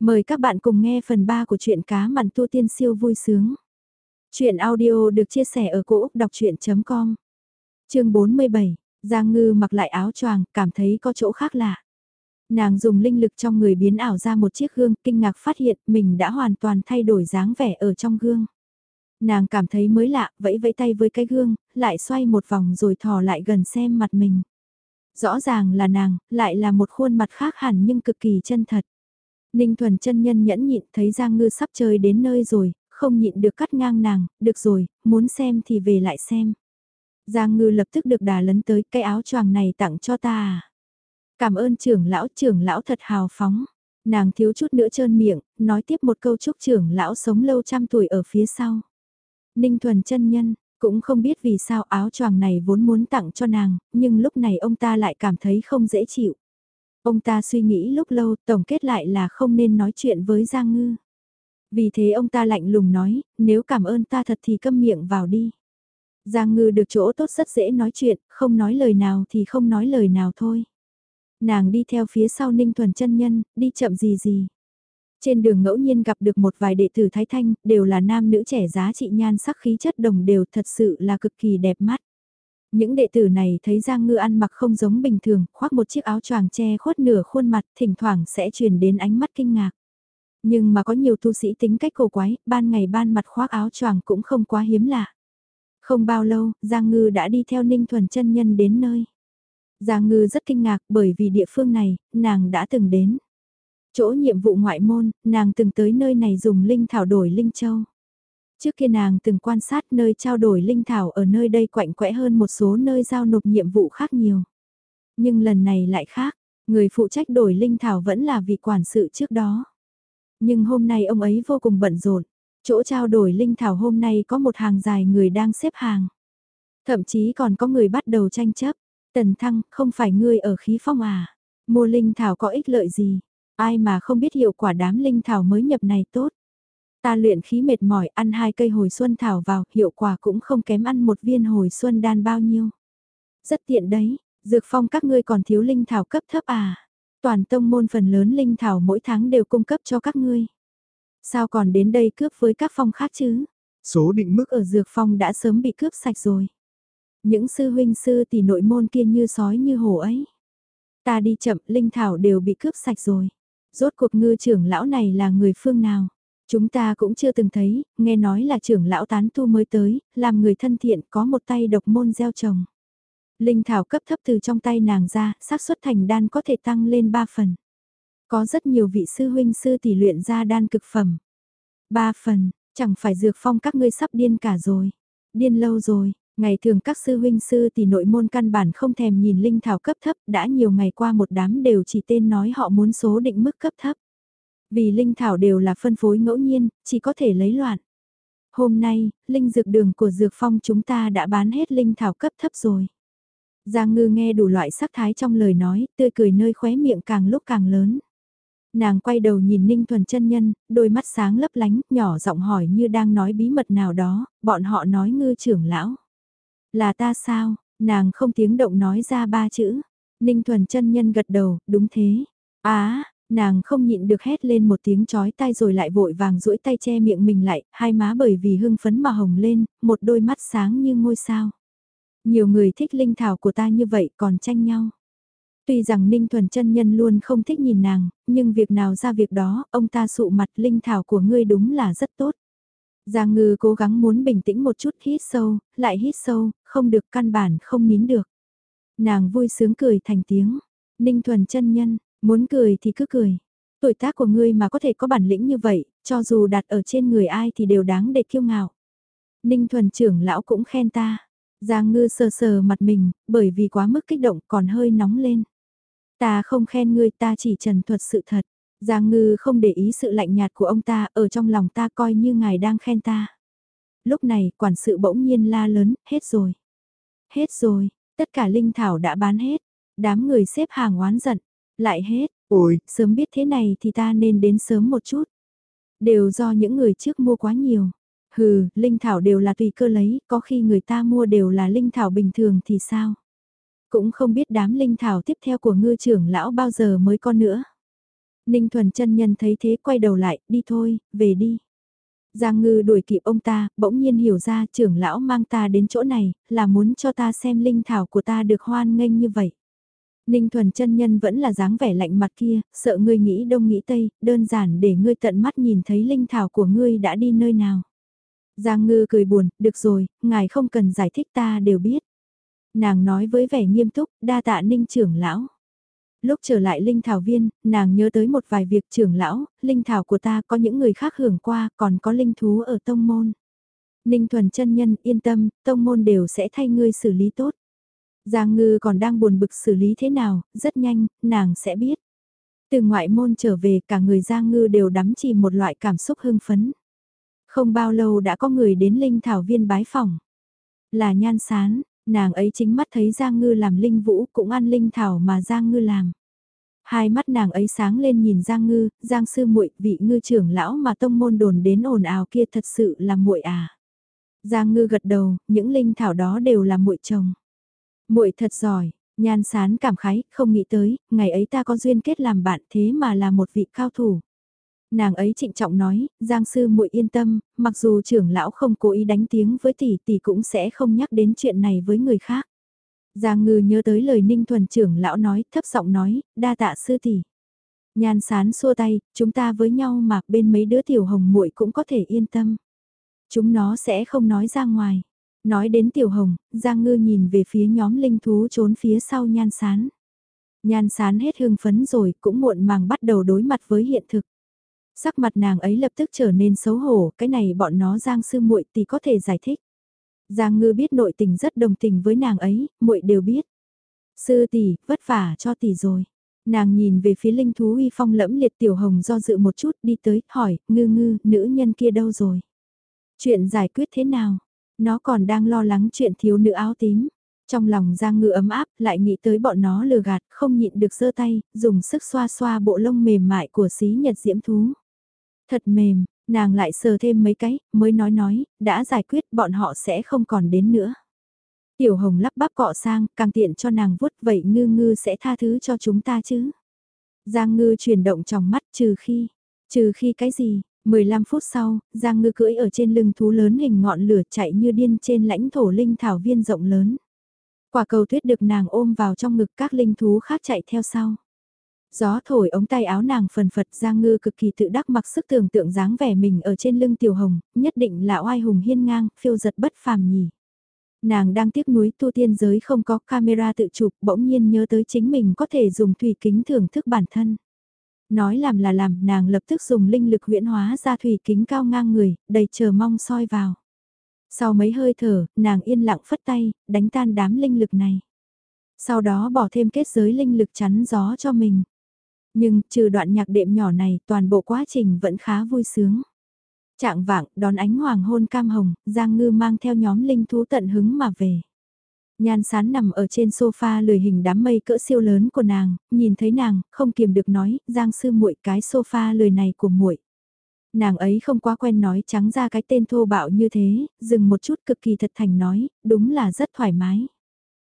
Mời các bạn cùng nghe phần 3 của truyện cá mặn tu tiên siêu vui sướng. Chuyện audio được chia sẻ ở cỗ đọc chuyện.com Chương 47, Giang Ngư mặc lại áo choàng, cảm thấy có chỗ khác lạ. Nàng dùng linh lực trong người biến ảo ra một chiếc gương, kinh ngạc phát hiện mình đã hoàn toàn thay đổi dáng vẻ ở trong gương. Nàng cảm thấy mới lạ, vẫy vẫy tay với cái gương, lại xoay một vòng rồi thò lại gần xem mặt mình. Rõ ràng là nàng, lại là một khuôn mặt khác hẳn nhưng cực kỳ chân thật. Ninh Thuần chân nhân nhẫn nhịn thấy Giang Ngư sắp chơi đến nơi rồi, không nhịn được cắt ngang nàng, được rồi, muốn xem thì về lại xem. Giang Ngư lập tức được đà lấn tới cái áo choàng này tặng cho ta à. Cảm ơn trưởng lão, trưởng lão thật hào phóng. Nàng thiếu chút nữa trơn miệng, nói tiếp một câu chúc trưởng lão sống lâu trăm tuổi ở phía sau. Ninh Thuần chân nhân, cũng không biết vì sao áo choàng này vốn muốn tặng cho nàng, nhưng lúc này ông ta lại cảm thấy không dễ chịu. Ông ta suy nghĩ lúc lâu, tổng kết lại là không nên nói chuyện với Giang Ngư. Vì thế ông ta lạnh lùng nói, nếu cảm ơn ta thật thì câm miệng vào đi. Giang Ngư được chỗ tốt rất dễ nói chuyện, không nói lời nào thì không nói lời nào thôi. Nàng đi theo phía sau Ninh Thuần chân Nhân, đi chậm gì gì. Trên đường ngẫu nhiên gặp được một vài đệ tử Thái Thanh, đều là nam nữ trẻ giá trị nhan sắc khí chất đồng đều thật sự là cực kỳ đẹp mắt. Những đệ tử này thấy Giang Ngư ăn mặc không giống bình thường, khoác một chiếc áo choàng che khuất nửa khuôn mặt, thỉnh thoảng sẽ truyền đến ánh mắt kinh ngạc. Nhưng mà có nhiều tu sĩ tính cách cổ quái, ban ngày ban mặt khoác áo choàng cũng không quá hiếm lạ. Không bao lâu, Giang Ngư đã đi theo Ninh Thuần chân nhân đến nơi. Giang Ngư rất kinh ngạc bởi vì địa phương này, nàng đã từng đến. Chỗ nhiệm vụ ngoại môn, nàng từng tới nơi này dùng linh thảo đổi linh châu. Trước kia nàng từng quan sát nơi trao đổi linh thảo ở nơi đây quạnh quẽ hơn một số nơi giao nộp nhiệm vụ khác nhiều. Nhưng lần này lại khác, người phụ trách đổi linh thảo vẫn là vị quản sự trước đó. Nhưng hôm nay ông ấy vô cùng bận rộn. Chỗ trao đổi linh thảo hôm nay có một hàng dài người đang xếp hàng. Thậm chí còn có người bắt đầu tranh chấp. Tần Thăng, không phải ngươi ở khí phong à? Mua linh thảo có ích lợi gì? Ai mà không biết hiệu quả đám linh thảo mới nhập này tốt? Ta luyện khí mệt mỏi ăn hai cây hồi xuân thảo vào, hiệu quả cũng không kém ăn một viên hồi xuân đan bao nhiêu. Rất tiện đấy, dược phong các ngươi còn thiếu linh thảo cấp thấp à? Toàn tông môn phần lớn linh thảo mỗi tháng đều cung cấp cho các ngươi. Sao còn đến đây cướp với các phong khác chứ? Số định mức ở dược phong đã sớm bị cướp sạch rồi. Những sư huynh sư tỷ nội môn kia như sói như hổ ấy. Ta đi chậm, linh thảo đều bị cướp sạch rồi. Rốt cuộc ngư trưởng lão này là người phương nào? Chúng ta cũng chưa từng thấy, nghe nói là trưởng lão tán tu mới tới, làm người thân thiện có một tay độc môn gieo trồng. Linh thảo cấp thấp từ trong tay nàng ra, xác suất thành đan có thể tăng lên 3 phần. Có rất nhiều vị sư huynh sư tỷ luyện ra đan cực phẩm. 3 phần, chẳng phải dược phong các ngươi sắp điên cả rồi. Điên lâu rồi, ngày thường các sư huynh sư tỷ nội môn căn bản không thèm nhìn linh thảo cấp thấp, đã nhiều ngày qua một đám đều chỉ tên nói họ muốn số định mức cấp thấp. Vì linh thảo đều là phân phối ngẫu nhiên, chỉ có thể lấy loạn. Hôm nay, linh dược đường của dược phong chúng ta đã bán hết linh thảo cấp thấp rồi. Giang ngư nghe đủ loại sắc thái trong lời nói, tươi cười nơi khóe miệng càng lúc càng lớn. Nàng quay đầu nhìn Ninh Thuần chân nhân, đôi mắt sáng lấp lánh, nhỏ giọng hỏi như đang nói bí mật nào đó, bọn họ nói ngư trưởng lão. Là ta sao, nàng không tiếng động nói ra ba chữ. Ninh Thuần chân nhân gật đầu, đúng thế. Á, Nàng không nhịn được hét lên một tiếng chói tai rồi lại vội vàng duỗi tay che miệng mình lại, hai má bởi vì hưng phấn mà hồng lên, một đôi mắt sáng như ngôi sao. Nhiều người thích linh thảo của ta như vậy còn tranh nhau. Tuy rằng Ninh Thuần chân nhân luôn không thích nhìn nàng, nhưng việc nào ra việc đó, ông ta sụ mặt linh thảo của ngươi đúng là rất tốt. Giang ngư cố gắng muốn bình tĩnh một chút hít sâu, lại hít sâu, không được căn bản không nín được. Nàng vui sướng cười thành tiếng. Ninh Thuần chân nhân, Muốn cười thì cứ cười. Tuổi tác của ngươi mà có thể có bản lĩnh như vậy, cho dù đặt ở trên người ai thì đều đáng để kiêu ngạo. Ninh thuần trưởng lão cũng khen ta. Giang ngư sờ sờ mặt mình, bởi vì quá mức kích động còn hơi nóng lên. Ta không khen ngươi ta chỉ trần thuật sự thật. Giang ngư không để ý sự lạnh nhạt của ông ta ở trong lòng ta coi như ngài đang khen ta. Lúc này quản sự bỗng nhiên la lớn, hết rồi. Hết rồi, tất cả linh thảo đã bán hết. Đám người xếp hàng oán giận. Lại hết, ôi, sớm biết thế này thì ta nên đến sớm một chút. Đều do những người trước mua quá nhiều. Hừ, linh thảo đều là tùy cơ lấy, có khi người ta mua đều là linh thảo bình thường thì sao? Cũng không biết đám linh thảo tiếp theo của ngư trưởng lão bao giờ mới có nữa. Ninh Thuần chân nhân thấy thế quay đầu lại, đi thôi, về đi. Giang ngư đuổi kịp ông ta, bỗng nhiên hiểu ra trưởng lão mang ta đến chỗ này, là muốn cho ta xem linh thảo của ta được hoan nghênh như vậy. Ninh Thuần chân nhân vẫn là dáng vẻ lạnh mặt kia, sợ ngươi nghĩ đông nghĩ tây, đơn giản để ngươi tận mắt nhìn thấy linh thảo của ngươi đã đi nơi nào. Giang ngư cười buồn, được rồi, ngài không cần giải thích ta đều biết. Nàng nói với vẻ nghiêm túc, đa tạ ninh trưởng lão. Lúc trở lại linh thảo viên, nàng nhớ tới một vài việc trưởng lão, linh thảo của ta có những người khác hưởng qua, còn có linh thú ở tông môn. Ninh thuần chân nhân yên tâm, tông môn đều sẽ thay ngươi xử lý tốt. Giang ngư còn đang buồn bực xử lý thế nào, rất nhanh, nàng sẽ biết. Từ ngoại môn trở về cả người Giang ngư đều đắm chìm một loại cảm xúc hưng phấn. Không bao lâu đã có người đến linh thảo viên bái phòng. Là nhan sán, nàng ấy chính mắt thấy Giang Ngư làm linh vũ cũng ăn linh thảo mà Giang Ngư làm. Hai mắt nàng ấy sáng lên nhìn Giang Ngư, Giang sư muội, vị ngư trưởng lão mà tông môn đồn đến ồn ào kia thật sự là muội à. Giang Ngư gật đầu, những linh thảo đó đều là muội chồng. Muội thật giỏi, Nhan Sán cảm khái, không nghĩ tới, ngày ấy ta có duyên kết làm bạn thế mà là một vị cao thủ. Nàng ấy trịnh trọng nói, Giang sư muội yên tâm, mặc dù trưởng lão không cố ý đánh tiếng với tỷ tỷ cũng sẽ không nhắc đến chuyện này với người khác. Giang ngư nhớ tới lời ninh thuần trưởng lão nói, thấp giọng nói, đa tạ sư tỷ. Nhan sán xua tay, chúng ta với nhau mà bên mấy đứa tiểu hồng muội cũng có thể yên tâm. Chúng nó sẽ không nói ra ngoài. Nói đến tiểu hồng, Giang ngư nhìn về phía nhóm linh thú trốn phía sau nhan sán. Nhan sán hết hương phấn rồi cũng muộn màng bắt đầu đối mặt với hiện thực. Sắc mặt nàng ấy lập tức trở nên xấu hổ, cái này bọn nó Giang sư muội thì có thể giải thích. Giang ngư biết nội tình rất đồng tình với nàng ấy, muội đều biết. Sư tỷ, vất vả cho tỷ rồi. Nàng nhìn về phía linh thú uy phong lẫm liệt tiểu hồng do dự một chút đi tới, hỏi, ngư ngư, nữ nhân kia đâu rồi? Chuyện giải quyết thế nào? Nó còn đang lo lắng chuyện thiếu nữ áo tím. Trong lòng Giang Ngư ấm áp, lại nghĩ tới bọn nó lừa gạt, không nhịn được giơ tay, dùng sức xoa xoa bộ lông mềm mại của xí nhật diễm thú. Thật mềm, nàng lại sờ thêm mấy cái, mới nói nói, đã giải quyết bọn họ sẽ không còn đến nữa. Tiểu hồng lắp bắp cọ sang, càng tiện cho nàng vuốt vậy ngư ngư sẽ tha thứ cho chúng ta chứ. Giang ngư chuyển động trong mắt trừ khi, trừ khi cái gì, 15 phút sau, Giang ngư cưỡi ở trên lưng thú lớn hình ngọn lửa chạy như điên trên lãnh thổ linh thảo viên rộng lớn. Quả cầu tuyết được nàng ôm vào trong ngực các linh thú khác chạy theo sau. Gió thổi ống tay áo nàng phần phật Giang Ngư cực kỳ tự đắc mặc sức tưởng tượng dáng vẻ mình ở trên lưng tiểu hồng, nhất định là oai hùng hiên ngang, phiêu giật bất phàm nhỉ. Nàng đang tiếc núi tu tiên giới không có camera tự chụp bỗng nhiên nhớ tới chính mình có thể dùng thủy kính thưởng thức bản thân. Nói làm là làm nàng lập tức dùng linh lực huyễn hóa ra thủy kính cao ngang người, đầy chờ mong soi vào. Sau mấy hơi thở, nàng yên lặng phất tay, đánh tan đám linh lực này. Sau đó bỏ thêm kết giới linh lực chắn gió cho mình. Nhưng, trừ đoạn nhạc đệm nhỏ này, toàn bộ quá trình vẫn khá vui sướng. Trạng vạng, đón ánh hoàng hôn cam hồng, Giang Ngư mang theo nhóm linh thú tận hứng mà về. Nhan sán nằm ở trên sofa lười hình đám mây cỡ siêu lớn của nàng, nhìn thấy nàng, không kiềm được nói, Giang sư muội cái sofa lười này của muội. Nàng ấy không quá quen nói trắng ra cái tên thô bạo như thế, dừng một chút cực kỳ thật thành nói, đúng là rất thoải mái.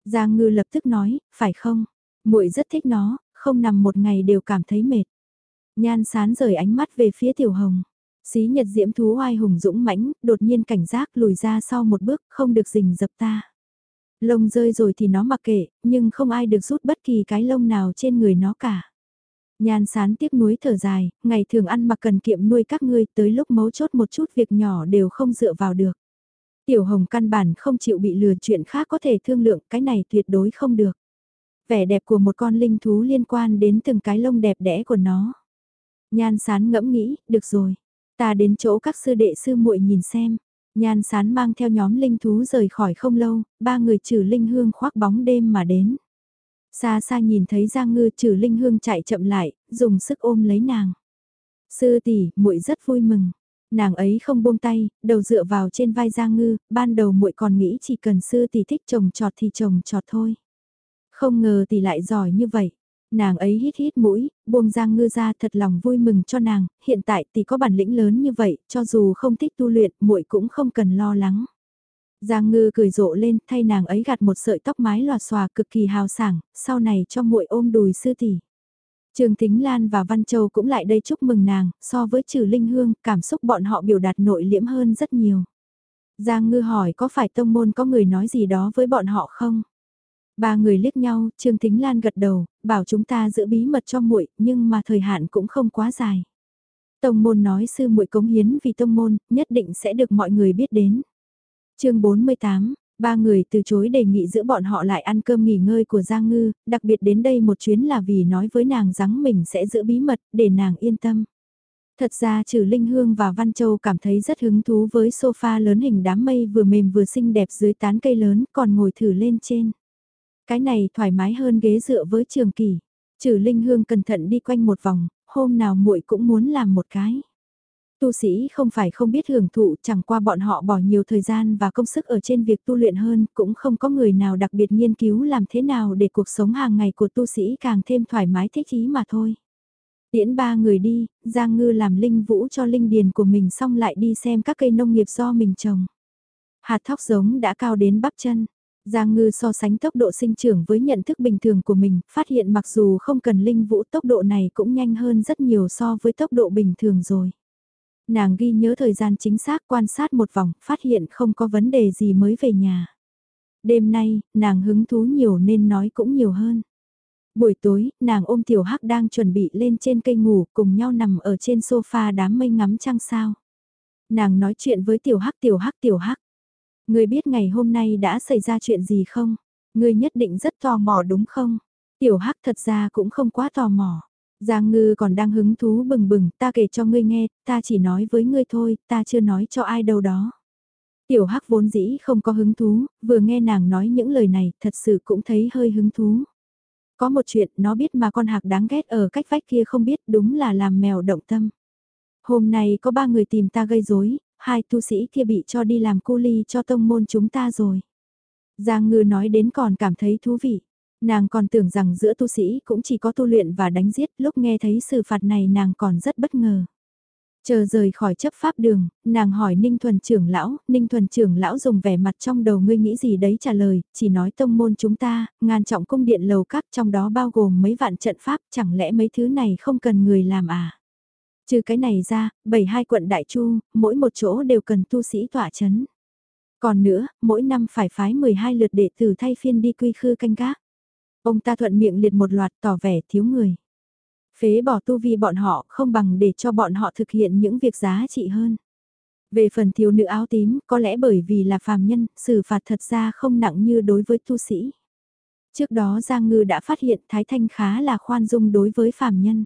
Giang ngư lập tức nói, phải không? muội rất thích nó, không nằm một ngày đều cảm thấy mệt. Nhan sán rời ánh mắt về phía tiểu hồng. Xí nhật diễm thú oai hùng dũng mãnh, đột nhiên cảnh giác lùi ra sau một bước, không được rình dập ta. Lông rơi rồi thì nó mặc kệ, nhưng không ai được rút bất kỳ cái lông nào trên người nó cả. Nhan sán tiếc nuối thở dài, ngày thường ăn mặc cần kiệm nuôi các ngươi tới lúc mấu chốt một chút việc nhỏ đều không dựa vào được. Tiểu hồng căn bản không chịu bị lừa chuyện khác có thể thương lượng, cái này tuyệt đối không được. Vẻ đẹp của một con linh thú liên quan đến từng cái lông đẹp đẽ của nó. Nhan sán ngẫm nghĩ, được rồi. Ta đến chỗ các sư đệ sư muội nhìn xem. Nhan sán mang theo nhóm linh thú rời khỏi không lâu, ba người trừ linh hương khoác bóng đêm mà đến. Xa xa nhìn thấy Giang Ngư trừ linh hương chạy chậm lại, dùng sức ôm lấy nàng. Sư tỷ, muội rất vui mừng. Nàng ấy không buông tay, đầu dựa vào trên vai Giang Ngư, ban đầu muội còn nghĩ chỉ cần sư tỷ thích chồng trọt thì chồng trọt thôi. Không ngờ tỷ lại giỏi như vậy. Nàng ấy hít hít mũi, buông Giang Ngư ra thật lòng vui mừng cho nàng, hiện tại thì có bản lĩnh lớn như vậy, cho dù không thích tu luyện, muội cũng không cần lo lắng. Giang Ngư cười rộ lên, thay nàng ấy gạt một sợi tóc mái lòa xòa cực kỳ hào sảng, sau này cho muội ôm đùi sư tỷ. Trương Thính Lan và Văn Châu cũng lại đây chúc mừng nàng, so với trừ Linh Hương, cảm xúc bọn họ biểu đạt nội liễm hơn rất nhiều. Giang Ngư hỏi có phải tông môn có người nói gì đó với bọn họ không? Ba người liếc nhau, Trương Thính Lan gật đầu, bảo chúng ta giữ bí mật cho muội, nhưng mà thời hạn cũng không quá dài. Tông môn nói sư muội cống hiến vì tông môn, nhất định sẽ được mọi người biết đến. chương 48, ba người từ chối đề nghị giữa bọn họ lại ăn cơm nghỉ ngơi của Giang Ngư, đặc biệt đến đây một chuyến là vì nói với nàng rằng mình sẽ giữ bí mật, để nàng yên tâm. Thật ra trừ Linh Hương và Văn Châu cảm thấy rất hứng thú với sofa lớn hình đám mây vừa mềm vừa xinh đẹp dưới tán cây lớn còn ngồi thử lên trên. Cái này thoải mái hơn ghế dựa với trường kỳ. Trừ Linh Hương cẩn thận đi quanh một vòng, hôm nào muội cũng muốn làm một cái. Tu sĩ không phải không biết hưởng thụ, chẳng qua bọn họ bỏ nhiều thời gian và công sức ở trên việc tu luyện hơn, cũng không có người nào đặc biệt nghiên cứu làm thế nào để cuộc sống hàng ngày của tu sĩ càng thêm thoải mái thích ý mà thôi. Tiễn ba người đi, Giang Ngư làm linh vũ cho linh điền của mình xong lại đi xem các cây nông nghiệp do mình trồng. Hạt thóc giống đã cao đến bắp chân. Giang Ngư so sánh tốc độ sinh trưởng với nhận thức bình thường của mình, phát hiện mặc dù không cần linh vũ tốc độ này cũng nhanh hơn rất nhiều so với tốc độ bình thường rồi. Nàng ghi nhớ thời gian chính xác quan sát một vòng, phát hiện không có vấn đề gì mới về nhà. Đêm nay, nàng hứng thú nhiều nên nói cũng nhiều hơn. Buổi tối, nàng ôm tiểu hắc đang chuẩn bị lên trên cây ngủ cùng nhau nằm ở trên sofa đám mây ngắm trăng sao. Nàng nói chuyện với tiểu hắc tiểu hắc tiểu hắc. Ngươi biết ngày hôm nay đã xảy ra chuyện gì không? Ngươi nhất định rất tò mò đúng không? Tiểu hắc thật ra cũng không quá tò mò. Giang ngư còn đang hứng thú bừng bừng, ta kể cho ngươi nghe, ta chỉ nói với ngươi thôi, ta chưa nói cho ai đâu đó. Tiểu hắc vốn dĩ không có hứng thú, vừa nghe nàng nói những lời này, thật sự cũng thấy hơi hứng thú. Có một chuyện nó biết mà con hạc đáng ghét ở cách vách kia không biết đúng là làm mèo động tâm. Hôm nay có ba người tìm ta gây rối, hai tu sĩ kia bị cho đi làm cu ly cho tông môn chúng ta rồi. Giang ngư nói đến còn cảm thấy thú vị. Nàng còn tưởng rằng giữa tu sĩ cũng chỉ có tu luyện và đánh giết, lúc nghe thấy sự phạt này nàng còn rất bất ngờ. Chờ rời khỏi chấp pháp đường, nàng hỏi Ninh Thuần trưởng lão, Ninh Thuần trưởng lão dùng vẻ mặt trong đầu ngươi nghĩ gì đấy trả lời, chỉ nói tông môn chúng ta, ngàn trọng cung điện lầu các trong đó bao gồm mấy vạn trận pháp, chẳng lẽ mấy thứ này không cần người làm à? Trừ cái này ra, bảy hai quận Đại Chu, mỗi một chỗ đều cần tu sĩ tỏa chấn. Còn nữa, mỗi năm phải phái 12 lượt đệ tử thay phiên đi quy khư canh gác. Ông ta thuận miệng liệt một loạt tỏ vẻ thiếu người. Phế bỏ tu vi bọn họ không bằng để cho bọn họ thực hiện những việc giá trị hơn. Về phần thiếu nữ áo tím, có lẽ bởi vì là phàm nhân, xử phạt thật ra không nặng như đối với tu sĩ. Trước đó Giang Ngư đã phát hiện Thái Thanh khá là khoan dung đối với phàm nhân.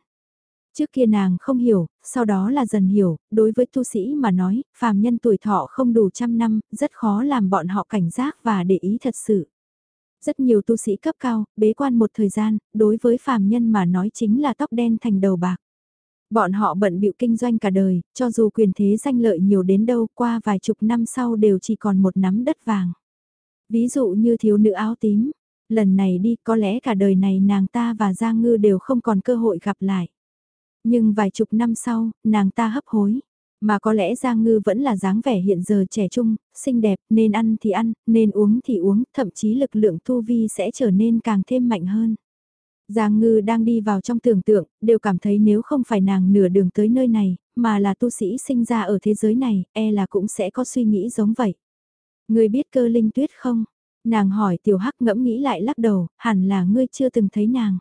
Trước kia nàng không hiểu, sau đó là dần hiểu, đối với tu sĩ mà nói, phàm nhân tuổi thọ không đủ trăm năm, rất khó làm bọn họ cảnh giác và để ý thật sự. Rất nhiều tu sĩ cấp cao, bế quan một thời gian, đối với phàm nhân mà nói chính là tóc đen thành đầu bạc. Bọn họ bận bịu kinh doanh cả đời, cho dù quyền thế danh lợi nhiều đến đâu qua vài chục năm sau đều chỉ còn một nắm đất vàng. Ví dụ như thiếu nữ áo tím, lần này đi có lẽ cả đời này nàng ta và Giang Ngư đều không còn cơ hội gặp lại. Nhưng vài chục năm sau, nàng ta hấp hối. Mà có lẽ Giang Ngư vẫn là dáng vẻ hiện giờ trẻ trung, xinh đẹp, nên ăn thì ăn, nên uống thì uống, thậm chí lực lượng tu vi sẽ trở nên càng thêm mạnh hơn. Giang Ngư đang đi vào trong tưởng tượng, đều cảm thấy nếu không phải nàng nửa đường tới nơi này, mà là tu sĩ sinh ra ở thế giới này, e là cũng sẽ có suy nghĩ giống vậy. Người biết cơ linh tuyết không? Nàng hỏi tiểu hắc ngẫm nghĩ lại lắc đầu, hẳn là ngươi chưa từng thấy nàng.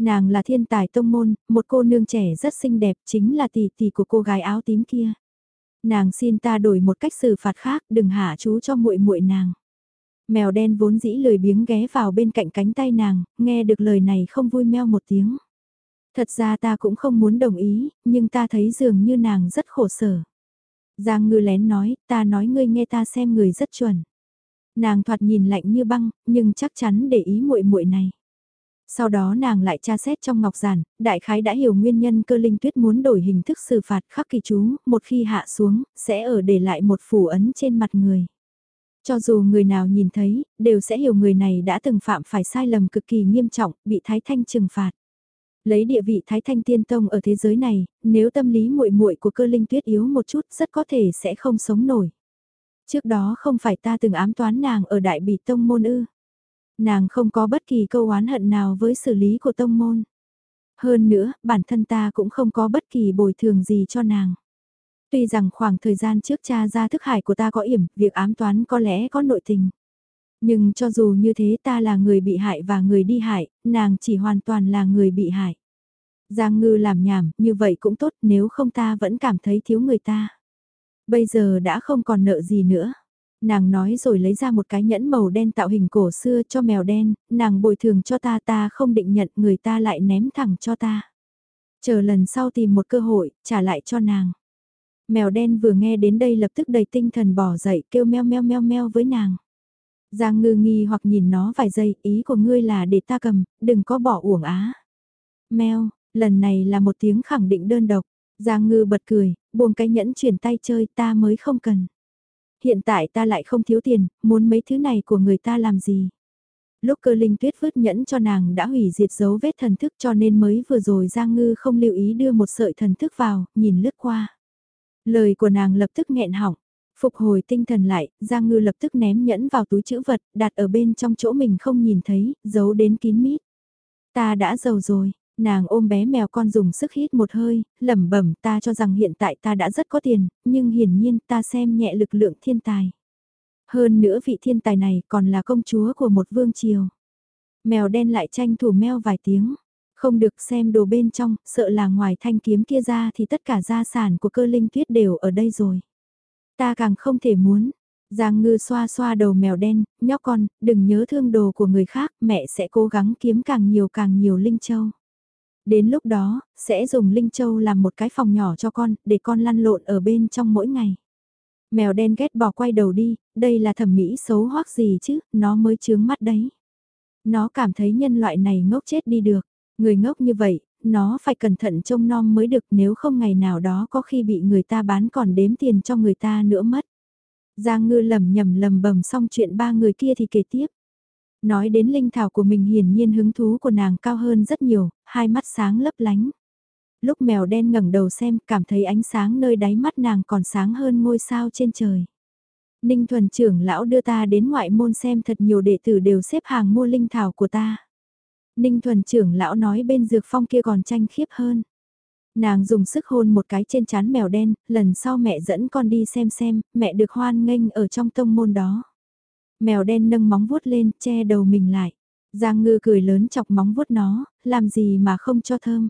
Nàng là thiên tài tông môn, một cô nương trẻ rất xinh đẹp, chính là tỷ tỷ của cô gái áo tím kia. Nàng xin ta đổi một cách xử phạt khác, đừng hạ chú cho muội muội nàng. Mèo đen vốn dĩ lười biếng ghé vào bên cạnh cánh tay nàng, nghe được lời này không vui meo một tiếng. Thật ra ta cũng không muốn đồng ý, nhưng ta thấy dường như nàng rất khổ sở. Giang ngư lén nói, ta nói ngươi nghe ta xem người rất chuẩn. Nàng thoạt nhìn lạnh như băng, nhưng chắc chắn để ý muội muội này. Sau đó nàng lại tra xét trong ngọc giản, đại khái đã hiểu nguyên nhân cơ linh tuyết muốn đổi hình thức xử phạt khắc kỳ chú, một khi hạ xuống, sẽ ở để lại một phủ ấn trên mặt người. Cho dù người nào nhìn thấy, đều sẽ hiểu người này đã từng phạm phải sai lầm cực kỳ nghiêm trọng, bị Thái Thanh trừng phạt. Lấy địa vị Thái Thanh Tiên Tông ở thế giới này, nếu tâm lý muội muội của cơ linh tuyết yếu một chút rất có thể sẽ không sống nổi. Trước đó không phải ta từng ám toán nàng ở Đại Bỉ Tông Môn ư. Nàng không có bất kỳ câu oán hận nào với xử lý của tông môn. Hơn nữa, bản thân ta cũng không có bất kỳ bồi thường gì cho nàng. Tuy rằng khoảng thời gian trước cha ra thức hải của ta có yểm, việc ám toán có lẽ có nội tình. Nhưng cho dù như thế ta là người bị hại và người đi hại, nàng chỉ hoàn toàn là người bị hại. Giang ngư làm nhảm, như vậy cũng tốt nếu không ta vẫn cảm thấy thiếu người ta. Bây giờ đã không còn nợ gì nữa. Nàng nói rồi lấy ra một cái nhẫn màu đen tạo hình cổ xưa cho mèo đen, nàng bồi thường cho ta ta không định nhận người ta lại ném thẳng cho ta. Chờ lần sau tìm một cơ hội, trả lại cho nàng. Mèo đen vừa nghe đến đây lập tức đầy tinh thần bỏ dậy kêu meo meo meo meo với nàng. Giang ngư nghi hoặc nhìn nó vài giây, ý của ngươi là để ta cầm, đừng có bỏ uổng á. Meo, lần này là một tiếng khẳng định đơn độc. Giang ngư bật cười, buông cái nhẫn chuyển tay chơi ta mới không cần. Hiện tại ta lại không thiếu tiền, muốn mấy thứ này của người ta làm gì. Lúc cơ linh tuyết vứt nhẫn cho nàng đã hủy diệt dấu vết thần thức cho nên mới vừa rồi Giang ngư không lưu ý đưa một sợi thần thức vào, nhìn lướt qua. Lời của nàng lập tức nghẹn họng. Phục hồi tinh thần lại, Giang Ngư lập tức ném nhẫn vào túi chữ vật, đặt ở bên trong chỗ mình không nhìn thấy, giấu đến kín mít. Ta đã giàu rồi, nàng ôm bé mèo con dùng sức hít một hơi, lẩm bẩm ta cho rằng hiện tại ta đã rất có tiền, nhưng hiển nhiên ta xem nhẹ lực lượng thiên tài. Hơn nữa vị thiên tài này còn là công chúa của một vương triều. Mèo đen lại tranh thủ mèo vài tiếng. Không được xem đồ bên trong, sợ là ngoài thanh kiếm kia ra thì tất cả gia sản của cơ linh tuyết đều ở đây rồi. Ta càng không thể muốn. Giang ngư xoa xoa đầu mèo đen, nhóc con, đừng nhớ thương đồ của người khác, mẹ sẽ cố gắng kiếm càng nhiều càng nhiều linh châu. Đến lúc đó, sẽ dùng linh châu làm một cái phòng nhỏ cho con, để con lăn lộn ở bên trong mỗi ngày. Mèo đen ghét bỏ quay đầu đi, đây là thẩm mỹ xấu hoắc gì chứ, nó mới chướng mắt đấy. Nó cảm thấy nhân loại này ngốc chết đi được. Người ngốc như vậy, nó phải cẩn thận trông nom mới được nếu không ngày nào đó có khi bị người ta bán còn đếm tiền cho người ta nữa mất. Giang ngư lầm nhầm lầm bầm xong chuyện ba người kia thì kể tiếp. Nói đến linh thảo của mình hiển nhiên hứng thú của nàng cao hơn rất nhiều, hai mắt sáng lấp lánh. Lúc mèo đen ngẩng đầu xem cảm thấy ánh sáng nơi đáy mắt nàng còn sáng hơn ngôi sao trên trời. Ninh thuần trưởng lão đưa ta đến ngoại môn xem thật nhiều đệ tử đều xếp hàng mua linh thảo của ta. Ninh thuần trưởng lão nói bên dược phong kia còn tranh khiếp hơn. Nàng dùng sức hôn một cái trên chán mèo đen, lần sau mẹ dẫn con đi xem xem, mẹ được hoan nghênh ở trong tông môn đó. Mèo đen nâng móng vuốt lên, che đầu mình lại. Giang ngư cười lớn chọc móng vuốt nó, làm gì mà không cho thơm.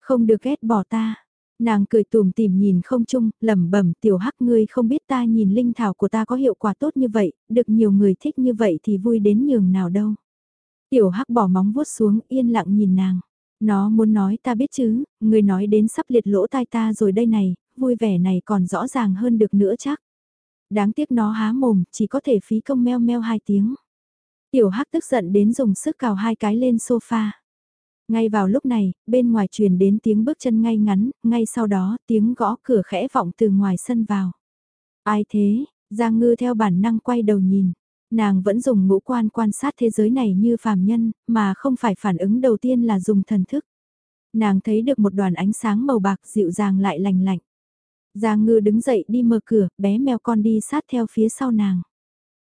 Không được ghét bỏ ta. Nàng cười tùm tìm nhìn không chung, lẩm bẩm tiểu hắc ngươi không biết ta nhìn linh thảo của ta có hiệu quả tốt như vậy, được nhiều người thích như vậy thì vui đến nhường nào đâu. Tiểu hắc bỏ móng vuốt xuống yên lặng nhìn nàng. Nó muốn nói ta biết chứ, người nói đến sắp liệt lỗ tai ta rồi đây này, vui vẻ này còn rõ ràng hơn được nữa chắc. Đáng tiếc nó há mồm, chỉ có thể phí công meo meo hai tiếng. Tiểu hắc tức giận đến dùng sức cào hai cái lên sofa. Ngay vào lúc này, bên ngoài truyền đến tiếng bước chân ngay ngắn, ngay sau đó tiếng gõ cửa khẽ vọng từ ngoài sân vào. Ai thế? Giang ngư theo bản năng quay đầu nhìn. Nàng vẫn dùng ngũ quan quan sát thế giới này như phàm nhân, mà không phải phản ứng đầu tiên là dùng thần thức. Nàng thấy được một đoàn ánh sáng màu bạc dịu dàng lại lành lạnh. Giang ngư đứng dậy đi mở cửa, bé mèo con đi sát theo phía sau nàng.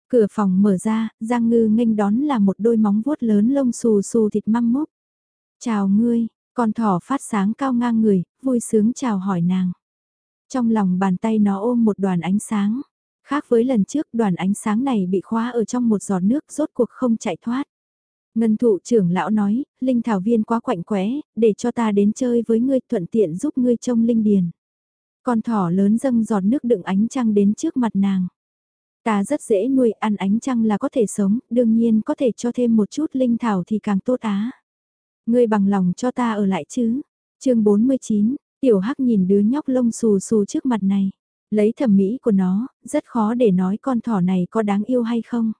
Cửa phòng mở ra, Giang ngư nghênh đón là một đôi móng vuốt lớn lông xù xù thịt măng mốc. Chào ngươi, con thỏ phát sáng cao ngang người, vui sướng chào hỏi nàng. Trong lòng bàn tay nó ôm một đoàn ánh sáng. Khác với lần trước đoàn ánh sáng này bị khóa ở trong một giọt nước rốt cuộc không chạy thoát. Ngân thụ trưởng lão nói, linh thảo viên quá quạnh quẽ, để cho ta đến chơi với ngươi thuận tiện giúp ngươi trông linh điền. Con thỏ lớn dâng giọt nước đựng ánh trăng đến trước mặt nàng. Ta rất dễ nuôi ăn ánh trăng là có thể sống, đương nhiên có thể cho thêm một chút linh thảo thì càng tốt á. Ngươi bằng lòng cho ta ở lại chứ? chương 49, tiểu hắc nhìn đứa nhóc lông xù xù trước mặt này. Lấy thẩm mỹ của nó, rất khó để nói con thỏ này có đáng yêu hay không.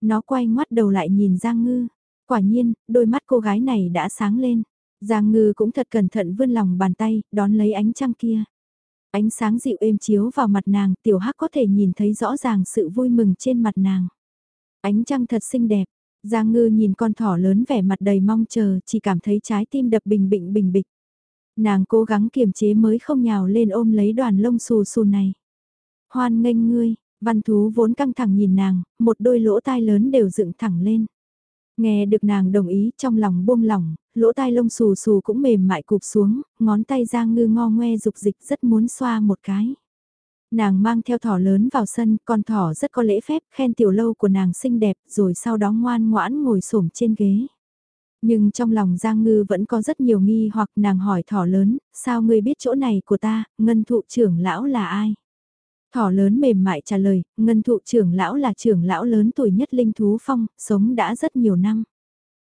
Nó quay ngoắt đầu lại nhìn Giang Ngư. Quả nhiên, đôi mắt cô gái này đã sáng lên. Giang Ngư cũng thật cẩn thận vươn lòng bàn tay, đón lấy ánh trăng kia. Ánh sáng dịu êm chiếu vào mặt nàng, tiểu hắc có thể nhìn thấy rõ ràng sự vui mừng trên mặt nàng. Ánh trăng thật xinh đẹp, Giang Ngư nhìn con thỏ lớn vẻ mặt đầy mong chờ, chỉ cảm thấy trái tim đập bình bình bình bịch. Nàng cố gắng kiềm chế mới không nhào lên ôm lấy đoàn lông xù xù này. Hoan nghênh ngươi, văn thú vốn căng thẳng nhìn nàng, một đôi lỗ tai lớn đều dựng thẳng lên. Nghe được nàng đồng ý trong lòng buông lỏng, lỗ tai lông xù xù cũng mềm mại cụp xuống, ngón tay Giang Ngư ngo ngoe dục dịch rất muốn xoa một cái. Nàng mang theo thỏ lớn vào sân, con thỏ rất có lễ phép, khen tiểu lâu của nàng xinh đẹp, rồi sau đó ngoan ngoãn ngồi xổm trên ghế. Nhưng trong lòng Giang Ngư vẫn có rất nhiều nghi hoặc nàng hỏi thỏ lớn, sao ngươi biết chỗ này của ta, ngân thụ trưởng lão là ai? Thỏ lớn mềm mại trả lời, ngân thụ trưởng lão là trưởng lão lớn tuổi nhất linh thú phong, sống đã rất nhiều năm.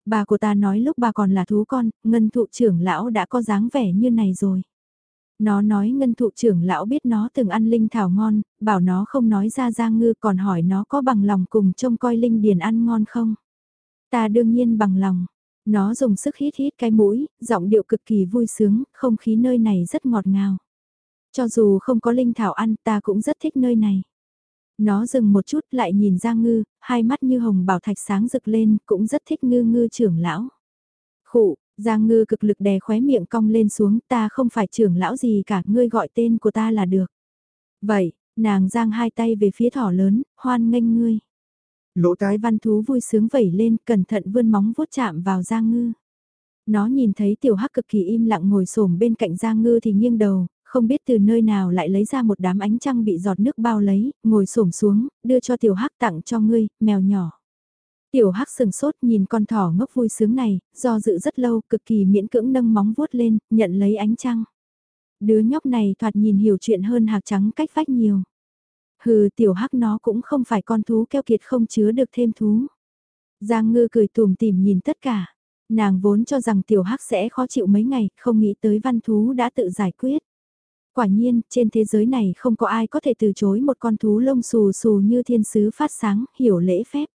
Bà của ta nói lúc bà còn là thú con, ngân thụ trưởng lão đã có dáng vẻ như này rồi. Nó nói ngân thụ trưởng lão biết nó từng ăn linh thảo ngon, bảo nó không nói ra Giang Ngư còn hỏi nó có bằng lòng cùng trông coi linh điền ăn ngon không. Ta đương nhiên bằng lòng, nó dùng sức hít hít cái mũi, giọng điệu cực kỳ vui sướng, không khí nơi này rất ngọt ngào. Cho dù không có linh thảo ăn ta cũng rất thích nơi này. Nó dừng một chút lại nhìn Giang Ngư, hai mắt như hồng bảo thạch sáng rực lên, cũng rất thích ngư ngư trưởng lão. Khụ, Giang Ngư cực lực đè khóe miệng cong lên xuống, ta không phải trưởng lão gì cả, ngươi gọi tên của ta là được. Vậy, nàng giang hai tay về phía thỏ lớn, hoan nghênh ngươi. Lỗ tái văn thú vui sướng vẩy lên, cẩn thận vươn móng vuốt chạm vào Giang Ngư. Nó nhìn thấy tiểu hắc cực kỳ im lặng ngồi xổm bên cạnh Giang Ngư thì nghiêng đầu, không biết từ nơi nào lại lấy ra một đám ánh trăng bị giọt nước bao lấy, ngồi xổm xuống, đưa cho tiểu hắc tặng cho ngươi, mèo nhỏ. Tiểu hắc sừng sốt nhìn con thỏ ngốc vui sướng này, do dự rất lâu, cực kỳ miễn cưỡng nâng móng vuốt lên, nhận lấy ánh trăng. Đứa nhóc này thoạt nhìn hiểu chuyện hơn hạc trắng cách vách nhiều. Hừ tiểu hắc nó cũng không phải con thú keo kiệt không chứa được thêm thú. Giang ngư cười tùm tìm nhìn tất cả. Nàng vốn cho rằng tiểu hắc sẽ khó chịu mấy ngày, không nghĩ tới văn thú đã tự giải quyết. Quả nhiên, trên thế giới này không có ai có thể từ chối một con thú lông xù xù như thiên sứ phát sáng, hiểu lễ phép.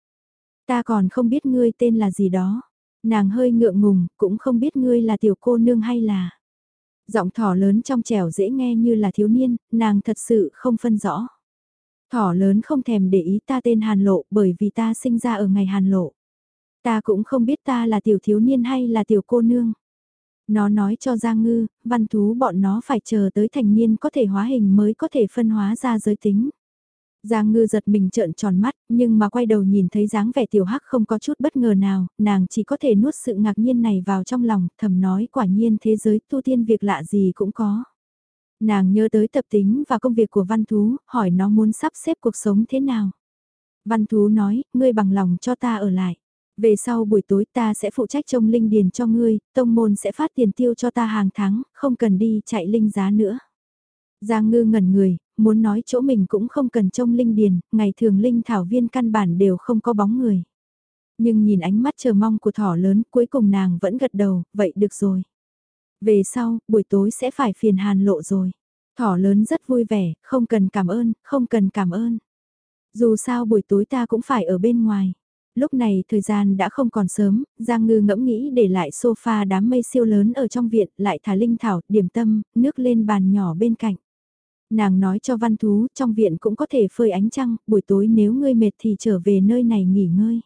Ta còn không biết ngươi tên là gì đó. Nàng hơi ngượng ngùng, cũng không biết ngươi là tiểu cô nương hay là... Giọng thỏ lớn trong trẻo dễ nghe như là thiếu niên, nàng thật sự không phân rõ. Thỏ lớn không thèm để ý ta tên Hàn Lộ bởi vì ta sinh ra ở ngày Hàn Lộ. Ta cũng không biết ta là tiểu thiếu niên hay là tiểu cô nương. Nó nói cho Giang Ngư, văn thú bọn nó phải chờ tới thành niên có thể hóa hình mới có thể phân hóa ra giới tính. Giang ngư giật mình trợn tròn mắt, nhưng mà quay đầu nhìn thấy dáng vẻ tiểu hắc không có chút bất ngờ nào, nàng chỉ có thể nuốt sự ngạc nhiên này vào trong lòng, thầm nói quả nhiên thế giới tu tiên việc lạ gì cũng có. Nàng nhớ tới tập tính và công việc của văn thú, hỏi nó muốn sắp xếp cuộc sống thế nào. Văn thú nói, ngươi bằng lòng cho ta ở lại. Về sau buổi tối ta sẽ phụ trách trông linh điền cho ngươi, tông môn sẽ phát tiền tiêu cho ta hàng tháng, không cần đi chạy linh giá nữa. Giang ngư ngẩn người, muốn nói chỗ mình cũng không cần trông linh điền, ngày thường linh thảo viên căn bản đều không có bóng người. Nhưng nhìn ánh mắt chờ mong của thỏ lớn cuối cùng nàng vẫn gật đầu, vậy được rồi. Về sau, buổi tối sẽ phải phiền hàn lộ rồi. Thỏ lớn rất vui vẻ, không cần cảm ơn, không cần cảm ơn. Dù sao buổi tối ta cũng phải ở bên ngoài. Lúc này thời gian đã không còn sớm, Giang Ngư ngẫm nghĩ để lại sofa đám mây siêu lớn ở trong viện, lại thả linh thảo, điểm tâm, nước lên bàn nhỏ bên cạnh. Nàng nói cho văn thú, trong viện cũng có thể phơi ánh trăng, buổi tối nếu ngươi mệt thì trở về nơi này nghỉ ngơi.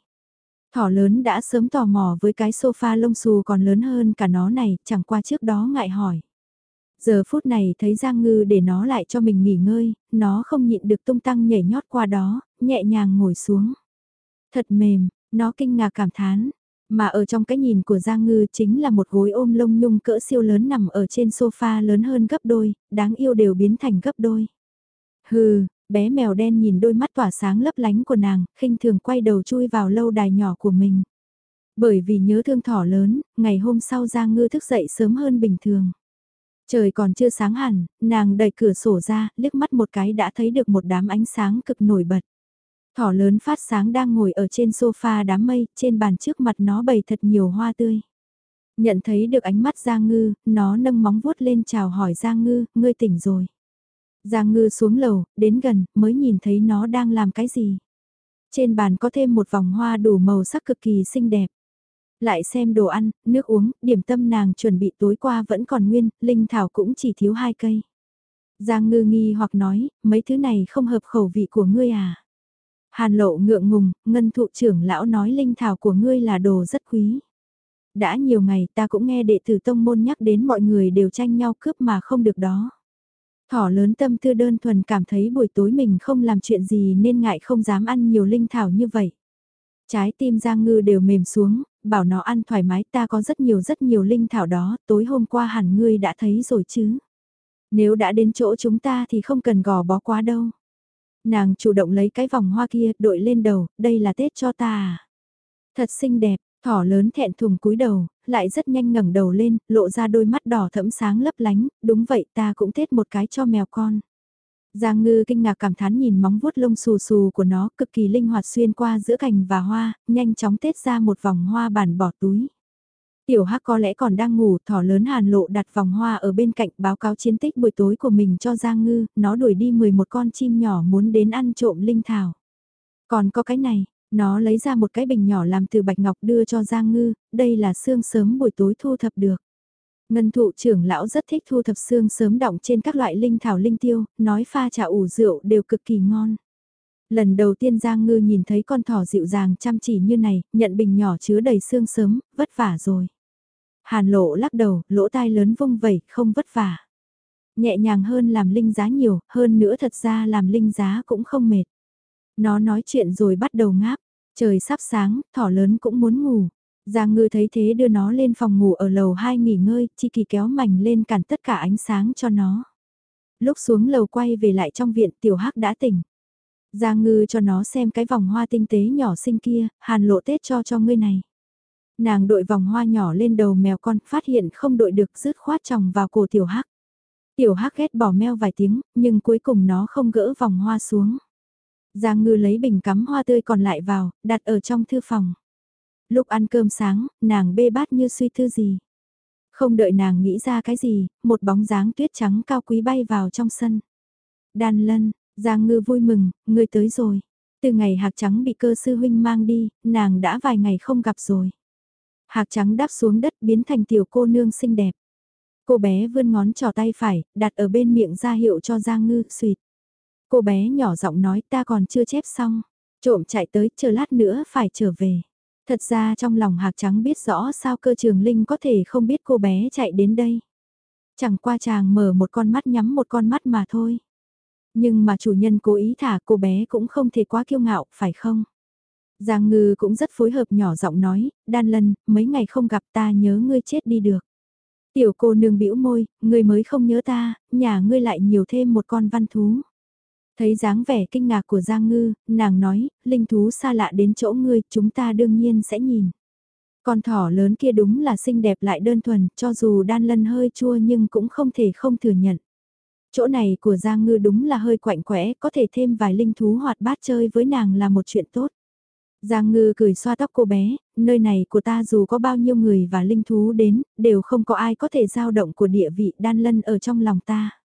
Thỏ lớn đã sớm tò mò với cái sofa lông xù còn lớn hơn cả nó này, chẳng qua trước đó ngại hỏi. Giờ phút này thấy Giang Ngư để nó lại cho mình nghỉ ngơi, nó không nhịn được tung tăng nhảy nhót qua đó, nhẹ nhàng ngồi xuống. Thật mềm, nó kinh ngạc cảm thán, mà ở trong cái nhìn của Giang Ngư chính là một gối ôm lông nhung cỡ siêu lớn nằm ở trên sofa lớn hơn gấp đôi, đáng yêu đều biến thành gấp đôi. Hừ, bé mèo đen nhìn đôi mắt tỏa sáng lấp lánh của nàng, khinh thường quay đầu chui vào lâu đài nhỏ của mình. Bởi vì nhớ thương thỏ lớn, ngày hôm sau Giang Ngư thức dậy sớm hơn bình thường. Trời còn chưa sáng hẳn, nàng đẩy cửa sổ ra, liếc mắt một cái đã thấy được một đám ánh sáng cực nổi bật. Thỏ lớn phát sáng đang ngồi ở trên sofa đám mây, trên bàn trước mặt nó bày thật nhiều hoa tươi. Nhận thấy được ánh mắt Giang Ngư, nó nâng móng vuốt lên chào hỏi Giang Ngư, ngươi tỉnh rồi. Giang Ngư xuống lầu, đến gần, mới nhìn thấy nó đang làm cái gì. Trên bàn có thêm một vòng hoa đủ màu sắc cực kỳ xinh đẹp. Lại xem đồ ăn, nước uống, điểm tâm nàng chuẩn bị tối qua vẫn còn nguyên, linh thảo cũng chỉ thiếu hai cây. Giang Ngư nghi hoặc nói, mấy thứ này không hợp khẩu vị của ngươi à. Hàn lộ ngượng ngùng, ngân thụ trưởng lão nói linh thảo của ngươi là đồ rất quý. Đã nhiều ngày ta cũng nghe đệ tử tông môn nhắc đến mọi người đều tranh nhau cướp mà không được đó. Thỏ lớn tâm tư đơn thuần cảm thấy buổi tối mình không làm chuyện gì nên ngại không dám ăn nhiều linh thảo như vậy. Trái tim Giang Ngư đều mềm xuống, bảo nó ăn thoải mái ta có rất nhiều rất nhiều linh thảo đó, tối hôm qua hẳn ngươi đã thấy rồi chứ. Nếu đã đến chỗ chúng ta thì không cần gò bó quá đâu. Nàng chủ động lấy cái vòng hoa kia, đội lên đầu, đây là Tết cho ta à. Thật xinh đẹp, thỏ lớn thẹn thùng cúi đầu, lại rất nhanh ngẩng đầu lên, lộ ra đôi mắt đỏ thẫm sáng lấp lánh, đúng vậy ta cũng Tết một cái cho mèo con. Giang ngư kinh ngạc cảm thán nhìn móng vuốt lông xù xù của nó cực kỳ linh hoạt xuyên qua giữa cành và hoa, nhanh chóng tết ra một vòng hoa bản bỏ túi. Tiểu Hắc có lẽ còn đang ngủ, thỏ lớn hàn lộ đặt vòng hoa ở bên cạnh báo cáo chiến tích buổi tối của mình cho Giang Ngư, nó đuổi đi 11 con chim nhỏ muốn đến ăn trộm linh thảo. Còn có cái này, nó lấy ra một cái bình nhỏ làm từ bạch ngọc đưa cho Giang Ngư, đây là xương sớm buổi tối thu thập được. Ngân thụ trưởng lão rất thích thu thập xương sớm đọng trên các loại linh thảo linh tiêu, nói pha trà ủ rượu đều cực kỳ ngon. Lần đầu tiên Giang Ngư nhìn thấy con thỏ dịu dàng chăm chỉ như này, nhận bình nhỏ chứa đầy xương sớm, vất vả rồi. Hàn lộ lắc đầu, lỗ tai lớn vung vẩy, không vất vả. Nhẹ nhàng hơn làm linh giá nhiều, hơn nữa thật ra làm linh giá cũng không mệt. Nó nói chuyện rồi bắt đầu ngáp, trời sắp sáng, thỏ lớn cũng muốn ngủ. Giang ngư thấy thế đưa nó lên phòng ngủ ở lầu 2 nghỉ ngơi, chi kỳ kéo mảnh lên cản tất cả ánh sáng cho nó. Lúc xuống lầu quay về lại trong viện tiểu hắc đã tỉnh. Giang ngư cho nó xem cái vòng hoa tinh tế nhỏ xinh kia, hàn lộ tết cho cho ngươi này. Nàng đội vòng hoa nhỏ lên đầu mèo con, phát hiện không đội được rứt khoát chồng vào cổ tiểu hắc. Tiểu hắc ghét bỏ meo vài tiếng, nhưng cuối cùng nó không gỡ vòng hoa xuống. Giang ngư lấy bình cắm hoa tươi còn lại vào, đặt ở trong thư phòng. Lúc ăn cơm sáng, nàng bê bát như suy thư gì. Không đợi nàng nghĩ ra cái gì, một bóng dáng tuyết trắng cao quý bay vào trong sân. Đan lân, Giang ngư vui mừng, ngươi tới rồi. Từ ngày hạc trắng bị cơ sư huynh mang đi, nàng đã vài ngày không gặp rồi. Hạc trắng đáp xuống đất biến thành tiểu cô nương xinh đẹp. Cô bé vươn ngón trỏ tay phải, đặt ở bên miệng ra hiệu cho Giang ngư, suyệt. Cô bé nhỏ giọng nói ta còn chưa chép xong. Trộm chạy tới, chờ lát nữa phải trở về. Thật ra trong lòng hạc trắng biết rõ sao cơ trường linh có thể không biết cô bé chạy đến đây. Chẳng qua chàng mở một con mắt nhắm một con mắt mà thôi. Nhưng mà chủ nhân cố ý thả cô bé cũng không thể quá kiêu ngạo, phải không? Giang ngư cũng rất phối hợp nhỏ giọng nói, đan lân, mấy ngày không gặp ta nhớ ngươi chết đi được. Tiểu cô nương bĩu môi, ngươi mới không nhớ ta, nhà ngươi lại nhiều thêm một con văn thú. Thấy dáng vẻ kinh ngạc của Giang Ngư, nàng nói, linh thú xa lạ đến chỗ ngươi, chúng ta đương nhiên sẽ nhìn. Con thỏ lớn kia đúng là xinh đẹp lại đơn thuần, cho dù đan lân hơi chua nhưng cũng không thể không thừa nhận. Chỗ này của Giang Ngư đúng là hơi quạnh quẽ, có thể thêm vài linh thú hoạt bát chơi với nàng là một chuyện tốt. Giang Ngư cười xoa tóc cô bé, nơi này của ta dù có bao nhiêu người và linh thú đến, đều không có ai có thể giao động của địa vị đan lân ở trong lòng ta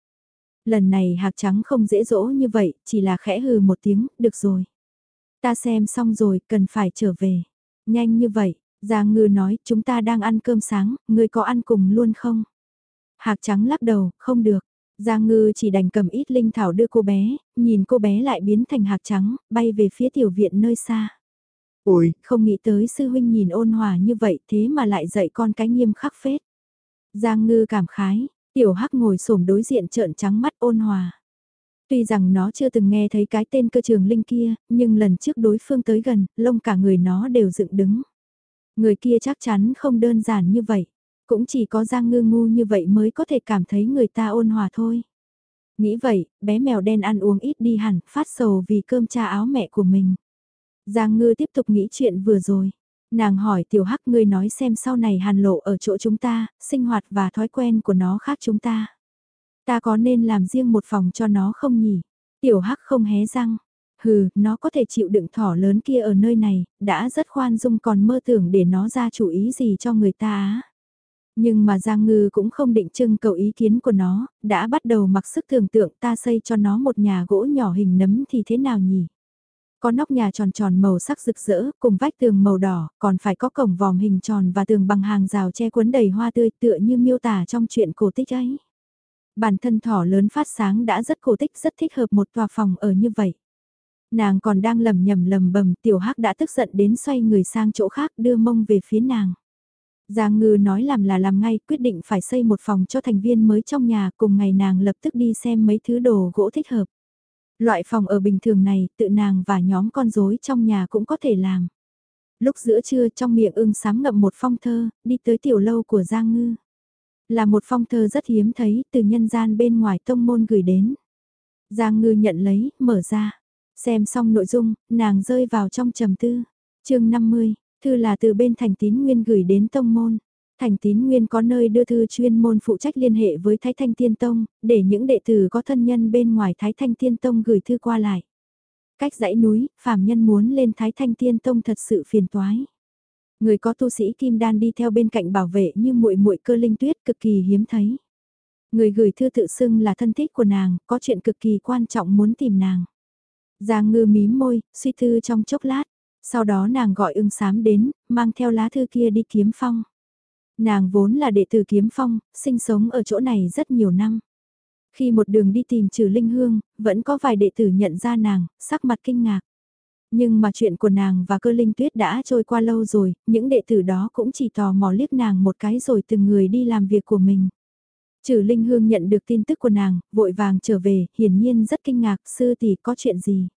lần này hạc trắng không dễ dỗ như vậy, chỉ là khẽ hừ một tiếng, được rồi. Ta xem xong rồi, cần phải trở về. Nhanh như vậy, Giang Ngư nói, chúng ta đang ăn cơm sáng, ngươi có ăn cùng luôn không? Hạc trắng lắc đầu, không được. Giang Ngư chỉ đành cầm ít linh thảo đưa cô bé, nhìn cô bé lại biến thành hạc trắng, bay về phía tiểu viện nơi xa. Ôi, không nghĩ tới sư huynh nhìn ôn hòa như vậy thế mà lại dạy con cái nghiêm khắc phết. Giang Ngư cảm khái, Tiểu Hắc ngồi xổm đối diện trợn trắng mắt ôn hòa. Tuy rằng nó chưa từng nghe thấy cái tên cơ trường linh kia, nhưng lần trước đối phương tới gần, lông cả người nó đều dựng đứng. Người kia chắc chắn không đơn giản như vậy. Cũng chỉ có Giang Ngư ngu như vậy mới có thể cảm thấy người ta ôn hòa thôi. Nghĩ vậy, bé mèo đen ăn uống ít đi hẳn, phát sầu vì cơm cha áo mẹ của mình. Giang Ngư tiếp tục nghĩ chuyện vừa rồi. Nàng hỏi tiểu hắc ngươi nói xem sau này hàn lộ ở chỗ chúng ta, sinh hoạt và thói quen của nó khác chúng ta. Ta có nên làm riêng một phòng cho nó không nhỉ? Tiểu hắc không hé răng. Hừ, nó có thể chịu đựng thỏ lớn kia ở nơi này, đã rất khoan dung còn mơ tưởng để nó ra chủ ý gì cho người ta á. Nhưng mà Giang Ngư cũng không định trưng cầu ý kiến của nó, đã bắt đầu mặc sức tưởng tượng ta xây cho nó một nhà gỗ nhỏ hình nấm thì thế nào nhỉ? Có nóc nhà tròn tròn màu sắc rực rỡ, cùng vách tường màu đỏ, còn phải có cổng vòm hình tròn và tường bằng hàng rào che cuốn đầy hoa tươi tựa như miêu tả trong chuyện cổ tích ấy. Bản thân thỏ lớn phát sáng đã rất cổ tích rất thích hợp một tòa phòng ở như vậy. Nàng còn đang lầm nhầm lầm bầm tiểu hắc đã tức giận đến xoay người sang chỗ khác đưa mông về phía nàng. Giang ngư nói làm là làm ngay quyết định phải xây một phòng cho thành viên mới trong nhà cùng ngày nàng lập tức đi xem mấy thứ đồ gỗ thích hợp. Loại phòng ở bình thường này, tự nàng và nhóm con rối trong nhà cũng có thể làm. Lúc giữa trưa trong miệng ưng sám ngậm một phong thơ, đi tới tiểu lâu của Giang Ngư. Là một phong thơ rất hiếm thấy từ nhân gian bên ngoài tông môn gửi đến. Giang Ngư nhận lấy, mở ra. Xem xong nội dung, nàng rơi vào trong trầm tư. chương 50, thư là từ bên thành tín nguyên gửi đến tông môn. Thành tín nguyên có nơi đưa thư chuyên môn phụ trách liên hệ với Thái Thanh Tiên Tông, để những đệ tử có thân nhân bên ngoài Thái Thanh Tiên Tông gửi thư qua lại. Cách dãy núi, phàm nhân muốn lên Thái Thanh Tiên Tông thật sự phiền toái. Người có tu sĩ kim đan đi theo bên cạnh bảo vệ như muội muội cơ linh tuyết cực kỳ hiếm thấy. Người gửi thư tự xưng là thân thích của nàng, có chuyện cực kỳ quan trọng muốn tìm nàng. Giang ngư mím môi, suy thư trong chốc lát. Sau đó nàng gọi ưng sám đến, mang theo lá thư kia đi kiếm phong. Nàng vốn là đệ tử kiếm phong, sinh sống ở chỗ này rất nhiều năm. Khi một đường đi tìm trừ linh hương, vẫn có vài đệ tử nhận ra nàng, sắc mặt kinh ngạc. Nhưng mà chuyện của nàng và cơ linh tuyết đã trôi qua lâu rồi, những đệ tử đó cũng chỉ tò mò liếc nàng một cái rồi từng người đi làm việc của mình. Trừ Linh Hương nhận được tin tức của nàng, vội vàng trở về, hiển nhiên rất kinh ngạc, sư tỷ có chuyện gì.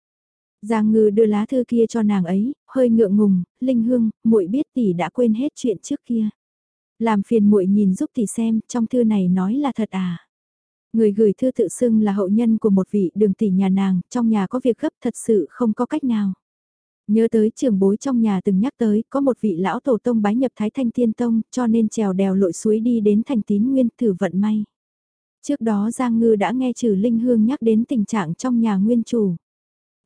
Giang Ngư đưa lá thư kia cho nàng ấy, hơi ngượng ngùng, Linh Hương, muội biết tỷ đã quên hết chuyện trước kia. Làm phiền muội nhìn giúp tỷ xem, trong thư này nói là thật à. Người gửi thư tự xưng là hậu nhân của một vị đường tỷ nhà nàng, trong nhà có việc gấp thật sự không có cách nào. Nhớ tới trường bối trong nhà từng nhắc tới, có một vị lão tổ tông bái nhập Thái Thanh Tiên Tông, cho nên trèo đèo lội suối đi đến thành tín nguyên thử vận may. Trước đó Giang Ngư đã nghe trừ Linh Hương nhắc đến tình trạng trong nhà nguyên chủ.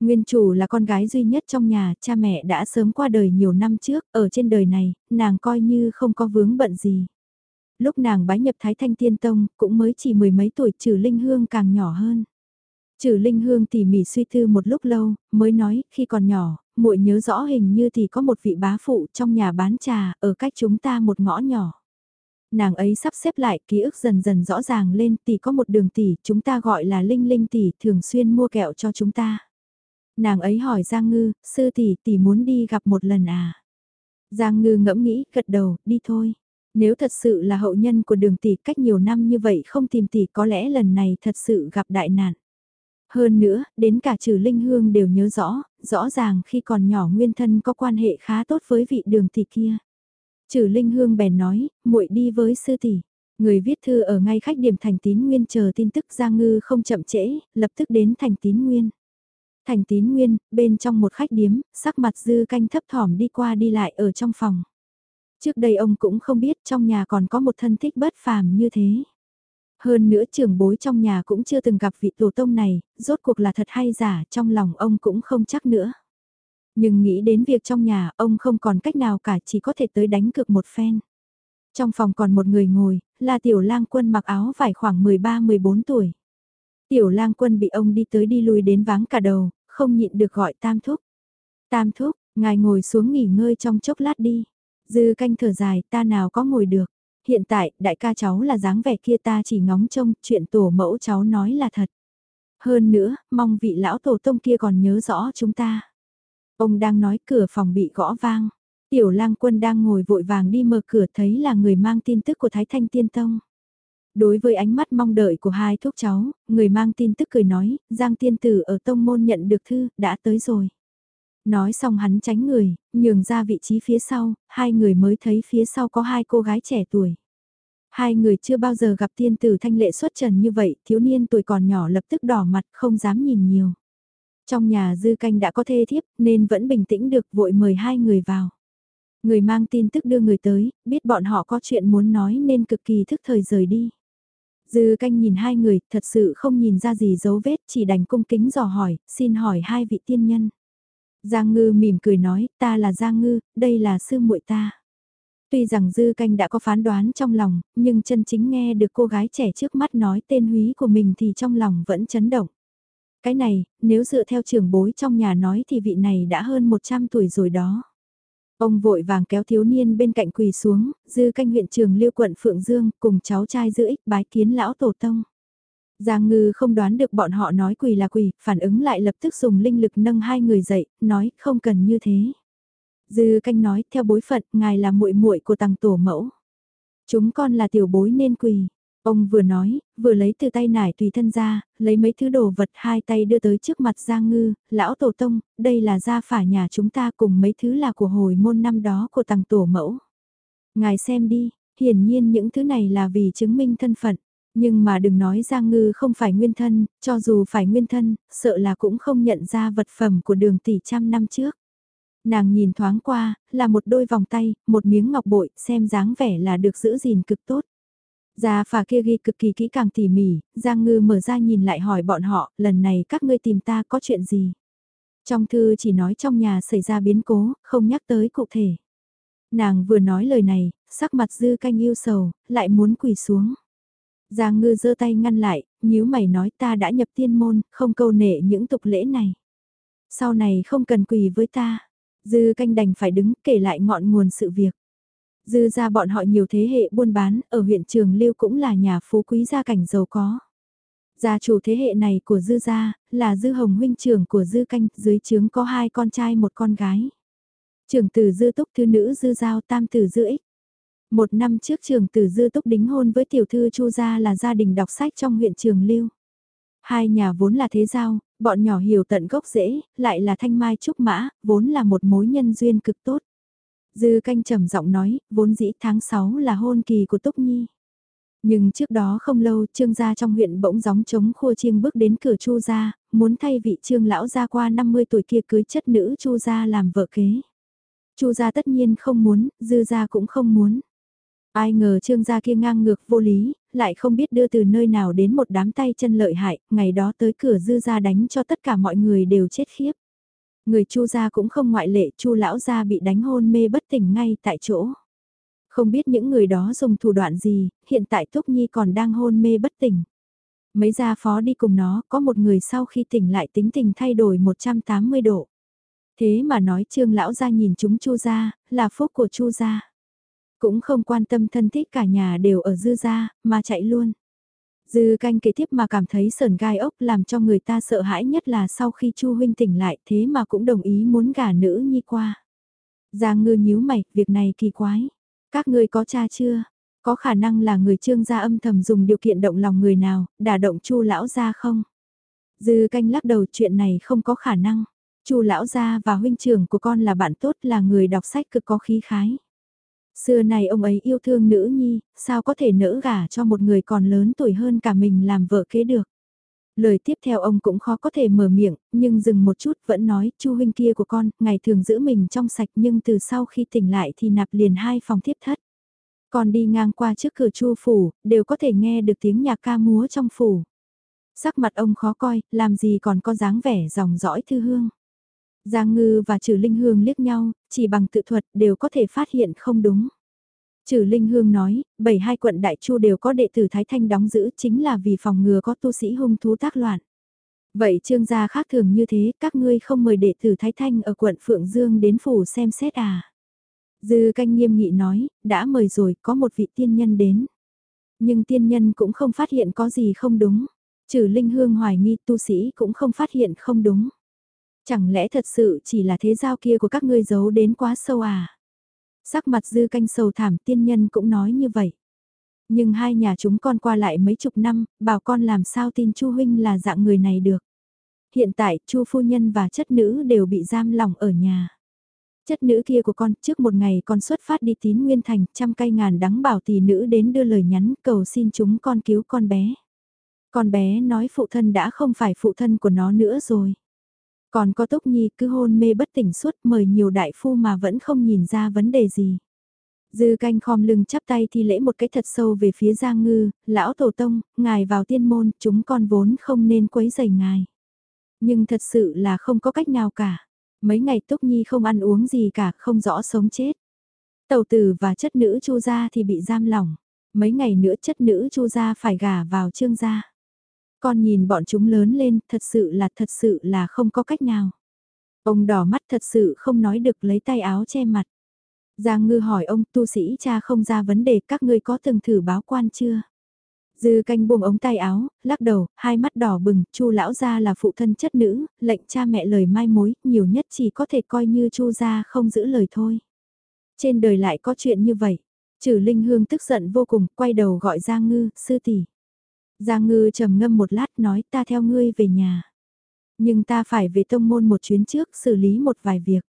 Nguyên chủ là con gái duy nhất trong nhà, cha mẹ đã sớm qua đời nhiều năm trước, ở trên đời này, nàng coi như không có vướng bận gì. Lúc nàng bái nhập Thái Thanh Tiên Tông, cũng mới chỉ mười mấy tuổi trừ Linh Hương càng nhỏ hơn. Trừ Linh Hương tỉ mỉ suy tư một lúc lâu, mới nói, khi còn nhỏ, muội nhớ rõ hình như thì có một vị bá phụ trong nhà bán trà, ở cách chúng ta một ngõ nhỏ. Nàng ấy sắp xếp lại, ký ức dần dần rõ ràng lên, tỷ có một đường tỷ, chúng ta gọi là Linh Linh tỷ, thường xuyên mua kẹo cho chúng ta. Nàng ấy hỏi Giang Ngư, sư tỷ tỷ muốn đi gặp một lần à? Giang Ngư ngẫm nghĩ, gật đầu, đi thôi. Nếu thật sự là hậu nhân của đường tỷ cách nhiều năm như vậy không tìm tỷ có lẽ lần này thật sự gặp đại nạn. Hơn nữa, đến cả trừ Linh Hương đều nhớ rõ, rõ ràng khi còn nhỏ nguyên thân có quan hệ khá tốt với vị đường tỷ kia. Trừ Linh Hương bèn nói, muội đi với sư tỷ. Người viết thư ở ngay khách điểm thành tín nguyên chờ tin tức Giang Ngư không chậm trễ, lập tức đến thành tín nguyên. Thành tín nguyên, bên trong một khách điếm, sắc mặt dư canh thấp thỏm đi qua đi lại ở trong phòng. Trước đây ông cũng không biết trong nhà còn có một thân thích bất phàm như thế. Hơn nữa trưởng bối trong nhà cũng chưa từng gặp vị tổ tông này, rốt cuộc là thật hay giả trong lòng ông cũng không chắc nữa. Nhưng nghĩ đến việc trong nhà ông không còn cách nào cả chỉ có thể tới đánh cược một phen. Trong phòng còn một người ngồi, là tiểu lang quân mặc áo vải khoảng 13-14 tuổi. Tiểu lang quân bị ông đi tới đi lui đến váng cả đầu, không nhịn được gọi tam thúc. Tam thúc, ngài ngồi xuống nghỉ ngơi trong chốc lát đi. Dư canh thở dài ta nào có ngồi được hiện tại, đại ca cháu là dáng vẻ kia ta chỉ ngóng trông, chuyện tổ mẫu cháu nói là thật. Hơn nữa, mong vị lão tổ tông kia còn nhớ rõ chúng ta. Ông đang nói cửa phòng bị gõ vang. Tiểu lang quân đang ngồi vội vàng đi mở cửa thấy là người mang tin tức của Thái Thanh Tiên Tông. Đối với ánh mắt mong đợi của hai thúc cháu, người mang tin tức cười nói, Giang Tiên Tử ở Tông Môn nhận được thư, đã tới rồi. Nói xong hắn tránh người, nhường ra vị trí phía sau, hai người mới thấy phía sau có hai cô gái trẻ tuổi. Hai người chưa bao giờ gặp tiên tử thanh lệ xuất trần như vậy, thiếu niên tuổi còn nhỏ lập tức đỏ mặt không dám nhìn nhiều. Trong nhà dư canh đã có thê thiếp nên vẫn bình tĩnh được vội mời hai người vào. Người mang tin tức đưa người tới, biết bọn họ có chuyện muốn nói nên cực kỳ thức thời rời đi. Dư canh nhìn hai người, thật sự không nhìn ra gì dấu vết, chỉ đành cung kính dò hỏi, xin hỏi hai vị tiên nhân. Giang Ngư mỉm cười nói, ta là Giang Ngư, đây là sư muội ta. Tuy rằng Dư Canh đã có phán đoán trong lòng, nhưng chân chính nghe được cô gái trẻ trước mắt nói tên húy của mình thì trong lòng vẫn chấn động. Cái này, nếu dựa theo trường bối trong nhà nói thì vị này đã hơn 100 tuổi rồi đó. Ông vội vàng kéo thiếu niên bên cạnh quỳ xuống, Dư Canh huyện trường Liêu quận Phượng Dương cùng cháu trai Dư Ích bái kiến lão tổ tông. Giang ngư không đoán được bọn họ nói quỳ là quỳ, phản ứng lại lập tức dùng linh lực nâng hai người dậy, nói không cần như thế. Dư canh nói theo bối phận, ngài là muội muội của tàng tổ mẫu. Chúng con là tiểu bối nên quỳ. Ông vừa nói, vừa lấy từ tay nải tùy thân ra, lấy mấy thứ đồ vật hai tay đưa tới trước mặt Giang Ngư, lão tổ tông, đây là gia phả nhà chúng ta cùng mấy thứ là của hồi môn năm đó của tàng tổ mẫu. Ngài xem đi, hiển nhiên những thứ này là vì chứng minh thân phận. Nhưng mà đừng nói Giang Ngư không phải nguyên thân, cho dù phải nguyên thân, sợ là cũng không nhận ra vật phẩm của đường tỷ trăm năm trước. Nàng nhìn thoáng qua, là một đôi vòng tay, một miếng ngọc bội, xem dáng vẻ là được giữ gìn cực tốt. Gia phà kia ghi cực kỳ kỹ càng tỉ mỉ, Giang Ngư mở ra nhìn lại hỏi bọn họ, lần này các ngươi tìm ta có chuyện gì? Trong thư chỉ nói trong nhà xảy ra biến cố, không nhắc tới cụ thể. Nàng vừa nói lời này, sắc mặt dư canh yêu sầu, lại muốn quỳ xuống. Giang ngư giơ tay ngăn lại, nhíu mày nói ta đã nhập tiên môn, không câu nệ những tục lễ này. Sau này không cần quỳ với ta. Dư canh đành phải đứng kể lại ngọn nguồn sự việc. Dư ra bọn họ nhiều thế hệ buôn bán, ở huyện Trường Lưu cũng là nhà phú quý gia cảnh giàu có. Gia chủ thế hệ này của Dư gia, là Dư Hồng huynh trưởng của Dư Canh, dưới trướng có hai con trai một con gái. Trưởng tử Dư Túc thư nữ Dư Giao tam tử Dư Ích. Một năm trước trường tử Dư Túc đính hôn với tiểu thư Chu Gia là gia đình đọc sách trong huyện Trường Lưu. Hai nhà vốn là thế giao, bọn nhỏ hiểu tận gốc rễ, lại là thanh mai trúc mã, vốn là một mối nhân duyên cực tốt. Dư canh trầm giọng nói, vốn dĩ tháng 6 là hôn kỳ của Túc Nhi. Nhưng trước đó không lâu, trương gia trong huyện bỗng gióng chống khua chiêng bước đến cửa chu gia, muốn thay vị trương lão gia qua 50 tuổi kia cưới chất nữ chu gia làm vợ kế. chu gia tất nhiên không muốn, dư gia cũng không muốn. Ai ngờ trương gia kia ngang ngược vô lý, lại không biết đưa từ nơi nào đến một đám tay chân lợi hại, ngày đó tới cửa dư gia đánh cho tất cả mọi người đều chết khiếp. Người chu gia cũng không ngoại lệ, chu lão gia bị đánh hôn mê bất tỉnh ngay tại chỗ. Không biết những người đó dùng thủ đoạn gì, hiện tại Túc Nhi còn đang hôn mê bất tỉnh. Mấy gia phó đi cùng nó, có một người sau khi tỉnh lại tính tình thay đổi 180 độ. Thế mà nói trương lão gia nhìn chúng chu gia, là phúc của chu gia. Cũng không quan tâm thân thích cả nhà đều ở dư gia, mà chạy luôn. Dư canh kế tiếp mà cảm thấy sờn gai ốc làm cho người ta sợ hãi nhất là sau khi Chu huynh tỉnh lại thế mà cũng đồng ý muốn gả nữ nhi qua. Giang ngư nhíu mày, việc này kỳ quái. Các ngươi có cha chưa? Có khả năng là người trương gia âm thầm dùng điều kiện động lòng người nào, đả động Chu lão gia không? Dư canh lắc đầu chuyện này không có khả năng. Chu lão gia và huynh trưởng của con là bạn tốt là người đọc sách cực có khí khái. Xưa này ông ấy yêu thương nữ nhi, sao có thể nỡ gả cho một người còn lớn tuổi hơn cả mình làm vợ kế được. Lời tiếp theo ông cũng khó có thể mở miệng, nhưng dừng một chút vẫn nói, chu huynh kia của con, ngày thường giữ mình trong sạch nhưng từ sau khi tỉnh lại thì nạp liền hai phòng thiếp thất. Còn đi ngang qua trước cửa chu phủ, đều có thể nghe được tiếng nhạc ca múa trong phủ. Sắc mặt ông khó coi, làm gì còn có dáng vẻ dòng dõi thư hương. Giang Ngư và Trừ Linh Hương liếc nhau, chỉ bằng tự thuật đều có thể phát hiện không đúng. Trừ Linh Hương nói, bảy hai quận Đại Chu đều có đệ tử Thái Thanh đóng giữ chính là vì phòng ngừa có tu sĩ hung thú tác loạn. Vậy trương gia khác thường như thế, các ngươi không mời đệ tử Thái Thanh ở quận Phượng Dương đến phủ xem xét à? Dư canh nghiêm nghị nói, đã mời rồi, có một vị tiên nhân đến. Nhưng tiên nhân cũng không phát hiện có gì không đúng. Trừ Linh Hương hoài nghi tu sĩ cũng không phát hiện không đúng. Chẳng lẽ thật sự chỉ là thế giao kia của các ngươi giấu đến quá sâu à? Sắc mặt dư canh sầu thảm tiên nhân cũng nói như vậy. Nhưng hai nhà chúng con qua lại mấy chục năm, bảo con làm sao tin Chu huynh là dạng người này được. Hiện tại, Chu phu nhân và chất nữ đều bị giam lỏng ở nhà. Chất nữ kia của con, trước một ngày con xuất phát đi tín nguyên thành, trăm cây ngàn đắng bảo tỷ nữ đến đưa lời nhắn cầu xin chúng con cứu con bé. Con bé nói phụ thân đã không phải phụ thân của nó nữa rồi. Còn có Túc Nhi cứ hôn mê bất tỉnh suốt mời nhiều đại phu mà vẫn không nhìn ra vấn đề gì. Dư canh khom lưng chắp tay thi lễ một cái thật sâu về phía Giang Ngư, lão tổ tông, ngài vào tiên môn, chúng con vốn không nên quấy rầy ngài. Nhưng thật sự là không có cách nào cả. Mấy ngày Túc Nhi không ăn uống gì cả, không rõ sống chết. Tàu tử và chất nữ chu gia thì bị giam lỏng. Mấy ngày nữa chất nữ chu gia phải gả vào trương gia. Con nhìn bọn chúng lớn lên, thật sự là thật sự là không có cách nào. Ông đỏ mắt thật sự không nói được lấy tay áo che mặt. Giang ngư hỏi ông tu sĩ cha không ra vấn đề các ngươi có từng thử báo quan chưa? Dư canh buông ống tay áo, lắc đầu, hai mắt đỏ bừng, chu lão gia là phụ thân chất nữ, lệnh cha mẹ lời mai mối, nhiều nhất chỉ có thể coi như chu gia không giữ lời thôi. Trên đời lại có chuyện như vậy, Trừ Linh Hương tức giận vô cùng, quay đầu gọi Giang Ngư, sư tỷ. Giang Ngư trầm ngâm một lát nói ta theo ngươi về nhà. Nhưng ta phải về tông môn một chuyến trước xử lý một vài việc.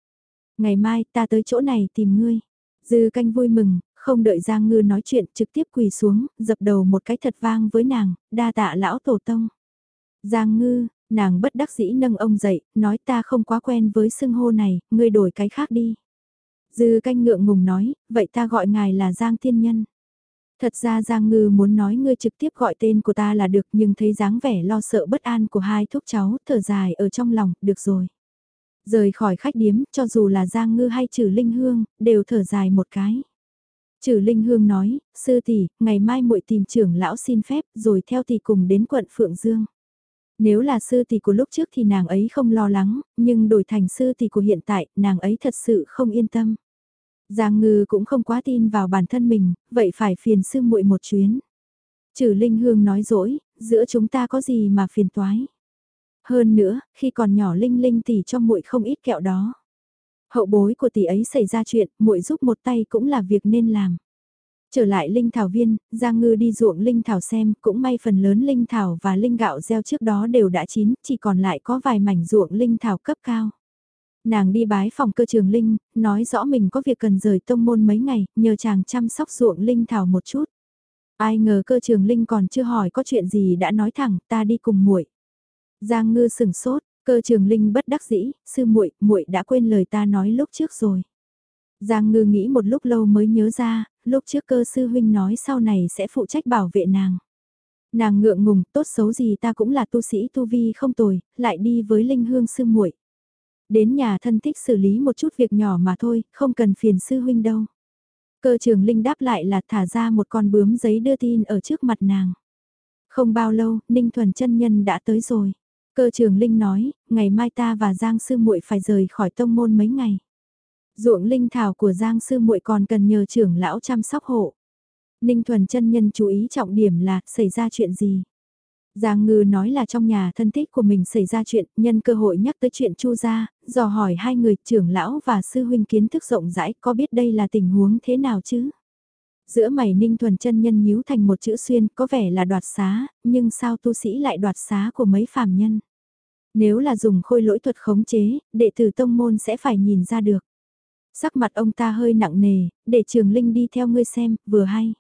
Ngày mai ta tới chỗ này tìm ngươi. Dư canh vui mừng, không đợi Giang Ngư nói chuyện trực tiếp quỳ xuống, dập đầu một cái thật vang với nàng, đa tạ lão tổ tông. Giang Ngư, nàng bất đắc dĩ nâng ông dậy, nói ta không quá quen với xưng hô này, ngươi đổi cái khác đi. Dư canh ngượng ngùng nói, vậy ta gọi ngài là Giang Thiên Nhân. Thật ra Giang Ngư muốn nói ngươi trực tiếp gọi tên của ta là được nhưng thấy dáng vẻ lo sợ bất an của hai thúc cháu thở dài ở trong lòng, được rồi. Rời khỏi khách điếm, cho dù là Giang Ngư hay Trừ Linh Hương, đều thở dài một cái. Trừ Linh Hương nói, sư tỷ, ngày mai muội tìm trưởng lão xin phép rồi theo tỷ cùng đến quận Phượng Dương. Nếu là sư tỷ của lúc trước thì nàng ấy không lo lắng, nhưng đổi thành sư tỷ của hiện tại, nàng ấy thật sự không yên tâm. Giang Ngư cũng không quá tin vào bản thân mình, vậy phải phiền sư muội một chuyến. Trừ Linh Hương nói dỗi, giữa chúng ta có gì mà phiền toái. Hơn nữa, khi còn nhỏ Linh Linh tỷ cho muội không ít kẹo đó. Hậu bối của tỷ ấy xảy ra chuyện, muội giúp một tay cũng là việc nên làm. Trở lại Linh Thảo Viên, Giang Ngư đi ruộng Linh Thảo xem, cũng may phần lớn Linh Thảo và Linh Gạo gieo trước đó đều đã chín, chỉ còn lại có vài mảnh ruộng Linh Thảo cấp cao. Nàng đi bái phòng cơ trường Linh, nói rõ mình có việc cần rời tông môn mấy ngày, nhờ chàng chăm sóc ruộng Linh Thảo một chút. Ai ngờ cơ trường Linh còn chưa hỏi có chuyện gì đã nói thẳng, ta đi cùng muội. Giang Ngư sừng sốt, cơ trường Linh bất đắc dĩ, sư muội, muội đã quên lời ta nói lúc trước rồi. Giang Ngư nghĩ một lúc lâu mới nhớ ra, lúc trước cơ sư huynh nói sau này sẽ phụ trách bảo vệ nàng. Nàng ngượng ngùng, tốt xấu gì ta cũng là tu sĩ tu vi không tồi, lại đi với linh hương sư muội. Đến nhà thân thích xử lý một chút việc nhỏ mà thôi, không cần phiền sư huynh đâu. Cơ trường linh đáp lại là thả ra một con bướm giấy đưa tin ở trước mặt nàng. Không bao lâu, Ninh Thuần chân nhân đã tới rồi. Cơ trường linh nói, ngày mai ta và Giang sư muội phải rời khỏi tông môn mấy ngày. Ruộng linh thảo của Giang sư muội còn cần nhờ trưởng lão chăm sóc hộ. Ninh Thuần chân nhân chú ý trọng điểm là xảy ra chuyện gì. Giang Ngư nói là trong nhà thân thích của mình xảy ra chuyện, nhân cơ hội nhắc tới chuyện Chu gia, dò hỏi hai người trưởng lão và sư huynh kiến thức rộng rãi có biết đây là tình huống thế nào chứ? Giữa mày Ninh Thuần chân nhân nhíu thành một chữ xuyên có vẻ là đoạt xá, nhưng sao tu sĩ lại đoạt xá của mấy phàm nhân? Nếu là dùng khôi lỗi thuật khống chế, đệ tử tông môn sẽ phải nhìn ra được. Sắc mặt ông ta hơi nặng nề, để Trường Linh đi theo ngươi xem, vừa hay.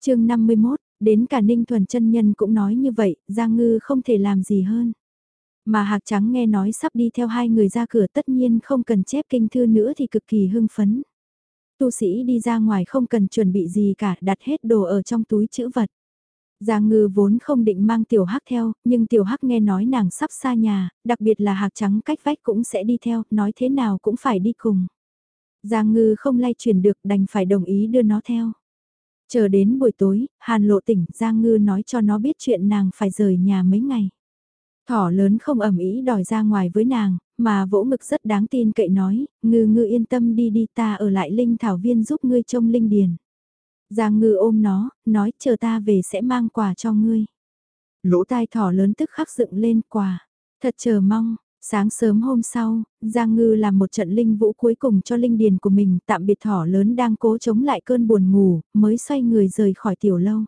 chương 51, đến cả Ninh Thuần chân Nhân cũng nói như vậy, Giang Ngư không thể làm gì hơn. Mà Hạc Trắng nghe nói sắp đi theo hai người ra cửa tất nhiên không cần chép kinh thư nữa thì cực kỳ hưng phấn. Tu sĩ đi ra ngoài không cần chuẩn bị gì cả, đặt hết đồ ở trong túi chữ vật. Giang ngư vốn không định mang tiểu hắc theo, nhưng tiểu hắc nghe nói nàng sắp xa nhà, đặc biệt là hạc trắng cách vách cũng sẽ đi theo, nói thế nào cũng phải đi cùng. Giang ngư không lay chuyển được đành phải đồng ý đưa nó theo. Chờ đến buổi tối, Hàn lộ tỉnh, Giang ngư nói cho nó biết chuyện nàng phải rời nhà mấy ngày. Thỏ lớn không ẩm ý đòi ra ngoài với nàng, mà vỗ ngực rất đáng tin cậy nói, ngư ngư yên tâm đi đi ta ở lại linh thảo viên giúp ngươi trông linh điền. Giang ngư ôm nó, nói chờ ta về sẽ mang quà cho ngươi. Lỗ tai thỏ lớn tức khắc dựng lên quà. Thật chờ mong, sáng sớm hôm sau, Giang ngư làm một trận linh vũ cuối cùng cho linh điền của mình tạm biệt thỏ lớn đang cố chống lại cơn buồn ngủ, mới xoay người rời khỏi tiểu lâu.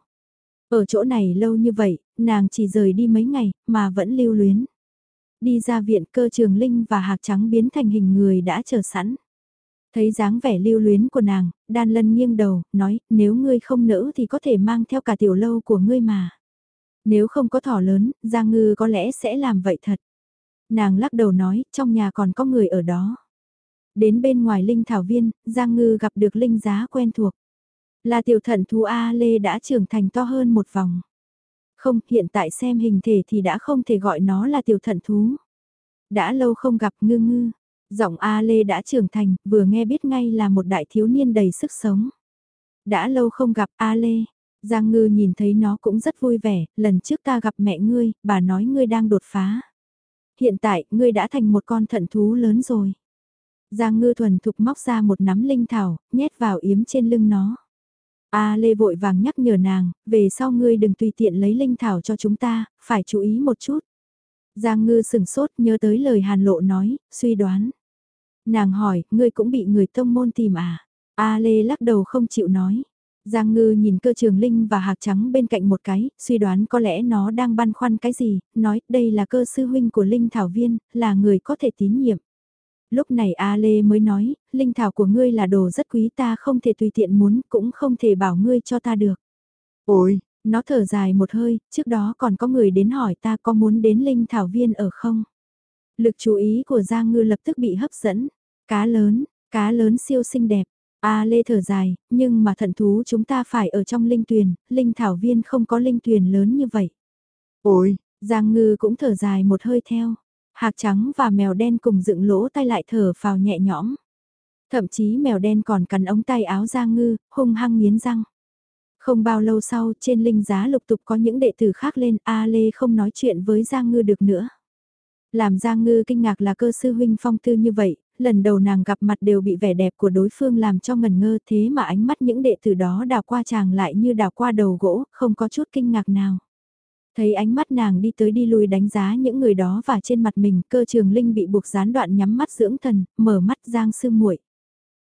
Ở chỗ này lâu như vậy, nàng chỉ rời đi mấy ngày, mà vẫn lưu luyến. Đi ra viện cơ trường linh và hạc trắng biến thành hình người đã chờ sẵn. Thấy dáng vẻ lưu luyến của nàng, đan lân nghiêng đầu, nói, nếu ngươi không nỡ thì có thể mang theo cả tiểu lâu của ngươi mà. Nếu không có thỏ lớn, Giang Ngư có lẽ sẽ làm vậy thật. Nàng lắc đầu nói, trong nhà còn có người ở đó. Đến bên ngoài Linh Thảo Viên, Giang Ngư gặp được Linh Giá quen thuộc. Là tiểu thận thú A Lê đã trưởng thành to hơn một vòng. Không, hiện tại xem hình thể thì đã không thể gọi nó là tiểu thận thú. Đã lâu không gặp ngư ngư, Giọng A Lê đã trưởng thành, vừa nghe biết ngay là một đại thiếu niên đầy sức sống. Đã lâu không gặp A Lê, Giang Ngư nhìn thấy nó cũng rất vui vẻ, lần trước ta gặp mẹ ngươi, bà nói ngươi đang đột phá. Hiện tại, ngươi đã thành một con thận thú lớn rồi. Giang Ngư thuần thục móc ra một nắm linh thảo, nhét vào yếm trên lưng nó. A Lê vội vàng nhắc nhở nàng, về sau ngươi đừng tùy tiện lấy linh thảo cho chúng ta, phải chú ý một chút. Giang Ngư sừng sốt nhớ tới lời Hàn Lộ nói, suy đoán. Nàng hỏi, ngươi cũng bị người tông môn tìm à? A Lê lắc đầu không chịu nói. Giang Ngư nhìn cơ trường linh và hạc trắng bên cạnh một cái, suy đoán có lẽ nó đang băn khoăn cái gì, nói đây là cơ sư huynh của Linh Thảo Viên, là người có thể tín nhiệm. Lúc này A Lê mới nói, Linh Thảo của ngươi là đồ rất quý ta không thể tùy tiện muốn, cũng không thể bảo ngươi cho ta được. Ôi, nó thở dài một hơi, trước đó còn có người đến hỏi ta có muốn đến Linh Thảo Viên ở không? Lực chú ý của Giang Ngư lập tức bị hấp dẫn. Cá lớn, cá lớn siêu xinh đẹp. A Lê thở dài, nhưng mà thận thú chúng ta phải ở trong linh tuyền, linh thảo viên không có linh tuyền lớn như vậy. Ôi, Giang Ngư cũng thở dài một hơi theo. Hạc trắng và mèo đen cùng dựng lỗ tay lại thở phào nhẹ nhõm. Thậm chí mèo đen còn cắn ống tay áo Giang Ngư, hung hăng miến răng. Không bao lâu sau, trên linh giá lục tục có những đệ tử khác lên, A Lê không nói chuyện với Giang Ngư được nữa. Làm Giang Ngư kinh ngạc là cơ sư huynh phong tư như vậy, lần đầu nàng gặp mặt đều bị vẻ đẹp của đối phương làm cho ngần ngơ thế mà ánh mắt những đệ tử đó đào qua chàng lại như đào qua đầu gỗ, không có chút kinh ngạc nào. Thấy ánh mắt nàng đi tới đi lui đánh giá những người đó và trên mặt mình cơ trường linh bị buộc gián đoạn nhắm mắt dưỡng thần, mở mắt Giang sư muội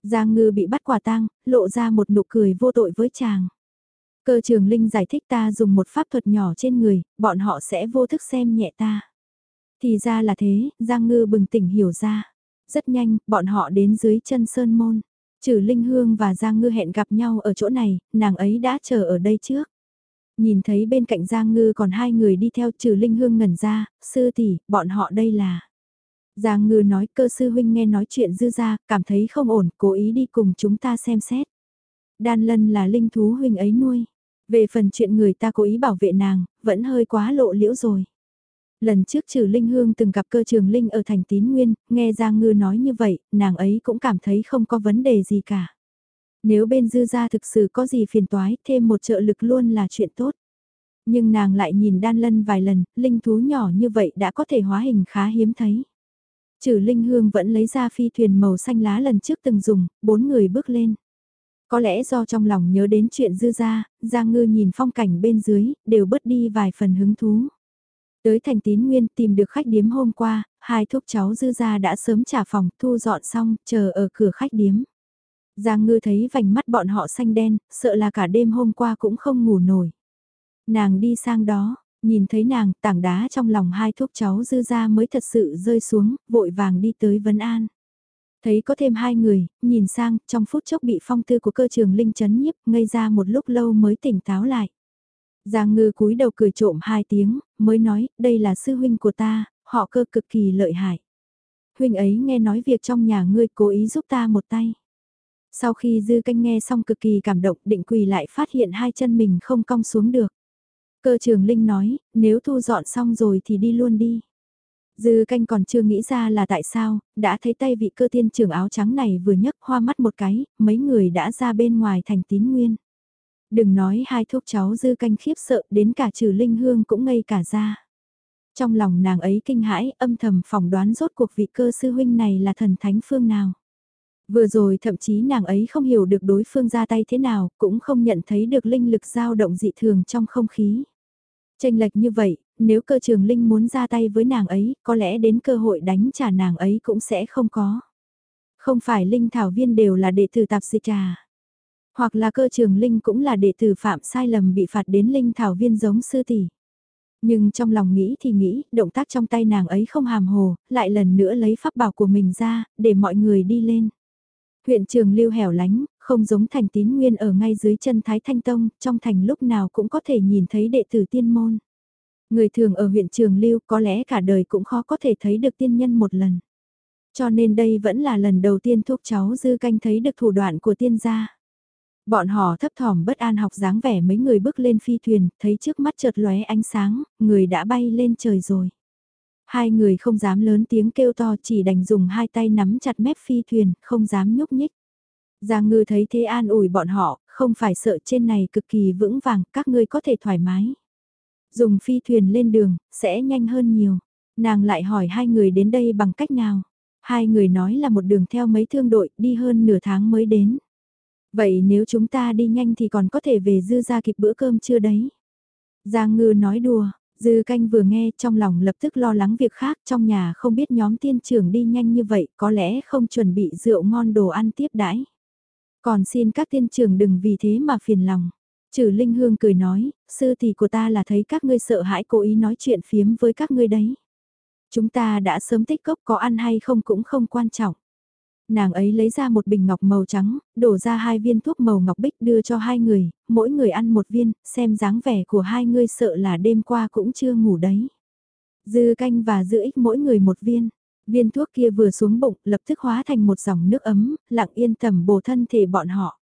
Giang ngư bị bắt quả tang, lộ ra một nụ cười vô tội với chàng. Cơ trường linh giải thích ta dùng một pháp thuật nhỏ trên người, bọn họ sẽ vô thức xem nhẹ ta. Thì ra là thế, Giang ngư bừng tỉnh hiểu ra. Rất nhanh, bọn họ đến dưới chân sơn môn. Trừ Linh Hương và Giang Ngư hẹn gặp nhau ở chỗ này, nàng ấy đã chờ ở đây trước. Nhìn thấy bên cạnh Giang Ngư còn hai người đi theo trừ Linh Hương ngẩn ra, sư tỷ, bọn họ đây là. Giang Ngư nói cơ sư huynh nghe nói chuyện dư ra, cảm thấy không ổn, cố ý đi cùng chúng ta xem xét. Đan lân là linh thú huynh ấy nuôi. Về phần chuyện người ta cố ý bảo vệ nàng, vẫn hơi quá lộ liễu rồi. Lần trước trừ Linh Hương từng gặp cơ trường Linh ở thành tín nguyên, nghe Giang Ngư nói như vậy, nàng ấy cũng cảm thấy không có vấn đề gì cả. Nếu bên dư gia thực sự có gì phiền toái, thêm một trợ lực luôn là chuyện tốt. Nhưng nàng lại nhìn đan lân vài lần, linh thú nhỏ như vậy đã có thể hóa hình khá hiếm thấy. Trừ Linh Hương vẫn lấy ra phi thuyền màu xanh lá lần trước từng dùng, bốn người bước lên. Có lẽ do trong lòng nhớ đến chuyện dư gia, Giang Ngư nhìn phong cảnh bên dưới, đều bớt đi vài phần hứng thú. Tới thành tín nguyên tìm được khách điếm hôm qua, hai thúc cháu dư gia đã sớm trả phòng thu dọn xong, chờ ở cửa khách điếm. Giang ngư thấy vành mắt bọn họ xanh đen, sợ là cả đêm hôm qua cũng không ngủ nổi. Nàng đi sang đó, nhìn thấy nàng, tảng đá trong lòng hai thúc cháu dư gia mới thật sự rơi xuống, vội vàng đi tới vấn an. Thấy có thêm hai người, nhìn sang, trong phút chốc bị phong tư của cơ trường linh chấn nhiếp, ngây ra một lúc lâu mới tỉnh táo lại. Giang ngư cúi đầu cười trộm hai tiếng, mới nói, đây là sư huynh của ta, họ cơ cực kỳ lợi hại. Huynh ấy nghe nói việc trong nhà ngươi cố ý giúp ta một tay. Sau khi dư canh nghe xong cực kỳ cảm động định quỳ lại phát hiện hai chân mình không cong xuống được. Cơ trường Linh nói, nếu thu dọn xong rồi thì đi luôn đi. Dư canh còn chưa nghĩ ra là tại sao, đã thấy tay vị cơ tiên trưởng áo trắng này vừa nhấc hoa mắt một cái, mấy người đã ra bên ngoài thành tín nguyên. Đừng nói hai thuốc cháu dư canh khiếp sợ đến cả trừ linh hương cũng ngây cả ra. Trong lòng nàng ấy kinh hãi âm thầm phỏng đoán rốt cuộc vị cơ sư huynh này là thần thánh phương nào. Vừa rồi thậm chí nàng ấy không hiểu được đối phương ra tay thế nào, cũng không nhận thấy được linh lực dao động dị thường trong không khí. Tranh lệch như vậy, nếu cơ trường linh muốn ra tay với nàng ấy, có lẽ đến cơ hội đánh trả nàng ấy cũng sẽ không có. Không phải linh thảo viên đều là đệ tử tạp dịch trà. Hoặc là cơ trường Linh cũng là đệ tử phạm sai lầm bị phạt đến Linh thảo viên giống sư tỷ. Nhưng trong lòng nghĩ thì nghĩ, động tác trong tay nàng ấy không hàm hồ, lại lần nữa lấy pháp bảo của mình ra, để mọi người đi lên. Huyện trường lưu hẻo lánh, không giống thành tín nguyên ở ngay dưới chân Thái Thanh Tông, trong thành lúc nào cũng có thể nhìn thấy đệ tử tiên môn. Người thường ở huyện trường lưu có lẽ cả đời cũng khó có thể thấy được tiên nhân một lần. Cho nên đây vẫn là lần đầu tiên thuốc cháu dư canh thấy được thủ đoạn của tiên gia. Bọn họ thấp thỏm bất an học dáng vẻ mấy người bước lên phi thuyền, thấy trước mắt chợt lóe ánh sáng, người đã bay lên trời rồi. Hai người không dám lớn tiếng kêu to chỉ đành dùng hai tay nắm chặt mép phi thuyền, không dám nhúc nhích. Giang ngư thấy thế an ủi bọn họ, không phải sợ trên này cực kỳ vững vàng, các ngươi có thể thoải mái. Dùng phi thuyền lên đường, sẽ nhanh hơn nhiều. Nàng lại hỏi hai người đến đây bằng cách nào. Hai người nói là một đường theo mấy thương đội, đi hơn nửa tháng mới đến. Vậy nếu chúng ta đi nhanh thì còn có thể về dư ra kịp bữa cơm chưa đấy? Giang ngư nói đùa, dư canh vừa nghe trong lòng lập tức lo lắng việc khác trong nhà không biết nhóm tiên trưởng đi nhanh như vậy có lẽ không chuẩn bị rượu ngon đồ ăn tiếp đãi. Còn xin các tiên trưởng đừng vì thế mà phiền lòng. Trừ Linh Hương cười nói, sư tỷ của ta là thấy các ngươi sợ hãi cố ý nói chuyện phiếm với các ngươi đấy. Chúng ta đã sớm tích cốc có ăn hay không cũng không quan trọng. Nàng ấy lấy ra một bình ngọc màu trắng, đổ ra hai viên thuốc màu ngọc bích đưa cho hai người, mỗi người ăn một viên, xem dáng vẻ của hai người sợ là đêm qua cũng chưa ngủ đấy. Dư canh và dư ích mỗi người một viên. Viên thuốc kia vừa xuống bụng, lập tức hóa thành một dòng nước ấm, lặng yên tầm bổ thân thể bọn họ.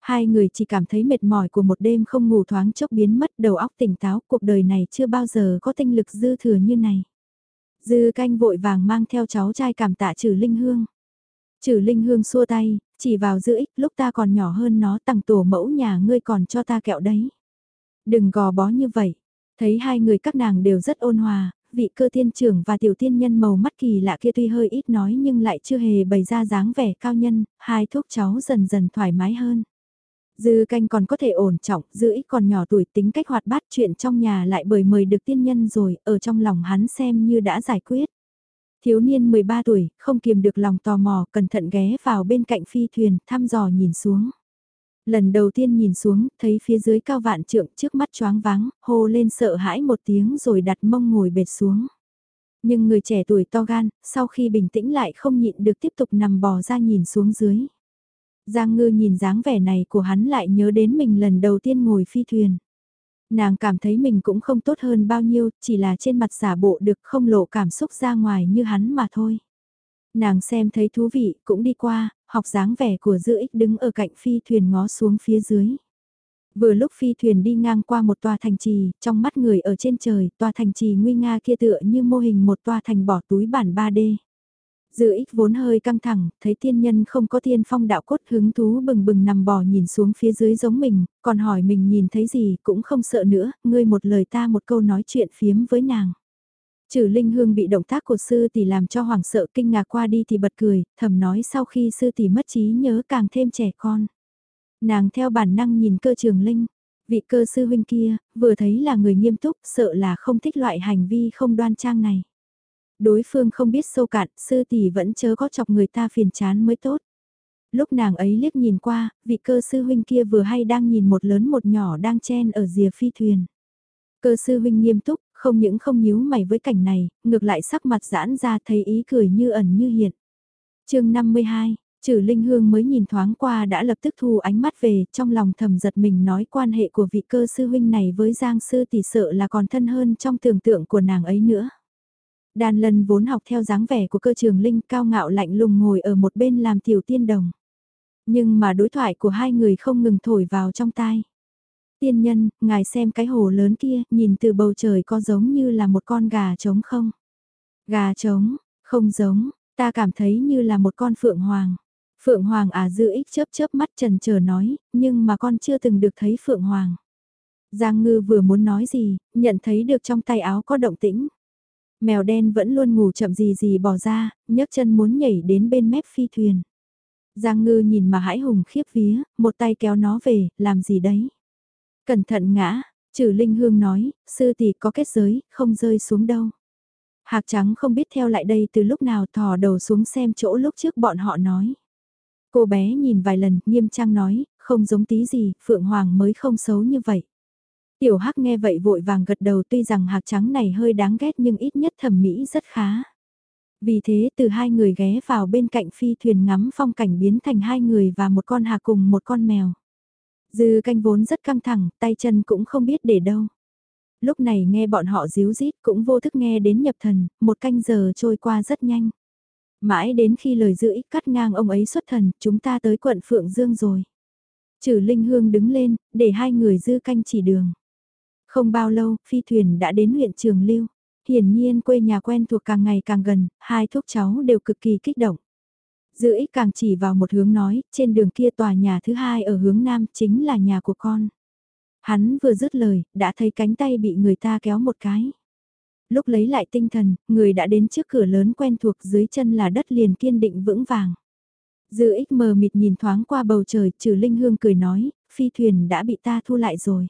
Hai người chỉ cảm thấy mệt mỏi của một đêm không ngủ thoáng chốc biến mất đầu óc tỉnh táo, cuộc đời này chưa bao giờ có tinh lực dư thừa như này. Dư canh vội vàng mang theo cháu trai cảm tạ trừ linh hương. Trừ linh hương xua tay, chỉ vào giữa ích lúc ta còn nhỏ hơn nó tặng tổ mẫu nhà ngươi còn cho ta kẹo đấy. Đừng gò bó như vậy. Thấy hai người các nàng đều rất ôn hòa, vị cơ tiên trưởng và tiểu tiên nhân màu mắt kỳ lạ kia tuy hơi ít nói nhưng lại chưa hề bày ra dáng vẻ cao nhân, hai thuốc cháu dần dần thoải mái hơn. Dư canh còn có thể ổn trọng, dư ích còn nhỏ tuổi tính cách hoạt bát chuyện trong nhà lại bởi mời được tiên nhân rồi, ở trong lòng hắn xem như đã giải quyết. Thiếu niên 13 tuổi, không kiềm được lòng tò mò, cẩn thận ghé vào bên cạnh phi thuyền, thăm dò nhìn xuống. Lần đầu tiên nhìn xuống, thấy phía dưới cao vạn trượng trước mắt choáng váng, hô lên sợ hãi một tiếng rồi đặt mông ngồi bệt xuống. Nhưng người trẻ tuổi to gan, sau khi bình tĩnh lại không nhịn được tiếp tục nằm bò ra nhìn xuống dưới. Giang ngư nhìn dáng vẻ này của hắn lại nhớ đến mình lần đầu tiên ngồi phi thuyền. Nàng cảm thấy mình cũng không tốt hơn bao nhiêu, chỉ là trên mặt giả bộ được không lộ cảm xúc ra ngoài như hắn mà thôi. Nàng xem thấy thú vị, cũng đi qua, học dáng vẻ của dư ích đứng ở cạnh phi thuyền ngó xuống phía dưới. Vừa lúc phi thuyền đi ngang qua một tòa thành trì, trong mắt người ở trên trời, tòa thành trì nguy nga kia tựa như mô hình một tòa thành bỏ túi bản 3D. Dư ích vốn hơi căng thẳng, thấy tiên nhân không có tiên phong đạo cốt hứng thú bừng bừng nằm bò nhìn xuống phía dưới giống mình, còn hỏi mình nhìn thấy gì cũng không sợ nữa, ngươi một lời ta một câu nói chuyện phiếm với nàng. Trừ Linh Hương bị động tác của sư tỷ làm cho hoàng sợ kinh ngạc qua đi thì bật cười, thầm nói sau khi sư tỷ mất trí nhớ càng thêm trẻ con. Nàng theo bản năng nhìn cơ trường Linh, vị cơ sư huynh kia, vừa thấy là người nghiêm túc, sợ là không thích loại hành vi không đoan trang này. Đối phương không biết sâu cạn, sư tỷ vẫn chớ có chọc người ta phiền chán mới tốt. Lúc nàng ấy liếc nhìn qua, vị cơ sư huynh kia vừa hay đang nhìn một lớn một nhỏ đang chen ở rìa phi thuyền. Cơ sư huynh nghiêm túc, không những không nhíu mày với cảnh này, ngược lại sắc mặt giãn ra thấy ý cười như ẩn như hiện. chương 52, trừ Linh Hương mới nhìn thoáng qua đã lập tức thu ánh mắt về, trong lòng thầm giật mình nói quan hệ của vị cơ sư huynh này với Giang sư tỷ sợ là còn thân hơn trong tưởng tượng của nàng ấy nữa. Đan lân vốn học theo dáng vẻ của cơ trường Linh cao ngạo lạnh lùng ngồi ở một bên làm tiểu tiên đồng. Nhưng mà đối thoại của hai người không ngừng thổi vào trong tai. Tiên nhân, ngài xem cái hồ lớn kia, nhìn từ bầu trời có giống như là một con gà trống không? Gà trống, không giống, ta cảm thấy như là một con phượng hoàng. Phượng hoàng à dư ích chớp chớp mắt trần chờ nói, nhưng mà con chưa từng được thấy phượng hoàng. Giang ngư vừa muốn nói gì, nhận thấy được trong tay áo có động tĩnh. Mèo đen vẫn luôn ngủ chậm gì gì bỏ ra, nhấc chân muốn nhảy đến bên mép phi thuyền. Giang ngư nhìn mà hãi hùng khiếp vía, một tay kéo nó về, làm gì đấy? Cẩn thận ngã, trừ Linh Hương nói, sư tỷ có kết giới, không rơi xuống đâu. Hạc trắng không biết theo lại đây từ lúc nào thò đầu xuống xem chỗ lúc trước bọn họ nói. Cô bé nhìn vài lần, nghiêm trang nói, không giống tí gì, Phượng Hoàng mới không xấu như vậy. Tiểu Hắc nghe vậy vội vàng gật đầu tuy rằng hạc trắng này hơi đáng ghét nhưng ít nhất thẩm mỹ rất khá. Vì thế từ hai người ghé vào bên cạnh phi thuyền ngắm phong cảnh biến thành hai người và một con hạc cùng một con mèo. Dư canh vốn rất căng thẳng, tay chân cũng không biết để đâu. Lúc này nghe bọn họ díu rít cũng vô thức nghe đến nhập thần, một canh giờ trôi qua rất nhanh. Mãi đến khi lời giữ ích cắt ngang ông ấy xuất thần, chúng ta tới quận Phượng Dương rồi. Trừ Linh Hương đứng lên, để hai người dư canh chỉ đường. Không bao lâu, phi thuyền đã đến huyện Trường Lưu. Hiển nhiên quê nhà quen thuộc càng ngày càng gần, hai thúc cháu đều cực kỳ kích động. Dư ích càng chỉ vào một hướng nói, trên đường kia tòa nhà thứ hai ở hướng nam chính là nhà của con. Hắn vừa dứt lời, đã thấy cánh tay bị người ta kéo một cái. Lúc lấy lại tinh thần, người đã đến trước cửa lớn quen thuộc dưới chân là đất liền kiên định vững vàng. Dư ích mờ mịt nhìn thoáng qua bầu trời, trừ linh hương cười nói, phi thuyền đã bị ta thu lại rồi.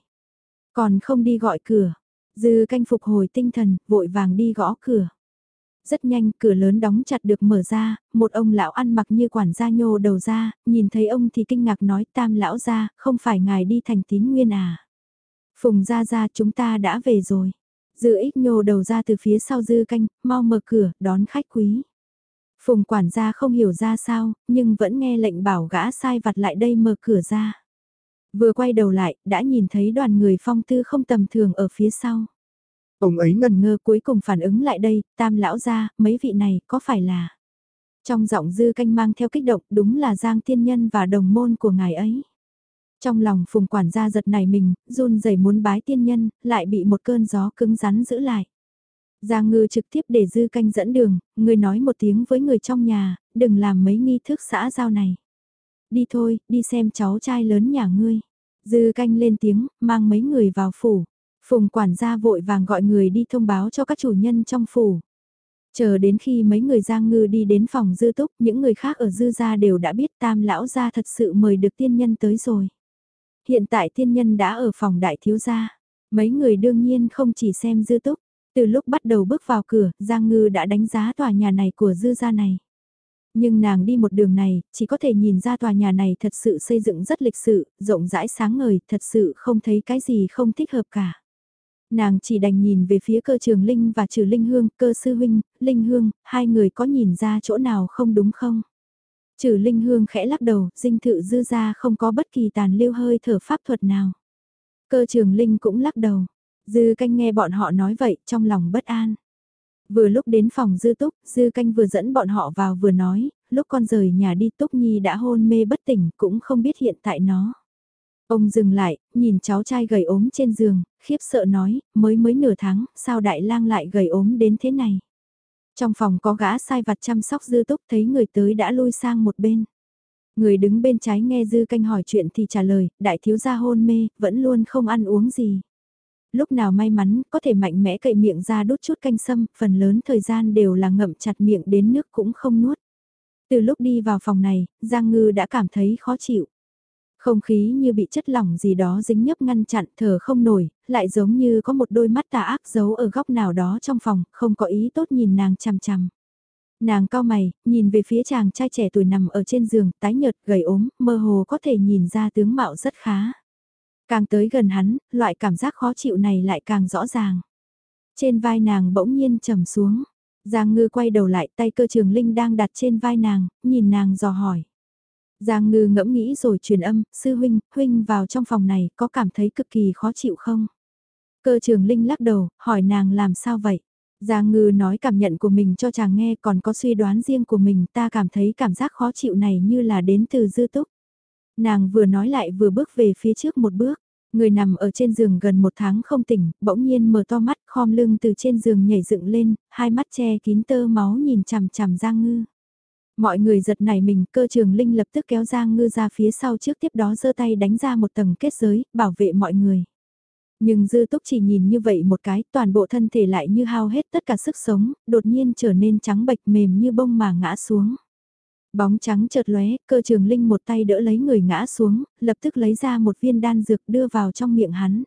Còn không đi gọi cửa, dư canh phục hồi tinh thần, vội vàng đi gõ cửa. Rất nhanh, cửa lớn đóng chặt được mở ra, một ông lão ăn mặc như quản gia nhô đầu ra, nhìn thấy ông thì kinh ngạc nói tam lão ra, không phải ngài đi thành tín nguyên à. Phùng ra ra chúng ta đã về rồi. Dư ích nhô đầu ra từ phía sau dư canh, mau mở cửa, đón khách quý. Phùng quản gia không hiểu ra sao, nhưng vẫn nghe lệnh bảo gã sai vặt lại đây mở cửa ra. Vừa quay đầu lại, đã nhìn thấy đoàn người phong tư không tầm thường ở phía sau. Ông ấy ngần ngơ cuối cùng phản ứng lại đây, tam lão ra, mấy vị này có phải là... Trong giọng dư canh mang theo kích động đúng là Giang Thiên Nhân và đồng môn của ngài ấy. Trong lòng phùng quản gia giật này mình, run rẩy muốn bái tiên nhân, lại bị một cơn gió cứng rắn giữ lại. Giang ngư trực tiếp để dư canh dẫn đường, người nói một tiếng với người trong nhà, đừng làm mấy nghi thức xã giao này. Đi thôi, đi xem cháu trai lớn nhà ngươi. Dư canh lên tiếng, mang mấy người vào phủ. Phùng quản gia vội vàng gọi người đi thông báo cho các chủ nhân trong phủ. Chờ đến khi mấy người Giang Ngư đi đến phòng dư túc, những người khác ở dư gia đều đã biết tam lão gia thật sự mời được tiên nhân tới rồi. Hiện tại tiên nhân đã ở phòng đại thiếu gia. Mấy người đương nhiên không chỉ xem dư túc, từ lúc bắt đầu bước vào cửa, Giang Ngư đã đánh giá tòa nhà này của dư gia này. Nhưng nàng đi một đường này, chỉ có thể nhìn ra tòa nhà này thật sự xây dựng rất lịch sự, rộng rãi sáng ngời, thật sự không thấy cái gì không thích hợp cả. Nàng chỉ đành nhìn về phía cơ trường Linh và trừ Linh Hương, cơ sư huynh, Linh Hương, hai người có nhìn ra chỗ nào không đúng không? Trừ Linh Hương khẽ lắc đầu, dinh thự dư ra không có bất kỳ tàn lưu hơi thở pháp thuật nào. Cơ trường Linh cũng lắc đầu. Dư canh nghe bọn họ nói vậy, trong lòng bất an. Vừa lúc đến phòng dư túc, dư canh vừa dẫn bọn họ vào vừa nói, lúc con rời nhà đi túc nhi đã hôn mê bất tỉnh, cũng không biết hiện tại nó. Ông dừng lại, nhìn cháu trai gầy ốm trên giường, khiếp sợ nói, mới mới nửa tháng, sao đại lang lại gầy ốm đến thế này. Trong phòng có gã sai vặt chăm sóc dư túc thấy người tới đã lui sang một bên. Người đứng bên trái nghe dư canh hỏi chuyện thì trả lời, đại thiếu gia hôn mê, vẫn luôn không ăn uống gì. Lúc nào may mắn, có thể mạnh mẽ cậy miệng ra đút chút canh sâm, phần lớn thời gian đều là ngậm chặt miệng đến nước cũng không nuốt. Từ lúc đi vào phòng này, Giang Ngư đã cảm thấy khó chịu. Không khí như bị chất lỏng gì đó dính nhấp ngăn chặn thở không nổi, lại giống như có một đôi mắt tà ác giấu ở góc nào đó trong phòng, không có ý tốt nhìn nàng chằm chằm. Nàng cao mày, nhìn về phía chàng trai trẻ tuổi nằm ở trên giường, tái nhợt, gầy ốm, mơ hồ có thể nhìn ra tướng mạo rất khá. Càng tới gần hắn, loại cảm giác khó chịu này lại càng rõ ràng. Trên vai nàng bỗng nhiên trầm xuống. Giang ngư quay đầu lại tay cơ trường linh đang đặt trên vai nàng, nhìn nàng dò hỏi. Giang ngư ngẫm nghĩ rồi truyền âm, sư huynh, huynh vào trong phòng này có cảm thấy cực kỳ khó chịu không? Cơ trường linh lắc đầu, hỏi nàng làm sao vậy? Giang ngư nói cảm nhận của mình cho chàng nghe còn có suy đoán riêng của mình ta cảm thấy cảm giác khó chịu này như là đến từ dư túc. Nàng vừa nói lại vừa bước về phía trước một bước. Người nằm ở trên giường gần một tháng không tỉnh, bỗng nhiên mở to mắt, khom lưng từ trên giường nhảy dựng lên, hai mắt che kín tơ máu nhìn chằm chằm Giang Ngư. Mọi người giật nảy mình, cơ trường Linh lập tức kéo Giang Ngư ra phía sau trước tiếp đó giơ tay đánh ra một tầng kết giới, bảo vệ mọi người. Nhưng dư túc chỉ nhìn như vậy một cái, toàn bộ thân thể lại như hao hết tất cả sức sống, đột nhiên trở nên trắng bệch mềm như bông mà ngã xuống. Bóng trắng chợt lóe, cơ trường linh một tay đỡ lấy người ngã xuống, lập tức lấy ra một viên đan dược đưa vào trong miệng hắn.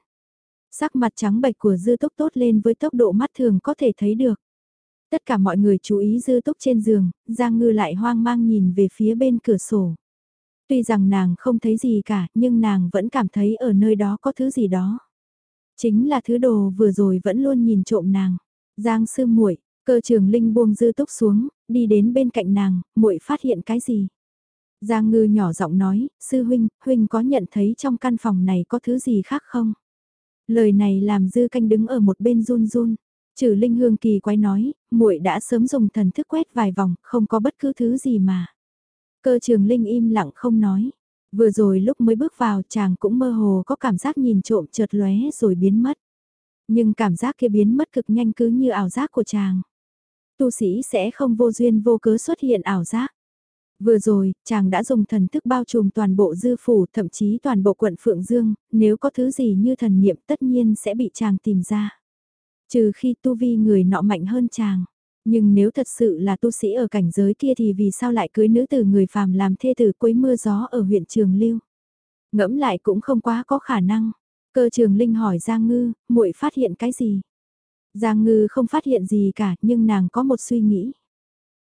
Sắc mặt trắng bệch của dư túc tốt lên với tốc độ mắt thường có thể thấy được. Tất cả mọi người chú ý dư túc trên giường, Giang Ngư lại hoang mang nhìn về phía bên cửa sổ. Tuy rằng nàng không thấy gì cả, nhưng nàng vẫn cảm thấy ở nơi đó có thứ gì đó. Chính là thứ đồ vừa rồi vẫn luôn nhìn trộm nàng. Giang sư muội cơ trường linh buông dư túc xuống, đi đến bên cạnh nàng, muội phát hiện cái gì? Giang ngư nhỏ giọng nói, sư huynh, huynh có nhận thấy trong căn phòng này có thứ gì khác không? Lời này làm dư canh đứng ở một bên run run. Trừ linh hương kỳ quái nói, muội đã sớm dùng thần thức quét vài vòng, không có bất cứ thứ gì mà. Cơ trường linh im lặng không nói. Vừa rồi lúc mới bước vào chàng cũng mơ hồ có cảm giác nhìn trộm chợt lóe rồi biến mất. Nhưng cảm giác kia biến mất cực nhanh cứ như ảo giác của chàng. Tu sĩ sẽ không vô duyên vô cớ xuất hiện ảo giác. Vừa rồi, chàng đã dùng thần thức bao trùm toàn bộ dư phủ, thậm chí toàn bộ quận Phượng Dương, nếu có thứ gì như thần niệm tất nhiên sẽ bị chàng tìm ra. Trừ khi tu vi người nọ mạnh hơn chàng. Nhưng nếu thật sự là tu sĩ ở cảnh giới kia thì vì sao lại cưới nữ từ người phàm làm thê tử quấy mưa gió ở huyện Trường Lưu? Ngẫm lại cũng không quá có khả năng. Cơ trường Linh hỏi Giang Ngư, muội phát hiện cái gì? Giang ngư không phát hiện gì cả nhưng nàng có một suy nghĩ.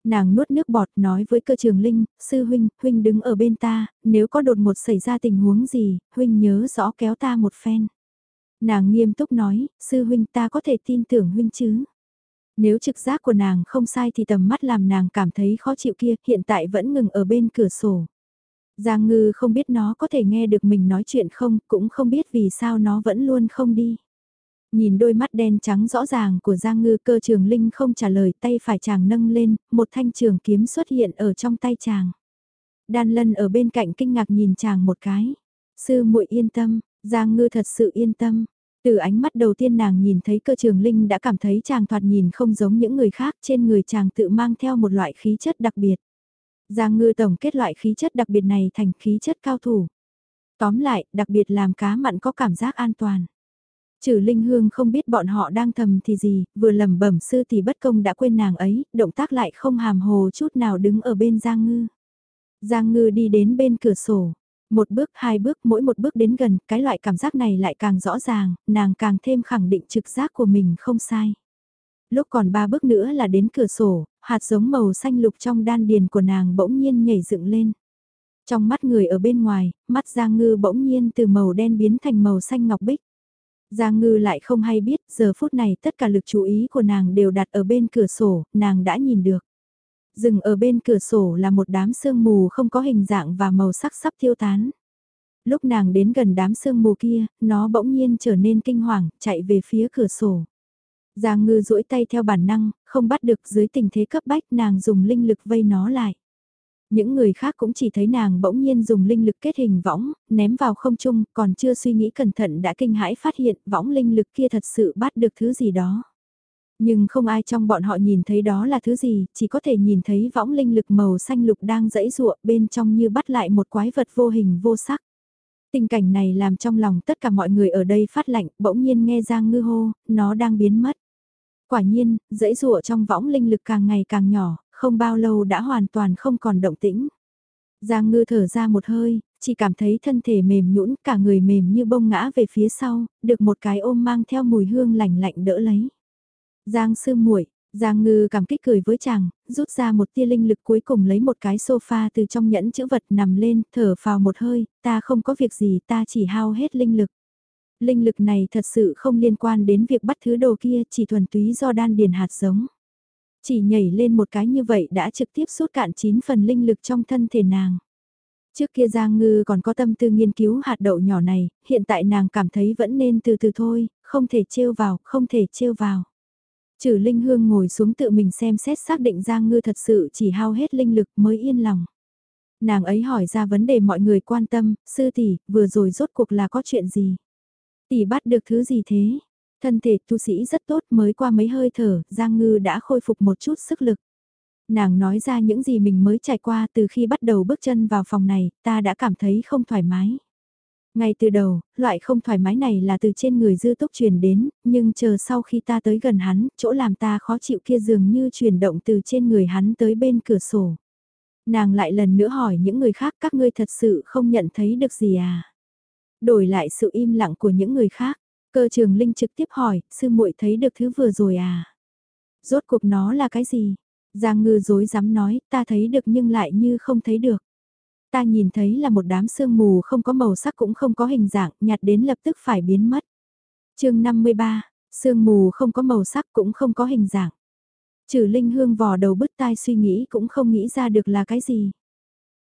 Nàng nuốt nước bọt nói với cơ trường Linh, sư huynh, huynh đứng ở bên ta, nếu có đột một xảy ra tình huống gì, huynh nhớ rõ kéo ta một phen. Nàng nghiêm túc nói, sư huynh ta có thể tin tưởng huynh chứ. Nếu trực giác của nàng không sai thì tầm mắt làm nàng cảm thấy khó chịu kia hiện tại vẫn ngừng ở bên cửa sổ. Giang ngư không biết nó có thể nghe được mình nói chuyện không, cũng không biết vì sao nó vẫn luôn không đi. Nhìn đôi mắt đen trắng rõ ràng của Giang ngư cơ trường Linh không trả lời tay phải chàng nâng lên, một thanh trường kiếm xuất hiện ở trong tay chàng. Đan lân ở bên cạnh kinh ngạc nhìn chàng một cái. Sư muội yên tâm, Giang ngư thật sự yên tâm. Từ ánh mắt đầu tiên nàng nhìn thấy cơ trường Linh đã cảm thấy chàng thoạt nhìn không giống những người khác trên người chàng tự mang theo một loại khí chất đặc biệt. Giang ngư tổng kết loại khí chất đặc biệt này thành khí chất cao thủ. Tóm lại, đặc biệt làm cá mặn có cảm giác an toàn. Trừ Linh Hương không biết bọn họ đang thầm thì gì, vừa lẩm bẩm sư thì bất công đã quên nàng ấy, động tác lại không hàm hồ chút nào đứng ở bên Giang Ngư. Giang Ngư đi đến bên cửa sổ, một bước hai bước mỗi một bước đến gần, cái loại cảm giác này lại càng rõ ràng, nàng càng thêm khẳng định trực giác của mình không sai. Lúc còn ba bước nữa là đến cửa sổ, hạt giống màu xanh lục trong đan điền của nàng bỗng nhiên nhảy dựng lên. Trong mắt người ở bên ngoài, mắt Giang Ngư bỗng nhiên từ màu đen biến thành màu xanh ngọc bích. Giang Ngư lại không hay biết, giờ phút này tất cả lực chú ý của nàng đều đặt ở bên cửa sổ, nàng đã nhìn được. Dừng ở bên cửa sổ là một đám sương mù không có hình dạng và màu sắc sắp tiêu tán. Lúc nàng đến gần đám sương mù kia, nó bỗng nhiên trở nên kinh hoàng, chạy về phía cửa sổ. Giang ngư duỗi tay theo bản năng, không bắt được dưới tình thế cấp bách nàng dùng linh lực vây nó lại. Những người khác cũng chỉ thấy nàng bỗng nhiên dùng linh lực kết hình võng, ném vào không trung, còn chưa suy nghĩ cẩn thận đã kinh hãi phát hiện võng linh lực kia thật sự bắt được thứ gì đó. Nhưng không ai trong bọn họ nhìn thấy đó là thứ gì, chỉ có thể nhìn thấy võng linh lực màu xanh lục đang dẫy ruộng bên trong như bắt lại một quái vật vô hình vô sắc. Tình cảnh này làm trong lòng tất cả mọi người ở đây phát lạnh, bỗng nhiên nghe Giang ngư hô, nó đang biến mất. Quả nhiên, dãy rụa trong võng linh lực càng ngày càng nhỏ, không bao lâu đã hoàn toàn không còn động tĩnh. Giang ngư thở ra một hơi, chỉ cảm thấy thân thể mềm nhũn cả người mềm như bông ngã về phía sau, được một cái ôm mang theo mùi hương lạnh lạnh đỡ lấy. Giang sư muội Giang ngư cảm kích cười với chàng, rút ra một tia linh lực cuối cùng lấy một cái sofa từ trong nhẫn chữ vật nằm lên, thở vào một hơi, ta không có việc gì ta chỉ hao hết linh lực. Linh lực này thật sự không liên quan đến việc bắt thứ đồ kia, chỉ thuần túy do đan điền hạt giống. Chỉ nhảy lên một cái như vậy đã trực tiếp suốt cạn 9 phần linh lực trong thân thể nàng. Trước kia Giang Ngư còn có tâm tư nghiên cứu hạt đậu nhỏ này, hiện tại nàng cảm thấy vẫn nên từ từ thôi, không thể trêu vào, không thể trêu vào. Trừ Linh Hương ngồi xuống tự mình xem xét xác định Giang Ngư thật sự chỉ hao hết linh lực mới yên lòng. Nàng ấy hỏi ra vấn đề mọi người quan tâm, sư tỷ, vừa rồi rốt cuộc là có chuyện gì? Tỷ bắt được thứ gì thế? Thân thể tu sĩ rất tốt mới qua mấy hơi thở, Giang Ngư đã khôi phục một chút sức lực. Nàng nói ra những gì mình mới trải qua từ khi bắt đầu bước chân vào phòng này, ta đã cảm thấy không thoải mái. Ngay từ đầu, loại không thoải mái này là từ trên người dư túc truyền đến, nhưng chờ sau khi ta tới gần hắn, chỗ làm ta khó chịu kia dường như chuyển động từ trên người hắn tới bên cửa sổ. Nàng lại lần nữa hỏi những người khác các ngươi thật sự không nhận thấy được gì à? Đổi lại sự im lặng của những người khác, cơ trường Linh trực tiếp hỏi, sư muội thấy được thứ vừa rồi à? Rốt cuộc nó là cái gì? Giang ngư dối dám nói, ta thấy được nhưng lại như không thấy được. Ta nhìn thấy là một đám sương mù không có màu sắc cũng không có hình dạng, nhạt đến lập tức phải biến mất. chương 53, sương mù không có màu sắc cũng không có hình dạng. Trừ Linh Hương vò đầu bứt tai suy nghĩ cũng không nghĩ ra được là cái gì.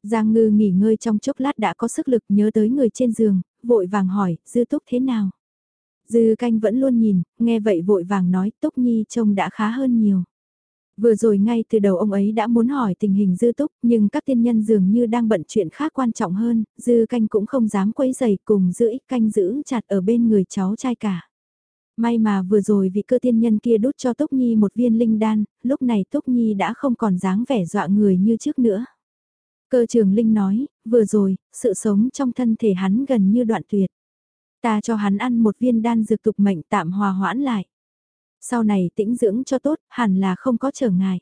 Giang ngư nghỉ ngơi trong chốc lát đã có sức lực nhớ tới người trên giường, vội vàng hỏi, dư túc thế nào? Dư canh vẫn luôn nhìn, nghe vậy vội vàng nói, túc nhi trông đã khá hơn nhiều. Vừa rồi ngay từ đầu ông ấy đã muốn hỏi tình hình dư túc, nhưng các tiên nhân dường như đang bận chuyện khác quan trọng hơn, dư canh cũng không dám quấy giày cùng giữ ích canh giữ chặt ở bên người cháu trai cả. May mà vừa rồi vị cơ tiên nhân kia đút cho Túc Nhi một viên linh đan, lúc này Túc Nhi đã không còn dáng vẻ dọa người như trước nữa. Cơ trường Linh nói, vừa rồi, sự sống trong thân thể hắn gần như đoạn tuyệt. Ta cho hắn ăn một viên đan dược tục mệnh tạm hòa hoãn lại. Sau này tĩnh dưỡng cho tốt, hẳn là không có trở ngại.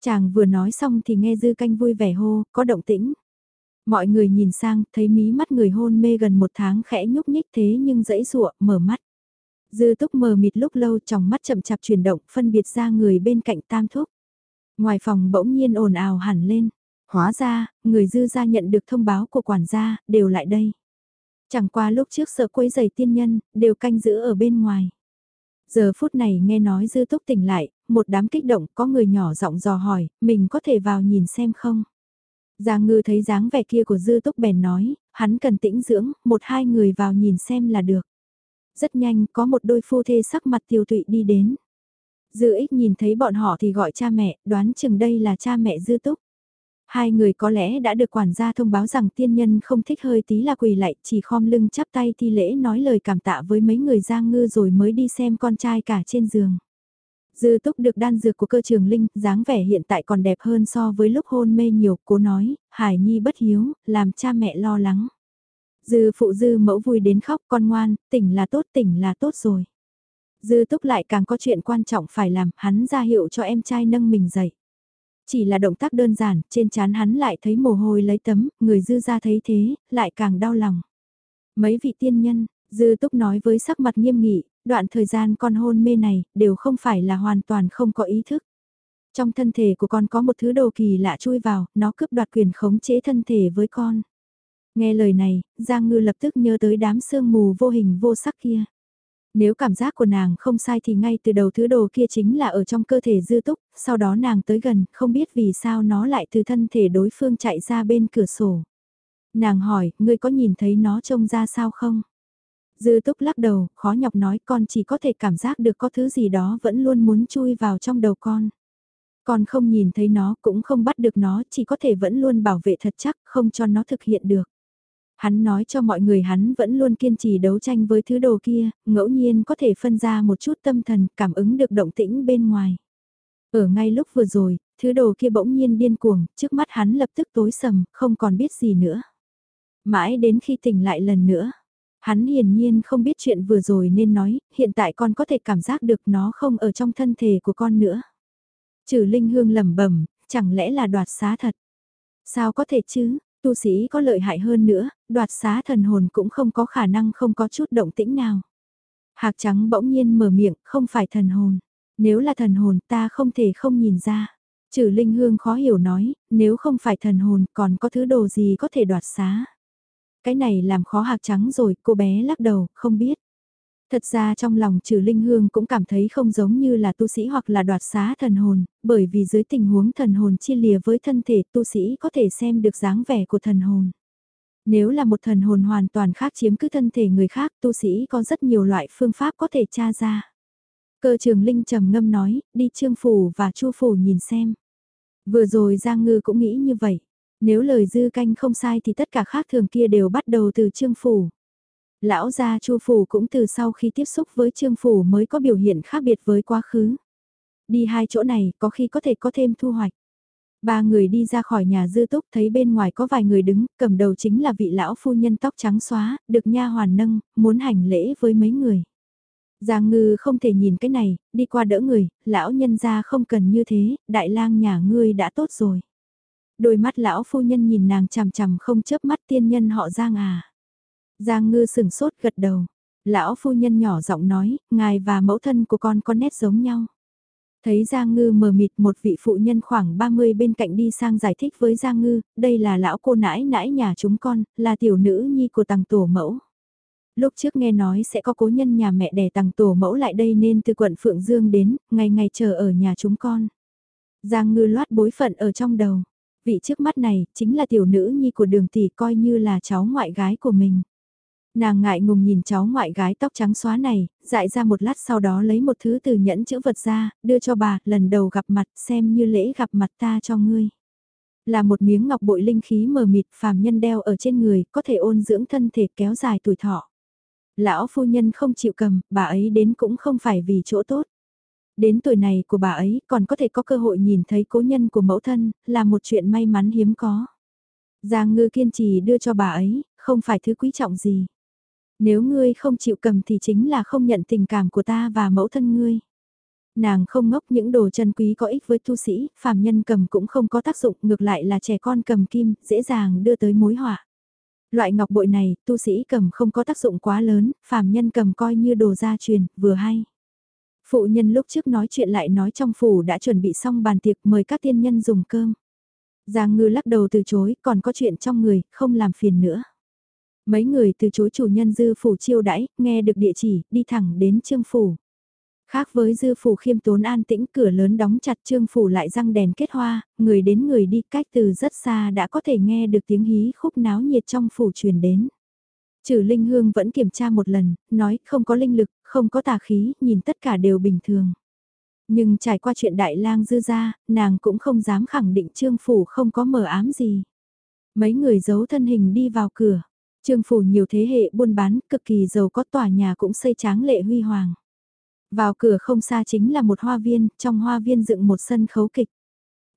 Chàng vừa nói xong thì nghe dư canh vui vẻ hô, có động tĩnh. Mọi người nhìn sang, thấy mí mắt người hôn mê gần một tháng khẽ nhúc nhích thế nhưng dãy rụa, mở mắt. Dư túc mờ mịt lúc lâu trong mắt chậm chạp chuyển động phân biệt ra người bên cạnh tam thúc. Ngoài phòng bỗng nhiên ồn ào hẳn lên. Hóa ra, người dư gia nhận được thông báo của quản gia, đều lại đây. Chẳng qua lúc trước sợ quấy giày tiên nhân, đều canh giữ ở bên ngoài. Giờ phút này nghe nói dư túc tỉnh lại, một đám kích động có người nhỏ giọng dò hỏi, mình có thể vào nhìn xem không? Giang ngư thấy dáng vẻ kia của dư túc bèn nói, hắn cần tĩnh dưỡng, một hai người vào nhìn xem là được. Rất nhanh có một đôi phu thê sắc mặt tiêu tụy đi đến. Dư ích nhìn thấy bọn họ thì gọi cha mẹ, đoán chừng đây là cha mẹ dư túc. Hai người có lẽ đã được quản gia thông báo rằng tiên nhân không thích hơi tí là quỳ lại, chỉ khom lưng chắp tay thi lễ nói lời cảm tạ với mấy người giang ngư rồi mới đi xem con trai cả trên giường. Dư túc được đan dược của cơ trường linh, dáng vẻ hiện tại còn đẹp hơn so với lúc hôn mê nhiều, cố nói, Hải Nhi bất hiếu, làm cha mẹ lo lắng. Dư phụ dư mẫu vui đến khóc con ngoan, tỉnh là tốt tỉnh là tốt rồi. Dư túc lại càng có chuyện quan trọng phải làm, hắn ra hiệu cho em trai nâng mình dậy. Chỉ là động tác đơn giản, trên chán hắn lại thấy mồ hôi lấy tấm, người dư ra thấy thế, lại càng đau lòng. Mấy vị tiên nhân, dư túc nói với sắc mặt nghiêm nghị, đoạn thời gian con hôn mê này, đều không phải là hoàn toàn không có ý thức. Trong thân thể của con có một thứ đồ kỳ lạ chui vào, nó cướp đoạt quyền khống chế thân thể với con. Nghe lời này, Giang Ngư lập tức nhớ tới đám sương mù vô hình vô sắc kia. Nếu cảm giác của nàng không sai thì ngay từ đầu thứ đồ kia chính là ở trong cơ thể dư túc, sau đó nàng tới gần, không biết vì sao nó lại từ thân thể đối phương chạy ra bên cửa sổ. Nàng hỏi, ngươi có nhìn thấy nó trông ra sao không? Dư túc lắc đầu, khó nhọc nói con chỉ có thể cảm giác được có thứ gì đó vẫn luôn muốn chui vào trong đầu con. Con không nhìn thấy nó cũng không bắt được nó, chỉ có thể vẫn luôn bảo vệ thật chắc, không cho nó thực hiện được. Hắn nói cho mọi người hắn vẫn luôn kiên trì đấu tranh với thứ đồ kia, ngẫu nhiên có thể phân ra một chút tâm thần, cảm ứng được động tĩnh bên ngoài. Ở ngay lúc vừa rồi, thứ đồ kia bỗng nhiên điên cuồng, trước mắt hắn lập tức tối sầm, không còn biết gì nữa. Mãi đến khi tỉnh lại lần nữa, hắn hiển nhiên không biết chuyện vừa rồi nên nói, hiện tại con có thể cảm giác được nó không ở trong thân thể của con nữa. Trừ Linh Hương lẩm bẩm, chẳng lẽ là đoạt xá thật? Sao có thể chứ, tu sĩ có lợi hại hơn nữa, đoạt xá thần hồn cũng không có khả năng không có chút động tĩnh nào. Hạc trắng bỗng nhiên mở miệng, không phải thần hồn. Nếu là thần hồn ta không thể không nhìn ra. Trừ Linh Hương khó hiểu nói, nếu không phải thần hồn còn có thứ đồ gì có thể đoạt xá. Cái này làm khó hạc trắng rồi, cô bé lắc đầu, không biết. Thật ra trong lòng trừ Linh Hương cũng cảm thấy không giống như là tu sĩ hoặc là đoạt xá thần hồn, bởi vì dưới tình huống thần hồn chia lìa với thân thể tu sĩ có thể xem được dáng vẻ của thần hồn. Nếu là một thần hồn hoàn toàn khác chiếm cứ thân thể người khác tu sĩ có rất nhiều loại phương pháp có thể tra ra. Cơ trường Linh trầm ngâm nói, đi trương phủ và chu phủ nhìn xem. Vừa rồi Giang Ngư cũng nghĩ như vậy. Nếu lời dư canh không sai thì tất cả khác thường kia đều bắt đầu từ trương phủ. Lão gia Chu Phủ cũng từ sau khi tiếp xúc với Trương Phủ mới có biểu hiện khác biệt với quá khứ. Đi hai chỗ này có khi có thể có thêm thu hoạch. Ba người đi ra khỏi nhà dư túc thấy bên ngoài có vài người đứng, cầm đầu chính là vị lão phu nhân tóc trắng xóa, được nha hoàn nâng, muốn hành lễ với mấy người. Giang ngư không thể nhìn cái này, đi qua đỡ người, lão nhân ra không cần như thế, đại lang nhà ngươi đã tốt rồi. Đôi mắt lão phu nhân nhìn nàng chằm chằm không chớp mắt tiên nhân họ Giang à. Giang ngư sừng sốt gật đầu. Lão phu nhân nhỏ giọng nói, ngài và mẫu thân của con có nét giống nhau. Thấy Giang Ngư mờ mịt một vị phụ nhân khoảng 30 bên cạnh đi sang giải thích với Giang Ngư, đây là lão cô nãi nãi nhà chúng con, là tiểu nữ nhi của tàng tổ mẫu. Lúc trước nghe nói sẽ có cố nhân nhà mẹ đẻ tàng tổ mẫu lại đây nên từ quận Phượng Dương đến, ngày ngày chờ ở nhà chúng con. Giang Ngư loát bối phận ở trong đầu. Vị trước mắt này, chính là tiểu nữ nhi của đường tỷ coi như là cháu ngoại gái của mình. Nàng ngại ngùng nhìn cháu ngoại gái tóc trắng xóa này, dại ra một lát sau đó lấy một thứ từ nhẫn chữ vật ra, đưa cho bà, lần đầu gặp mặt xem như lễ gặp mặt ta cho ngươi. Là một miếng ngọc bội linh khí mờ mịt phàm nhân đeo ở trên người, có thể ôn dưỡng thân thể kéo dài tuổi thọ. Lão phu nhân không chịu cầm, bà ấy đến cũng không phải vì chỗ tốt. Đến tuổi này của bà ấy còn có thể có cơ hội nhìn thấy cố nhân của mẫu thân, là một chuyện may mắn hiếm có. Giang ngư kiên trì đưa cho bà ấy, không phải thứ quý trọng gì. Nếu ngươi không chịu cầm thì chính là không nhận tình cảm của ta và mẫu thân ngươi. Nàng không ngốc những đồ chân quý có ích với tu sĩ, phàm nhân cầm cũng không có tác dụng, ngược lại là trẻ con cầm kim, dễ dàng đưa tới mối họa. Loại ngọc bội này, tu sĩ cầm không có tác dụng quá lớn, phàm nhân cầm coi như đồ gia truyền, vừa hay. Phụ nhân lúc trước nói chuyện lại nói trong phủ đã chuẩn bị xong bàn tiệc mời các tiên nhân dùng cơm. Giang ngư lắc đầu từ chối, còn có chuyện trong người, không làm phiền nữa. Mấy người từ chối chủ nhân dư phủ chiêu đãi, nghe được địa chỉ, đi thẳng đến trương phủ. Khác với dư phủ khiêm tốn an tĩnh cửa lớn đóng chặt trương phủ lại răng đèn kết hoa, người đến người đi cách từ rất xa đã có thể nghe được tiếng hí khúc náo nhiệt trong phủ truyền đến. Trừ Linh Hương vẫn kiểm tra một lần, nói không có linh lực, không có tà khí, nhìn tất cả đều bình thường. Nhưng trải qua chuyện đại lang dư ra, nàng cũng không dám khẳng định trương phủ không có mờ ám gì. Mấy người giấu thân hình đi vào cửa. Trương phủ nhiều thế hệ buôn bán, cực kỳ giàu có tòa nhà cũng xây tráng lệ huy hoàng. Vào cửa không xa chính là một hoa viên, trong hoa viên dựng một sân khấu kịch.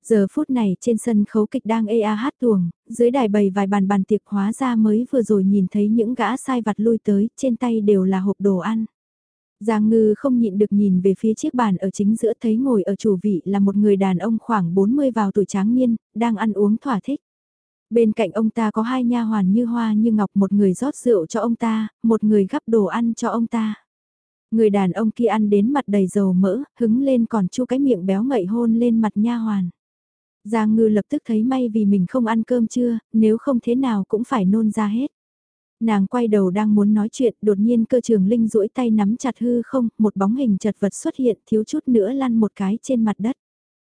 Giờ phút này trên sân khấu kịch đang ê a hát tuồng, dưới đài bày vài bàn bàn tiệc hóa ra mới vừa rồi nhìn thấy những gã sai vặt lui tới, trên tay đều là hộp đồ ăn. Giang ngư không nhịn được nhìn về phía chiếc bàn ở chính giữa thấy ngồi ở chủ vị là một người đàn ông khoảng 40 vào tuổi tráng niên, đang ăn uống thỏa thích. Bên cạnh ông ta có hai nha hoàn như hoa như ngọc một người rót rượu cho ông ta, một người gắp đồ ăn cho ông ta. Người đàn ông kia ăn đến mặt đầy dầu mỡ, hứng lên còn chu cái miệng béo ngậy hôn lên mặt nha hoàn. Giang ngư lập tức thấy may vì mình không ăn cơm trưa, nếu không thế nào cũng phải nôn ra hết. Nàng quay đầu đang muốn nói chuyện, đột nhiên cơ trường linh duỗi tay nắm chặt hư không, một bóng hình chật vật xuất hiện thiếu chút nữa lăn một cái trên mặt đất.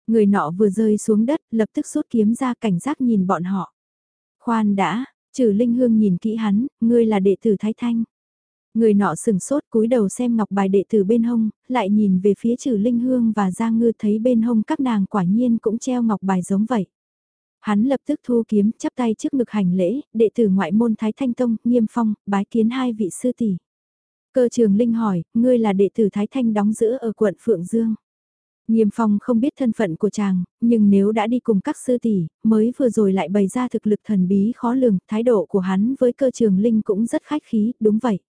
Người nọ vừa rơi xuống đất, lập tức rút kiếm ra cảnh giác nhìn bọn họ. Khoan đã, trừ linh hương nhìn kỹ hắn, ngươi là đệ tử Thái Thanh. Người nọ sừng sốt cúi đầu xem ngọc bài đệ tử bên hông, lại nhìn về phía trừ linh hương và giang ngư thấy bên hông các nàng quả nhiên cũng treo ngọc bài giống vậy. Hắn lập tức thu kiếm, chắp tay trước ngực hành lễ, đệ tử ngoại môn Thái Thanh Tông, nghiêm phong, bái kiến hai vị sư tỷ. Cơ trường Linh hỏi, ngươi là đệ tử Thái Thanh đóng giữ ở quận Phượng Dương. Nghiêm phong không biết thân phận của chàng, nhưng nếu đã đi cùng các sư tỷ, mới vừa rồi lại bày ra thực lực thần bí khó lường, thái độ của hắn với cơ trường Linh cũng rất khách khí, đúng vậy.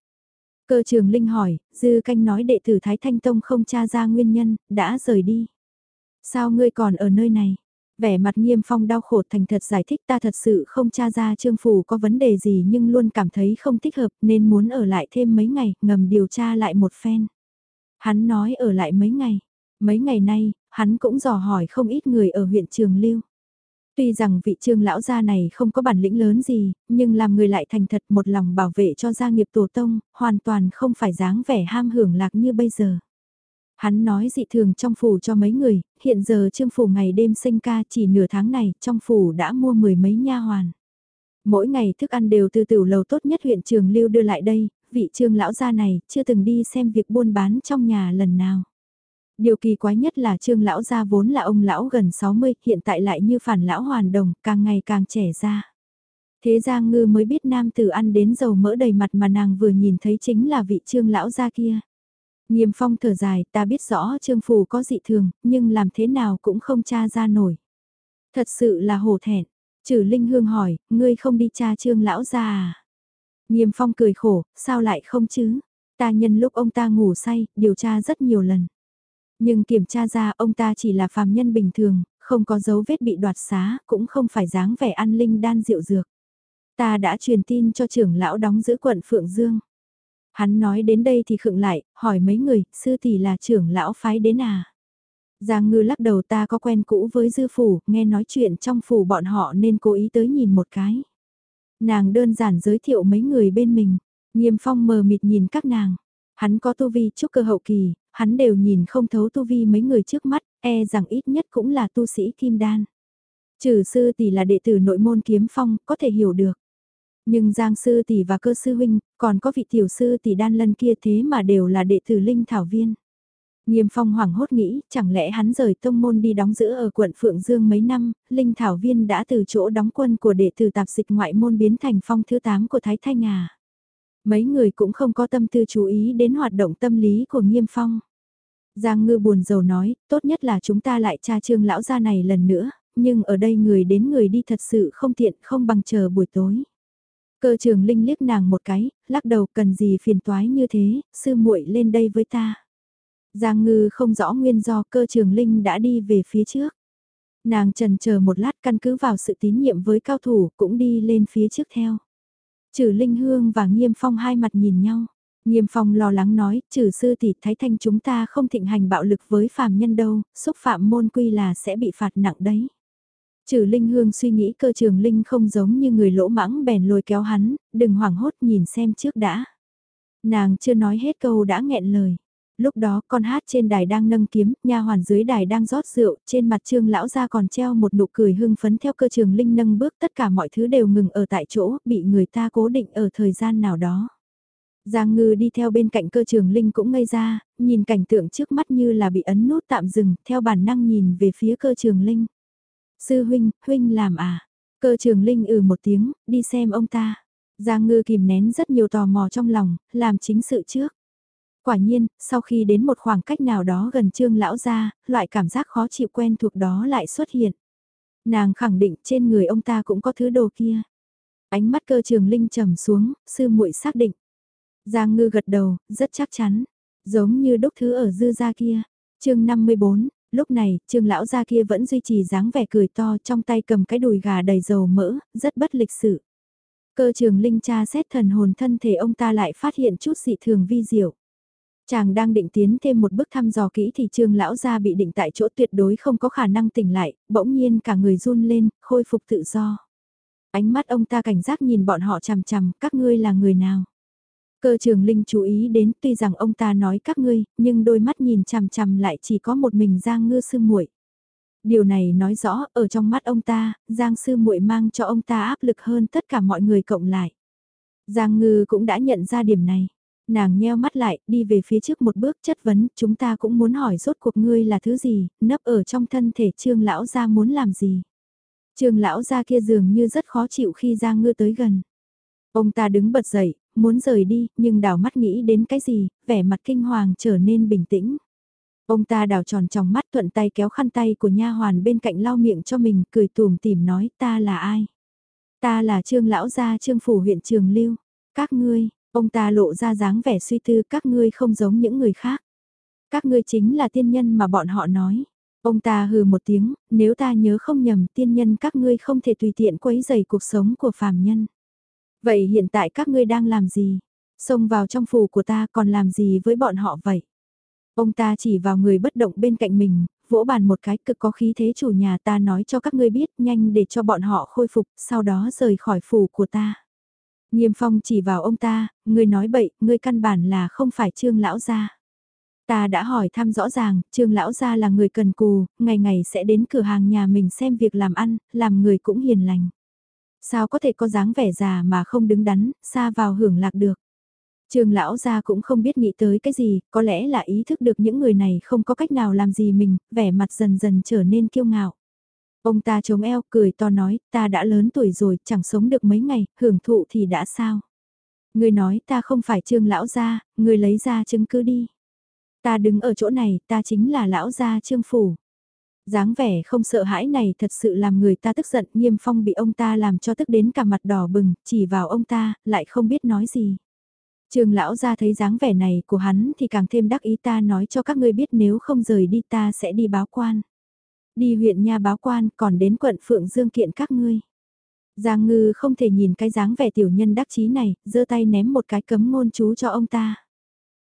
Cơ trường Linh hỏi, Dư Canh nói đệ tử Thái Thanh Tông không tra ra nguyên nhân, đã rời đi. Sao ngươi còn ở nơi này? Vẻ mặt nghiêm phong đau khổ thành thật giải thích ta thật sự không tra ra trương phủ có vấn đề gì nhưng luôn cảm thấy không thích hợp nên muốn ở lại thêm mấy ngày, ngầm điều tra lại một phen. Hắn nói ở lại mấy ngày. Mấy ngày nay, hắn cũng dò hỏi không ít người ở huyện Trường Lưu. Tuy rằng vị trương lão gia này không có bản lĩnh lớn gì, nhưng làm người lại thành thật một lòng bảo vệ cho gia nghiệp tổ tông, hoàn toàn không phải dáng vẻ ham hưởng lạc như bây giờ. Hắn nói dị thường trong phủ cho mấy người, hiện giờ trương phủ ngày đêm sinh ca chỉ nửa tháng này, trong phủ đã mua mười mấy nha hoàn. Mỗi ngày thức ăn đều từ tiểu lầu tốt nhất huyện trường lưu đưa lại đây, vị trương lão gia này chưa từng đi xem việc buôn bán trong nhà lần nào. Điều kỳ quái nhất là trương lão gia vốn là ông lão gần 60, hiện tại lại như phản lão hoàn đồng, càng ngày càng trẻ ra. Thế Giang Ngư mới biết nam tử ăn đến dầu mỡ đầy mặt mà nàng vừa nhìn thấy chính là vị trương lão gia kia. Nghiêm phong thở dài, ta biết rõ trương phù có dị thường, nhưng làm thế nào cũng không tra ra nổi. Thật sự là hổ thẹn. Trừ Linh Hương hỏi, ngươi không đi tra trương lão gia à? Nghiêm phong cười khổ, sao lại không chứ? Ta nhân lúc ông ta ngủ say, điều tra rất nhiều lần. Nhưng kiểm tra ra ông ta chỉ là phàm nhân bình thường, không có dấu vết bị đoạt xá, cũng không phải dáng vẻ ăn linh đan rượu dược. Ta đã truyền tin cho trưởng lão đóng giữ quận Phượng Dương. Hắn nói đến đây thì khựng lại, hỏi mấy người, sư tỷ là trưởng lão phái đến à? Giang ngư lắc đầu ta có quen cũ với dư phủ, nghe nói chuyện trong phủ bọn họ nên cố ý tới nhìn một cái. Nàng đơn giản giới thiệu mấy người bên mình, nghiêm phong mờ mịt nhìn các nàng. Hắn có tu vi chúc cơ hậu kỳ, hắn đều nhìn không thấu tu vi mấy người trước mắt, e rằng ít nhất cũng là tu sĩ kim đan. Trừ sư tỷ là đệ tử nội môn kiếm phong, có thể hiểu được. Nhưng Giang sư tỷ và cơ sư huynh, còn có vị tiểu sư tỷ đan lân kia thế mà đều là đệ tử linh thảo viên. Nghiêm phong hoảng hốt nghĩ, chẳng lẽ hắn rời tông môn đi đóng giữ ở quận Phượng Dương mấy năm, linh thảo viên đã từ chỗ đóng quân của đệ tử tạp dịch ngoại môn biến thành phong thứ 8 của Thái Thanh à. Mấy người cũng không có tâm tư chú ý đến hoạt động tâm lý của nghiêm phong. Giang ngư buồn rầu nói, tốt nhất là chúng ta lại tra trương lão gia này lần nữa, nhưng ở đây người đến người đi thật sự không tiện không bằng chờ buổi tối. Cơ trường Linh liếc nàng một cái, lắc đầu cần gì phiền toái như thế, sư muội lên đây với ta. Giang ngư không rõ nguyên do cơ trường Linh đã đi về phía trước. Nàng trần chờ một lát căn cứ vào sự tín nhiệm với cao thủ cũng đi lên phía trước theo. Trừ Linh Hương và Nghiêm Phong hai mặt nhìn nhau. Nghiêm Phong lo lắng nói, trừ sư tỷ thái thanh chúng ta không thịnh hành bạo lực với phàm nhân đâu, xúc phạm môn quy là sẽ bị phạt nặng đấy. Trừ Linh Hương suy nghĩ cơ trường Linh không giống như người lỗ mãng bèn lôi kéo hắn, đừng hoảng hốt nhìn xem trước đã. Nàng chưa nói hết câu đã nghẹn lời. Lúc đó con hát trên đài đang nâng kiếm, nha hoàn dưới đài đang rót rượu, trên mặt trương lão ra còn treo một nụ cười hưng phấn theo cơ trường Linh nâng bước tất cả mọi thứ đều ngừng ở tại chỗ, bị người ta cố định ở thời gian nào đó. Giang ngư đi theo bên cạnh cơ trường Linh cũng ngây ra, nhìn cảnh tượng trước mắt như là bị ấn nút tạm dừng, theo bản năng nhìn về phía cơ trường Linh. Sư huynh, huynh làm à? Cơ trường Linh ừ một tiếng, đi xem ông ta. Giang ngư kìm nén rất nhiều tò mò trong lòng, làm chính sự trước. Quả nhiên, sau khi đến một khoảng cách nào đó gần trương lão ra, loại cảm giác khó chịu quen thuộc đó lại xuất hiện. Nàng khẳng định trên người ông ta cũng có thứ đồ kia. Ánh mắt cơ trường linh trầm xuống, sư muội xác định. Giang ngư gật đầu, rất chắc chắn. Giống như đúc thứ ở dư gia kia. chương 54, lúc này, trương lão gia kia vẫn duy trì dáng vẻ cười to trong tay cầm cái đùi gà đầy dầu mỡ, rất bất lịch sự. Cơ trường linh tra xét thần hồn thân thể ông ta lại phát hiện chút dị thường vi diệu. Chàng đang định tiến thêm một bước thăm dò kỹ thì trương lão gia bị định tại chỗ tuyệt đối không có khả năng tỉnh lại, bỗng nhiên cả người run lên, khôi phục tự do. Ánh mắt ông ta cảnh giác nhìn bọn họ chằm chằm, các ngươi là người nào? Cơ trường Linh chú ý đến tuy rằng ông ta nói các ngươi, nhưng đôi mắt nhìn chằm chằm lại chỉ có một mình Giang Ngư Sư muội. Điều này nói rõ, ở trong mắt ông ta, Giang Sư muội mang cho ông ta áp lực hơn tất cả mọi người cộng lại. Giang Ngư cũng đã nhận ra điểm này. Nàng nheo mắt lại, đi về phía trước một bước chất vấn, chúng ta cũng muốn hỏi rốt cuộc ngươi là thứ gì, nấp ở trong thân thể trương lão gia muốn làm gì. Trương lão gia kia dường như rất khó chịu khi Giang Ngư tới gần. Ông ta đứng bật dậy, muốn rời đi, nhưng đảo mắt nghĩ đến cái gì, vẻ mặt kinh hoàng trở nên bình tĩnh. Ông ta đảo tròn tròng mắt thuận tay kéo khăn tay của nha hoàn bên cạnh lau miệng cho mình, cười tùm tìm nói ta là ai. Ta là trương lão gia trương phủ huyện trường lưu. Các ngươi, ông ta lộ ra dáng vẻ suy tư các ngươi không giống những người khác. Các ngươi chính là tiên nhân mà bọn họ nói. Ông ta hừ một tiếng, nếu ta nhớ không nhầm tiên nhân các ngươi không thể tùy tiện quấy dày cuộc sống của phàm nhân. Vậy hiện tại các ngươi đang làm gì? Xông vào trong phủ của ta còn làm gì với bọn họ vậy? Ông ta chỉ vào người bất động bên cạnh mình, vỗ bàn một cái cực có khí thế chủ nhà ta nói cho các ngươi biết nhanh để cho bọn họ khôi phục, sau đó rời khỏi phủ của ta. Nghiêm phong chỉ vào ông ta, ngươi nói bậy, ngươi căn bản là không phải trương lão gia. Ta đã hỏi thăm rõ ràng, trương lão gia là người cần cù, ngày ngày sẽ đến cửa hàng nhà mình xem việc làm ăn, làm người cũng hiền lành. Sao có thể có dáng vẻ già mà không đứng đắn, xa vào hưởng lạc được. Trường lão gia cũng không biết nghĩ tới cái gì, có lẽ là ý thức được những người này không có cách nào làm gì mình, vẻ mặt dần dần trở nên kiêu ngạo. Ông ta chống eo cười to nói, ta đã lớn tuổi rồi, chẳng sống được mấy ngày, hưởng thụ thì đã sao. Người nói ta không phải trương lão gia, người lấy ra chứng cứ đi. Ta đứng ở chỗ này, ta chính là lão gia trương phủ dáng vẻ không sợ hãi này thật sự làm người ta tức giận, nghiêm phong bị ông ta làm cho tức đến cả mặt đỏ bừng, chỉ vào ông ta, lại không biết nói gì. Trường lão ra thấy dáng vẻ này của hắn thì càng thêm đắc ý ta nói cho các ngươi biết nếu không rời đi ta sẽ đi báo quan. Đi huyện nha báo quan còn đến quận Phượng Dương kiện các ngươi. Giang ngư không thể nhìn cái dáng vẻ tiểu nhân đắc chí này, giơ tay ném một cái cấm ngôn chú cho ông ta.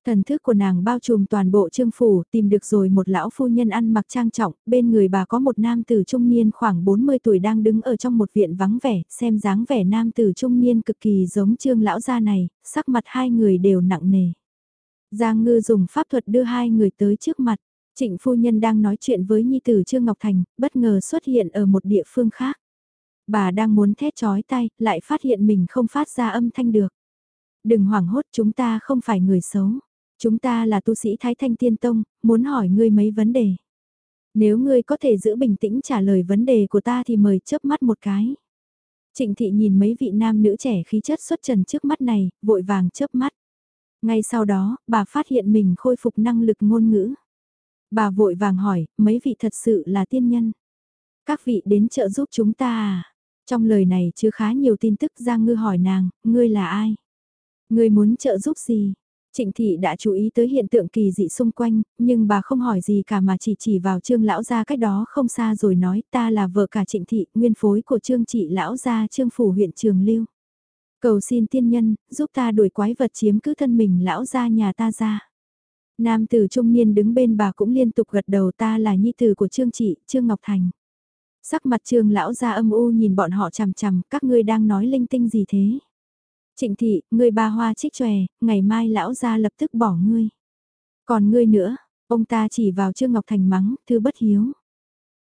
Thần thức của nàng bao trùm toàn bộ trương phủ, tìm được rồi một lão phu nhân ăn mặc trang trọng, bên người bà có một nam tử trung niên khoảng 40 tuổi đang đứng ở trong một viện vắng vẻ, xem dáng vẻ nam tử trung niên cực kỳ giống trương lão gia này, sắc mặt hai người đều nặng nề. Giang ngư dùng pháp thuật đưa hai người tới trước mặt, trịnh phu nhân đang nói chuyện với nhi tử Trương Ngọc Thành, bất ngờ xuất hiện ở một địa phương khác. Bà đang muốn thét chói tay, lại phát hiện mình không phát ra âm thanh được. Đừng hoảng hốt chúng ta không phải người xấu. Chúng ta là tu sĩ Thái Thanh Tiên Tông, muốn hỏi ngươi mấy vấn đề. Nếu ngươi có thể giữ bình tĩnh trả lời vấn đề của ta thì mời chớp mắt một cái. Trịnh thị nhìn mấy vị nam nữ trẻ khí chất xuất trần trước mắt này, vội vàng chớp mắt. Ngay sau đó, bà phát hiện mình khôi phục năng lực ngôn ngữ. Bà vội vàng hỏi, mấy vị thật sự là tiên nhân. Các vị đến trợ giúp chúng ta à? Trong lời này chứa khá nhiều tin tức Giang Ngư hỏi nàng, ngươi là ai? Ngươi muốn trợ giúp gì? Trịnh thị đã chú ý tới hiện tượng kỳ dị xung quanh, nhưng bà không hỏi gì cả mà chỉ chỉ vào trương lão gia cách đó không xa rồi nói ta là vợ cả trịnh thị, nguyên phối của trương trị lão gia trương phủ huyện trường lưu. Cầu xin tiên nhân, giúp ta đuổi quái vật chiếm cứ thân mình lão gia nhà ta ra. Nam tử trung niên đứng bên bà cũng liên tục gật đầu ta là nhi tử của Trương Chị, Trương Ngọc Thành. Sắc mặt Trương lão ra âm u nhìn bọn họ chằm chằm, các ngươi đang nói linh tinh gì thế? Trịnh thị, ngươi ba hoa trích tròe, ngày mai lão ra lập tức bỏ ngươi. Còn ngươi nữa, ông ta chỉ vào Trương Ngọc Thành mắng, thư bất hiếu.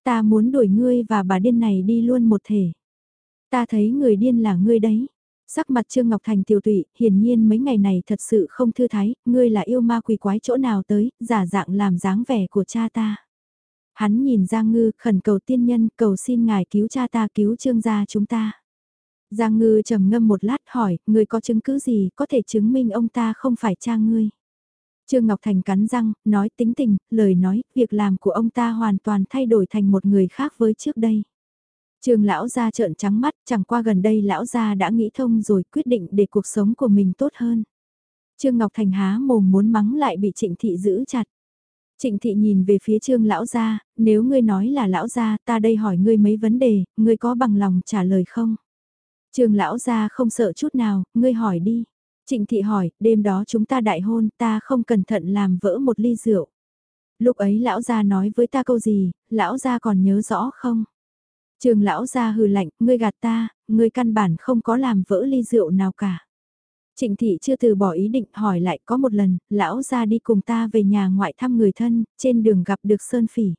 Ta muốn đuổi ngươi và bà điên này đi luôn một thể. Ta thấy người điên là ngươi đấy. Sắc mặt Trương Ngọc Thành tiểu tụy, hiển nhiên mấy ngày này thật sự không thư thái, ngươi là yêu ma quỷ quái chỗ nào tới, giả dạng làm dáng vẻ của cha ta. Hắn nhìn Giang Ngư khẩn cầu tiên nhân, cầu xin ngài cứu cha ta cứu trương gia chúng ta. Giang Ngư trầm ngâm một lát hỏi, ngươi có chứng cứ gì có thể chứng minh ông ta không phải cha ngươi. Trương Ngọc Thành cắn răng, nói tính tình, lời nói, việc làm của ông ta hoàn toàn thay đổi thành một người khác với trước đây. Trương lão gia trợn trắng mắt, chẳng qua gần đây lão gia đã nghĩ thông rồi quyết định để cuộc sống của mình tốt hơn. Trương Ngọc Thành há mồm muốn mắng lại bị Trịnh Thị giữ chặt. Trịnh Thị nhìn về phía Trương lão gia, nếu ngươi nói là lão gia, ta đây hỏi ngươi mấy vấn đề, ngươi có bằng lòng trả lời không? Trương lão gia không sợ chút nào, ngươi hỏi đi. Trịnh Thị hỏi, đêm đó chúng ta đại hôn, ta không cẩn thận làm vỡ một ly rượu. Lúc ấy lão gia nói với ta câu gì, lão gia còn nhớ rõ không? Trường lão ra hừ lạnh, ngươi gạt ta, ngươi căn bản không có làm vỡ ly rượu nào cả. Trịnh thị chưa từ bỏ ý định hỏi lại có một lần, lão ra đi cùng ta về nhà ngoại thăm người thân, trên đường gặp được Sơn Phỉ.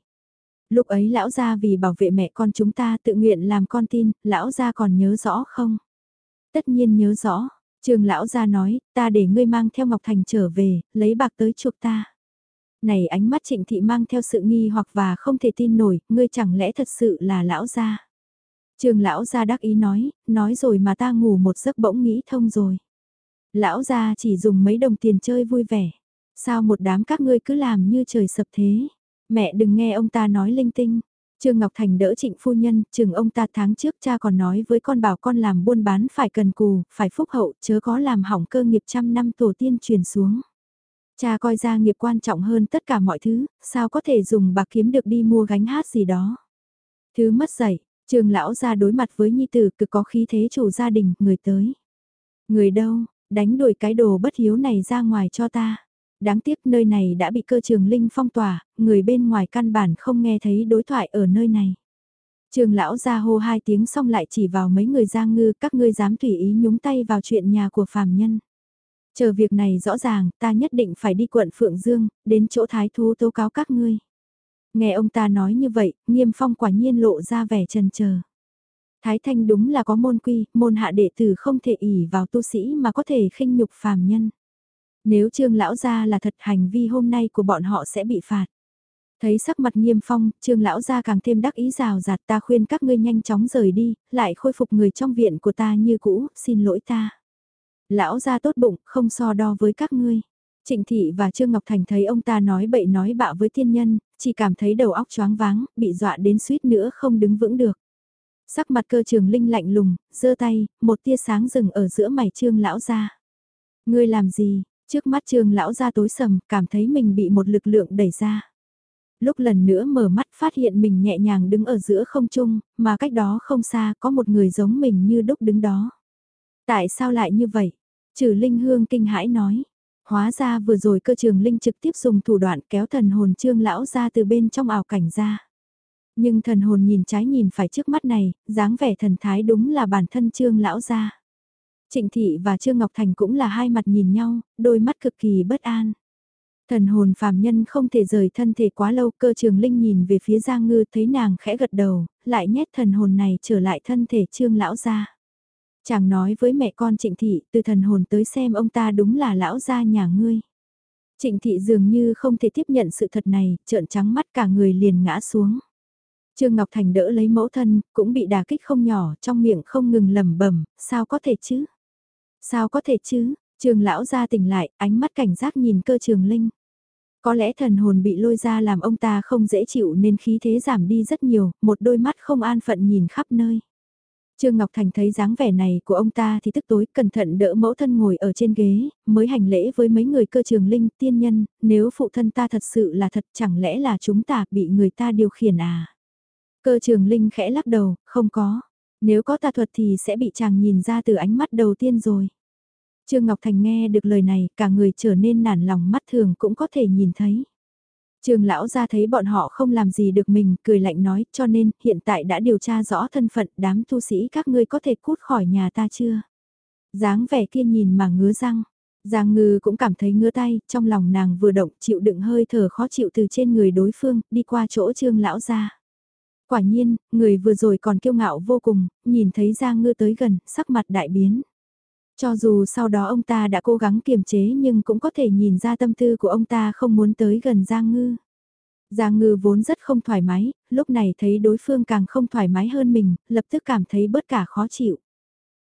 Lúc ấy lão ra vì bảo vệ mẹ con chúng ta tự nguyện làm con tin, lão ra còn nhớ rõ không? Tất nhiên nhớ rõ, trường lão ra nói, ta để ngươi mang theo Ngọc Thành trở về, lấy bạc tới chuộc ta này ánh mắt trịnh thị mang theo sự nghi hoặc và không thể tin nổi, ngươi chẳng lẽ thật sự là lão gia. Trường lão gia đắc ý nói, nói rồi mà ta ngủ một giấc bỗng nghĩ thông rồi. Lão gia chỉ dùng mấy đồng tiền chơi vui vẻ. Sao một đám các ngươi cứ làm như trời sập thế? Mẹ đừng nghe ông ta nói linh tinh. Trương Ngọc Thành đỡ trịnh phu nhân, Trường ông ta tháng trước cha còn nói với con bảo con làm buôn bán phải cần cù, phải phúc hậu, chớ có làm hỏng cơ nghiệp trăm năm tổ tiên truyền xuống. Cha coi gia nghiệp quan trọng hơn tất cả mọi thứ, sao có thể dùng bạc kiếm được đi mua gánh hát gì đó. Thứ mất dạy, trường lão ra đối mặt với nhi tử cực có khí thế chủ gia đình, người tới. Người đâu, đánh đuổi cái đồ bất hiếu này ra ngoài cho ta. Đáng tiếc nơi này đã bị cơ trường linh phong tỏa, người bên ngoài căn bản không nghe thấy đối thoại ở nơi này. Trường lão ra hô hai tiếng xong lại chỉ vào mấy người giang ngư các ngươi dám tùy ý nhúng tay vào chuyện nhà của phàm nhân. Chờ việc này rõ ràng, ta nhất định phải đi quận Phượng Dương, đến chỗ thái thú tố cáo các ngươi. Nghe ông ta nói như vậy, nghiêm phong quả nhiên lộ ra vẻ trần chờ. Thái thanh đúng là có môn quy, môn hạ đệ tử không thể ỉ vào tu sĩ mà có thể khinh nhục phàm nhân. Nếu trương lão gia là thật hành vi hôm nay của bọn họ sẽ bị phạt. Thấy sắc mặt nghiêm phong, trương lão gia càng thêm đắc ý rào rạt ta khuyên các ngươi nhanh chóng rời đi, lại khôi phục người trong viện của ta như cũ, xin lỗi ta. Lão gia tốt bụng, không so đo với các ngươi. Trịnh Thị và Trương Ngọc Thành thấy ông ta nói bậy nói bạo với thiên nhân, chỉ cảm thấy đầu óc choáng váng, bị dọa đến suýt nữa không đứng vững được. Sắc mặt cơ trường linh lạnh lùng, giơ tay, một tia sáng rừng ở giữa mày Trương lão gia. Ngươi làm gì? Trước mắt Trương lão gia tối sầm, cảm thấy mình bị một lực lượng đẩy ra. Lúc lần nữa mở mắt phát hiện mình nhẹ nhàng đứng ở giữa không trung, mà cách đó không xa có một người giống mình như đúc đứng đó. Tại sao lại như vậy? Trừ Linh Hương kinh hãi nói. Hóa ra vừa rồi cơ trường Linh trực tiếp dùng thủ đoạn kéo thần hồn trương lão ra từ bên trong ảo cảnh ra. Nhưng thần hồn nhìn trái nhìn phải trước mắt này, dáng vẻ thần thái đúng là bản thân trương lão ra. Trịnh Thị và Trương Ngọc Thành cũng là hai mặt nhìn nhau, đôi mắt cực kỳ bất an. Thần hồn phàm nhân không thể rời thân thể quá lâu, cơ trường linh nhìn về phía Giang Ngư thấy nàng khẽ gật đầu, lại nhét thần hồn này trở lại thân thể trương lão ra. Chàng nói với mẹ con trịnh thị từ thần hồn tới xem ông ta đúng là lão gia nhà ngươi. Trịnh thị dường như không thể tiếp nhận sự thật này, trợn trắng mắt cả người liền ngã xuống. Trương Ngọc Thành đỡ lấy mẫu thân, cũng bị đả kích không nhỏ, trong miệng không ngừng lẩm bẩm, sao có thể chứ? Sao có thể chứ? Trường lão gia tỉnh lại, ánh mắt cảnh giác nhìn cơ trường linh. Có lẽ thần hồn bị lôi ra làm ông ta không dễ chịu nên khí thế giảm đi rất nhiều, một đôi mắt không an phận nhìn khắp nơi. Trương Ngọc Thành thấy dáng vẻ này của ông ta thì tức tối cẩn thận đỡ mẫu thân ngồi ở trên ghế, mới hành lễ với mấy người cơ trường linh tiên nhân, nếu phụ thân ta thật sự là thật chẳng lẽ là chúng ta bị người ta điều khiển à? Cơ trường linh khẽ lắc đầu, không có. Nếu có tà thuật thì sẽ bị chàng nhìn ra từ ánh mắt đầu tiên rồi. Trương Ngọc Thành nghe được lời này, cả người trở nên nản lòng mắt thường cũng có thể nhìn thấy. Trường lão ra thấy bọn họ không làm gì được mình, cười lạnh nói, cho nên, hiện tại đã điều tra rõ thân phận đám tu sĩ các ngươi có thể cút khỏi nhà ta chưa? dáng vẻ kia nhìn mà ngứa răng. Giang ngư cũng cảm thấy ngứa tay, trong lòng nàng vừa động chịu đựng hơi thở khó chịu từ trên người đối phương, đi qua chỗ trương lão ra. Quả nhiên, người vừa rồi còn kiêu ngạo vô cùng, nhìn thấy Giang ngư tới gần, sắc mặt đại biến. Cho dù sau đó ông ta đã cố gắng kiềm chế nhưng cũng có thể nhìn ra tâm tư của ông ta không muốn tới gần Giang Ngư. Giang Ngư vốn rất không thoải mái, lúc này thấy đối phương càng không thoải mái hơn mình, lập tức cảm thấy bớt cả khó chịu.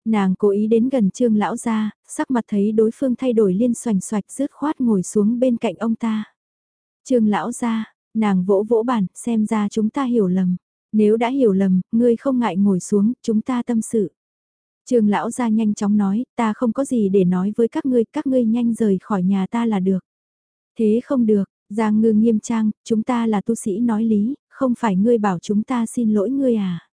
Nàng cố ý đến gần trương lão ra, sắc mặt thấy đối phương thay đổi liên xoành xoạch rứt khoát ngồi xuống bên cạnh ông ta. Trương lão ra, nàng vỗ vỗ bàn, xem ra chúng ta hiểu lầm. Nếu đã hiểu lầm, ngươi không ngại ngồi xuống, chúng ta tâm sự trường lão ra nhanh chóng nói, ta không có gì để nói với các ngươi, các ngươi nhanh rời khỏi nhà ta là được. Thế không được, Giang ngư nghiêm trang, chúng ta là tu sĩ nói lý, không phải ngươi bảo chúng ta xin lỗi ngươi à.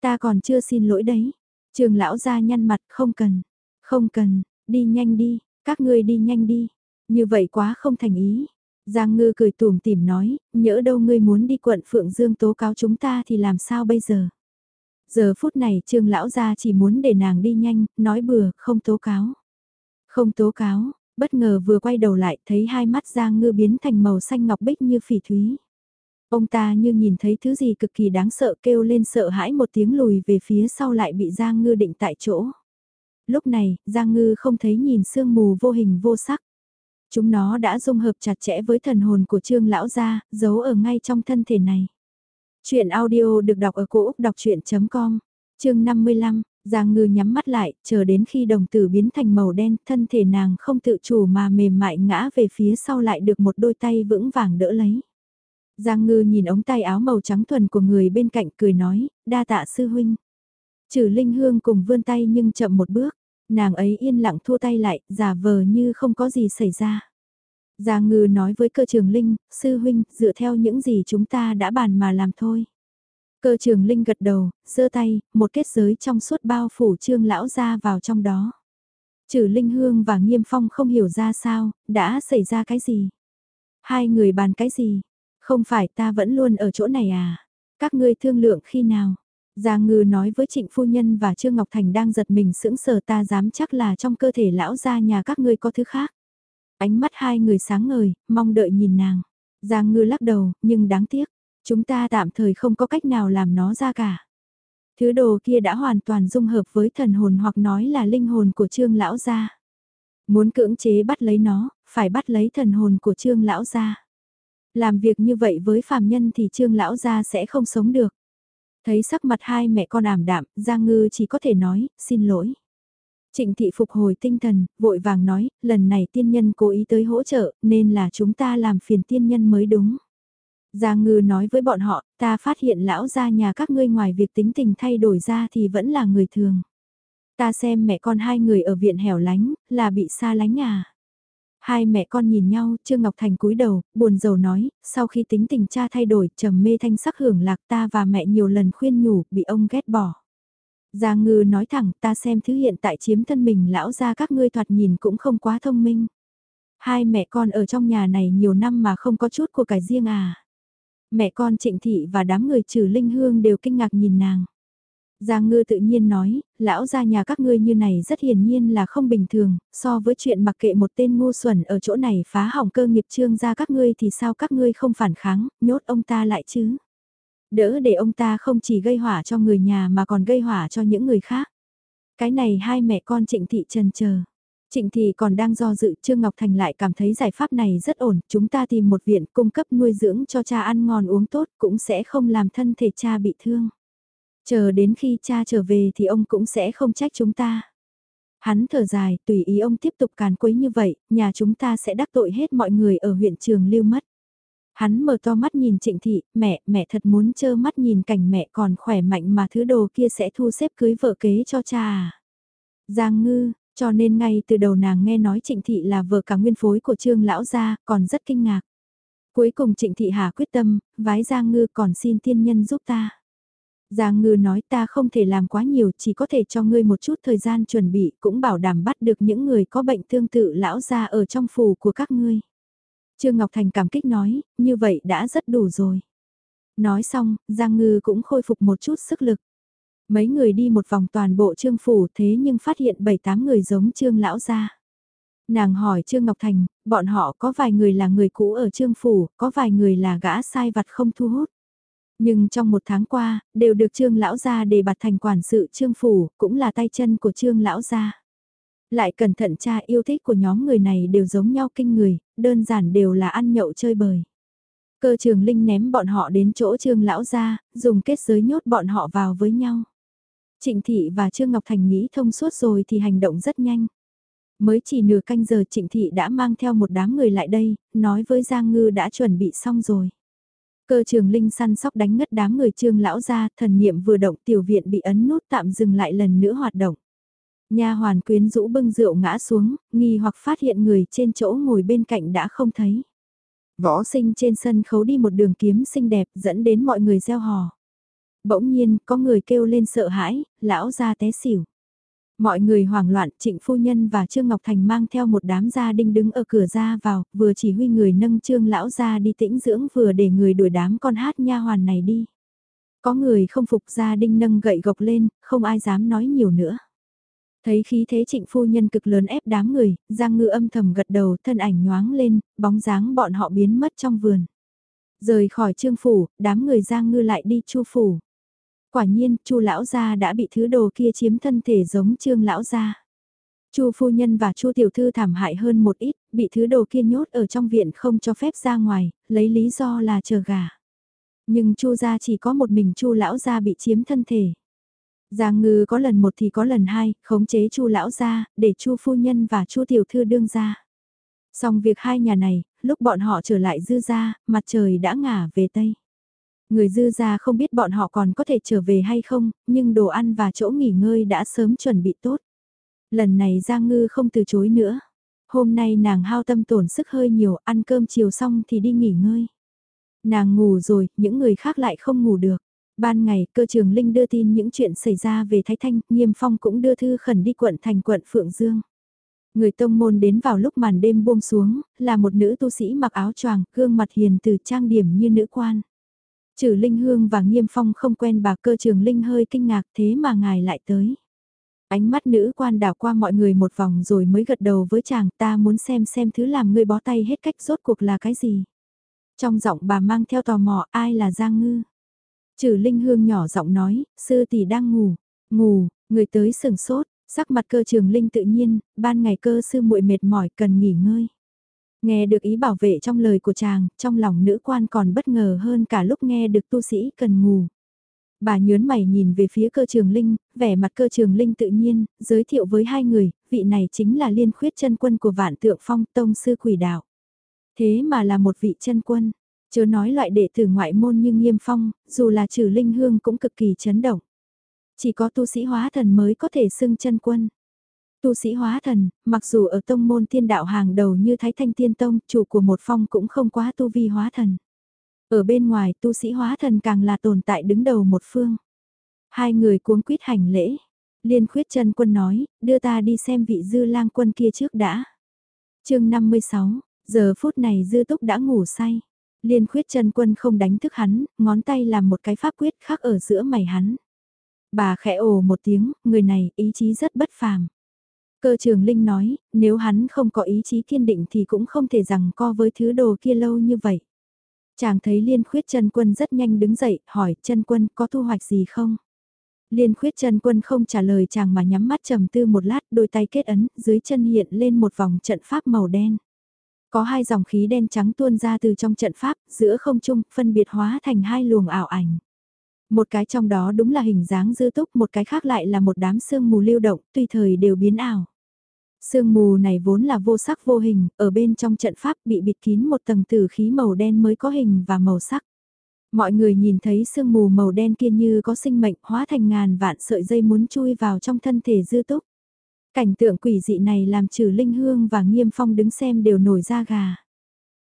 Ta còn chưa xin lỗi đấy. Trường lão ra nhăn mặt, không cần, không cần, đi nhanh đi, các ngươi đi nhanh đi. Như vậy quá không thành ý. Giang ngư cười tủm tìm nói, nhỡ đâu ngươi muốn đi quận Phượng Dương tố cáo chúng ta thì làm sao bây giờ? Giờ phút này trương lão gia chỉ muốn để nàng đi nhanh, nói bừa, không tố cáo. Không tố cáo, bất ngờ vừa quay đầu lại thấy hai mắt Giang ngư biến thành màu xanh ngọc bích như phỉ thúy. Ông ta như nhìn thấy thứ gì cực kỳ đáng sợ kêu lên sợ hãi một tiếng lùi về phía sau lại bị Giang ngư định tại chỗ. Lúc này, Giang ngư không thấy nhìn sương mù vô hình vô sắc. Chúng nó đã dung hợp chặt chẽ với thần hồn của trương lão gia, giấu ở ngay trong thân thể này. Chuyện audio được đọc ở cổ Úc đọc chuyện.com, chương 55, Giang Ngư nhắm mắt lại, chờ đến khi đồng tử biến thành màu đen, thân thể nàng không tự chủ mà mềm mại ngã về phía sau lại được một đôi tay vững vàng đỡ lấy. Giang Ngư nhìn ống tay áo màu trắng thuần của người bên cạnh cười nói, đa tạ sư huynh. Trừ Linh Hương cùng vươn tay nhưng chậm một bước, nàng ấy yên lặng thua tay lại, giả vờ như không có gì xảy ra. Giang ngư nói với cơ trường Linh, sư huynh, dựa theo những gì chúng ta đã bàn mà làm thôi. Cơ trường Linh gật đầu, giơ tay, một kết giới trong suốt bao phủ trương lão ra vào trong đó. Trừ Linh Hương và Nghiêm Phong không hiểu ra sao, đã xảy ra cái gì. Hai người bàn cái gì, không phải ta vẫn luôn ở chỗ này à, các ngươi thương lượng khi nào. Giang ngư nói với trịnh phu nhân và Trương Ngọc Thành đang giật mình sững sờ ta dám chắc là trong cơ thể lão gia nhà các ngươi có thứ khác. Ánh mắt hai người sáng ngời, mong đợi nhìn nàng. Giang ngư lắc đầu, nhưng đáng tiếc, chúng ta tạm thời không có cách nào làm nó ra cả. Thứ đồ kia đã hoàn toàn dung hợp với thần hồn hoặc nói là linh hồn của trương lão gia. Muốn cưỡng chế bắt lấy nó, phải bắt lấy thần hồn của trương lão gia. Làm việc như vậy với phàm nhân thì trương lão gia sẽ không sống được. Thấy sắc mặt hai mẹ con ảm đạm, Giang Ngư chỉ có thể nói, xin lỗi. Trịnh thị phục hồi tinh thần, vội vàng nói, lần này tiên nhân cố ý tới hỗ trợ, nên là chúng ta làm phiền tiên nhân mới đúng. Giang ngư nói với bọn họ, ta phát hiện lão gia nhà các ngươi ngoài việc tính tình thay đổi ra thì vẫn là người thường. Ta xem mẹ con hai người ở viện hẻo lánh, là bị xa lánh à. Hai mẹ con nhìn nhau, Trương Ngọc Thành cúi đầu, buồn rầu nói, sau khi tính tình cha thay đổi, trầm mê thanh sắc hưởng lạc ta và mẹ nhiều lần khuyên nhủ, bị ông ghét bỏ. Giang ngư nói thẳng ta xem thứ hiện tại chiếm thân mình lão ra các ngươi thoạt nhìn cũng không quá thông minh. Hai mẹ con ở trong nhà này nhiều năm mà không có chút của cải riêng à. Mẹ con trịnh thị và đám người trừ linh hương đều kinh ngạc nhìn nàng. Giang ngư tự nhiên nói, lão ra nhà các ngươi như này rất hiển nhiên là không bình thường, so với chuyện mặc kệ một tên ngu xuẩn ở chỗ này phá hỏng cơ nghiệp trương ra các ngươi thì sao các ngươi không phản kháng, nhốt ông ta lại chứ. Đỡ để ông ta không chỉ gây hỏa cho người nhà mà còn gây hỏa cho những người khác. Cái này hai mẹ con trịnh thị trần chờ. Trịnh thị còn đang do dự Trương Ngọc Thành lại cảm thấy giải pháp này rất ổn, chúng ta tìm một viện cung cấp nuôi dưỡng cho cha ăn ngon uống tốt cũng sẽ không làm thân thể cha bị thương. Chờ đến khi cha trở về thì ông cũng sẽ không trách chúng ta. Hắn thở dài, tùy ý ông tiếp tục càn quấy như vậy, nhà chúng ta sẽ đắc tội hết mọi người ở huyện trường lưu mất. Hắn mở to mắt nhìn trịnh thị, mẹ, mẹ thật muốn chơ mắt nhìn cảnh mẹ còn khỏe mạnh mà thứ đồ kia sẽ thu xếp cưới vợ kế cho cha à. Giang ngư, cho nên ngay từ đầu nàng nghe nói trịnh thị là vợ cả nguyên phối của trương lão gia, còn rất kinh ngạc. Cuối cùng trịnh thị hà quyết tâm, vái Giang ngư còn xin tiên nhân giúp ta. Giang ngư nói ta không thể làm quá nhiều, chỉ có thể cho ngươi một chút thời gian chuẩn bị, cũng bảo đảm bắt được những người có bệnh tương tự lão ra ở trong phủ của các ngươi. Trương Ngọc Thành cảm kích nói, như vậy đã rất đủ rồi. Nói xong, Giang Ngư cũng khôi phục một chút sức lực. Mấy người đi một vòng toàn bộ trương phủ thế nhưng phát hiện 7-8 người giống trương lão gia. Nàng hỏi Trương Ngọc Thành, bọn họ có vài người là người cũ ở Trương Phủ, có vài người là gã sai vặt không thu hút. Nhưng trong một tháng qua, đều được Trương Lão Gia đề bạt thành quản sự Trương Phủ, cũng là tay chân của Trương Lão Gia. Lại cẩn thận cha yêu thích của nhóm người này đều giống nhau kinh người, đơn giản đều là ăn nhậu chơi bời. Cơ trường Linh ném bọn họ đến chỗ Trương Lão Gia, dùng kết giới nhốt bọn họ vào với nhau. Trịnh Thị và Trương Ngọc Thành nghĩ thông suốt rồi thì hành động rất nhanh. Mới chỉ nửa canh giờ Trịnh Thị đã mang theo một đám người lại đây, nói với Giang Ngư đã chuẩn bị xong rồi. Cơ trường Linh săn sóc đánh ngất đám người trương lão ra, thần niệm vừa động tiểu viện bị ấn nút tạm dừng lại lần nữa hoạt động. Nha hoàn quyến rũ bưng rượu ngã xuống, nghi hoặc phát hiện người trên chỗ ngồi bên cạnh đã không thấy. Võ sinh trên sân khấu đi một đường kiếm xinh đẹp dẫn đến mọi người gieo hò. Bỗng nhiên, có người kêu lên sợ hãi, lão ra té xỉu. Mọi người hoảng loạn, trịnh phu nhân và Trương Ngọc Thành mang theo một đám gia đinh đứng ở cửa ra vào, vừa chỉ huy người nâng Trương lão ra đi tĩnh dưỡng vừa để người đuổi đám con hát nha hoàn này đi. Có người không phục gia đinh nâng gậy gộc lên, không ai dám nói nhiều nữa. Thấy khí thế trịnh phu nhân cực lớn ép đám người, Giang Ngư âm thầm gật đầu thân ảnh nhoáng lên, bóng dáng bọn họ biến mất trong vườn. Rời khỏi trương phủ, đám người Giang Ngư lại đi chu phủ. Quả nhiên, Chu lão gia đã bị thứ đồ kia chiếm thân thể giống Trương lão gia. Chu phu nhân và Chu tiểu thư thảm hại hơn một ít, bị thứ đồ kia nhốt ở trong viện không cho phép ra ngoài, lấy lý do là chờ gà. Nhưng Chu gia chỉ có một mình Chu lão gia bị chiếm thân thể. Giang ngư có lần một thì có lần hai, khống chế Chu lão gia, để Chu phu nhân và Chu tiểu thư đương ra. Xong việc hai nhà này, lúc bọn họ trở lại dư gia, mặt trời đã ngả về tây. Người dư ra không biết bọn họ còn có thể trở về hay không, nhưng đồ ăn và chỗ nghỉ ngơi đã sớm chuẩn bị tốt. Lần này Giang Ngư không từ chối nữa. Hôm nay nàng hao tâm tổn sức hơi nhiều, ăn cơm chiều xong thì đi nghỉ ngơi. Nàng ngủ rồi, những người khác lại không ngủ được. Ban ngày, cơ trường Linh đưa tin những chuyện xảy ra về Thái Thanh, Nghiêm Phong cũng đưa thư khẩn đi quận thành quận Phượng Dương. Người tông môn đến vào lúc màn đêm buông xuống, là một nữ tu sĩ mặc áo choàng, gương mặt hiền từ trang điểm như nữ quan. Trừ Linh Hương và Nghiêm Phong không quen bà cơ trường Linh hơi kinh ngạc thế mà ngài lại tới. Ánh mắt nữ quan đảo qua mọi người một vòng rồi mới gật đầu với chàng ta muốn xem xem thứ làm ngươi bó tay hết cách rốt cuộc là cái gì. Trong giọng bà mang theo tò mò ai là Giang Ngư. Trừ Linh Hương nhỏ giọng nói, sư tỷ đang ngủ, ngủ, người tới sừng sốt, sắc mặt cơ trường Linh tự nhiên, ban ngày cơ sư muội mệt mỏi cần nghỉ ngơi. Nghe được ý bảo vệ trong lời của chàng, trong lòng nữ quan còn bất ngờ hơn cả lúc nghe được tu sĩ cần ngủ. Bà nhớn mày nhìn về phía cơ trường linh, vẻ mặt cơ trường linh tự nhiên, giới thiệu với hai người, vị này chính là liên khuyết chân quân của vạn tượng phong tông sư quỷ đạo. Thế mà là một vị chân quân, chớ nói loại đệ tử ngoại môn như nghiêm phong, dù là trừ linh hương cũng cực kỳ chấn động. Chỉ có tu sĩ hóa thần mới có thể xưng chân quân. Tu sĩ hóa thần, mặc dù ở tông môn tiên đạo hàng đầu như Thái Thanh Tiên Tông, chủ của một phong cũng không quá tu vi hóa thần. Ở bên ngoài tu sĩ hóa thần càng là tồn tại đứng đầu một phương. Hai người cuống quýt hành lễ. Liên khuyết chân quân nói, đưa ta đi xem vị dư lang quân kia trước đã. chương 56, giờ phút này dư túc đã ngủ say. Liên khuyết chân quân không đánh thức hắn, ngón tay làm một cái pháp quyết khác ở giữa mày hắn. Bà khẽ ồ một tiếng, người này ý chí rất bất phàm. Cơ trường Linh nói, nếu hắn không có ý chí kiên định thì cũng không thể rằng co với thứ đồ kia lâu như vậy. Chàng thấy liên khuyết chân quân rất nhanh đứng dậy, hỏi chân quân có thu hoạch gì không? Liên khuyết chân quân không trả lời chàng mà nhắm mắt trầm tư một lát đôi tay kết ấn, dưới chân hiện lên một vòng trận pháp màu đen. Có hai dòng khí đen trắng tuôn ra từ trong trận pháp, giữa không trung, phân biệt hóa thành hai luồng ảo ảnh. Một cái trong đó đúng là hình dáng dư túc, một cái khác lại là một đám sương mù lưu động, tùy thời đều biến ảo. Sương mù này vốn là vô sắc vô hình, ở bên trong trận pháp bị bịt kín một tầng tử khí màu đen mới có hình và màu sắc. Mọi người nhìn thấy sương mù màu đen kia như có sinh mệnh hóa thành ngàn vạn sợi dây muốn chui vào trong thân thể dư túc. Cảnh tượng quỷ dị này làm trừ Linh Hương và Nghiêm Phong đứng xem đều nổi da gà.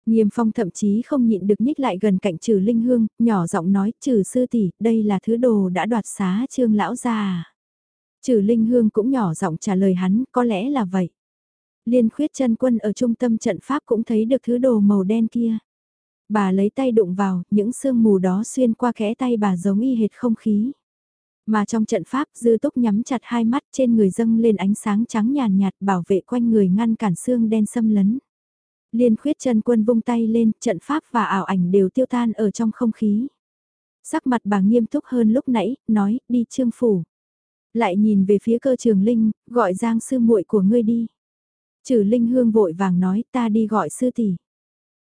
Nghiêm phong thậm chí không nhịn được nhích lại gần cạnh trừ linh hương, nhỏ giọng nói trừ sư tỷ, đây là thứ đồ đã đoạt xá trương lão già. à. Trừ linh hương cũng nhỏ giọng trả lời hắn, có lẽ là vậy. Liên khuyết chân quân ở trung tâm trận pháp cũng thấy được thứ đồ màu đen kia. Bà lấy tay đụng vào, những sương mù đó xuyên qua kẽ tay bà giống y hệt không khí. Mà trong trận pháp dư túc nhắm chặt hai mắt trên người dâng lên ánh sáng trắng nhàn nhạt bảo vệ quanh người ngăn cản xương đen xâm lấn. Liên khuyết chân quân vung tay lên, trận pháp và ảo ảnh đều tiêu tan ở trong không khí. Sắc mặt bà nghiêm túc hơn lúc nãy, nói, đi trương phủ. Lại nhìn về phía cơ trường linh, gọi giang sư muội của ngươi đi. Trừ linh hương vội vàng nói, ta đi gọi sư tỷ.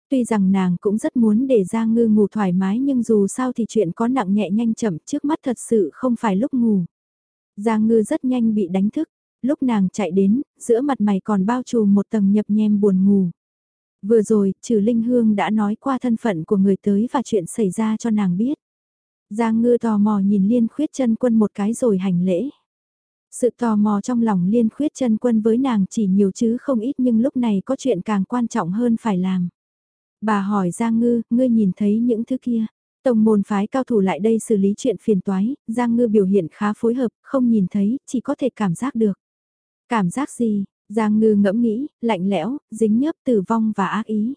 Tuy rằng nàng cũng rất muốn để Giang Ngư ngủ thoải mái nhưng dù sao thì chuyện có nặng nhẹ nhanh chậm trước mắt thật sự không phải lúc ngủ. Giang Ngư rất nhanh bị đánh thức, lúc nàng chạy đến, giữa mặt mày còn bao trùm một tầng nhập nhem buồn ngủ. Vừa rồi, trừ Linh Hương đã nói qua thân phận của người tới và chuyện xảy ra cho nàng biết. Giang Ngư tò mò nhìn Liên Khuyết chân quân một cái rồi hành lễ. Sự tò mò trong lòng Liên Khuyết chân quân với nàng chỉ nhiều chứ không ít nhưng lúc này có chuyện càng quan trọng hơn phải làm. Bà hỏi Giang Ngư, ngươi nhìn thấy những thứ kia. Tổng môn phái cao thủ lại đây xử lý chuyện phiền toái, Giang Ngư biểu hiện khá phối hợp, không nhìn thấy, chỉ có thể cảm giác được. Cảm giác gì? Giang Ngư ngẫm nghĩ, lạnh lẽo, dính nhớp tử vong và ác ý.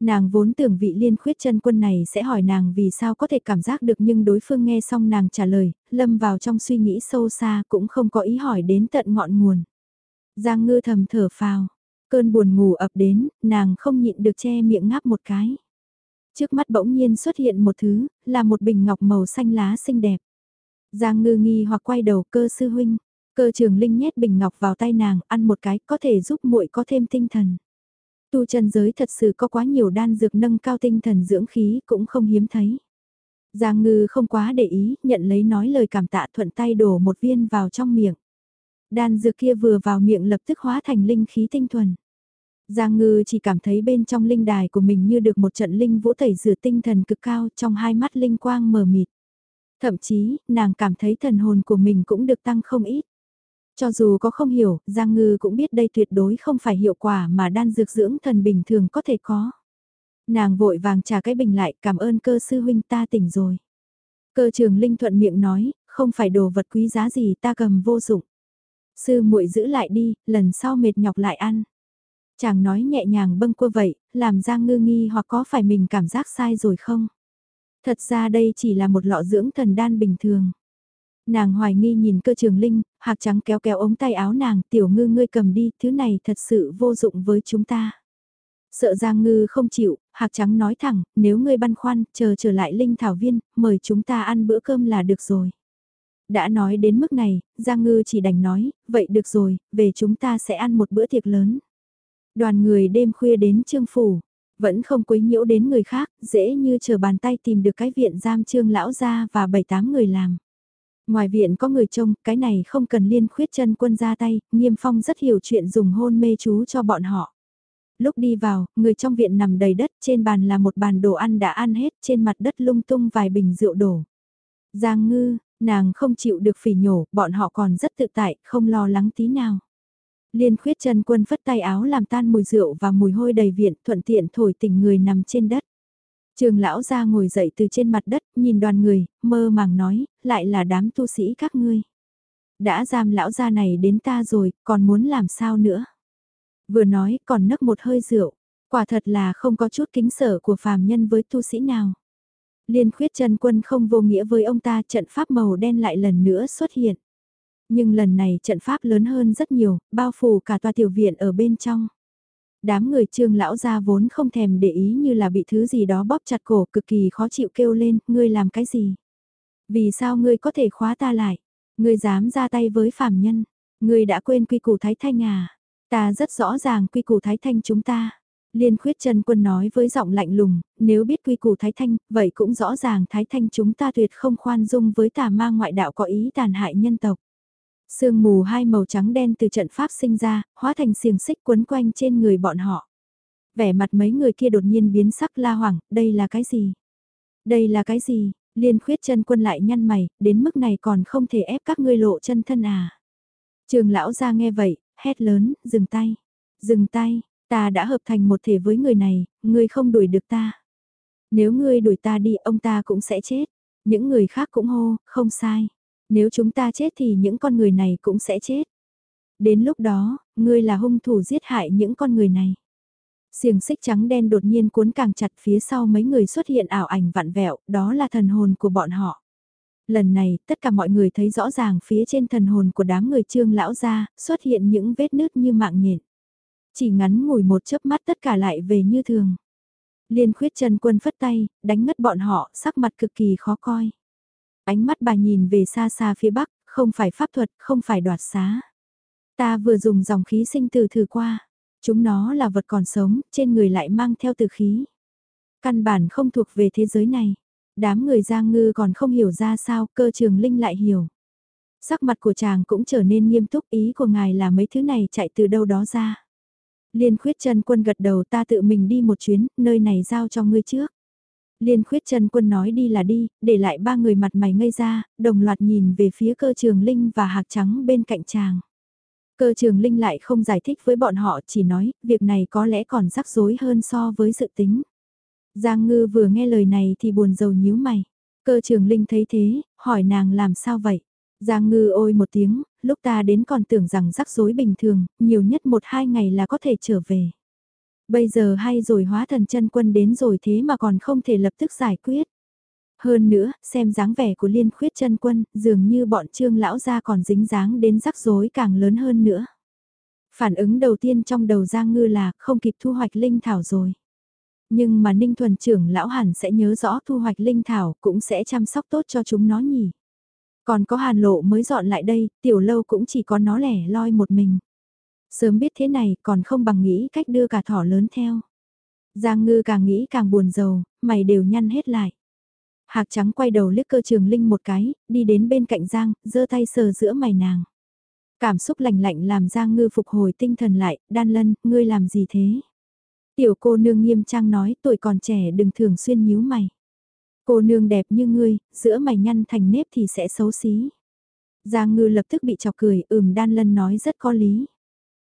Nàng vốn tưởng vị liên khuyết chân quân này sẽ hỏi nàng vì sao có thể cảm giác được nhưng đối phương nghe xong nàng trả lời, lâm vào trong suy nghĩ sâu xa cũng không có ý hỏi đến tận ngọn nguồn. Giang Ngư thầm thở phào, Cơn buồn ngủ ập đến, nàng không nhịn được che miệng ngáp một cái. Trước mắt bỗng nhiên xuất hiện một thứ, là một bình ngọc màu xanh lá xinh đẹp. Giang ngư nghi hoặc quay đầu cơ sư huynh, cơ trường linh nhét bình ngọc vào tay nàng, ăn một cái có thể giúp muội có thêm tinh thần. Tu chân giới thật sự có quá nhiều đan dược nâng cao tinh thần dưỡng khí cũng không hiếm thấy. Giang ngư không quá để ý, nhận lấy nói lời cảm tạ thuận tay đổ một viên vào trong miệng. Đan dược kia vừa vào miệng lập tức hóa thành linh khí tinh thuần. Giang ngư chỉ cảm thấy bên trong linh đài của mình như được một trận linh vũ tẩy rửa tinh thần cực cao trong hai mắt linh quang mờ mịt. Thậm chí, nàng cảm thấy thần hồn của mình cũng được tăng không ít. Cho dù có không hiểu, Giang Ngư cũng biết đây tuyệt đối không phải hiệu quả mà đan dược dưỡng thần bình thường có thể có. Nàng vội vàng trả cái bình lại, cảm ơn cơ sư huynh ta tỉnh rồi. Cơ trường linh thuận miệng nói, không phải đồ vật quý giá gì ta cầm vô dụng. Sư muội giữ lại đi, lần sau mệt nhọc lại ăn. Chàng nói nhẹ nhàng bâng quơ vậy, làm Giang ngư nghi hoặc có phải mình cảm giác sai rồi không? Thật ra đây chỉ là một lọ dưỡng thần đan bình thường. Nàng hoài nghi nhìn cơ trường linh, hạc trắng kéo kéo ống tay áo nàng, tiểu ngư ngươi cầm đi, thứ này thật sự vô dụng với chúng ta. Sợ Giang ngư không chịu, hạc trắng nói thẳng, nếu ngươi băn khoăn, chờ trở lại linh thảo viên, mời chúng ta ăn bữa cơm là được rồi. Đã nói đến mức này, Giang ngư chỉ đành nói, vậy được rồi, về chúng ta sẽ ăn một bữa tiệc lớn. Đoàn người đêm khuya đến trương phủ, vẫn không quấy nhiễu đến người khác, dễ như chờ bàn tay tìm được cái viện giam trương lão gia và bảy tám người làm. Ngoài viện có người trông, cái này không cần liên khuyết chân quân ra tay, nghiêm phong rất hiểu chuyện dùng hôn mê chú cho bọn họ. Lúc đi vào, người trong viện nằm đầy đất, trên bàn là một bàn đồ ăn đã ăn hết, trên mặt đất lung tung vài bình rượu đổ. Giang ngư, nàng không chịu được phỉ nhổ, bọn họ còn rất tự tại, không lo lắng tí nào. Liên khuyết chân quân phất tay áo làm tan mùi rượu và mùi hôi đầy viện thuận tiện thổi tỉnh người nằm trên đất. Trường lão ra ngồi dậy từ trên mặt đất, nhìn đoàn người, mơ màng nói, lại là đám tu sĩ các ngươi. Đã giam lão gia này đến ta rồi, còn muốn làm sao nữa? Vừa nói, còn nấc một hơi rượu, quả thật là không có chút kính sở của phàm nhân với tu sĩ nào. Liên khuyết chân quân không vô nghĩa với ông ta trận pháp màu đen lại lần nữa xuất hiện. Nhưng lần này trận pháp lớn hơn rất nhiều, bao phủ cả tòa tiểu viện ở bên trong. Đám người trương lão gia vốn không thèm để ý như là bị thứ gì đó bóp chặt cổ cực kỳ khó chịu kêu lên, ngươi làm cái gì? Vì sao ngươi có thể khóa ta lại? Ngươi dám ra tay với phàm nhân? Ngươi đã quên quy củ thái thanh à? Ta rất rõ ràng quy củ thái thanh chúng ta. Liên khuyết chân quân nói với giọng lạnh lùng, nếu biết quy củ Thái Thanh, vậy cũng rõ ràng Thái Thanh chúng ta tuyệt không khoan dung với tà ma ngoại đạo có ý tàn hại nhân tộc. Sương mù hai màu trắng đen từ trận pháp sinh ra, hóa thành xiềng xích quấn quanh trên người bọn họ. Vẻ mặt mấy người kia đột nhiên biến sắc la hoảng, đây là cái gì? Đây là cái gì? Liên khuyết chân quân lại nhăn mày, đến mức này còn không thể ép các ngươi lộ chân thân à. Trường lão ra nghe vậy, hét lớn, dừng tay, dừng tay, Ta đã hợp thành một thể với người này, ngươi không đuổi được ta. Nếu ngươi đuổi ta đi, ông ta cũng sẽ chết. Những người khác cũng hô, không sai. Nếu chúng ta chết thì những con người này cũng sẽ chết. Đến lúc đó, ngươi là hung thủ giết hại những con người này. Xiềng xích trắng đen đột nhiên cuốn càng chặt phía sau mấy người xuất hiện ảo ảnh vặn vẹo, đó là thần hồn của bọn họ. Lần này, tất cả mọi người thấy rõ ràng phía trên thần hồn của đám người trương lão gia xuất hiện những vết nứt như mạng nhện. Chỉ ngắn ngủi một chớp mắt tất cả lại về như thường. Liên khuyết chân quân phất tay, đánh ngất bọn họ, sắc mặt cực kỳ khó coi. Ánh mắt bà nhìn về xa xa phía bắc, không phải pháp thuật, không phải đoạt xá. Ta vừa dùng dòng khí sinh từ thử qua. Chúng nó là vật còn sống, trên người lại mang theo từ khí. Căn bản không thuộc về thế giới này. Đám người giang ngư còn không hiểu ra sao, cơ trường linh lại hiểu. Sắc mặt của chàng cũng trở nên nghiêm túc ý của ngài là mấy thứ này chạy từ đâu đó ra. Liên khuyết chân quân gật đầu ta tự mình đi một chuyến, nơi này giao cho ngươi trước. Liên khuyết chân quân nói đi là đi, để lại ba người mặt mày ngây ra, đồng loạt nhìn về phía cơ trường linh và hạc trắng bên cạnh chàng. Cơ trường linh lại không giải thích với bọn họ chỉ nói, việc này có lẽ còn rắc rối hơn so với dự tính. Giang ngư vừa nghe lời này thì buồn rầu nhíu mày. Cơ trường linh thấy thế, hỏi nàng làm sao vậy? Giang ngư ôi một tiếng, lúc ta đến còn tưởng rằng rắc rối bình thường, nhiều nhất một hai ngày là có thể trở về. Bây giờ hay rồi hóa thần chân quân đến rồi thế mà còn không thể lập tức giải quyết. Hơn nữa, xem dáng vẻ của liên khuyết chân quân, dường như bọn trương lão gia còn dính dáng đến rắc rối càng lớn hơn nữa. Phản ứng đầu tiên trong đầu Giang Ngư là không kịp thu hoạch linh thảo rồi. Nhưng mà Ninh Thuần trưởng lão hẳn sẽ nhớ rõ thu hoạch linh thảo cũng sẽ chăm sóc tốt cho chúng nó nhỉ. Còn có hàn lộ mới dọn lại đây, tiểu lâu cũng chỉ có nó lẻ loi một mình. Sớm biết thế này còn không bằng nghĩ cách đưa cả thỏ lớn theo. Giang ngư càng nghĩ càng buồn rầu, mày đều nhăn hết lại. Hạc trắng quay đầu liếc cơ trường linh một cái, đi đến bên cạnh Giang, giơ tay sờ giữa mày nàng. Cảm xúc lạnh lạnh làm Giang ngư phục hồi tinh thần lại, đan lân, ngươi làm gì thế? Tiểu cô nương nghiêm trang nói tuổi còn trẻ đừng thường xuyên nhíu mày. Cô nương đẹp như ngươi, giữa mày nhăn thành nếp thì sẽ xấu xí. Giang ngư lập tức bị chọc cười, ừm đan lân nói rất có lý.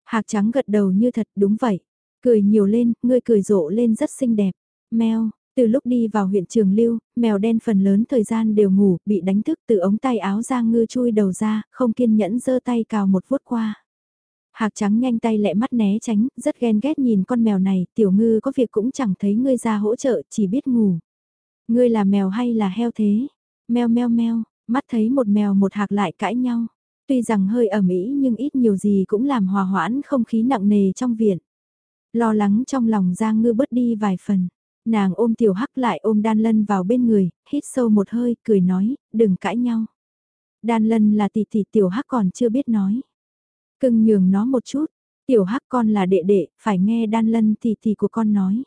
Hạc trắng gật đầu như thật, đúng vậy. Cười nhiều lên, ngươi cười rộ lên rất xinh đẹp. Mèo, từ lúc đi vào huyện Trường Lưu, mèo đen phần lớn thời gian đều ngủ, bị đánh thức từ ống tay áo ra ngư chui đầu ra, không kiên nhẫn giơ tay cào một vuốt qua. Hạc trắng nhanh tay lẹ mắt né tránh, rất ghen ghét nhìn con mèo này, tiểu ngư có việc cũng chẳng thấy ngươi ra hỗ trợ, chỉ biết ngủ. Ngươi là mèo hay là heo thế? Mèo meo meo, mắt thấy một mèo một hạc lại cãi nhau. Tuy rằng hơi ẩm ý nhưng ít nhiều gì cũng làm hòa hoãn không khí nặng nề trong viện. Lo lắng trong lòng Giang Ngư bớt đi vài phần. Nàng ôm tiểu hắc lại ôm đan lân vào bên người, hít sâu một hơi, cười nói, đừng cãi nhau. Đan lân là tỷ tỷ tiểu hắc còn chưa biết nói. Cưng nhường nó một chút, tiểu hắc con là đệ đệ, phải nghe đan lân tỷ tỷ của con nói.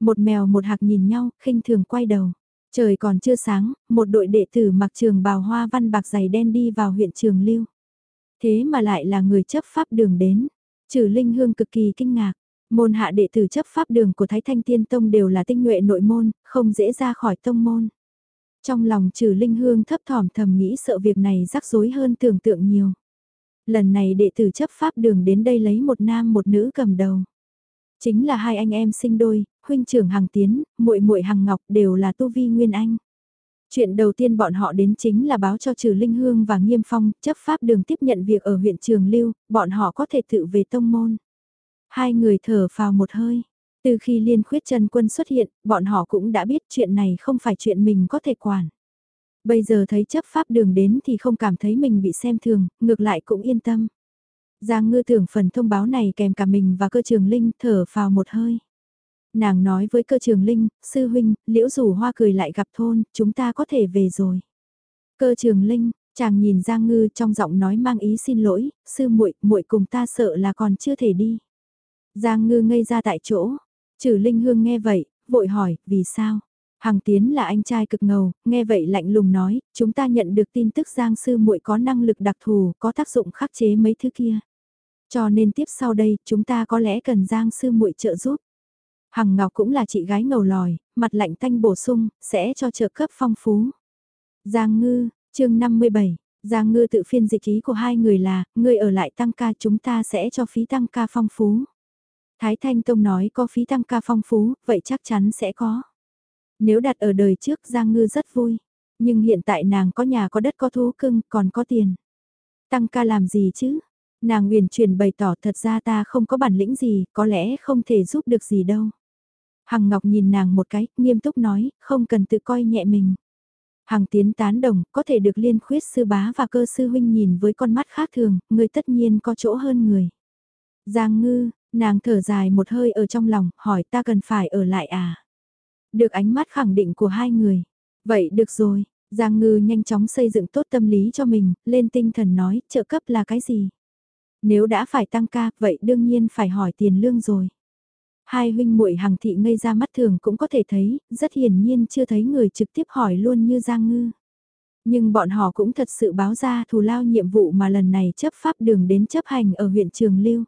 Một mèo một hạc nhìn nhau, khinh thường quay đầu. Trời còn chưa sáng, một đội đệ tử mặc trường bào hoa văn bạc dày đen đi vào huyện Trường Lưu. Thế mà lại là người chấp pháp đường đến. Trừ Linh Hương cực kỳ kinh ngạc. Môn hạ đệ tử chấp pháp đường của Thái Thanh Tiên Tông đều là tinh nhuệ nội môn, không dễ ra khỏi tông môn. Trong lòng trừ Linh Hương thấp thỏm thầm nghĩ sợ việc này rắc rối hơn tưởng tượng nhiều. Lần này đệ tử chấp pháp đường đến đây lấy một nam một nữ cầm đầu. Chính là hai anh em sinh đôi, huynh trưởng Hằng Tiến, muội muội Hằng Ngọc đều là tu vi nguyên anh. Chuyện đầu tiên bọn họ đến chính là báo cho Trừ Linh Hương và Nghiêm Phong, chấp pháp đường tiếp nhận việc ở huyện Trường Lưu, bọn họ có thể tự về tông môn. Hai người thở vào một hơi. Từ khi liên khuyết chân quân xuất hiện, bọn họ cũng đã biết chuyện này không phải chuyện mình có thể quản. Bây giờ thấy chấp pháp đường đến thì không cảm thấy mình bị xem thường, ngược lại cũng yên tâm. Giang ngư tưởng phần thông báo này kèm cả mình và cơ trường linh thở vào một hơi. Nàng nói với cơ trường linh, sư huynh, liễu rủ hoa cười lại gặp thôn, chúng ta có thể về rồi. Cơ trường linh, chàng nhìn Giang ngư trong giọng nói mang ý xin lỗi, sư muội muội cùng ta sợ là còn chưa thể đi. Giang ngư ngây ra tại chỗ, trừ linh hương nghe vậy, vội hỏi, vì sao? Hằng Tiến là anh trai cực ngầu, nghe vậy lạnh lùng nói, chúng ta nhận được tin tức Giang sư muội có năng lực đặc thù, có tác dụng khắc chế mấy thứ kia. Cho nên tiếp sau đây, chúng ta có lẽ cần Giang sư muội trợ giúp. Hằng Ngọc cũng là chị gái ngầu lòi, mặt lạnh tanh bổ sung, sẽ cho trợ cấp phong phú. Giang Ngư, chương 57, Giang Ngư tự phiên dịch ý của hai người là, người ở lại tăng ca chúng ta sẽ cho phí tăng ca phong phú. Thái Thanh Tông nói có phí tăng ca phong phú, vậy chắc chắn sẽ có. Nếu đặt ở đời trước Giang Ngư rất vui, nhưng hiện tại nàng có nhà có đất có thú cưng, còn có tiền. Tăng ca làm gì chứ? Nàng huyền truyền bày tỏ thật ra ta không có bản lĩnh gì, có lẽ không thể giúp được gì đâu. Hằng Ngọc nhìn nàng một cái, nghiêm túc nói, không cần tự coi nhẹ mình. Hằng tiến tán đồng, có thể được liên khuyết sư bá và cơ sư huynh nhìn với con mắt khác thường, người tất nhiên có chỗ hơn người. Giang ngư, nàng thở dài một hơi ở trong lòng, hỏi ta cần phải ở lại à? Được ánh mắt khẳng định của hai người. Vậy được rồi, Giang ngư nhanh chóng xây dựng tốt tâm lý cho mình, lên tinh thần nói, trợ cấp là cái gì? Nếu đã phải tăng ca, vậy đương nhiên phải hỏi tiền lương rồi. Hai huynh muội hàng thị ngây ra mắt thường cũng có thể thấy, rất hiển nhiên chưa thấy người trực tiếp hỏi luôn như Giang Ngư. Nhưng bọn họ cũng thật sự báo ra thù lao nhiệm vụ mà lần này chấp pháp đường đến chấp hành ở huyện Trường Lưu.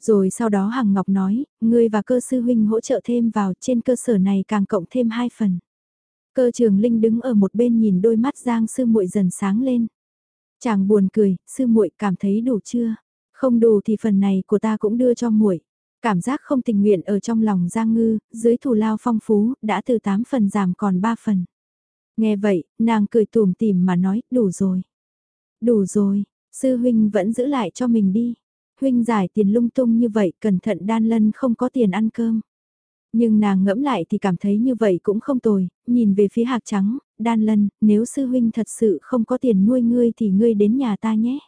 Rồi sau đó Hằng Ngọc nói, ngươi và cơ sư huynh hỗ trợ thêm vào trên cơ sở này càng cộng thêm hai phần. Cơ trường Linh đứng ở một bên nhìn đôi mắt Giang sư muội dần sáng lên. Chàng buồn cười, sư muội cảm thấy đủ chưa? Không đủ thì phần này của ta cũng đưa cho muội. Cảm giác không tình nguyện ở trong lòng Giang Ngư, dưới thù lao phong phú, đã từ 8 phần giảm còn 3 phần. Nghe vậy, nàng cười tùm tìm mà nói, đủ rồi. Đủ rồi, sư huynh vẫn giữ lại cho mình đi. Huynh giải tiền lung tung như vậy, cẩn thận đan lân không có tiền ăn cơm. Nhưng nàng ngẫm lại thì cảm thấy như vậy cũng không tồi, nhìn về phía hạc trắng, đan lân, nếu sư huynh thật sự không có tiền nuôi ngươi thì ngươi đến nhà ta nhé.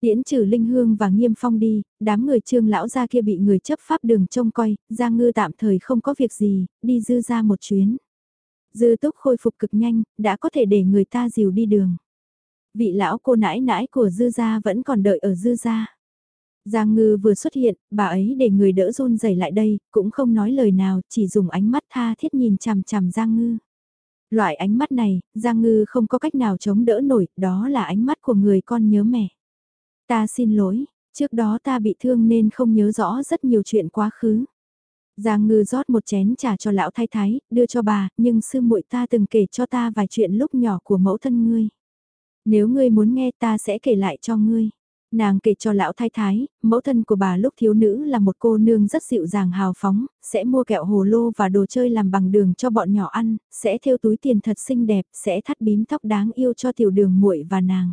Tiễn trừ Linh Hương và Nghiêm Phong đi, đám người trương lão gia kia bị người chấp pháp đường trông coi, Giang Ngư tạm thời không có việc gì, đi dư ra một chuyến. Dư túc khôi phục cực nhanh, đã có thể để người ta dìu đi đường. Vị lão cô nãi nãi của dư gia vẫn còn đợi ở dư gia. Giang Ngư vừa xuất hiện, bà ấy để người đỡ run rẩy lại đây, cũng không nói lời nào, chỉ dùng ánh mắt tha thiết nhìn chằm chằm Giang Ngư. Loại ánh mắt này, Giang Ngư không có cách nào chống đỡ nổi, đó là ánh mắt của người con nhớ mẹ. Ta xin lỗi, trước đó ta bị thương nên không nhớ rõ rất nhiều chuyện quá khứ. Giang ngư rót một chén trà cho lão thái thái, đưa cho bà, nhưng sư muội ta từng kể cho ta vài chuyện lúc nhỏ của mẫu thân ngươi. Nếu ngươi muốn nghe ta sẽ kể lại cho ngươi. Nàng kể cho lão thái thái, mẫu thân của bà lúc thiếu nữ là một cô nương rất dịu dàng hào phóng, sẽ mua kẹo hồ lô và đồ chơi làm bằng đường cho bọn nhỏ ăn, sẽ thêu túi tiền thật xinh đẹp, sẽ thắt bím tóc đáng yêu cho tiểu đường muội và nàng.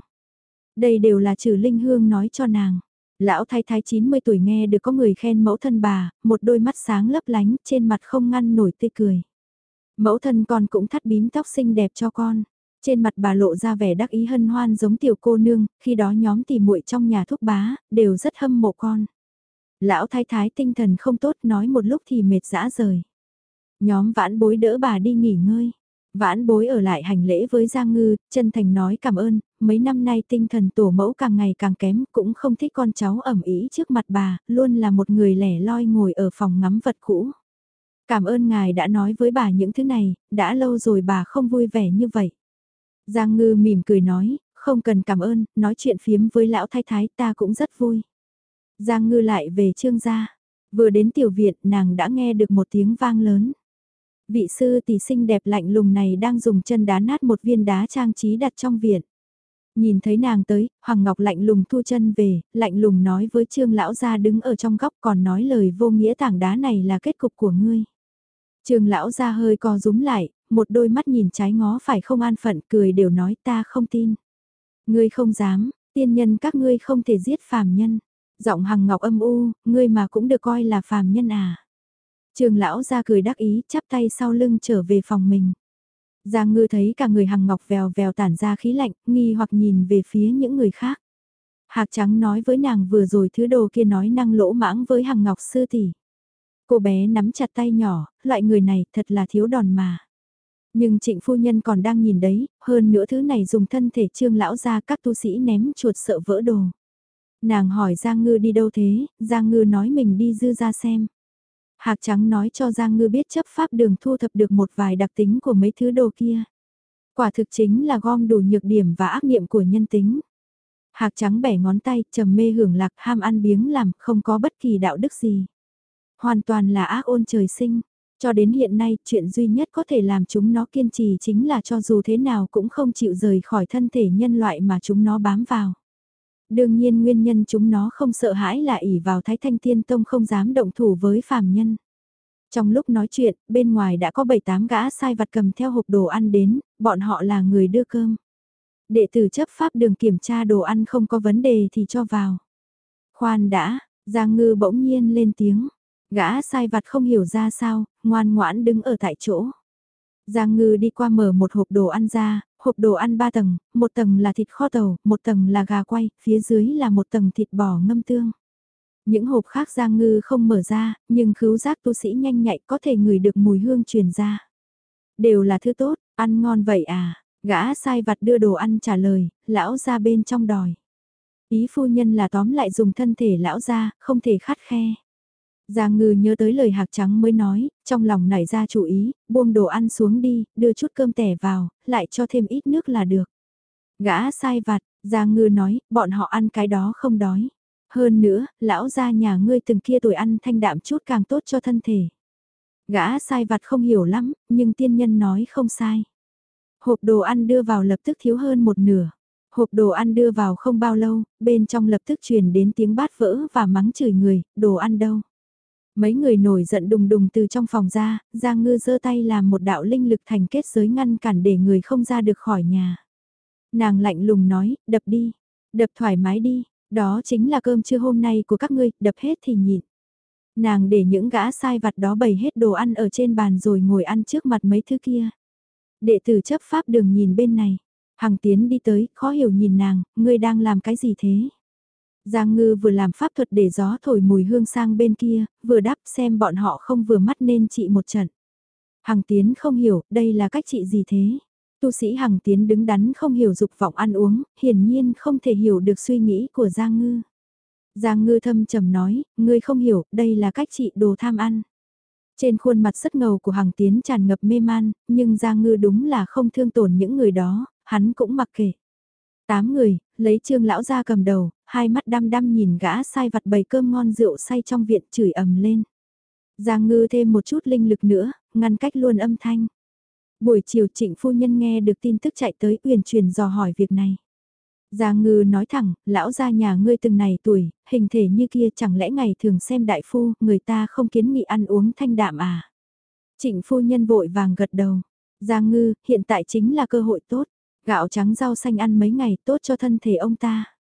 Đây đều là trừ Linh Hương nói cho nàng. Lão thái thái 90 tuổi nghe được có người khen mẫu thân bà, một đôi mắt sáng lấp lánh, trên mặt không ngăn nổi tươi cười. Mẫu thân con cũng thắt bím tóc xinh đẹp cho con. Trên mặt bà lộ ra vẻ đắc ý hân hoan giống tiểu cô nương, khi đó nhóm tỷ muội trong nhà thúc bá, đều rất hâm mộ con. Lão thái thái tinh thần không tốt nói một lúc thì mệt dã rời. Nhóm vãn bối đỡ bà đi nghỉ ngơi. Vãn bối ở lại hành lễ với Giang Ngư, chân thành nói cảm ơn, mấy năm nay tinh thần tổ mẫu càng ngày càng kém, cũng không thích con cháu ẩm ý trước mặt bà, luôn là một người lẻ loi ngồi ở phòng ngắm vật cũ. Cảm ơn ngài đã nói với bà những thứ này, đã lâu rồi bà không vui vẻ như vậy. Giang Ngư mỉm cười nói, không cần cảm ơn, nói chuyện phiếm với lão thái thái ta cũng rất vui. Giang Ngư lại về trương gia, vừa đến tiểu viện nàng đã nghe được một tiếng vang lớn vị sư tỷ xinh đẹp lạnh lùng này đang dùng chân đá nát một viên đá trang trí đặt trong viện. Nhìn thấy nàng tới, Hoàng Ngọc lạnh lùng thu chân về, lạnh lùng nói với trương lão gia đứng ở trong góc còn nói lời vô nghĩa tảng đá này là kết cục của ngươi. Trương lão gia hơi co rúm lại, một đôi mắt nhìn trái ngó phải không an phận cười đều nói ta không tin. Ngươi không dám, tiên nhân các ngươi không thể giết phàm nhân. Giọng hằng ngọc âm u, ngươi mà cũng được coi là phàm nhân à. Trường lão ra cười đắc ý, chắp tay sau lưng trở về phòng mình. Giang ngư thấy cả người hằng ngọc vèo vèo tản ra khí lạnh, nghi hoặc nhìn về phía những người khác. Hạc trắng nói với nàng vừa rồi thứ đồ kia nói năng lỗ mãng với hằng ngọc sư tỷ. Cô bé nắm chặt tay nhỏ, loại người này thật là thiếu đòn mà. Nhưng trịnh phu nhân còn đang nhìn đấy, hơn nữa thứ này dùng thân thể trương lão ra các tu sĩ ném chuột sợ vỡ đồ. Nàng hỏi Giang Ngư đi đâu thế, Giang Ngư nói mình đi dư ra xem. Hạc trắng nói cho Giang Ngư biết chấp pháp đường thu thập được một vài đặc tính của mấy thứ đồ kia. Quả thực chính là gom đủ nhược điểm và ác niệm của nhân tính. Hạc trắng bẻ ngón tay, trầm mê hưởng lạc, ham ăn biếng làm, không có bất kỳ đạo đức gì. Hoàn toàn là ác ôn trời sinh. Cho đến hiện nay, chuyện duy nhất có thể làm chúng nó kiên trì chính là cho dù thế nào cũng không chịu rời khỏi thân thể nhân loại mà chúng nó bám vào đương nhiên nguyên nhân chúng nó không sợ hãi là ỉ vào Thái Thanh Tiên Tông không dám động thủ với phàm nhân. Trong lúc nói chuyện, bên ngoài đã có 7-8 gã sai vặt cầm theo hộp đồ ăn đến, bọn họ là người đưa cơm. Đệ tử chấp pháp đường kiểm tra đồ ăn không có vấn đề thì cho vào. Khoan đã, Giang Ngư bỗng nhiên lên tiếng. Gã sai vặt không hiểu ra sao, ngoan ngoãn đứng ở tại chỗ. Giang Ngư đi qua mở một hộp đồ ăn ra, hộp đồ ăn ba tầng, một tầng là thịt kho tàu, một tầng là gà quay, phía dưới là một tầng thịt bò ngâm tương. Những hộp khác Giang Ngư không mở ra, nhưng khứu giác tu sĩ nhanh nhạy có thể ngửi được mùi hương truyền ra. Đều là thứ tốt, ăn ngon vậy à, gã sai vặt đưa đồ ăn trả lời, lão ra bên trong đòi. Ý phu nhân là tóm lại dùng thân thể lão ra, không thể khát khe. Giang ngư nhớ tới lời hạc trắng mới nói, trong lòng nảy ra chủ ý, buông đồ ăn xuống đi, đưa chút cơm tẻ vào, lại cho thêm ít nước là được. Gã sai vặt, Giang ngư nói, bọn họ ăn cái đó không đói. Hơn nữa, lão gia nhà ngươi từng kia tuổi ăn thanh đạm chút càng tốt cho thân thể. Gã sai vặt không hiểu lắm, nhưng tiên nhân nói không sai. Hộp đồ ăn đưa vào lập tức thiếu hơn một nửa. Hộp đồ ăn đưa vào không bao lâu, bên trong lập tức truyền đến tiếng bát vỡ và mắng chửi người, đồ ăn đâu. Mấy người nổi giận đùng đùng từ trong phòng ra, Giang Ngư giơ tay làm một đạo linh lực thành kết giới ngăn cản để người không ra được khỏi nhà. Nàng lạnh lùng nói, đập đi, đập thoải mái đi, đó chính là cơm trưa hôm nay của các ngươi, đập hết thì nhịn. Nàng để những gã sai vặt đó bày hết đồ ăn ở trên bàn rồi ngồi ăn trước mặt mấy thứ kia. Đệ tử chấp pháp đường nhìn bên này. Hằng tiến đi tới, khó hiểu nhìn nàng, ngươi đang làm cái gì thế? Giang ngư vừa làm pháp thuật để gió thổi mùi hương sang bên kia, vừa đáp xem bọn họ không vừa mắt nên trị một trận. Hằng tiến không hiểu, đây là cách trị gì thế? Tu sĩ Hằng tiến đứng đắn không hiểu dục vọng ăn uống, hiển nhiên không thể hiểu được suy nghĩ của Giang ngư. Giang ngư thâm trầm nói, ngươi không hiểu, đây là cách trị đồ tham ăn. Trên khuôn mặt rất ngầu của Hằng Tiến tràn ngập mê man, nhưng Giang Ngư đúng là không thương tổn những người đó, hắn cũng mặc kệ. Tám người, lấy trương lão ra cầm đầu, hai mắt đăm đăm nhìn gã sai vặt bầy cơm ngon rượu say trong viện chửi ầm lên. Giang ngư thêm một chút linh lực nữa, ngăn cách luôn âm thanh. Buổi chiều trịnh phu nhân nghe được tin tức chạy tới uyển truyền dò hỏi việc này. Giang ngư nói thẳng, lão gia nhà ngươi từng này tuổi, hình thể như kia chẳng lẽ ngày thường xem đại phu, người ta không kiến nghị ăn uống thanh đạm à. Trịnh phu nhân vội vàng gật đầu. Giang ngư, hiện tại chính là cơ hội tốt. Gạo trắng rau xanh ăn mấy ngày tốt cho thân thể ông ta.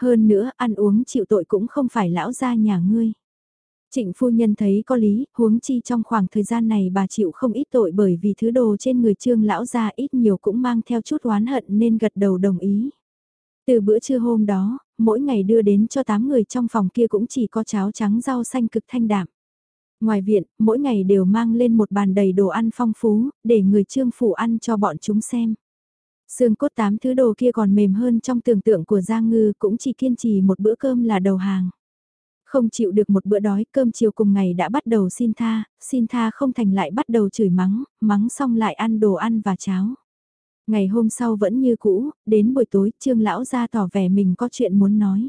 Hơn nữa, ăn uống chịu tội cũng không phải lão gia nhà ngươi. Trịnh phu nhân thấy có lý, huống chi trong khoảng thời gian này bà chịu không ít tội bởi vì thứ đồ trên người trương lão gia ít nhiều cũng mang theo chút oán hận nên gật đầu đồng ý. Từ bữa trưa hôm đó, mỗi ngày đưa đến cho 8 người trong phòng kia cũng chỉ có cháo trắng rau xanh cực thanh đạm. Ngoài viện, mỗi ngày đều mang lên một bàn đầy đồ ăn phong phú, để người trương phủ ăn cho bọn chúng xem. Xương cốt tám thứ đồ kia còn mềm hơn trong tưởng tượng của Giang Ngư cũng chỉ kiên trì một bữa cơm là đầu hàng. Không chịu được một bữa đói cơm chiều cùng ngày đã bắt đầu xin tha, xin tha không thành lại bắt đầu chửi mắng, mắng xong lại ăn đồ ăn và cháo. Ngày hôm sau vẫn như cũ, đến buổi tối trương lão ra tỏ vẻ mình có chuyện muốn nói.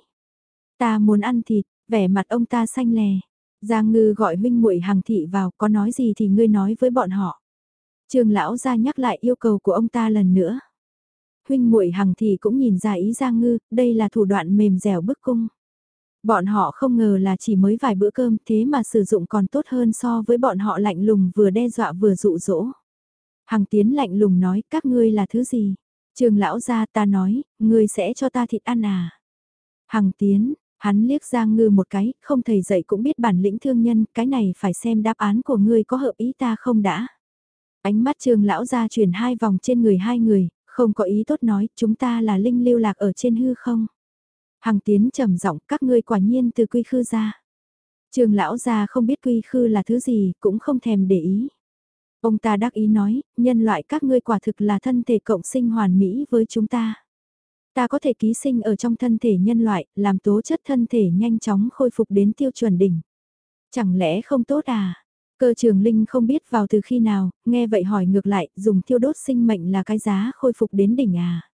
Ta muốn ăn thịt, vẻ mặt ông ta xanh lè. Giang ngư gọi huynh muội hàng thị vào, có nói gì thì ngươi nói với bọn họ. Trương lão ra nhắc lại yêu cầu của ông ta lần nữa huynh muội hằng thì cũng nhìn ra ý Giang Ngư, đây là thủ đoạn mềm dẻo bức cung. Bọn họ không ngờ là chỉ mới vài bữa cơm thế mà sử dụng còn tốt hơn so với bọn họ lạnh lùng vừa đe dọa vừa dụ dỗ. Hằng tiến lạnh lùng nói các ngươi là thứ gì? Trường lão gia ta nói, ngươi sẽ cho ta thịt ăn à? Hằng tiến, hắn liếc Giang Ngư một cái, không thầy dạy cũng biết bản lĩnh thương nhân, cái này phải xem đáp án của ngươi có hợp ý ta không đã. Ánh mắt trường lão gia chuyển hai vòng trên người hai người, không có ý tốt nói, chúng ta là linh lưu lạc ở trên hư không? Hằng tiến trầm giọng các ngươi quả nhiên từ quy khư ra. Trường lão già không biết quy khư là thứ gì, cũng không thèm để ý. Ông ta đắc ý nói, nhân loại các ngươi quả thực là thân thể cộng sinh hoàn mỹ với chúng ta. Ta có thể ký sinh ở trong thân thể nhân loại, làm tố chất thân thể nhanh chóng khôi phục đến tiêu chuẩn đỉnh. Chẳng lẽ không tốt à? Cơ trường Linh không biết vào từ khi nào, nghe vậy hỏi ngược lại, dùng thiêu đốt sinh mệnh là cái giá khôi phục đến đỉnh à.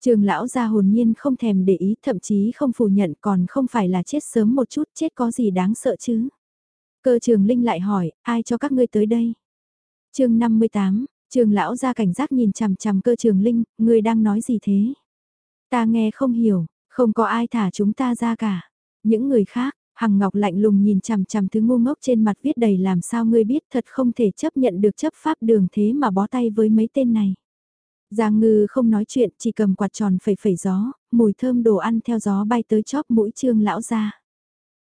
Trường lão gia hồn nhiên không thèm để ý, thậm chí không phủ nhận còn không phải là chết sớm một chút, chết có gì đáng sợ chứ. Cơ trường Linh lại hỏi, ai cho các ngươi tới đây? chương 58, trường lão gia cảnh giác nhìn chằm chằm cơ trường Linh, ngươi đang nói gì thế? Ta nghe không hiểu, Không có ai thả chúng ta ra cả. Những người khác, Hằng Ngọc lạnh lùng nhìn chằm chằm thứ ngu ngốc trên mặt viết đầy làm sao ngươi biết thật không thể chấp nhận được chấp pháp đường thế mà bó tay với mấy tên này. Giang ngư không nói chuyện chỉ cầm quạt tròn phẩy phẩy gió, mùi thơm đồ ăn theo gió bay tới chóp mũi trương lão ra.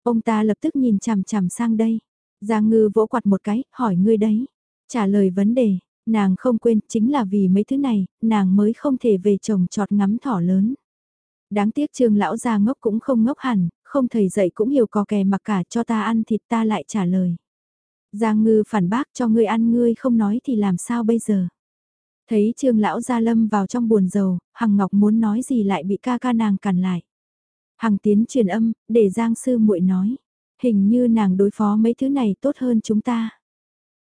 Ông ta lập tức nhìn chằm chằm sang đây. Giang ngư vỗ quạt một cái, hỏi ngươi đấy. Trả lời vấn đề, nàng không quên chính là vì mấy thứ này, nàng mới không thể về chồng trọt ngắm thỏ lớn. Đáng tiếc trương lão già ngốc cũng không ngốc hẳn, không thầy dạy cũng hiểu cò kè mặc cả cho ta ăn thịt ta lại trả lời. Giang ngư phản bác cho ngươi ăn ngươi không nói thì làm sao bây giờ. Thấy trương lão gia lâm vào trong buồn dầu, Hằng Ngọc muốn nói gì lại bị ca ca nàng cản lại. Hằng tiến truyền âm, để Giang sư muội nói. Hình như nàng đối phó mấy thứ này tốt hơn chúng ta.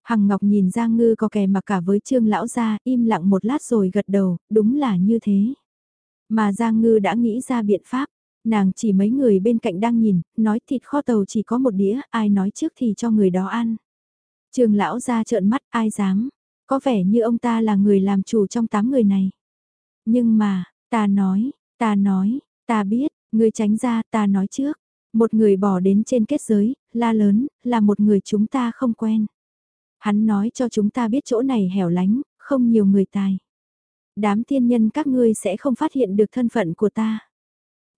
Hằng Ngọc nhìn Giang Ngư có kè mà cả với trương lão gia, im lặng một lát rồi gật đầu, đúng là như thế. Mà Giang Ngư đã nghĩ ra biện pháp, nàng chỉ mấy người bên cạnh đang nhìn, nói thịt kho tàu chỉ có một đĩa, ai nói trước thì cho người đó ăn. trường lão ra trợn mắt, ai dám, có vẻ như ông ta là người làm chủ trong tám người này. Nhưng mà, ta nói, ta nói, ta biết, người tránh ra ta nói trước. Một người bỏ đến trên kết giới, la lớn, là một người chúng ta không quen. Hắn nói cho chúng ta biết chỗ này hẻo lánh, không nhiều người tài. Đám tiên nhân các ngươi sẽ không phát hiện được thân phận của ta.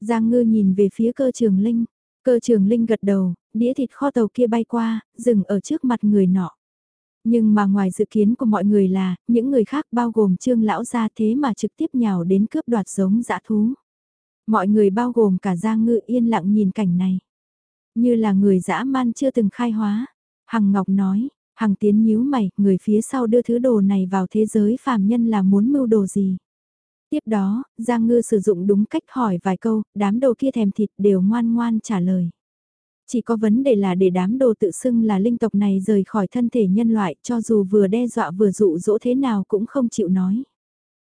Giang ngư nhìn về phía cơ trường linh. Cơ trường linh gật đầu, đĩa thịt kho tàu kia bay qua, dừng ở trước mặt người nọ. Nhưng mà ngoài dự kiến của mọi người là, những người khác bao gồm trương lão gia thế mà trực tiếp nhào đến cướp đoạt giống dã thú. Mọi người bao gồm cả Giang Ngư yên lặng nhìn cảnh này. Như là người dã man chưa từng khai hóa. Hằng Ngọc nói, Hằng Tiến nhíu mày, người phía sau đưa thứ đồ này vào thế giới phàm nhân là muốn mưu đồ gì. Tiếp đó, Giang Ngư sử dụng đúng cách hỏi vài câu, đám đồ kia thèm thịt đều ngoan ngoan trả lời. Chỉ có vấn đề là để đám đồ tự xưng là linh tộc này rời khỏi thân thể nhân loại cho dù vừa đe dọa vừa dụ dỗ thế nào cũng không chịu nói.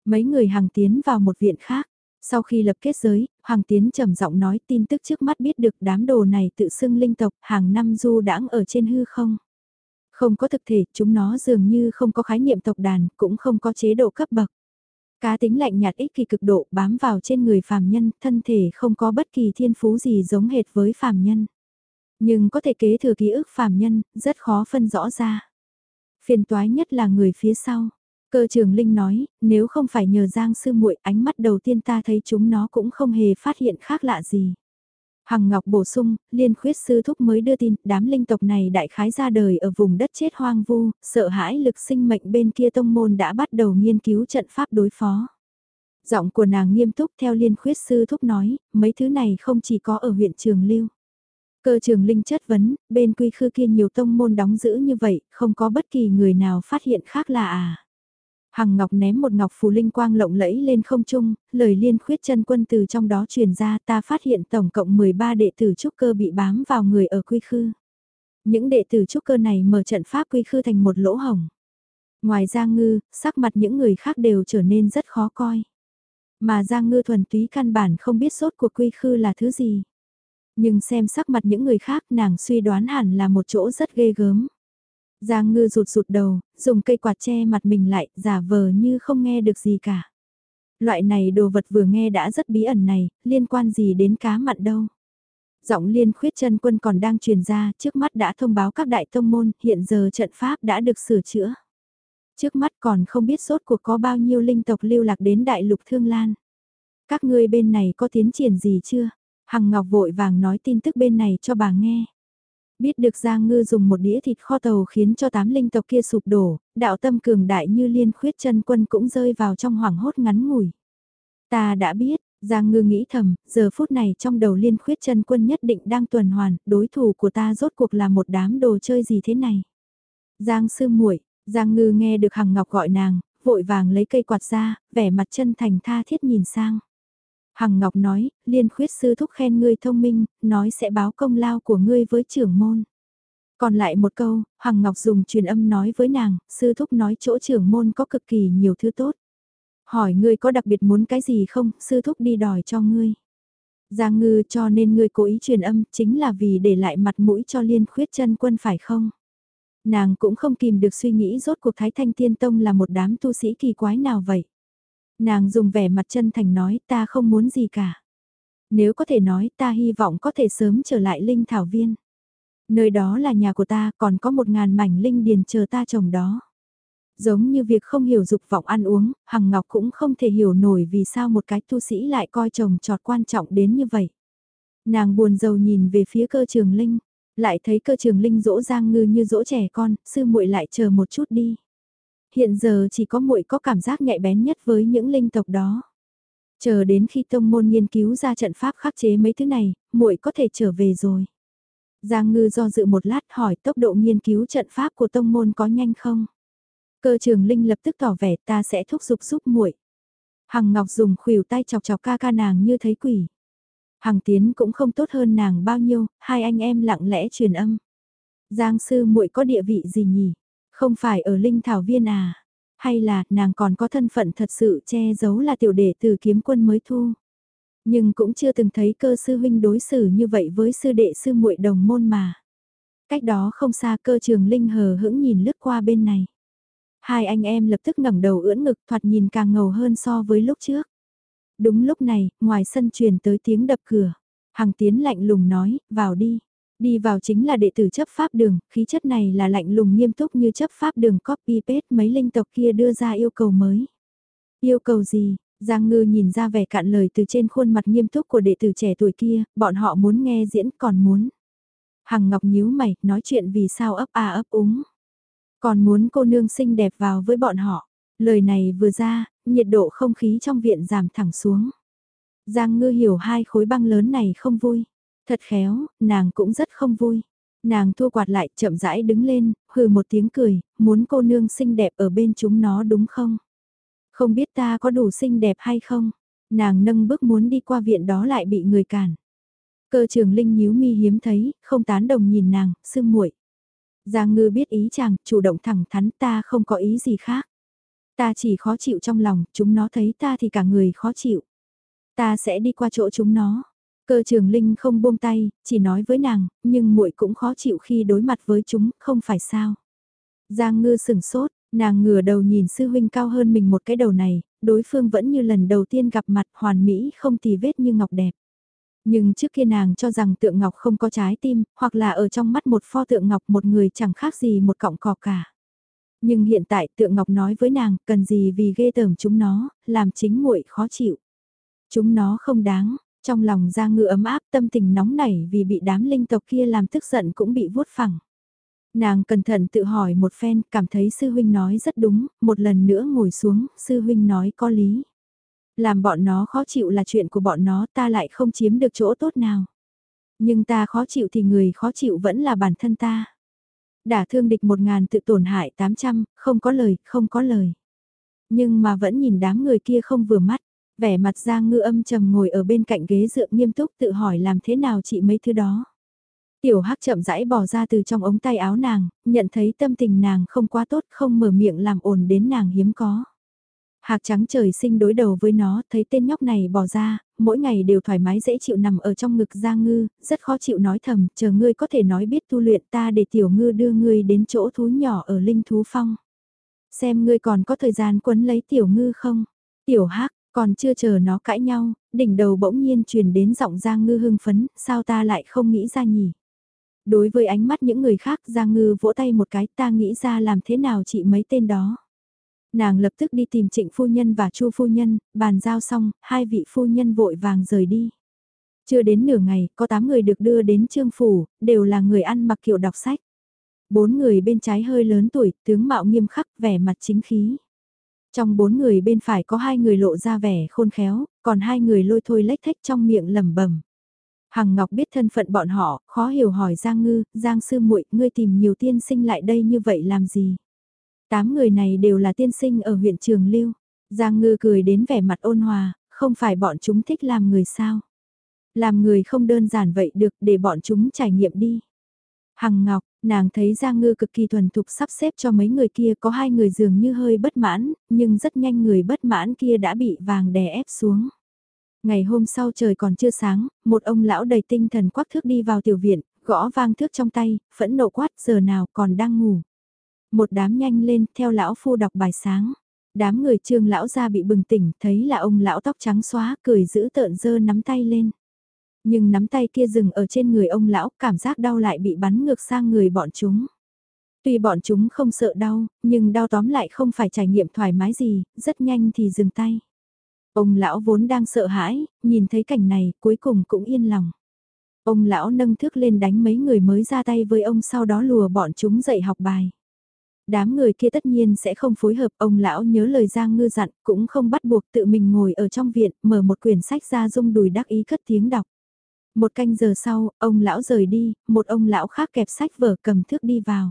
Mấy người hàng tiến vào một viện khác. Sau khi lập kết giới, Hoàng Tiến trầm giọng nói tin tức trước mắt biết được đám đồ này tự xưng linh tộc hàng năm du đãng ở trên hư không. Không có thực thể, chúng nó dường như không có khái niệm tộc đàn, cũng không có chế độ cấp bậc. Cá tính lạnh nhạt ích kỳ cực độ bám vào trên người phàm nhân, thân thể không có bất kỳ thiên phú gì giống hệt với phàm nhân. Nhưng có thể kế thừa ký ức phàm nhân, rất khó phân rõ ra. Phiền toái nhất là người phía sau. Cơ trường Linh nói, nếu không phải nhờ Giang sư muội ánh mắt đầu tiên ta thấy chúng nó cũng không hề phát hiện khác lạ gì. Hằng Ngọc bổ sung, liên khuyết sư thúc mới đưa tin, đám linh tộc này đại khái ra đời ở vùng đất chết hoang vu, sợ hãi lực sinh mệnh bên kia tông môn đã bắt đầu nghiên cứu trận pháp đối phó. Giọng của nàng nghiêm túc theo liên khuyết sư thúc nói, mấy thứ này không chỉ có ở huyện Trường Lưu. Cơ trường linh chất vấn, bên quy khư kia nhiều tông môn đóng giữ như vậy, không có bất kỳ người nào phát hiện khác là à. Hằng Ngọc ném một ngọc phù linh quang lộng lẫy lên không trung, lời liên khuyết chân quân từ trong đó truyền ra ta phát hiện tổng cộng 13 đệ tử trúc cơ bị bám vào người ở quy khư. Những đệ tử trúc cơ này mở trận pháp quy khư thành một lỗ hồng. Ngoài Giang Ngư, sắc mặt những người khác đều trở nên rất khó coi. Mà Giang Ngư thuần túy căn bản không biết sốt của quy khư là thứ gì. Nhưng xem sắc mặt những người khác nàng suy đoán hẳn là một chỗ rất ghê gớm. Giang ngư rụt rụt đầu, dùng cây quạt che mặt mình lại, giả vờ như không nghe được gì cả. Loại này đồ vật vừa nghe đã rất bí ẩn này, liên quan gì đến cá mặn đâu. Giọng liên khuyết chân quân còn đang truyền ra, trước mắt đã thông báo các đại tông môn, hiện giờ trận pháp đã được sửa chữa. Trước mắt còn không biết sốt cuộc có bao nhiêu linh tộc lưu lạc đến đại lục thương lan. Các ngươi bên này có tiến triển gì chưa? Hằng Ngọc vội vàng nói tin tức bên này cho bà nghe. Biết được Giang Ngư dùng một đĩa thịt kho tàu khiến cho tám linh tộc kia sụp đổ, đạo tâm cường đại như liên khuyết chân quân cũng rơi vào trong hoảng hốt ngắn ngủi. Ta đã biết, Giang Ngư nghĩ thầm, giờ phút này trong đầu liên khuyết chân quân nhất định đang tuần hoàn, đối thủ của ta rốt cuộc là một đám đồ chơi gì thế này. Giang sư muội Giang Ngư nghe được Hằng Ngọc gọi nàng, vội vàng lấy cây quạt ra, vẻ mặt chân thành tha thiết nhìn sang. Hằng Ngọc nói, liên khuyết sư thúc khen ngươi thông minh, nói sẽ báo công lao của ngươi với trưởng môn. Còn lại một câu, Hằng Ngọc dùng truyền âm nói với nàng, sư thúc nói chỗ trưởng môn có cực kỳ nhiều thứ tốt. Hỏi ngươi có đặc biệt muốn cái gì không, sư thúc đi đòi cho ngươi. Giang ngư cho nên ngươi cố ý truyền âm chính là vì để lại mặt mũi cho liên khuyết chân quân phải không? Nàng cũng không kìm được suy nghĩ rốt cuộc Thái Thanh Tiên Tông là một đám tu sĩ kỳ quái nào vậy? Nàng dùng vẻ mặt chân thành nói ta không muốn gì cả. Nếu có thể nói ta hy vọng có thể sớm trở lại linh thảo viên. Nơi đó là nhà của ta còn có một ngàn mảnh linh điền chờ ta trồng đó. Giống như việc không hiểu dục vọng ăn uống, Hằng Ngọc cũng không thể hiểu nổi vì sao một cái tu sĩ lại coi chồng trọt quan trọng đến như vậy. Nàng buồn rầu nhìn về phía cơ trường linh, lại thấy cơ trường linh dỗ Giang Ngư như dỗ trẻ con, sư muội lại chờ một chút đi. Hiện giờ chỉ có muội có cảm giác nhạy bén nhất với những linh tộc đó. Chờ đến khi tông môn nghiên cứu ra trận pháp khắc chế mấy thứ này, muội có thể trở về rồi. Giang Ngư do dự một lát hỏi tốc độ nghiên cứu trận pháp của tông môn có nhanh không? Cơ trường Linh lập tức tỏ vẻ ta sẽ thúc giục giúp muội. Hằng Ngọc dùng khuỷu tay chọc chọc ca ca nàng như thấy quỷ. Hằng Tiến cũng không tốt hơn nàng bao nhiêu, hai anh em lặng lẽ truyền âm. Giang sư muội có địa vị gì nhỉ? Không phải ở Linh Thảo Viên à? Hay là nàng còn có thân phận thật sự che giấu là tiểu đệ từ kiếm quân mới thu? Nhưng cũng chưa từng thấy cơ sư huynh đối xử như vậy với sư đệ sư muội đồng môn mà. Cách đó không xa cơ trường Linh hờ hững nhìn lướt qua bên này. Hai anh em lập tức ngẩng đầu ưỡn ngực thoạt nhìn càng ngầu hơn so với lúc trước. Đúng lúc này, ngoài sân truyền tới tiếng đập cửa. Hằng tiến lạnh lùng nói, vào đi. Đi vào chính là đệ tử chấp pháp đường, khí chất này là lạnh lùng nghiêm túc như chấp pháp đường copy paste mấy linh tộc kia đưa ra yêu cầu mới. Yêu cầu gì? Giang ngư nhìn ra vẻ cạn lời từ trên khuôn mặt nghiêm túc của đệ tử trẻ tuổi kia, bọn họ muốn nghe diễn còn muốn. Hằng Ngọc nhíu mày, nói chuyện vì sao ấp a ấp úng. Còn muốn cô nương xinh đẹp vào với bọn họ. Lời này vừa ra, nhiệt độ không khí trong viện giảm thẳng xuống. Giang ngư hiểu hai khối băng lớn này không vui. Thật khéo, nàng cũng rất không vui. Nàng thua quạt lại chậm rãi đứng lên, hừ một tiếng cười, muốn cô nương xinh đẹp ở bên chúng nó đúng không? Không biết ta có đủ xinh đẹp hay không? Nàng nâng bước muốn đi qua viện đó lại bị người cản. Cơ trường linh nhíu mi hiếm thấy, không tán đồng nhìn nàng, sưng muội. Giang ngư biết ý chàng, chủ động thẳng thắn ta không có ý gì khác. Ta chỉ khó chịu trong lòng, chúng nó thấy ta thì cả người khó chịu. Ta sẽ đi qua chỗ chúng nó. Cơ trường Linh không buông tay, chỉ nói với nàng, nhưng muội cũng khó chịu khi đối mặt với chúng, không phải sao. Giang ngư sừng sốt, nàng ngửa đầu nhìn sư huynh cao hơn mình một cái đầu này, đối phương vẫn như lần đầu tiên gặp mặt hoàn mỹ không tì vết như ngọc đẹp. Nhưng trước kia nàng cho rằng tượng ngọc không có trái tim, hoặc là ở trong mắt một pho tượng ngọc một người chẳng khác gì một cọng cỏ cả. Nhưng hiện tại tượng ngọc nói với nàng, cần gì vì ghê tởm chúng nó, làm chính muội khó chịu. Chúng nó không đáng, trong lòng ra ngư ấm áp tâm tình nóng nảy vì bị đám linh tộc kia làm tức giận cũng bị vuốt phẳng. Nàng cẩn thận tự hỏi một phen, cảm thấy sư huynh nói rất đúng, một lần nữa ngồi xuống, sư huynh nói có lý. Làm bọn nó khó chịu là chuyện của bọn nó, ta lại không chiếm được chỗ tốt nào. Nhưng ta khó chịu thì người khó chịu vẫn là bản thân ta. Đả thương địch một ngàn tự tổn hại tám trăm, không có lời, không có lời. Nhưng mà vẫn nhìn đám người kia không vừa mắt, vẻ mặt giang ngư âm trầm ngồi ở bên cạnh ghế dựa nghiêm túc tự hỏi làm thế nào chị mấy thứ đó. Tiểu hắc chậm rãi bỏ ra từ trong ống tay áo nàng, nhận thấy tâm tình nàng không quá tốt không mở miệng làm ồn đến nàng hiếm có. Hạc trắng trời sinh đối đầu với nó, thấy tên nhóc này bỏ ra, mỗi ngày đều thoải mái dễ chịu nằm ở trong ngực Giang Ngư, rất khó chịu nói thầm, chờ ngươi có thể nói biết tu luyện ta để tiểu ngư đưa ngươi đến chỗ thú nhỏ ở Linh Thú Phong. Xem ngươi còn có thời gian quấn lấy tiểu ngư không? Tiểu hắc còn chưa chờ nó cãi nhau, đỉnh đầu bỗng nhiên truyền đến giọng Giang Ngư hưng phấn, sao ta lại không nghĩ ra nhỉ? Đối với ánh mắt những người khác Giang Ngư vỗ tay một cái ta nghĩ ra làm thế nào chị mấy tên đó. Nàng lập tức đi tìm trịnh phu nhân và chu phu nhân, bàn giao xong, hai vị phu nhân vội vàng rời đi. Chưa đến nửa ngày, có 8 người được đưa đến trương phủ, đều là người ăn mặc kiểu đọc sách. Bốn người bên trái hơi lớn tuổi, tướng mạo nghiêm khắc, vẻ mặt chính khí. Trong bốn người bên phải có hai người lộ ra vẻ khôn khéo, còn hai người lôi thôi lách thách trong miệng lẩm bẩm. Hằng Ngọc biết thân phận bọn họ, khó hiểu hỏi Giang Ngư, Giang Sư muội ngươi tìm nhiều tiên sinh lại đây như vậy làm gì? Tám người này đều là tiên sinh ở huyện Trường Lưu. Giang Ngư cười đến vẻ mặt ôn hòa, không phải bọn chúng thích làm người sao? Làm người không đơn giản vậy được để bọn chúng trải nghiệm đi. Hằng Ngọc, nàng thấy Giang Ngư cực kỳ thuần thục sắp xếp cho mấy người kia có hai người dường như hơi bất mãn, nhưng rất nhanh người bất mãn kia đã bị vàng đè ép xuống. Ngày hôm sau trời còn chưa sáng, một ông lão đầy tinh thần quắc thước đi vào tiểu viện, gõ vang thước trong tay, phẫn nộ quát giờ nào còn đang ngủ. Một đám nhanh lên theo lão phu đọc bài sáng. Đám người trương lão ra bị bừng tỉnh, thấy là ông lão tóc trắng xóa, cười giữ tợn dơ nắm tay lên. Nhưng nắm tay kia dừng ở trên người ông lão, cảm giác đau lại bị bắn ngược sang người bọn chúng. Tuy bọn chúng không sợ đau, nhưng đau tóm lại không phải trải nghiệm thoải mái gì, rất nhanh thì dừng tay. Ông lão vốn đang sợ hãi, nhìn thấy cảnh này cuối cùng cũng yên lòng. Ông lão nâng thước lên đánh mấy người mới ra tay với ông sau đó lùa bọn chúng dậy học bài. Đám người kia tất nhiên sẽ không phối hợp, ông lão nhớ lời Giang Ngư dặn, cũng không bắt buộc tự mình ngồi ở trong viện, mở một quyển sách ra dung đùi đắc ý cất tiếng đọc. Một canh giờ sau, ông lão rời đi, một ông lão khác kẹp sách vở cầm thước đi vào.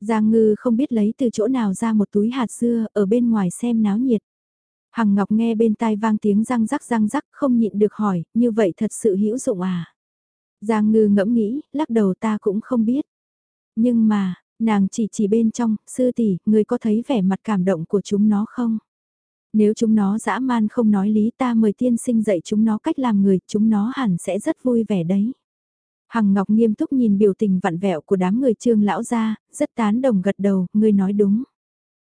Giang Ngư không biết lấy từ chỗ nào ra một túi hạt dưa ở bên ngoài xem náo nhiệt. Hằng Ngọc nghe bên tai vang tiếng răng rắc răng rắc không nhịn được hỏi, như vậy thật sự hữu dụng à? Giang Ngư ngẫm nghĩ, lắc đầu ta cũng không biết. Nhưng mà, nàng chỉ chỉ bên trong, sư tỷ, người có thấy vẻ mặt cảm động của chúng nó không? Nếu chúng nó dã man không nói lý ta mời tiên sinh dạy chúng nó cách làm người, chúng nó hẳn sẽ rất vui vẻ đấy. Hằng Ngọc nghiêm túc nhìn biểu tình vặn vẹo của đám người trương lão gia, rất tán đồng gật đầu, ngươi nói đúng.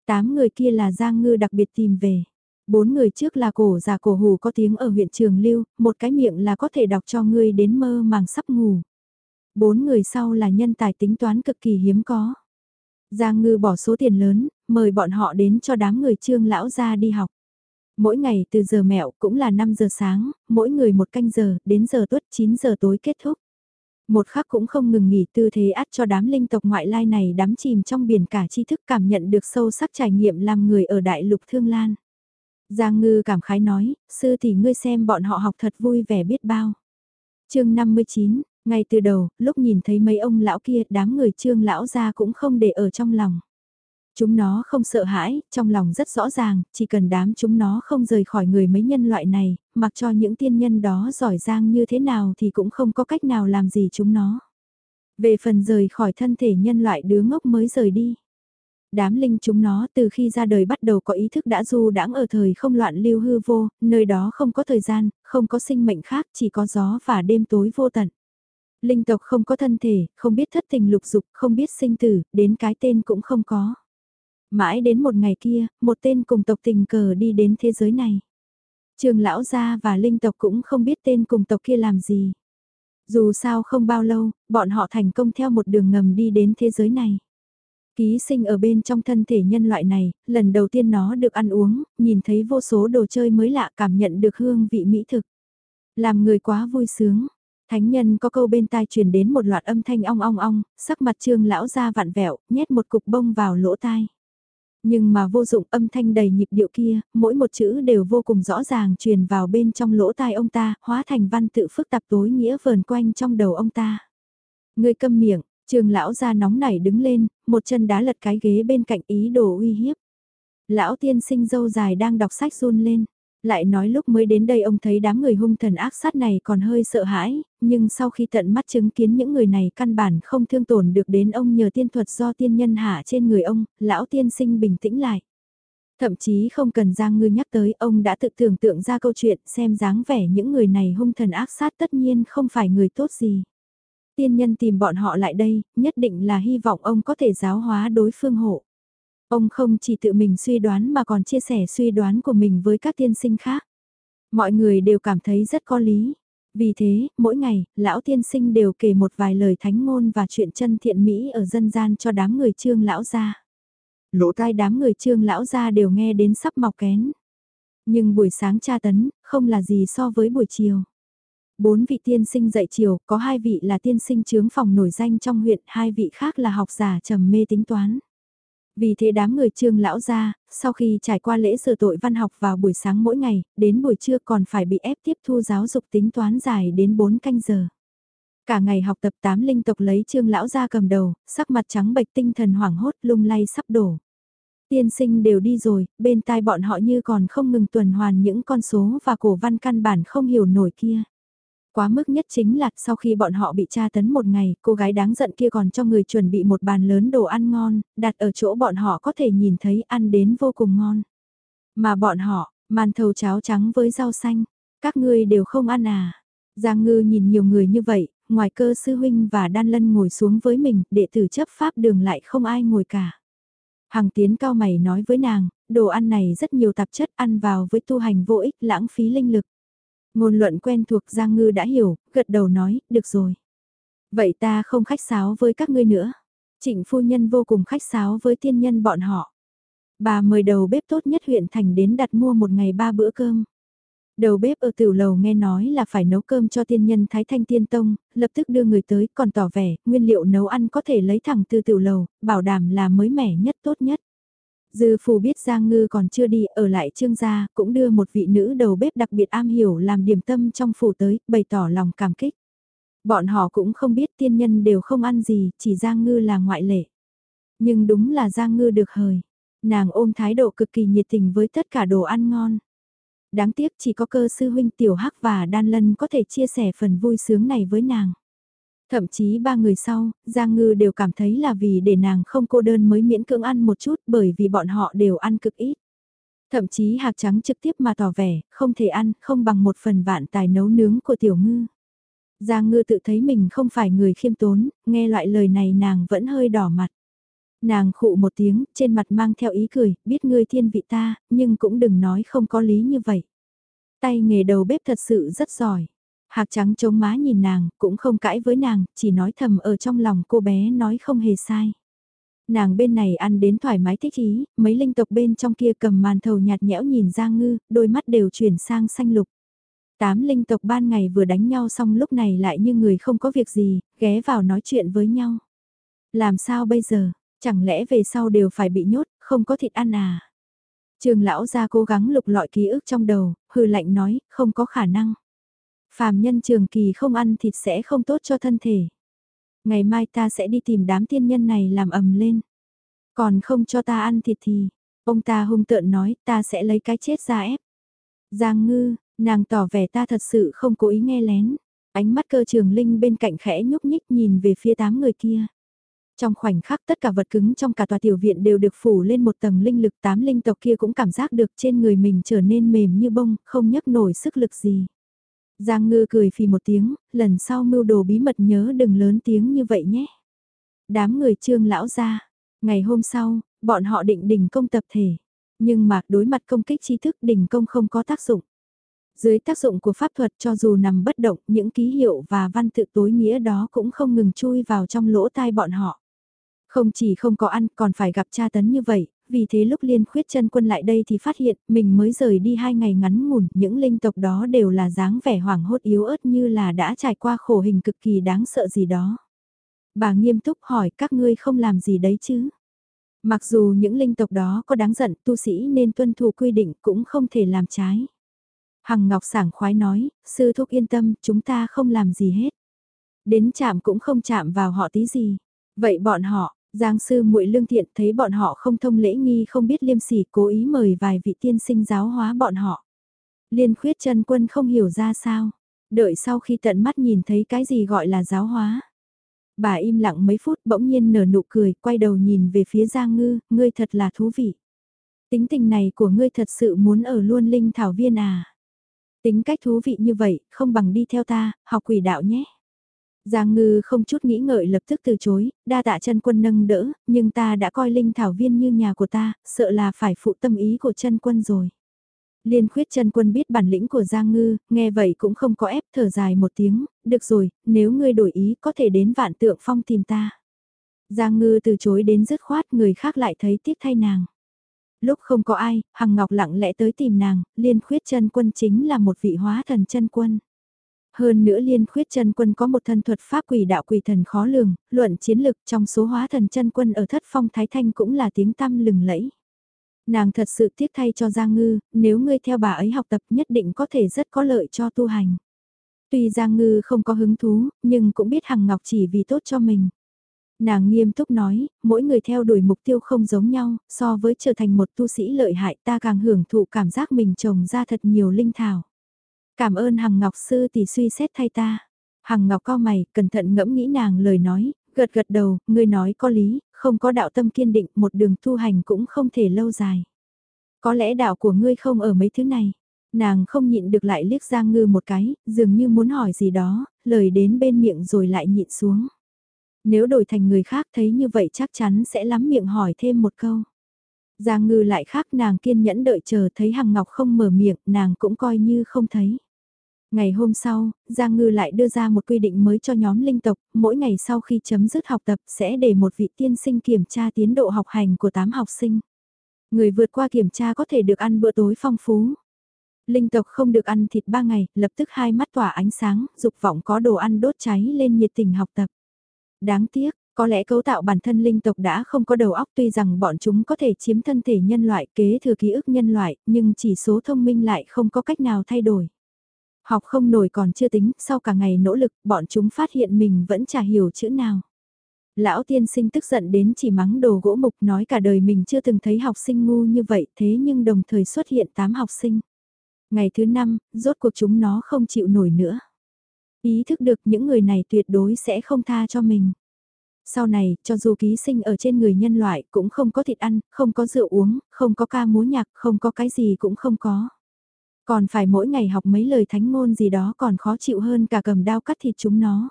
Tám người kia là Giang Ngư đặc biệt tìm về. Bốn người trước là cổ già cổ hù có tiếng ở huyện Trường Lưu, một cái miệng là có thể đọc cho ngươi đến mơ màng sắp ngủ. Bốn người sau là nhân tài tính toán cực kỳ hiếm có. Giang Ngư bỏ số tiền lớn, mời bọn họ đến cho đám người trương lão ra đi học. Mỗi ngày từ giờ mẹo cũng là 5 giờ sáng, mỗi người một canh giờ, đến giờ tuất 9 giờ tối kết thúc. Một khắc cũng không ngừng nghỉ tư thế ắt cho đám linh tộc ngoại lai này đắm chìm trong biển cả tri thức cảm nhận được sâu sắc trải nghiệm làm người ở đại lục thương lan. Giang ngư cảm khái nói, sư tỷ ngươi xem bọn họ học thật vui vẻ biết bao. chương 59, ngay từ đầu, lúc nhìn thấy mấy ông lão kia, đám người trương lão ra cũng không để ở trong lòng. Chúng nó không sợ hãi, trong lòng rất rõ ràng, chỉ cần đám chúng nó không rời khỏi người mấy nhân loại này, mặc cho những tiên nhân đó giỏi giang như thế nào thì cũng không có cách nào làm gì chúng nó. Về phần rời khỏi thân thể nhân loại đứa ngốc mới rời đi. Đám linh chúng nó từ khi ra đời bắt đầu có ý thức đã du đãng ở thời không loạn lưu hư vô, nơi đó không có thời gian, không có sinh mệnh khác, chỉ có gió và đêm tối vô tận. Linh tộc không có thân thể, không biết thất tình lục dục, không biết sinh tử, đến cái tên cũng không có. Mãi đến một ngày kia, một tên cùng tộc tình cờ đi đến thế giới này. Trường lão gia và linh tộc cũng không biết tên cùng tộc kia làm gì. Dù sao không bao lâu, bọn họ thành công theo một đường ngầm đi đến thế giới này. Ký sinh ở bên trong thân thể nhân loại này, lần đầu tiên nó được ăn uống, nhìn thấy vô số đồ chơi mới lạ cảm nhận được hương vị mỹ thực. Làm người quá vui sướng. Thánh nhân có câu bên tai truyền đến một loạt âm thanh ong ong ong, sắc mặt trương lão ra vặn vẹo, nhét một cục bông vào lỗ tai. Nhưng mà vô dụng âm thanh đầy nhịp điệu kia, mỗi một chữ đều vô cùng rõ ràng truyền vào bên trong lỗ tai ông ta, hóa thành văn tự phức tạp tối nghĩa vờn quanh trong đầu ông ta. Người câm miệng, trường lão ra nóng nảy đứng lên, một chân đá lật cái ghế bên cạnh ý đồ uy hiếp. Lão tiên sinh dâu dài đang đọc sách run lên. Lại nói lúc mới đến đây ông thấy đám người hung thần ác sát này còn hơi sợ hãi, nhưng sau khi tận mắt chứng kiến những người này căn bản không thương tổn được đến ông nhờ tiên thuật do tiên nhân hạ trên người ông, lão tiên sinh bình tĩnh lại. Thậm chí không cần Giang Ngư nhắc tới ông đã tự tưởng tượng ra câu chuyện xem dáng vẻ những người này hung thần ác sát tất nhiên không phải người tốt gì. Tiên nhân tìm bọn họ lại đây, nhất định là hy vọng ông có thể giáo hóa đối phương hộ. Ông không chỉ tự mình suy đoán mà còn chia sẻ suy đoán của mình với các tiên sinh khác. Mọi người đều cảm thấy rất có lý. Vì thế, mỗi ngày, lão tiên sinh đều kể một vài lời thánh ngôn và chuyện chân thiện mỹ ở dân gian cho đám người trương lão gia. Lỗ tai đám người trương lão gia đều nghe đến sắp mọc kén. Nhưng buổi sáng tra tấn, không là gì so với buổi chiều. Bốn vị tiên sinh dạy chiều, có hai vị là tiên sinh chướng phòng nổi danh trong huyện, hai vị khác là học giả trầm mê tính toán. Vì thế đám người trương lão ra, sau khi trải qua lễ sửa tội văn học vào buổi sáng mỗi ngày, đến buổi trưa còn phải bị ép tiếp thu giáo dục tính toán dài đến 4 canh giờ. Cả ngày học tập tám linh tộc lấy trương lão ra cầm đầu, sắc mặt trắng bệch tinh thần hoảng hốt lung lay sắp đổ. Tiên sinh đều đi rồi, bên tai bọn họ như còn không ngừng tuần hoàn những con số và cổ văn căn bản không hiểu nổi kia. Quá mức nhất chính là sau khi bọn họ bị tra tấn một ngày, cô gái đáng giận kia còn cho người chuẩn bị một bàn lớn đồ ăn ngon, đặt ở chỗ bọn họ có thể nhìn thấy ăn đến vô cùng ngon. Mà bọn họ, màn thầu cháo trắng với rau xanh, các ngươi đều không ăn à. Giang ngư nhìn nhiều người như vậy, ngoài cơ sư huynh và đan lân ngồi xuống với mình, đệ tử chấp pháp đường lại không ai ngồi cả. Hằng tiến cao mày nói với nàng, đồ ăn này rất nhiều tạp chất ăn vào với tu hành vô ích lãng phí linh lực. Ngôn luận quen thuộc Giang Ngư đã hiểu, gật đầu nói, được rồi. Vậy ta không khách sáo với các ngươi nữa. Trịnh phu nhân vô cùng khách sáo với tiên nhân bọn họ. Bà mời đầu bếp tốt nhất huyện thành đến đặt mua một ngày ba bữa cơm. Đầu bếp ở tiểu lầu nghe nói là phải nấu cơm cho tiên nhân Thái Thanh Tiên Tông, lập tức đưa người tới còn tỏ vẻ nguyên liệu nấu ăn có thể lấy thẳng từ tiểu lầu, bảo đảm là mới mẻ nhất tốt nhất. Dư phù biết Giang Ngư còn chưa đi ở lại trương gia, cũng đưa một vị nữ đầu bếp đặc biệt am hiểu làm điểm tâm trong phủ tới, bày tỏ lòng cảm kích. Bọn họ cũng không biết tiên nhân đều không ăn gì, chỉ Giang Ngư là ngoại lệ. Nhưng đúng là Giang Ngư được hời. Nàng ôm thái độ cực kỳ nhiệt tình với tất cả đồ ăn ngon. Đáng tiếc chỉ có cơ sư huynh Tiểu Hắc và Đan Lân có thể chia sẻ phần vui sướng này với nàng. Thậm chí ba người sau, Giang Ngư đều cảm thấy là vì để nàng không cô đơn mới miễn cưỡng ăn một chút bởi vì bọn họ đều ăn cực ít. Thậm chí hạc trắng trực tiếp mà tỏ vẻ, không thể ăn, không bằng một phần vạn tài nấu nướng của Tiểu Ngư. Giang Ngư tự thấy mình không phải người khiêm tốn, nghe loại lời này nàng vẫn hơi đỏ mặt. Nàng khụ một tiếng, trên mặt mang theo ý cười, biết ngươi thiên vị ta, nhưng cũng đừng nói không có lý như vậy. Tay nghề đầu bếp thật sự rất giỏi. Hạc trắng trông má nhìn nàng, cũng không cãi với nàng, chỉ nói thầm ở trong lòng cô bé nói không hề sai. Nàng bên này ăn đến thoải mái thích ý, mấy linh tộc bên trong kia cầm màn thầu nhạt nhẽo nhìn Giang Ngư, đôi mắt đều chuyển sang xanh lục. Tám linh tộc ban ngày vừa đánh nhau xong lúc này lại như người không có việc gì, ghé vào nói chuyện với nhau. Làm sao bây giờ, chẳng lẽ về sau đều phải bị nhốt, không có thịt ăn à? Trường lão ra cố gắng lục lọi ký ức trong đầu, hư lạnh nói, không có khả năng. Phàm nhân trường kỳ không ăn thịt sẽ không tốt cho thân thể. Ngày mai ta sẽ đi tìm đám tiên nhân này làm ầm lên. Còn không cho ta ăn thịt thì, ông ta hung tợn nói ta sẽ lấy cái chết ra ép. Giang ngư, nàng tỏ vẻ ta thật sự không cố ý nghe lén. Ánh mắt cơ trường linh bên cạnh khẽ nhúc nhích nhìn về phía tám người kia. Trong khoảnh khắc tất cả vật cứng trong cả tòa tiểu viện đều được phủ lên một tầng linh lực tám linh tộc kia cũng cảm giác được trên người mình trở nên mềm như bông, không nhấc nổi sức lực gì. Giang ngư cười phì một tiếng, lần sau mưu đồ bí mật nhớ đừng lớn tiếng như vậy nhé. Đám người trương lão ra, ngày hôm sau, bọn họ định đình công tập thể, nhưng mà đối mặt công kích tri thức đình công không có tác dụng. Dưới tác dụng của pháp thuật cho dù nằm bất động, những ký hiệu và văn tự tối nghĩa đó cũng không ngừng chui vào trong lỗ tai bọn họ. Không chỉ không có ăn còn phải gặp tra tấn như vậy, vì thế lúc liên khuyết chân quân lại đây thì phát hiện mình mới rời đi hai ngày ngắn ngủn, những linh tộc đó đều là dáng vẻ hoảng hốt yếu ớt như là đã trải qua khổ hình cực kỳ đáng sợ gì đó. Bà nghiêm túc hỏi các ngươi không làm gì đấy chứ. Mặc dù những linh tộc đó có đáng giận tu sĩ nên tuân thủ quy định cũng không thể làm trái. Hằng Ngọc sảng khoái nói, sư thúc yên tâm, chúng ta không làm gì hết. Đến chạm cũng không chạm vào họ tí gì. Vậy bọn họ, Giang sư muội lương thiện thấy bọn họ không thông lễ nghi không biết liêm sỉ cố ý mời vài vị tiên sinh giáo hóa bọn họ. Liên khuyết chân quân không hiểu ra sao, đợi sau khi tận mắt nhìn thấy cái gì gọi là giáo hóa. Bà im lặng mấy phút bỗng nhiên nở nụ cười, quay đầu nhìn về phía Giang Ngư, ngươi thật là thú vị. Tính tình này của ngươi thật sự muốn ở luôn linh thảo viên à. Tính cách thú vị như vậy, không bằng đi theo ta, học quỷ đạo nhé. Giang ngư không chút nghĩ ngợi lập tức từ chối, đa tạ chân quân nâng đỡ, nhưng ta đã coi linh thảo viên như nhà của ta, sợ là phải phụ tâm ý của chân quân rồi. Liên khuyết chân quân biết bản lĩnh của Giang Ngư, nghe vậy cũng không có ép thở dài một tiếng, được rồi, nếu ngươi đổi ý có thể đến vạn tượng phong tìm ta. Giang Ngư từ chối đến dứt khoát người khác lại thấy tiếc thay nàng. Lúc không có ai, Hằng Ngọc lặng lẽ tới tìm nàng, liên khuyết chân quân chính là một vị hóa thần chân quân. Hơn nữa liên khuyết chân quân có một thân thuật pháp quỷ đạo quỷ thần khó lường, luận chiến lực trong số hóa thần chân quân ở thất phong thái thanh cũng là tiếng tăm lừng lẫy. Nàng thật sự tiếc thay cho Giang Ngư, nếu ngươi theo bà ấy học tập nhất định có thể rất có lợi cho tu hành. Tuy Giang Ngư không có hứng thú, nhưng cũng biết Hằng Ngọc chỉ vì tốt cho mình. Nàng nghiêm túc nói, mỗi người theo đuổi mục tiêu không giống nhau, so với trở thành một tu sĩ lợi hại ta càng hưởng thụ cảm giác mình trồng ra thật nhiều linh thảo. Cảm ơn Hằng Ngọc Sư tỷ suy xét thay ta. Hằng Ngọc cao mày, cẩn thận ngẫm nghĩ nàng lời nói, gật gật đầu, ngươi nói có lý, không có đạo tâm kiên định, một đường tu hành cũng không thể lâu dài. Có lẽ đạo của ngươi không ở mấy thứ này. Nàng không nhịn được lại liếc Giang Ngư một cái, dường như muốn hỏi gì đó, lời đến bên miệng rồi lại nhịn xuống. Nếu đổi thành người khác thấy như vậy chắc chắn sẽ lắm miệng hỏi thêm một câu. Giang Ngư lại khác nàng kiên nhẫn đợi chờ thấy Hằng Ngọc không mở miệng, nàng cũng coi như không thấy. Ngày hôm sau, Giang Ngư lại đưa ra một quy định mới cho nhóm linh tộc, mỗi ngày sau khi chấm dứt học tập sẽ để một vị tiên sinh kiểm tra tiến độ học hành của 8 học sinh. Người vượt qua kiểm tra có thể được ăn bữa tối phong phú. Linh tộc không được ăn thịt 3 ngày, lập tức hai mắt tỏa ánh sáng, dục vọng có đồ ăn đốt cháy lên nhiệt tình học tập. Đáng tiếc, có lẽ cấu tạo bản thân linh tộc đã không có đầu óc tuy rằng bọn chúng có thể chiếm thân thể nhân loại kế thừa ký ức nhân loại, nhưng chỉ số thông minh lại không có cách nào thay đổi. Học không nổi còn chưa tính, sau cả ngày nỗ lực, bọn chúng phát hiện mình vẫn chả hiểu chữ nào. Lão tiên sinh tức giận đến chỉ mắng đồ gỗ mục nói cả đời mình chưa từng thấy học sinh ngu như vậy thế nhưng đồng thời xuất hiện 8 học sinh. Ngày thứ năm, rốt cuộc chúng nó không chịu nổi nữa. Ý thức được những người này tuyệt đối sẽ không tha cho mình. Sau này, cho dù ký sinh ở trên người nhân loại cũng không có thịt ăn, không có rượu uống, không có ca múa nhạc, không có cái gì cũng không có. Còn phải mỗi ngày học mấy lời thánh ngôn gì đó còn khó chịu hơn cả cầm đao cắt thịt chúng nó.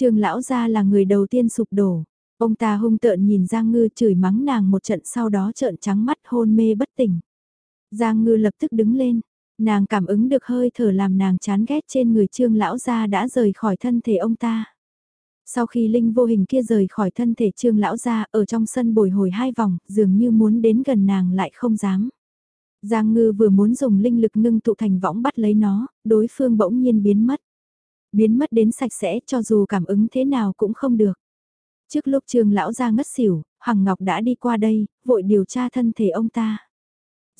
Trường lão gia là người đầu tiên sụp đổ. Ông ta hung tợn nhìn Giang Ngư chửi mắng nàng một trận sau đó trợn trắng mắt hôn mê bất tỉnh. Giang Ngư lập tức đứng lên, nàng cảm ứng được hơi thở làm nàng chán ghét trên người trương lão gia đã rời khỏi thân thể ông ta. Sau khi linh vô hình kia rời khỏi thân thể trương lão gia ở trong sân bồi hồi hai vòng, dường như muốn đến gần nàng lại không dám. Giang ngư vừa muốn dùng linh lực ngưng tụ thành võng bắt lấy nó, đối phương bỗng nhiên biến mất. Biến mất đến sạch sẽ cho dù cảm ứng thế nào cũng không được. Trước lúc trường lão ra ngất xỉu, Hằng Ngọc đã đi qua đây, vội điều tra thân thể ông ta.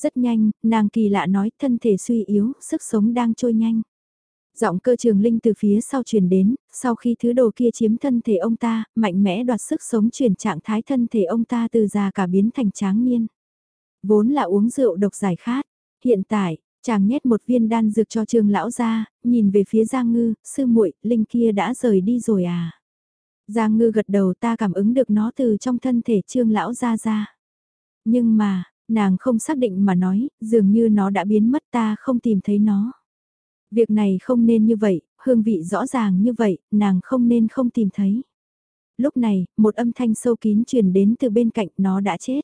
Rất nhanh, nàng kỳ lạ nói thân thể suy yếu, sức sống đang trôi nhanh. Giọng cơ trường linh từ phía sau truyền đến, sau khi thứ đồ kia chiếm thân thể ông ta, mạnh mẽ đoạt sức sống chuyển trạng thái thân thể ông ta từ già cả biến thành tráng niên. Vốn là uống rượu độc giải khát, hiện tại, chàng nhét một viên đan dược cho trường lão ra, nhìn về phía Giang Ngư, sư muội linh kia đã rời đi rồi à. Giang Ngư gật đầu ta cảm ứng được nó từ trong thân thể trương lão ra ra. Nhưng mà, nàng không xác định mà nói, dường như nó đã biến mất ta không tìm thấy nó. Việc này không nên như vậy, hương vị rõ ràng như vậy, nàng không nên không tìm thấy. Lúc này, một âm thanh sâu kín truyền đến từ bên cạnh nó đã chết.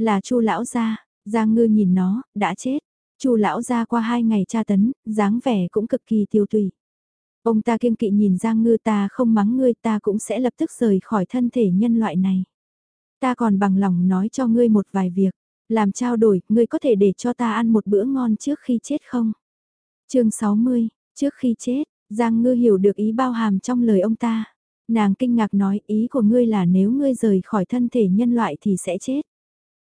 Là chu lão gia, Giang Ngư nhìn nó, đã chết. chu lão gia qua hai ngày tra tấn, dáng vẻ cũng cực kỳ tiêu tùy. Ông ta kiêng kỵ nhìn Giang Ngư ta không mắng ngươi ta cũng sẽ lập tức rời khỏi thân thể nhân loại này. Ta còn bằng lòng nói cho ngươi một vài việc, làm trao đổi, ngươi có thể để cho ta ăn một bữa ngon trước khi chết không? chương 60, trước khi chết, Giang Ngư hiểu được ý bao hàm trong lời ông ta. Nàng kinh ngạc nói ý của ngươi là nếu ngươi rời khỏi thân thể nhân loại thì sẽ chết.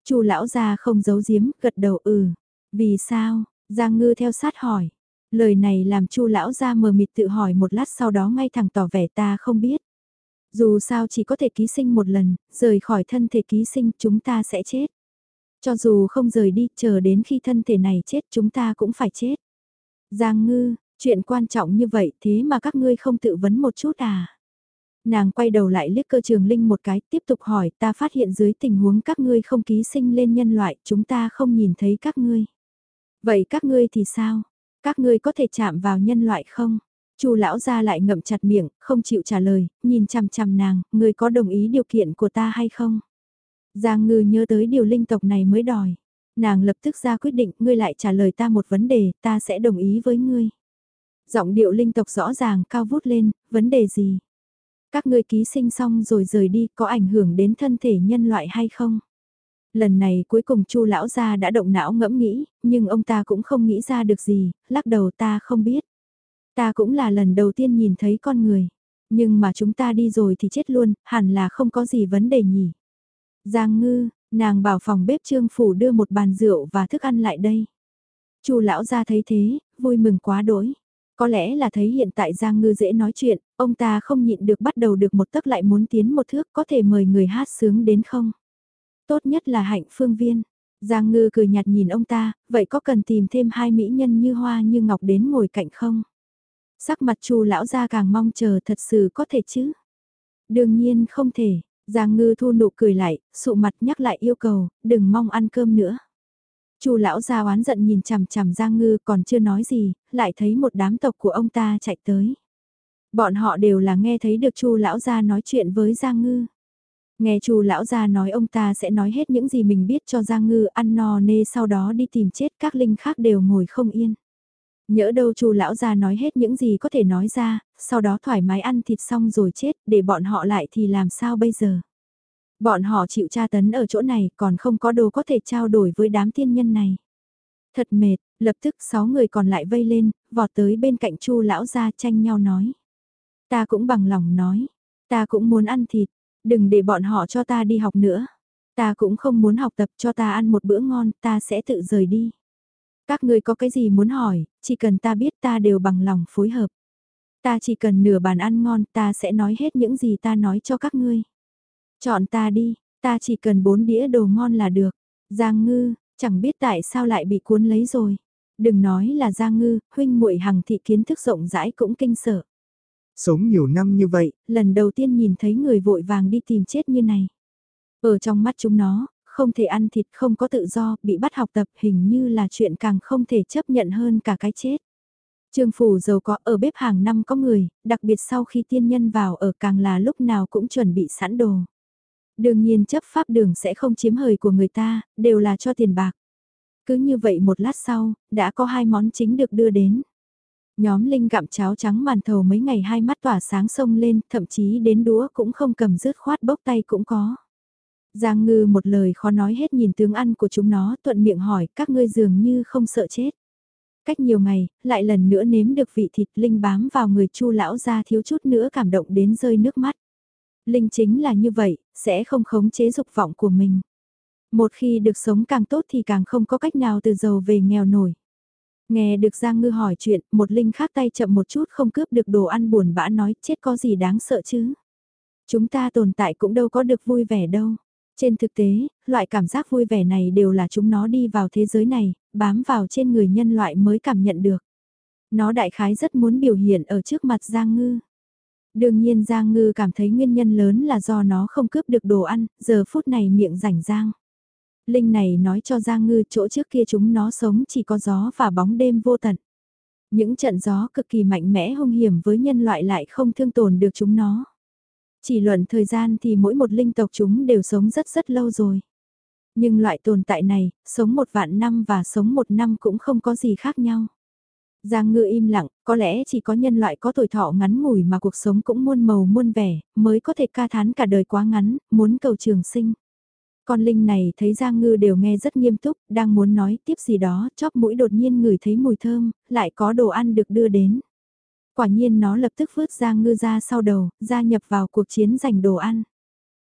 Chu lão gia không giấu giếm, gật đầu ừ. Vì sao? Giang Ngư theo sát hỏi. Lời này làm Chu lão gia mờ mịt tự hỏi một lát sau đó ngay thẳng tỏ vẻ ta không biết. Dù sao chỉ có thể ký sinh một lần, rời khỏi thân thể ký sinh chúng ta sẽ chết. Cho dù không rời đi, chờ đến khi thân thể này chết chúng ta cũng phải chết. Giang ngư, chuyện quan trọng như vậy thế mà các ngươi không tự vấn một chút à? Nàng quay đầu lại liếc cơ trường linh một cái tiếp tục hỏi ta phát hiện dưới tình huống các ngươi không ký sinh lên nhân loại chúng ta không nhìn thấy các ngươi. Vậy các ngươi thì sao? Các ngươi có thể chạm vào nhân loại không? Chu lão gia lại ngậm chặt miệng, không chịu trả lời, nhìn chằm chằm nàng, ngươi có đồng ý điều kiện của ta hay không? Giang ngư nhớ tới điều linh tộc này mới đòi nàng lập tức ra quyết định ngươi lại trả lời ta một vấn đề, ta sẽ đồng ý với ngươi. Giọng điệu linh tộc rõ ràng cao vút lên, vấn đề gì? Các ngươi ký sinh xong rồi rời đi có ảnh hưởng đến thân thể nhân loại hay không? Lần này cuối cùng chu lão gia đã động não ngẫm nghĩ, nhưng ông ta cũng không nghĩ ra được gì, lắc đầu ta không biết. Ta cũng là lần đầu tiên nhìn thấy con người. Nhưng mà chúng ta đi rồi thì chết luôn, hẳn là không có gì vấn đề nhỉ. Giang ngư, Nàng bảo phòng bếp trương phủ đưa một bàn rượu và thức ăn lại đây. Chu lão gia thấy thế, vui mừng quá đỗi. Có lẽ là thấy hiện tại Giang Ngư dễ nói chuyện, ông ta không nhịn được bắt đầu được một tấc lại muốn tiến một thước có thể mời người hát sướng đến không? Tốt nhất là hạnh phương viên. Giang Ngư cười nhạt nhìn ông ta, vậy có cần tìm thêm hai mỹ nhân như hoa như ngọc đến ngồi cạnh không? Sắc mặt chu lão ra càng mong chờ thật sự có thể chứ? Đương nhiên không thể, Giang ngư thu nụ cười lại, sụ mặt nhắc lại yêu cầu, đừng mong ăn cơm nữa. Chu lão gia oán giận nhìn chằm chằm Giang Ngư còn chưa nói gì, lại thấy một đám tộc của ông ta chạy tới. Bọn họ đều là nghe thấy được Chu lão gia nói chuyện với Giang Ngư. Nghe Chu lão gia nói ông ta sẽ nói hết những gì mình biết cho Giang Ngư ăn no nê sau đó đi tìm chết các linh khác đều ngồi không yên. Nhỡ đâu chu lão gia nói hết những gì có thể nói ra, sau đó thoải mái ăn thịt xong rồi chết, để bọn họ lại thì làm sao bây giờ? Bọn họ chịu tra tấn ở chỗ này còn không có đồ có thể trao đổi với đám tiên nhân này. Thật mệt, lập tức sáu người còn lại vây lên, vọt tới bên cạnh chu lão ra tranh nhau nói. Ta cũng bằng lòng nói, ta cũng muốn ăn thịt, đừng để bọn họ cho ta đi học nữa. Ta cũng không muốn học tập cho ta ăn một bữa ngon, ta sẽ tự rời đi. Các ngươi có cái gì muốn hỏi, chỉ cần ta biết ta đều bằng lòng phối hợp. Ta chỉ cần nửa bàn ăn ngon, ta sẽ nói hết những gì ta nói cho các ngươi. Chọn ta đi, ta chỉ cần bốn đĩa đồ ngon là được. Giang ngư, chẳng biết tại sao lại bị cuốn lấy rồi. Đừng nói là Giang ngư, huynh muội hằng thị kiến thức rộng rãi cũng kinh sợ. Sống nhiều năm như vậy, lần đầu tiên nhìn thấy người vội vàng đi tìm chết như này. Ở trong mắt chúng nó, không thể ăn thịt không có tự do, bị bắt học tập hình như là chuyện càng không thể chấp nhận hơn cả cái chết. Trương phủ giàu có ở bếp hàng năm có người, đặc biệt sau khi tiên nhân vào ở càng là lúc nào cũng chuẩn bị sẵn đồ. Đương nhiên chấp pháp đường sẽ không chiếm hời của người ta, đều là cho tiền bạc. Cứ như vậy một lát sau, đã có hai món chính được đưa đến. Nhóm Linh gặm cháo trắng màn thầu mấy ngày hai mắt tỏa sáng sông lên, thậm chí đến đũa cũng không cầm rứt khoát bốc tay cũng có. Giang ngư một lời khó nói hết nhìn tướng ăn của chúng nó thuận miệng hỏi các ngươi dường như không sợ chết. Cách nhiều ngày, lại lần nữa nếm được vị thịt Linh bám vào người chu lão ra thiếu chút nữa cảm động đến rơi nước mắt. Linh chính là như vậy, sẽ không khống chế dục vọng của mình. Một khi được sống càng tốt thì càng không có cách nào từ giàu về nghèo nổi. Nghe được Giang Ngư hỏi chuyện, một Linh khác tay chậm một chút không cướp được đồ ăn buồn bã nói chết có gì đáng sợ chứ. Chúng ta tồn tại cũng đâu có được vui vẻ đâu. Trên thực tế, loại cảm giác vui vẻ này đều là chúng nó đi vào thế giới này, bám vào trên người nhân loại mới cảm nhận được. Nó đại khái rất muốn biểu hiện ở trước mặt Giang Ngư. Đương nhiên Giang Ngư cảm thấy nguyên nhân lớn là do nó không cướp được đồ ăn, giờ phút này miệng rảnh Giang. Linh này nói cho Giang Ngư chỗ trước kia chúng nó sống chỉ có gió và bóng đêm vô tận. Những trận gió cực kỳ mạnh mẽ hung hiểm với nhân loại lại không thương tổn được chúng nó. Chỉ luận thời gian thì mỗi một linh tộc chúng đều sống rất rất lâu rồi. Nhưng loại tồn tại này, sống một vạn năm và sống một năm cũng không có gì khác nhau. Giang ngư im lặng, có lẽ chỉ có nhân loại có tuổi thọ ngắn ngủi mà cuộc sống cũng muôn màu muôn vẻ, mới có thể ca thán cả đời quá ngắn, muốn cầu trường sinh. Con Linh này thấy Giang Ngư đều nghe rất nghiêm túc, đang muốn nói tiếp gì đó, chóp mũi đột nhiên ngửi thấy mùi thơm, lại có đồ ăn được đưa đến. Quả nhiên nó lập tức vứt Giang Ngư ra sau đầu, gia nhập vào cuộc chiến giành đồ ăn.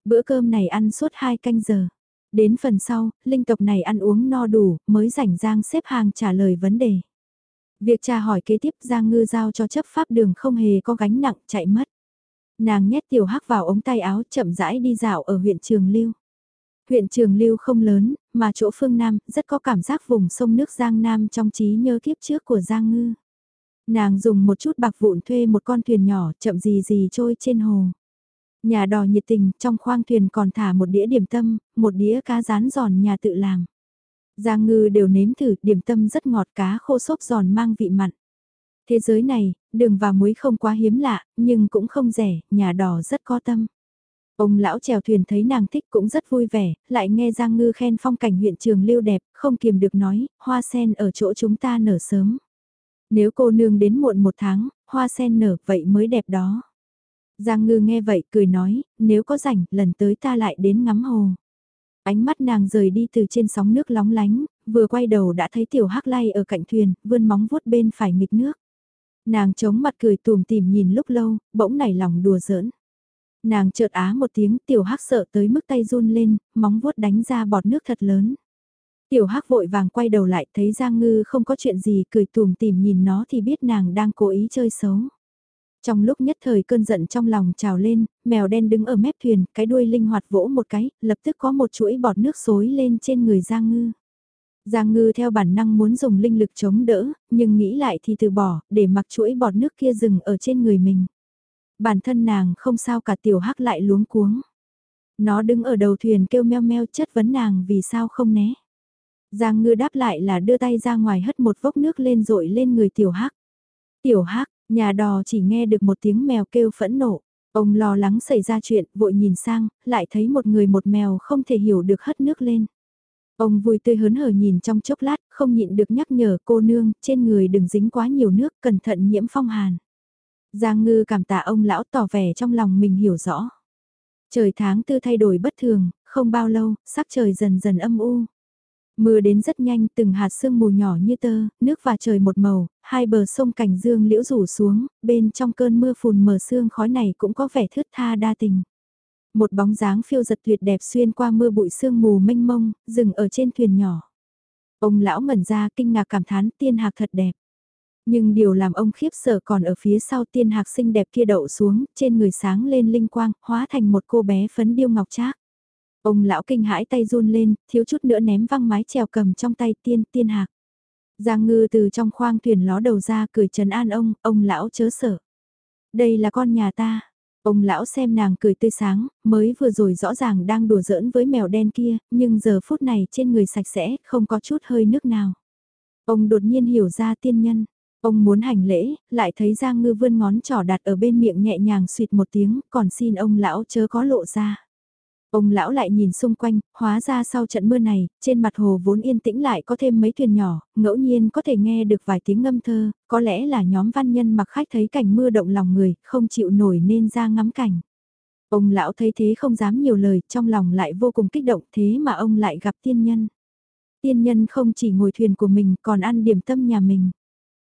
Bữa cơm này ăn suốt 2 canh giờ. Đến phần sau, linh tộc này ăn uống no đủ, mới rảnh Giang xếp hàng trả lời vấn đề. Việc tra hỏi kế tiếp Giang Ngư giao cho chấp pháp đường không hề có gánh nặng chạy mất. Nàng nhét tiểu hắc vào ống tay áo chậm rãi đi dạo ở huyện Trường Lưu. Huyện Trường Lưu không lớn, mà chỗ phương Nam rất có cảm giác vùng sông nước Giang Nam trong trí nhớ kiếp trước của Giang Ngư. Nàng dùng một chút bạc vụn thuê một con thuyền nhỏ chậm gì gì trôi trên hồ. Nhà đò nhiệt tình, trong khoang thuyền còn thả một đĩa điểm tâm, một đĩa cá rán giòn nhà tự làm. Giang ngư đều nếm thử, điểm tâm rất ngọt cá khô xốp giòn mang vị mặn. Thế giới này, đường và muối không quá hiếm lạ, nhưng cũng không rẻ, nhà đò rất có tâm. Ông lão chèo thuyền thấy nàng thích cũng rất vui vẻ, lại nghe Giang Ngư khen phong cảnh huyện trường lưu đẹp, không kiềm được nói, hoa sen ở chỗ chúng ta nở sớm. Nếu cô nương đến muộn một tháng, hoa sen nở vậy mới đẹp đó. Giang ngư nghe vậy cười nói, nếu có rảnh, lần tới ta lại đến ngắm hồ. Ánh mắt nàng rời đi từ trên sóng nước lóng lánh, vừa quay đầu đã thấy tiểu hắc lay ở cạnh thuyền, vươn móng vuốt bên phải nghịch nước. Nàng chống mặt cười tùm tìm nhìn lúc lâu, bỗng nảy lòng đùa giỡn. Nàng chợt á một tiếng tiểu hắc sợ tới mức tay run lên, móng vuốt đánh ra bọt nước thật lớn. Tiểu Hắc vội vàng quay đầu lại thấy Giang Ngư không có chuyện gì cười tùm tìm nhìn nó thì biết nàng đang cố ý chơi xấu. Trong lúc nhất thời cơn giận trong lòng trào lên, mèo đen đứng ở mép thuyền, cái đuôi linh hoạt vỗ một cái, lập tức có một chuỗi bọt nước xối lên trên người Giang Ngư. Giang Ngư theo bản năng muốn dùng linh lực chống đỡ, nhưng nghĩ lại thì từ bỏ, để mặc chuỗi bọt nước kia dừng ở trên người mình. Bản thân nàng không sao cả tiểu hắc lại luống cuống. Nó đứng ở đầu thuyền kêu meo meo chất vấn nàng vì sao không né. Giang ngư đáp lại là đưa tay ra ngoài hất một vốc nước lên rội lên người tiểu hắc. Tiểu hắc, nhà đò chỉ nghe được một tiếng mèo kêu phẫn nộ. Ông lo lắng xảy ra chuyện, vội nhìn sang, lại thấy một người một mèo không thể hiểu được hất nước lên. Ông vui tươi hớn hở nhìn trong chốc lát, không nhịn được nhắc nhở cô nương, trên người đừng dính quá nhiều nước, cẩn thận nhiễm phong hàn. Giang ngư cảm tạ ông lão tỏ vẻ trong lòng mình hiểu rõ. Trời tháng tư thay đổi bất thường, không bao lâu, sắc trời dần dần âm u. Mưa đến rất nhanh, từng hạt sương mù nhỏ như tơ, nước và trời một màu, hai bờ sông cảnh dương liễu rủ xuống, bên trong cơn mưa phùn mờ sương khói này cũng có vẻ thướt tha đa tình. Một bóng dáng phiêu giật tuyệt đẹp xuyên qua mưa bụi sương mù mênh mông, dừng ở trên thuyền nhỏ. Ông lão ngẩn ra kinh ngạc cảm thán tiên hạc thật đẹp. Nhưng điều làm ông khiếp sợ còn ở phía sau tiên hạc xinh đẹp kia đậu xuống, trên người sáng lên linh quang, hóa thành một cô bé phấn điêu ngọc trác. Ông lão kinh hãi tay run lên, thiếu chút nữa ném văng mái chèo cầm trong tay tiên tiên hạc. Giang ngư từ trong khoang thuyền ló đầu ra cười trấn an ông, ông lão chớ sợ. Đây là con nhà ta. Ông lão xem nàng cười tươi sáng, mới vừa rồi rõ ràng đang đùa giỡn với mèo đen kia, nhưng giờ phút này trên người sạch sẽ, không có chút hơi nước nào. Ông đột nhiên hiểu ra tiên nhân. Ông muốn hành lễ, lại thấy Giang Ngư vươn ngón trỏ đặt ở bên miệng nhẹ nhàng suyệt một tiếng, còn xin ông lão chớ có lộ ra. Ông lão lại nhìn xung quanh, hóa ra sau trận mưa này, trên mặt hồ vốn yên tĩnh lại có thêm mấy thuyền nhỏ, ngẫu nhiên có thể nghe được vài tiếng ngâm thơ, có lẽ là nhóm văn nhân mặc khách thấy cảnh mưa động lòng người, không chịu nổi nên ra ngắm cảnh. Ông lão thấy thế không dám nhiều lời, trong lòng lại vô cùng kích động thế mà ông lại gặp tiên nhân. Tiên nhân không chỉ ngồi thuyền của mình còn ăn điểm tâm nhà mình.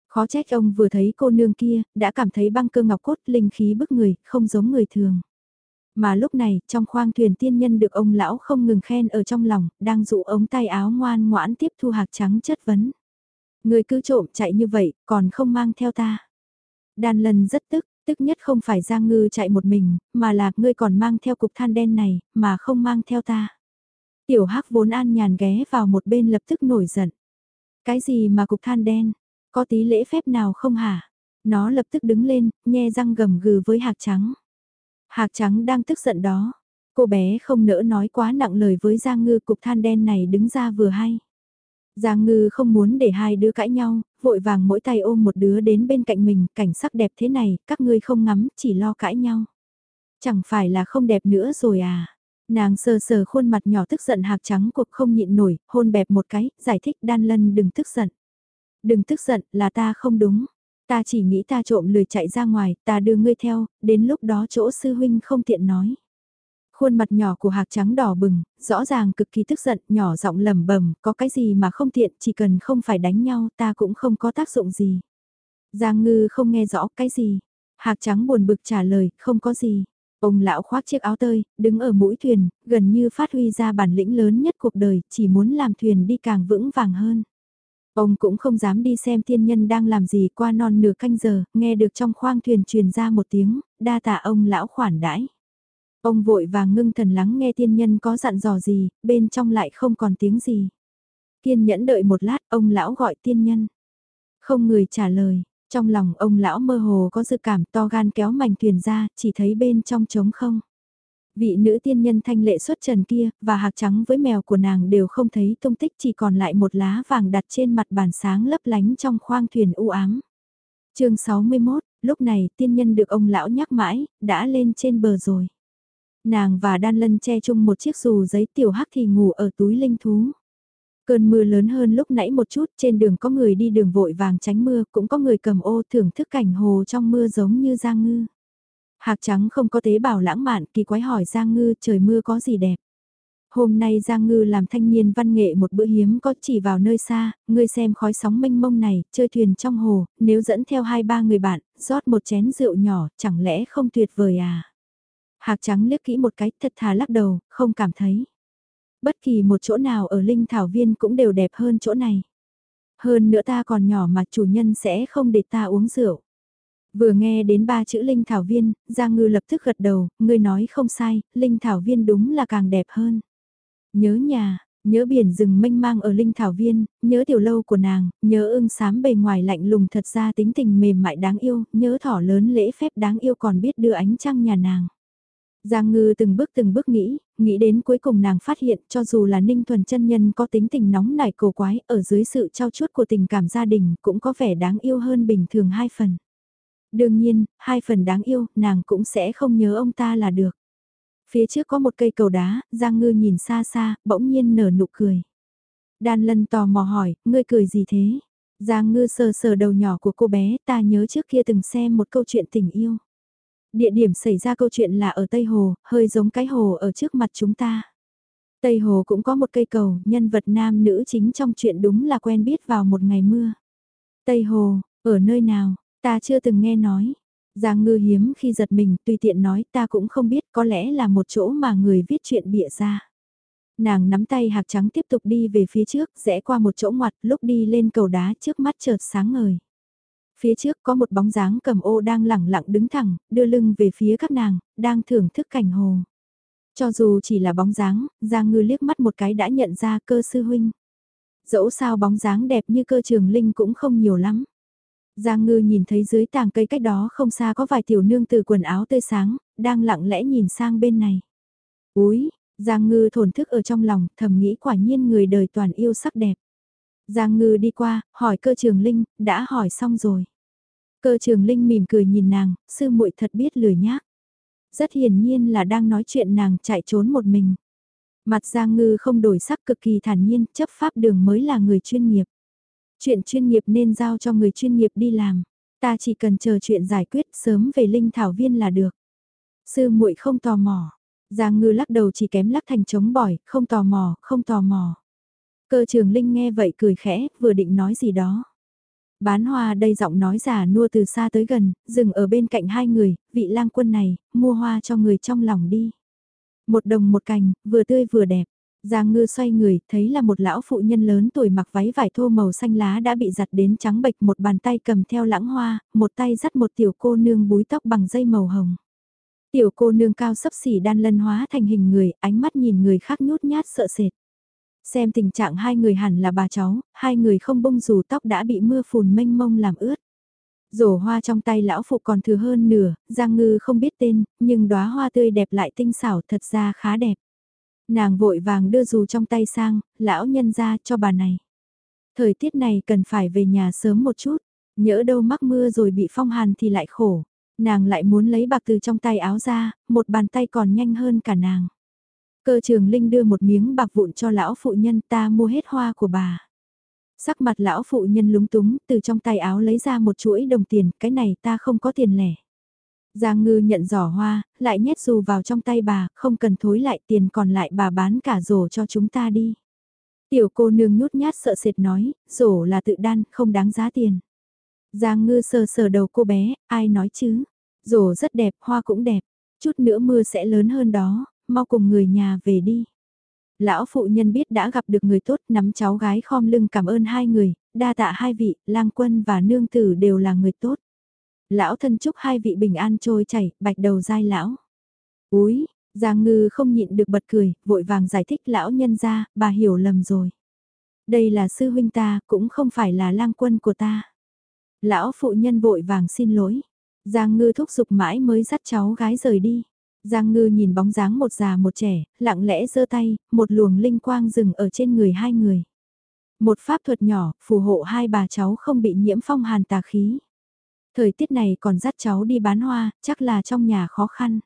Khó trách ông vừa thấy cô nương kia, đã cảm thấy băng cơ ngọc cốt linh khí bức người, không giống người thường. Mà lúc này, trong khoang thuyền tiên nhân được ông lão không ngừng khen ở trong lòng, đang dụ ống tay áo ngoan ngoãn tiếp thu hạc trắng chất vấn. Người cứ trộm chạy như vậy, còn không mang theo ta. Đan lần rất tức, tức nhất không phải Giang Ngư chạy một mình, mà là ngươi còn mang theo cục than đen này, mà không mang theo ta. Tiểu Hắc vốn an nhàn ghé vào một bên lập tức nổi giận. Cái gì mà cục than đen? Có tí lễ phép nào không hả? Nó lập tức đứng lên, nhe răng gầm gừ với hạc trắng. Hạc trắng đang tức giận đó. Cô bé không nỡ nói quá nặng lời với Giang Ngư cục than đen này đứng ra vừa hay. Giang Ngư không muốn để hai đứa cãi nhau, vội vàng mỗi tay ôm một đứa đến bên cạnh mình, cảnh sắc đẹp thế này, các ngươi không ngắm, chỉ lo cãi nhau. Chẳng phải là không đẹp nữa rồi à. Nàng sờ sờ khuôn mặt nhỏ tức giận hạc trắng cuộc không nhịn nổi, hôn bẹp một cái, giải thích đan lân đừng tức giận. Đừng tức giận, là ta không đúng. Ta chỉ nghĩ ta trộm lười chạy ra ngoài, ta đưa ngươi theo, đến lúc đó chỗ sư huynh không tiện nói. Khuôn mặt nhỏ của hạc trắng đỏ bừng, rõ ràng cực kỳ tức giận, nhỏ giọng lầm bầm, có cái gì mà không tiện, chỉ cần không phải đánh nhau, ta cũng không có tác dụng gì. Giang ngư không nghe rõ cái gì. Hạc trắng buồn bực trả lời, không có gì. Ông lão khoác chiếc áo tơi, đứng ở mũi thuyền, gần như phát huy ra bản lĩnh lớn nhất cuộc đời, chỉ muốn làm thuyền đi càng vững vàng hơn. Ông cũng không dám đi xem thiên nhân đang làm gì qua non nửa canh giờ, nghe được trong khoang thuyền truyền ra một tiếng, đa tạ ông lão khoản đãi. Ông vội vàng ngưng thần lắng nghe thiên nhân có dặn dò gì, bên trong lại không còn tiếng gì. Kiên nhẫn đợi một lát, ông lão gọi tiên nhân. Không người trả lời, trong lòng ông lão mơ hồ có dự cảm to gan kéo mảnh thuyền ra, chỉ thấy bên trong trống không. Vị nữ tiên nhân thanh lệ xuất trần kia, và hạc trắng với mèo của nàng đều không thấy tung tích chỉ còn lại một lá vàng đặt trên mặt bàn sáng lấp lánh trong khoang thuyền u ám. chương 61, lúc này tiên nhân được ông lão nhắc mãi, đã lên trên bờ rồi. Nàng và đan lân che chung một chiếc dù giấy tiểu hắc thì ngủ ở túi linh thú. Cơn mưa lớn hơn lúc nãy một chút, trên đường có người đi đường vội vàng tránh mưa, cũng có người cầm ô thưởng thức cảnh hồ trong mưa giống như Giang Ngư. Hạc trắng không có tế bào lãng mạn, kỳ quái hỏi Giang Ngư trời mưa có gì đẹp. Hôm nay Giang Ngư làm thanh niên văn nghệ một bữa hiếm có chỉ vào nơi xa, ngươi xem khói sóng mênh mông này, chơi thuyền trong hồ, nếu dẫn theo hai ba người bạn, rót một chén rượu nhỏ, chẳng lẽ không tuyệt vời à? Hạc trắng liếc kỹ một cái, thật thà lắc đầu, không cảm thấy. Bất kỳ một chỗ nào ở Linh Thảo Viên cũng đều đẹp hơn chỗ này. Hơn nữa ta còn nhỏ mà chủ nhân sẽ không để ta uống rượu. Vừa nghe đến ba chữ Linh Thảo Viên, Giang Ngư lập tức gật đầu, ngươi nói không sai, Linh Thảo Viên đúng là càng đẹp hơn. Nhớ nhà, nhớ biển rừng mênh mang ở Linh Thảo Viên, nhớ tiểu lâu của nàng, nhớ ưng sám bề ngoài lạnh lùng thật ra tính tình mềm mại đáng yêu, nhớ thỏ lớn lễ phép đáng yêu còn biết đưa ánh trăng nhà nàng. Giang Ngư từng bước từng bước nghĩ, nghĩ đến cuối cùng nàng phát hiện cho dù là Ninh Thuần chân nhân có tính tình nóng nảy cổ quái ở dưới sự trao chuốt của tình cảm gia đình cũng có vẻ đáng yêu hơn bình thường hai phần. Đương nhiên, hai phần đáng yêu, nàng cũng sẽ không nhớ ông ta là được. Phía trước có một cây cầu đá, Giang Ngư nhìn xa xa, bỗng nhiên nở nụ cười. Đan Lân tò mò hỏi, ngươi cười gì thế? Giang ngư sờ sờ đầu nhỏ của cô bé, ta nhớ trước kia từng xem một câu chuyện tình yêu. Địa điểm xảy ra câu chuyện là ở Tây Hồ, hơi giống cái hồ ở trước mặt chúng ta. Tây Hồ cũng có một cây cầu, nhân vật nam nữ chính trong chuyện đúng là quen biết vào một ngày mưa. Tây Hồ, ở nơi nào, ta chưa từng nghe nói. Giang ngư hiếm khi giật mình, tùy tiện nói ta cũng không biết có lẽ là một chỗ mà người viết chuyện bịa ra. Nàng nắm tay hạc trắng tiếp tục đi về phía trước, rẽ qua một chỗ ngoặt, lúc đi lên cầu đá trước mắt chợt sáng ngời. Phía trước có một bóng dáng cầm ô đang lẳng lặng đứng thẳng, đưa lưng về phía các nàng, đang thưởng thức cảnh hồ. Cho dù chỉ là bóng dáng, Giang Ngư liếc mắt một cái đã nhận ra cơ sư huynh. Dẫu sao bóng dáng đẹp như cơ trường linh cũng không nhiều lắm. Giang Ngư nhìn thấy dưới tàng cây cách đó không xa có vài tiểu nương từ quần áo tươi sáng, đang lặng lẽ nhìn sang bên này. Úi, Giang Ngư thổn thức ở trong lòng, thầm nghĩ quả nhiên người đời toàn yêu sắc đẹp. Giang Ngư đi qua, hỏi cơ trường linh, đã hỏi xong rồi. Cơ trường linh mỉm cười nhìn nàng, sư muội thật biết lười nhác. Rất hiển nhiên là đang nói chuyện nàng chạy trốn một mình. Mặt Giang Ngư không đổi sắc cực kỳ thản nhiên, chấp pháp đường mới là người chuyên nghiệp. Chuyện chuyên nghiệp nên giao cho người chuyên nghiệp đi làm. Ta chỉ cần chờ chuyện giải quyết sớm về linh thảo viên là được. Sư muội không tò mò. Giang ngư lắc đầu chỉ kém lắc thành chống bỏi, không tò mò, không tò mò. Cơ trường linh nghe vậy cười khẽ, vừa định nói gì đó. Bán hoa đây giọng nói giả nua từ xa tới gần, dừng ở bên cạnh hai người, vị lang quân này, mua hoa cho người trong lòng đi. Một đồng một cành, vừa tươi vừa đẹp. Giang ngư xoay người, thấy là một lão phụ nhân lớn tuổi mặc váy vải thô màu xanh lá đã bị giặt đến trắng bệch một bàn tay cầm theo lãng hoa, một tay dắt một tiểu cô nương búi tóc bằng dây màu hồng. Tiểu cô nương cao sấp xỉ đan lân hóa thành hình người, ánh mắt nhìn người khác nhút nhát sợ sệt. Xem tình trạng hai người hẳn là bà cháu, hai người không bông dù tóc đã bị mưa phùn mênh mông làm ướt. Rổ hoa trong tay lão phụ còn thừa hơn nửa, Giang Ngư không biết tên, nhưng đóa hoa tươi đẹp lại tinh xảo thật ra khá đẹp. Nàng vội vàng đưa dù trong tay sang, lão nhân ra cho bà này. Thời tiết này cần phải về nhà sớm một chút, nhỡ đâu mắc mưa rồi bị phong hàn thì lại khổ. Nàng lại muốn lấy bạc từ trong tay áo ra, một bàn tay còn nhanh hơn cả nàng. Cơ trường Linh đưa một miếng bạc vụn cho lão phụ nhân ta mua hết hoa của bà. Sắc mặt lão phụ nhân lúng túng, từ trong tay áo lấy ra một chuỗi đồng tiền, cái này ta không có tiền lẻ. Giang ngư nhận giỏ hoa, lại nhét dù vào trong tay bà, không cần thối lại tiền còn lại bà bán cả rổ cho chúng ta đi. Tiểu cô nương nhút nhát sợ sệt nói, rổ là tự đan, không đáng giá tiền. Giang ngư sờ sờ đầu cô bé, ai nói chứ? Rổ rất đẹp, hoa cũng đẹp, chút nữa mưa sẽ lớn hơn đó, mau cùng người nhà về đi. Lão phụ nhân biết đã gặp được người tốt nắm cháu gái khom lưng cảm ơn hai người, đa tạ hai vị, lang quân và nương tử đều là người tốt. Lão thân chúc hai vị bình an trôi chảy, bạch đầu dai lão. Úi, Giang ngư không nhịn được bật cười, vội vàng giải thích lão nhân ra, bà hiểu lầm rồi. Đây là sư huynh ta, cũng không phải là lang quân của ta. Lão phụ nhân vội vàng xin lỗi. Giang ngư thúc giục mãi mới dắt cháu gái rời đi. Giang ngư nhìn bóng dáng một già một trẻ, lặng lẽ giơ tay, một luồng linh quang dừng ở trên người hai người. Một pháp thuật nhỏ, phù hộ hai bà cháu không bị nhiễm phong hàn tà khí. Thời tiết này còn dắt cháu đi bán hoa, chắc là trong nhà khó khăn.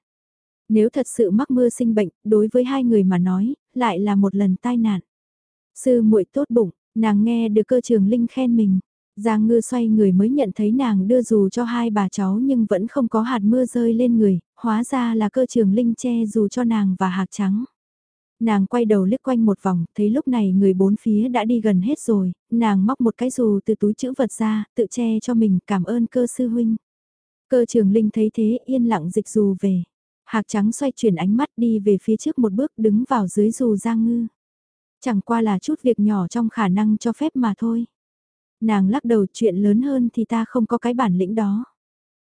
Nếu thật sự mắc mưa sinh bệnh, đối với hai người mà nói, lại là một lần tai nạn. Sư muội tốt bụng, nàng nghe được cơ trường Linh khen mình. Giang ngư xoay người mới nhận thấy nàng đưa dù cho hai bà cháu nhưng vẫn không có hạt mưa rơi lên người, hóa ra là cơ trường Linh che dù cho nàng và hạt trắng. Nàng quay đầu liếc quanh một vòng, thấy lúc này người bốn phía đã đi gần hết rồi, nàng móc một cái dù từ túi chữ vật ra, tự che cho mình, cảm ơn cơ sư huynh. Cơ trường Linh thấy thế yên lặng dịch dù về. Hạc trắng xoay chuyển ánh mắt đi về phía trước một bước đứng vào dưới dù Giang Ngư. Chẳng qua là chút việc nhỏ trong khả năng cho phép mà thôi. Nàng lắc đầu chuyện lớn hơn thì ta không có cái bản lĩnh đó.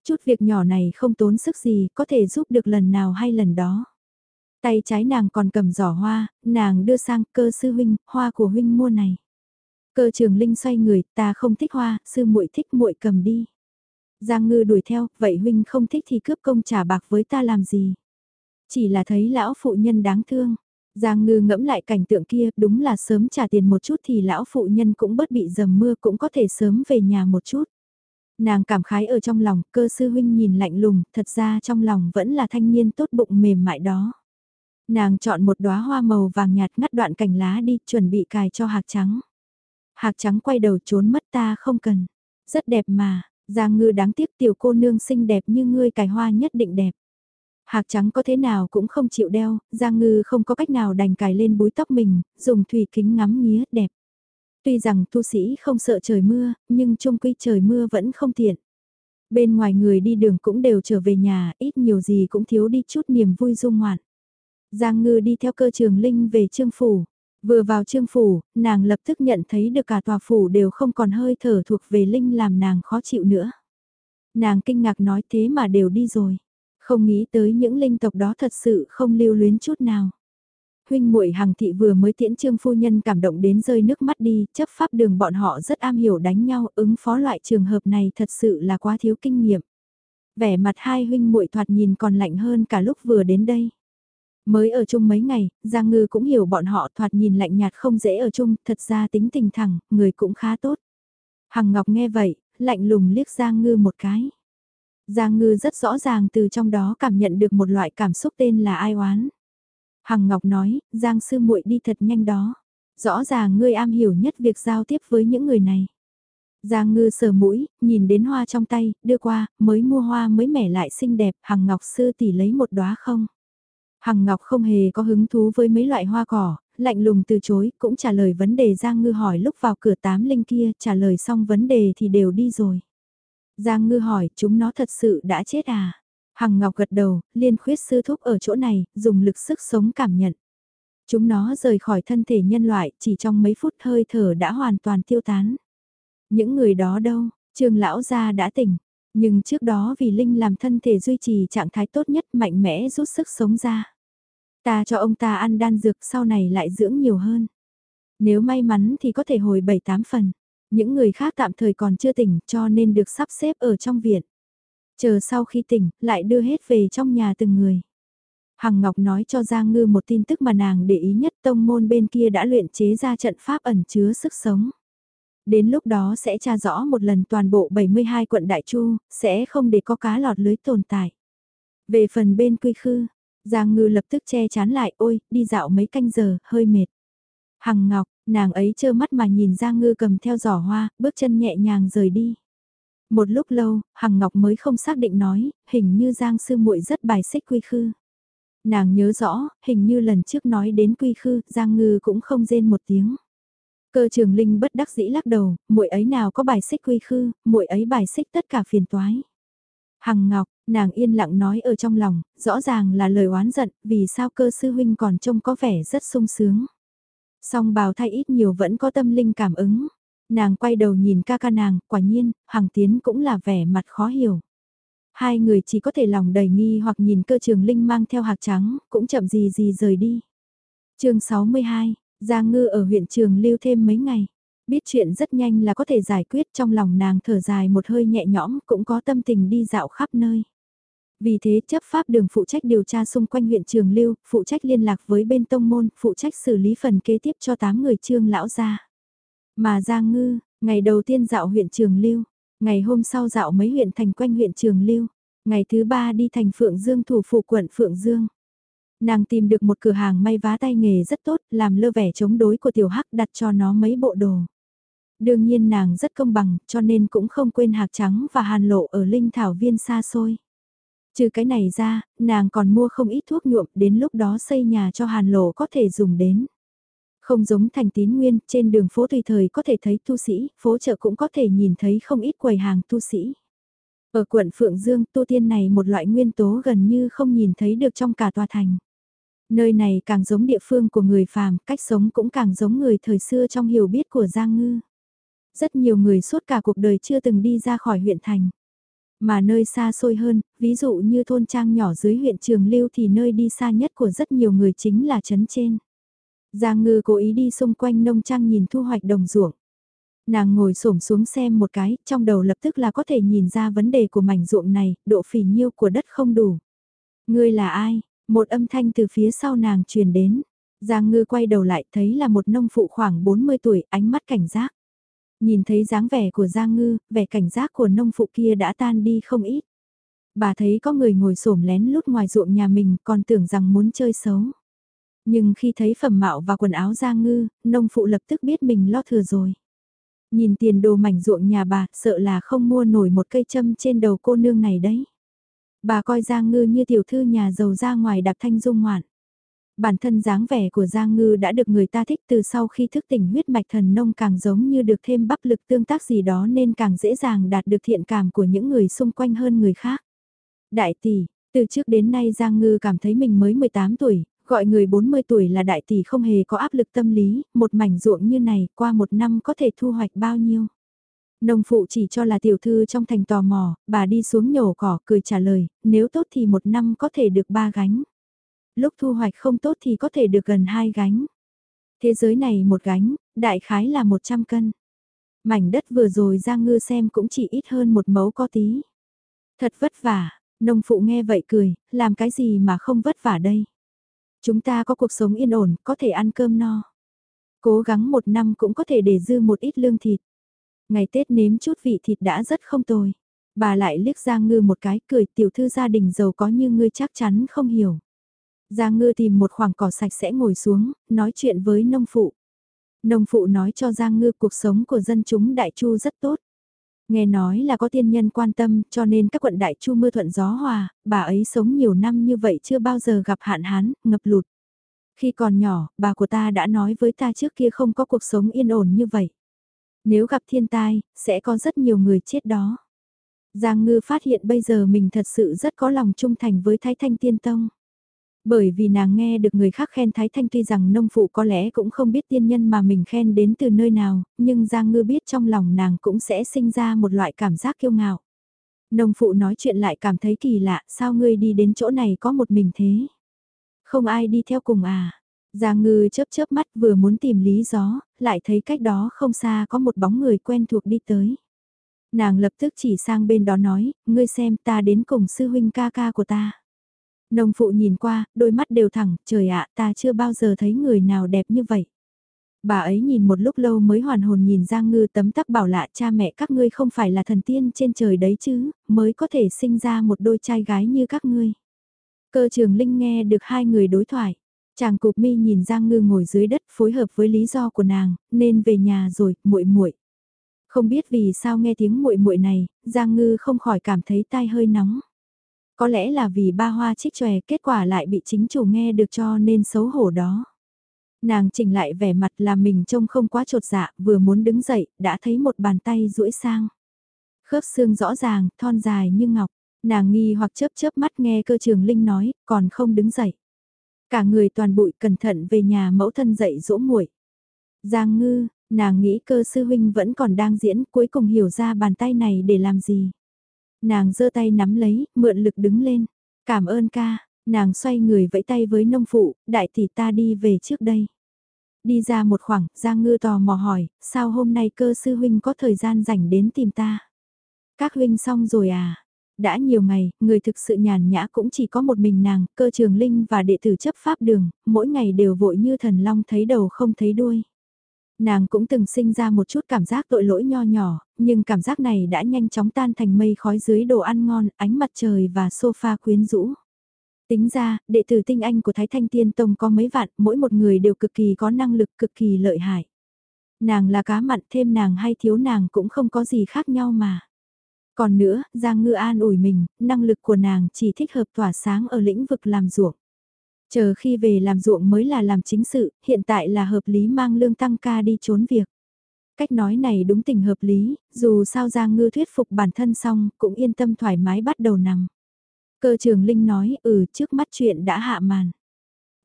Chút việc nhỏ này không tốn sức gì có thể giúp được lần nào hay lần đó. Tay trái nàng còn cầm giỏ hoa, nàng đưa sang cơ sư huynh, hoa của huynh mua này. Cơ trường linh xoay người, ta không thích hoa, sư muội thích muội cầm đi. Giang ngư đuổi theo, vậy huynh không thích thì cướp công trả bạc với ta làm gì. Chỉ là thấy lão phụ nhân đáng thương. Giang ngư ngẫm lại cảnh tượng kia, đúng là sớm trả tiền một chút thì lão phụ nhân cũng bớt bị dầm mưa cũng có thể sớm về nhà một chút. Nàng cảm khái ở trong lòng, cơ sư huynh nhìn lạnh lùng, thật ra trong lòng vẫn là thanh niên tốt bụng mềm mại đó. Nàng chọn một đóa hoa màu vàng nhạt ngắt đoạn cành lá đi, chuẩn bị cài cho hạc trắng. Hạc trắng quay đầu trốn mất ta không cần. Rất đẹp mà, Giang ngư đáng tiếc tiểu cô nương xinh đẹp như ngươi cài hoa nhất định đẹp. Hạc trắng có thế nào cũng không chịu đeo, Giang ngư không có cách nào đành cài lên búi tóc mình, dùng thủy kính ngắm nghía đẹp. Tuy rằng tu sĩ không sợ trời mưa, nhưng chung quy trời mưa vẫn không tiện. Bên ngoài người đi đường cũng đều trở về nhà, ít nhiều gì cũng thiếu đi chút niềm vui dung ngoạn. Giang ngư đi theo cơ trường linh về trương phủ. Vừa vào trương phủ, nàng lập tức nhận thấy được cả tòa phủ đều không còn hơi thở thuộc về linh làm nàng khó chịu nữa. Nàng kinh ngạc nói thế mà đều đi rồi. Không nghĩ tới những linh tộc đó thật sự không lưu luyến chút nào. Huynh muội Hằng thị vừa mới tiễn Trương phu nhân cảm động đến rơi nước mắt đi, chấp pháp đường bọn họ rất am hiểu đánh nhau, ứng phó loại trường hợp này thật sự là quá thiếu kinh nghiệm. Vẻ mặt hai huynh muội thoạt nhìn còn lạnh hơn cả lúc vừa đến đây. Mới ở chung mấy ngày, Giang Ngư cũng hiểu bọn họ thoạt nhìn lạnh nhạt không dễ ở chung, thật ra tính tình thẳng, người cũng khá tốt. Hằng Ngọc nghe vậy, lạnh lùng liếc Giang Ngư một cái. Giang Ngư rất rõ ràng từ trong đó cảm nhận được một loại cảm xúc tên là ai oán. Hằng Ngọc nói, Giang sư muội đi thật nhanh đó. Rõ ràng ngươi am hiểu nhất việc giao tiếp với những người này. Giang ngư sờ mũi, nhìn đến hoa trong tay, đưa qua, mới mua hoa mới mẻ lại xinh đẹp, Hằng Ngọc sư tỷ lấy một đóa không? Hằng Ngọc không hề có hứng thú với mấy loại hoa cỏ, lạnh lùng từ chối, cũng trả lời vấn đề Giang Ngư hỏi lúc vào cửa tám linh kia, trả lời xong vấn đề thì đều đi rồi. Giang Ngư hỏi, chúng nó thật sự đã chết à? Hằng Ngọc gật đầu, liên khuyết sư thúc ở chỗ này, dùng lực sức sống cảm nhận. Chúng nó rời khỏi thân thể nhân loại, chỉ trong mấy phút hơi thở đã hoàn toàn tiêu tán. Những người đó đâu, trường lão gia đã tỉnh, nhưng trước đó vì Linh làm thân thể duy trì trạng thái tốt nhất mạnh mẽ rút sức sống ra. Ta cho ông ta ăn đan dược sau này lại dưỡng nhiều hơn. Nếu may mắn thì có thể hồi 7-8 phần. Những người khác tạm thời còn chưa tỉnh cho nên được sắp xếp ở trong viện. Chờ sau khi tỉnh, lại đưa hết về trong nhà từng người. Hằng Ngọc nói cho Giang Ngư một tin tức mà nàng để ý nhất tông môn bên kia đã luyện chế ra trận pháp ẩn chứa sức sống. Đến lúc đó sẽ tra rõ một lần toàn bộ 72 quận Đại Chu, sẽ không để có cá lọt lưới tồn tại. Về phần bên quy khư, Giang Ngư lập tức che chán lại, ôi, đi dạo mấy canh giờ, hơi mệt. Hằng Ngọc, nàng ấy trơ mắt mà nhìn Giang Ngư cầm theo giỏ hoa, bước chân nhẹ nhàng rời đi. Một lúc lâu, Hằng Ngọc mới không xác định nói, hình như Giang Sư muội rất bài xích quy khư. Nàng nhớ rõ, hình như lần trước nói đến quy khư, Giang Ngư cũng không rên một tiếng. Cơ trường linh bất đắc dĩ lắc đầu, muội ấy nào có bài xích quy khư, muội ấy bài xích tất cả phiền toái. Hằng Ngọc, nàng yên lặng nói ở trong lòng, rõ ràng là lời oán giận, vì sao cơ sư huynh còn trông có vẻ rất sung sướng. Song bào thay ít nhiều vẫn có tâm linh cảm ứng. Nàng quay đầu nhìn ca ca nàng, quả nhiên, Hằng Tiến cũng là vẻ mặt khó hiểu. Hai người chỉ có thể lòng đầy nghi hoặc nhìn cơ trường linh mang theo hạc trắng, cũng chậm gì gì rời đi. chương 62, Giang Ngư ở huyện trường lưu thêm mấy ngày. Biết chuyện rất nhanh là có thể giải quyết trong lòng nàng thở dài một hơi nhẹ nhõm cũng có tâm tình đi dạo khắp nơi. Vì thế chấp pháp đường phụ trách điều tra xung quanh huyện Trường Lưu, phụ trách liên lạc với bên tông môn, phụ trách xử lý phần kế tiếp cho 8 người trương lão gia. Mà Giang Ngư, ngày đầu tiên dạo huyện Trường Lưu, ngày hôm sau dạo mấy huyện thành quanh huyện Trường Lưu, ngày thứ ba đi thành Phượng Dương thủ phủ quận Phượng Dương. Nàng tìm được một cửa hàng may vá tay nghề rất tốt, làm lơ vẻ chống đối của tiểu hắc đặt cho nó mấy bộ đồ. Đương nhiên nàng rất công bằng, cho nên cũng không quên hạc trắng và hàn lộ ở linh thảo viên xa xôi. Trừ cái này ra, nàng còn mua không ít thuốc nhuộm, đến lúc đó xây nhà cho hàn lộ có thể dùng đến. Không giống thành tín nguyên, trên đường phố tùy thời có thể thấy tu sĩ, phố chợ cũng có thể nhìn thấy không ít quầy hàng tu sĩ. Ở quận Phượng Dương, tu tiên này một loại nguyên tố gần như không nhìn thấy được trong cả tòa thành. Nơi này càng giống địa phương của người phàm, cách sống cũng càng giống người thời xưa trong hiểu biết của Giang Ngư. Rất nhiều người suốt cả cuộc đời chưa từng đi ra khỏi huyện thành. Mà nơi xa xôi hơn, ví dụ như thôn trang nhỏ dưới huyện Trường Lưu thì nơi đi xa nhất của rất nhiều người chính là trấn trên. Giang ngư cố ý đi xung quanh nông trang nhìn thu hoạch đồng ruộng. Nàng ngồi xổm xuống xem một cái, trong đầu lập tức là có thể nhìn ra vấn đề của mảnh ruộng này, độ phì nhiêu của đất không đủ. Ngươi là ai? Một âm thanh từ phía sau nàng truyền đến. Giang ngư quay đầu lại thấy là một nông phụ khoảng 40 tuổi, ánh mắt cảnh giác. Nhìn thấy dáng vẻ của Giang Ngư, vẻ cảnh giác của nông phụ kia đã tan đi không ít. Bà thấy có người ngồi xổm lén lút ngoài ruộng nhà mình còn tưởng rằng muốn chơi xấu. Nhưng khi thấy phẩm mạo và quần áo Giang Ngư, nông phụ lập tức biết mình lo thừa rồi. Nhìn tiền đồ mảnh ruộng nhà bà, sợ là không mua nổi một cây châm trên đầu cô nương này đấy. Bà coi Giang Ngư như tiểu thư nhà giàu ra ngoài đạp thanh dung ngoạn. Bản thân dáng vẻ của Giang Ngư đã được người ta thích từ sau khi thức tỉnh huyết mạch thần nông càng giống như được thêm bắp lực tương tác gì đó nên càng dễ dàng đạt được thiện cảm của những người xung quanh hơn người khác. Đại tỷ, từ trước đến nay Giang Ngư cảm thấy mình mới 18 tuổi, gọi người 40 tuổi là đại tỷ không hề có áp lực tâm lý, một mảnh ruộng như này qua một năm có thể thu hoạch bao nhiêu. Nông phụ chỉ cho là tiểu thư trong thành tò mò, bà đi xuống nhổ cỏ cười trả lời, nếu tốt thì một năm có thể được ba gánh. Lúc thu hoạch không tốt thì có thể được gần hai gánh. Thế giới này một gánh, đại khái là 100 cân. Mảnh đất vừa rồi ra ngư xem cũng chỉ ít hơn một mẫu có tí. Thật vất vả, nông phụ nghe vậy cười, làm cái gì mà không vất vả đây. Chúng ta có cuộc sống yên ổn, có thể ăn cơm no. Cố gắng một năm cũng có thể để dư một ít lương thịt. Ngày Tết nếm chút vị thịt đã rất không tồi. Bà lại liếc Giang Ngư một cái cười tiểu thư gia đình giàu có như ngươi chắc chắn không hiểu. Giang Ngư tìm một khoảng cỏ sạch sẽ ngồi xuống, nói chuyện với nông phụ. Nông phụ nói cho Giang Ngư cuộc sống của dân chúng Đại Chu rất tốt. Nghe nói là có tiên nhân quan tâm cho nên các quận Đại Chu mưa thuận gió hòa, bà ấy sống nhiều năm như vậy chưa bao giờ gặp hạn hán, ngập lụt. Khi còn nhỏ, bà của ta đã nói với ta trước kia không có cuộc sống yên ổn như vậy. Nếu gặp thiên tai, sẽ có rất nhiều người chết đó. Giang Ngư phát hiện bây giờ mình thật sự rất có lòng trung thành với Thái Thanh Tiên Tông. Bởi vì nàng nghe được người khác khen Thái Thanh tuy rằng nông phụ có lẽ cũng không biết tiên nhân mà mình khen đến từ nơi nào, nhưng Giang Ngư biết trong lòng nàng cũng sẽ sinh ra một loại cảm giác kiêu ngạo. Nông phụ nói chuyện lại cảm thấy kỳ lạ, sao ngươi đi đến chỗ này có một mình thế? Không ai đi theo cùng à? Giang ngư chớp chớp mắt vừa muốn tìm lý gió, lại thấy cách đó không xa có một bóng người quen thuộc đi tới. Nàng lập tức chỉ sang bên đó nói, ngươi xem ta đến cùng sư huynh ca ca của ta. Nông phụ nhìn qua, đôi mắt đều thẳng, trời ạ ta chưa bao giờ thấy người nào đẹp như vậy. Bà ấy nhìn một lúc lâu mới hoàn hồn nhìn Giang Ngư tấm tắc bảo lạ cha mẹ các ngươi không phải là thần tiên trên trời đấy chứ, mới có thể sinh ra một đôi trai gái như các ngươi. Cơ trường Linh nghe được hai người đối thoại. Chàng cục mi nhìn Giang Ngư ngồi dưới đất phối hợp với lý do của nàng, nên về nhà rồi, muội muội. Không biết vì sao nghe tiếng muội muội này, Giang Ngư không khỏi cảm thấy tai hơi nóng. Có lẽ là vì ba hoa trích chòe kết quả lại bị chính chủ nghe được cho nên xấu hổ đó. Nàng chỉnh lại vẻ mặt là mình trông không quá trột dạ, vừa muốn đứng dậy, đã thấy một bàn tay duỗi sang. Khớp xương rõ ràng, thon dài như ngọc, nàng nghi hoặc chớp chớp mắt nghe cơ trường Linh nói, còn không đứng dậy. Cả người toàn bụi cẩn thận về nhà mẫu thân dậy dỗ muội. Giang ngư, nàng nghĩ cơ sư huynh vẫn còn đang diễn, cuối cùng hiểu ra bàn tay này để làm gì. Nàng giơ tay nắm lấy, mượn lực đứng lên. Cảm ơn ca, nàng xoay người vẫy tay với nông phụ, đại tỷ ta đi về trước đây. Đi ra một khoảng, Giang Ngư tò mò hỏi, sao hôm nay cơ sư huynh có thời gian rảnh đến tìm ta? Các huynh xong rồi à? Đã nhiều ngày, người thực sự nhàn nhã cũng chỉ có một mình nàng, cơ trường linh và đệ tử chấp pháp đường, mỗi ngày đều vội như thần long thấy đầu không thấy đuôi. Nàng cũng từng sinh ra một chút cảm giác tội lỗi nho nhỏ, nhưng cảm giác này đã nhanh chóng tan thành mây khói dưới đồ ăn ngon, ánh mặt trời và sofa quyến rũ. Tính ra, đệ tử tinh anh của Thái Thanh Tiên Tông có mấy vạn, mỗi một người đều cực kỳ có năng lực cực kỳ lợi hại. Nàng là cá mặn thêm nàng hay thiếu nàng cũng không có gì khác nhau mà. Còn nữa, Giang Ngư an ủi mình, năng lực của nàng chỉ thích hợp tỏa sáng ở lĩnh vực làm ruộng. Chờ khi về làm ruộng mới là làm chính sự, hiện tại là hợp lý mang lương tăng ca đi trốn việc. Cách nói này đúng tình hợp lý, dù sao Giang Ngư thuyết phục bản thân xong, cũng yên tâm thoải mái bắt đầu nằm. Cơ trường Linh nói, ừ trước mắt chuyện đã hạ màn.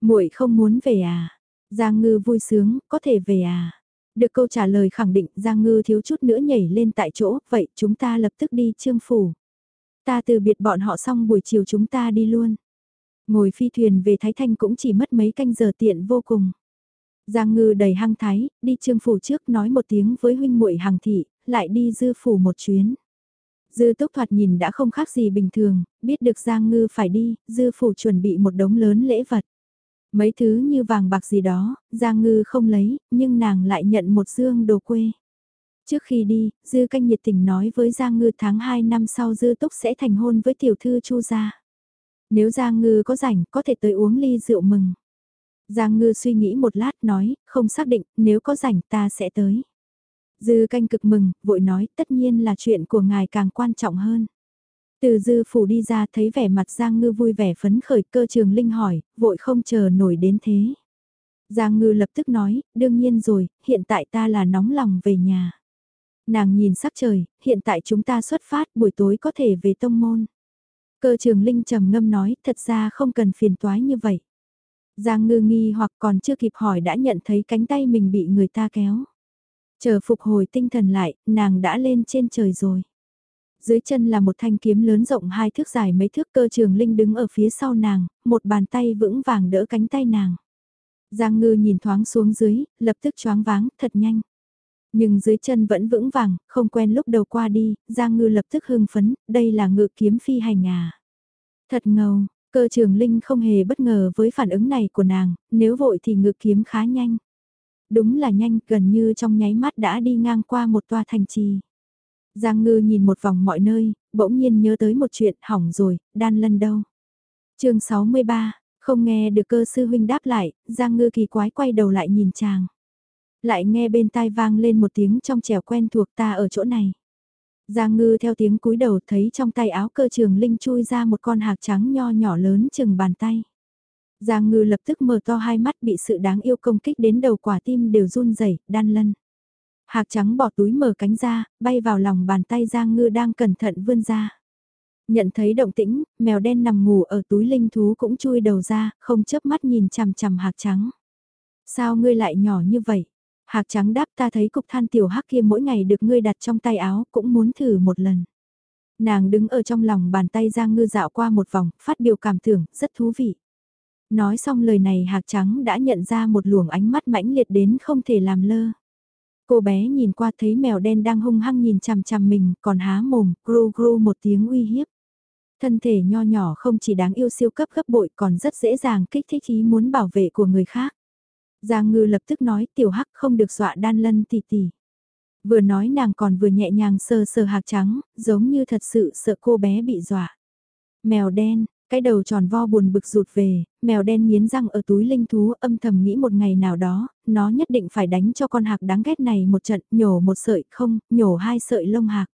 muội không muốn về à? Giang Ngư vui sướng, có thể về à? Được câu trả lời khẳng định Giang Ngư thiếu chút nữa nhảy lên tại chỗ, vậy chúng ta lập tức đi trương phủ. Ta từ biệt bọn họ xong buổi chiều chúng ta đi luôn. Ngồi phi thuyền về Thái Thanh cũng chỉ mất mấy canh giờ tiện vô cùng. Giang Ngư đầy hăng thái, đi trương phủ trước nói một tiếng với huynh muội hàng thị, lại đi dư phủ một chuyến. Dư túc thoạt nhìn đã không khác gì bình thường, biết được Giang Ngư phải đi, dư phủ chuẩn bị một đống lớn lễ vật. Mấy thứ như vàng bạc gì đó, Giang Ngư không lấy, nhưng nàng lại nhận một dương đồ quê. Trước khi đi, Dư canh nhiệt tình nói với Giang Ngư tháng 2 năm sau Dư Túc sẽ thành hôn với tiểu thư Chu gia. Nếu Giang Ngư có rảnh, có thể tới uống ly rượu mừng. Giang Ngư suy nghĩ một lát nói, không xác định, nếu có rảnh ta sẽ tới. Dư canh cực mừng, vội nói, tất nhiên là chuyện của ngài càng quan trọng hơn. Từ dư phủ đi ra thấy vẻ mặt Giang Ngư vui vẻ phấn khởi cơ trường linh hỏi, vội không chờ nổi đến thế. Giang Ngư lập tức nói, đương nhiên rồi, hiện tại ta là nóng lòng về nhà. Nàng nhìn sắc trời, hiện tại chúng ta xuất phát buổi tối có thể về tông môn. Cơ trường linh trầm ngâm nói, thật ra không cần phiền toái như vậy. Giang ngư nghi hoặc còn chưa kịp hỏi đã nhận thấy cánh tay mình bị người ta kéo. Chờ phục hồi tinh thần lại, nàng đã lên trên trời rồi. Dưới chân là một thanh kiếm lớn rộng hai thước dài mấy thước cơ trường linh đứng ở phía sau nàng, một bàn tay vững vàng đỡ cánh tay nàng. Giang ngư nhìn thoáng xuống dưới, lập tức choáng váng, thật nhanh. Nhưng dưới chân vẫn vững vàng, không quen lúc đầu qua đi, Giang ngư lập tức hưng phấn, đây là ngự kiếm phi hành à. Thật ngầu, cơ trường linh không hề bất ngờ với phản ứng này của nàng, nếu vội thì ngự kiếm khá nhanh. Đúng là nhanh, gần như trong nháy mắt đã đi ngang qua một tòa thành trì. Giang ngư nhìn một vòng mọi nơi, bỗng nhiên nhớ tới một chuyện hỏng rồi, đan lân đâu. chương 63, không nghe được cơ sư huynh đáp lại, Giang ngư kỳ quái quay đầu lại nhìn chàng. Lại nghe bên tai vang lên một tiếng trong trẻo quen thuộc ta ở chỗ này. Giang ngư theo tiếng cúi đầu thấy trong tay áo cơ trường linh chui ra một con hạc trắng nho nhỏ lớn chừng bàn tay. Giang ngư lập tức mở to hai mắt bị sự đáng yêu công kích đến đầu quả tim đều run rẩy đan lân. Hạc trắng bỏ túi mở cánh ra, bay vào lòng bàn tay Giang ngư đang cẩn thận vươn ra. Nhận thấy động tĩnh, mèo đen nằm ngủ ở túi linh thú cũng chui đầu ra, không chớp mắt nhìn chằm chằm hạc trắng. Sao ngươi lại nhỏ như vậy? Hạc trắng đáp ta thấy cục than tiểu hắc kia mỗi ngày được ngươi đặt trong tay áo cũng muốn thử một lần. Nàng đứng ở trong lòng bàn tay Giang Ngư dạo qua một vòng, phát biểu cảm tưởng, rất thú vị. Nói xong lời này hạc trắng đã nhận ra một luồng ánh mắt mãnh liệt đến không thể làm lơ. Cô bé nhìn qua thấy mèo đen đang hung hăng nhìn chằm chằm mình, còn há mồm, gru gru một tiếng uy hiếp. Thân thể nho nhỏ không chỉ đáng yêu siêu cấp gấp bội còn rất dễ dàng kích thích ý muốn bảo vệ của người khác. Giang ngư lập tức nói tiểu hắc không được dọa đan lân tỷ tỷ. Vừa nói nàng còn vừa nhẹ nhàng sờ sờ hạc trắng, giống như thật sự sợ cô bé bị dọa. Mèo đen, cái đầu tròn vo buồn bực rụt về, mèo đen miến răng ở túi linh thú âm thầm nghĩ một ngày nào đó, nó nhất định phải đánh cho con hạc đáng ghét này một trận, nhổ một sợi không, nhổ hai sợi lông hạc.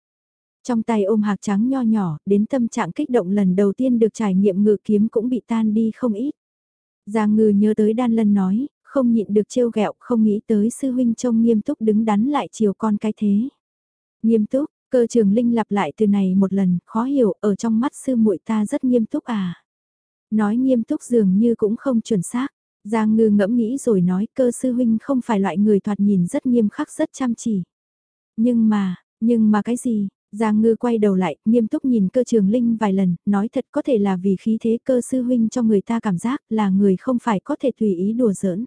Trong tay ôm hạc trắng nho nhỏ, đến tâm trạng kích động lần đầu tiên được trải nghiệm ngự kiếm cũng bị tan đi không ít. Giang ngư nhớ tới đan lân nói, không nhịn được trêu ghẹo không nghĩ tới sư huynh trông nghiêm túc đứng đắn lại chiều con cái thế. Nghiêm túc, cơ trường linh lặp lại từ này một lần, khó hiểu, ở trong mắt sư muội ta rất nghiêm túc à. Nói nghiêm túc dường như cũng không chuẩn xác. Giang ngư ngẫm nghĩ rồi nói cơ sư huynh không phải loại người thoạt nhìn rất nghiêm khắc rất chăm chỉ. Nhưng mà, nhưng mà cái gì, Giang ngư quay đầu lại, nghiêm túc nhìn cơ trường linh vài lần, nói thật có thể là vì khí thế cơ sư huynh cho người ta cảm giác là người không phải có thể tùy ý đùa giỡn.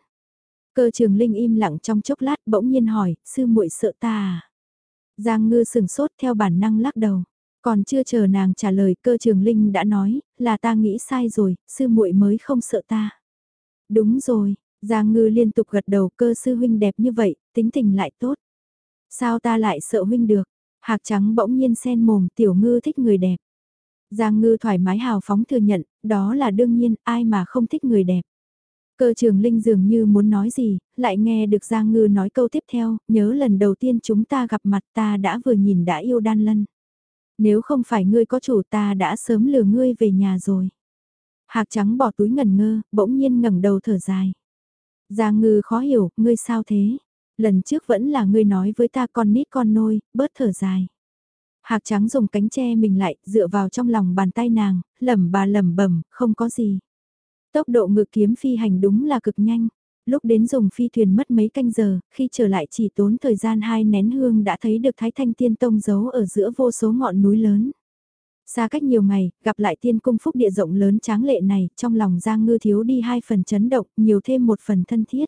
Cơ trường linh im lặng trong chốc lát bỗng nhiên hỏi, sư muội sợ ta à? Giang ngư sừng sốt theo bản năng lắc đầu. Còn chưa chờ nàng trả lời cơ trường linh đã nói, là ta nghĩ sai rồi, sư muội mới không sợ ta. Đúng rồi, Giang ngư liên tục gật đầu cơ sư huynh đẹp như vậy, tính tình lại tốt. Sao ta lại sợ huynh được? Hạc trắng bỗng nhiên sen mồm tiểu ngư thích người đẹp. Giang ngư thoải mái hào phóng thừa nhận, đó là đương nhiên, ai mà không thích người đẹp. Cơ trường linh dường như muốn nói gì, lại nghe được Giang Ngư nói câu tiếp theo, nhớ lần đầu tiên chúng ta gặp mặt ta đã vừa nhìn đã yêu đan lân. Nếu không phải ngươi có chủ ta đã sớm lừa ngươi về nhà rồi. Hạc trắng bỏ túi ngẩn ngơ, bỗng nhiên ngẩng đầu thở dài. Giang Ngư khó hiểu, ngươi sao thế? Lần trước vẫn là ngươi nói với ta con nít con nôi, bớt thở dài. Hạc trắng dùng cánh che mình lại, dựa vào trong lòng bàn tay nàng, lẩm bà lẩm bẩm, không có gì. Tốc độ ngự kiếm phi hành đúng là cực nhanh. Lúc đến dùng phi thuyền mất mấy canh giờ, khi trở lại chỉ tốn thời gian hai nén hương đã thấy được Thái Thanh Tiên Tông giấu ở giữa vô số ngọn núi lớn. Xa cách nhiều ngày, gặp lại tiên cung phúc địa rộng lớn tráng lệ này, trong lòng Giang Ngư thiếu đi hai phần chấn động, nhiều thêm một phần thân thiết.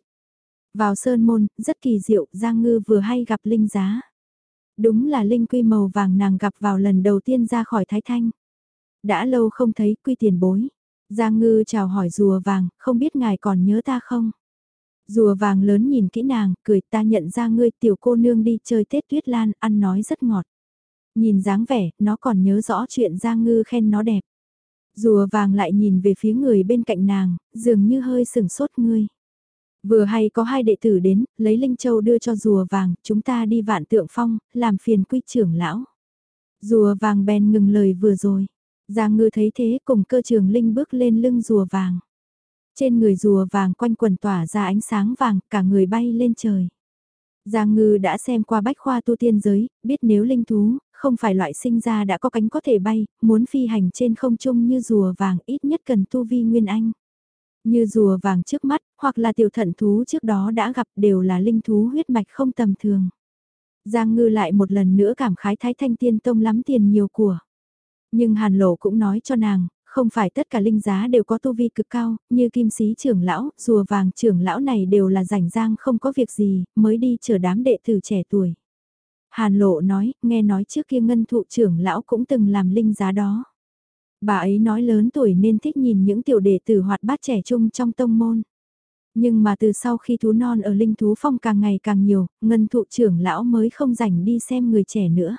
Vào sơn môn, rất kỳ diệu, Giang Ngư vừa hay gặp Linh Giá. Đúng là Linh Quy màu vàng nàng gặp vào lần đầu tiên ra khỏi Thái Thanh. Đã lâu không thấy Quy tiền bối. Giang ngư chào hỏi rùa vàng, không biết ngài còn nhớ ta không? Rùa vàng lớn nhìn kỹ nàng, cười ta nhận ra ngươi tiểu cô nương đi chơi Tết Tuyết Lan, ăn nói rất ngọt. Nhìn dáng vẻ, nó còn nhớ rõ chuyện Giang ngư khen nó đẹp. Rùa vàng lại nhìn về phía người bên cạnh nàng, dường như hơi sừng sốt ngươi. Vừa hay có hai đệ tử đến, lấy Linh Châu đưa cho rùa vàng, chúng ta đi vạn tượng phong, làm phiền quy trưởng lão. Rùa vàng bèn ngừng lời vừa rồi. Giang ngư thấy thế cùng cơ trường Linh bước lên lưng rùa vàng. Trên người rùa vàng quanh quần tỏa ra ánh sáng vàng, cả người bay lên trời. Giang ngư đã xem qua bách khoa tu tiên giới, biết nếu linh thú, không phải loại sinh ra đã có cánh có thể bay, muốn phi hành trên không trung như rùa vàng ít nhất cần tu vi nguyên anh. Như rùa vàng trước mắt, hoặc là tiểu thận thú trước đó đã gặp đều là linh thú huyết mạch không tầm thường. Giang ngư lại một lần nữa cảm khái thái thanh tiên tông lắm tiền nhiều của. Nhưng hàn lộ cũng nói cho nàng, không phải tất cả linh giá đều có tu vi cực cao, như kim sĩ trưởng lão, rùa vàng trưởng lão này đều là rảnh rang không có việc gì, mới đi chờ đám đệ tử trẻ tuổi. Hàn lộ nói, nghe nói trước kia ngân thụ trưởng lão cũng từng làm linh giá đó. Bà ấy nói lớn tuổi nên thích nhìn những tiểu đệ tử hoạt bát trẻ trung trong tông môn. Nhưng mà từ sau khi thú non ở linh thú phong càng ngày càng nhiều, ngân thụ trưởng lão mới không rảnh đi xem người trẻ nữa.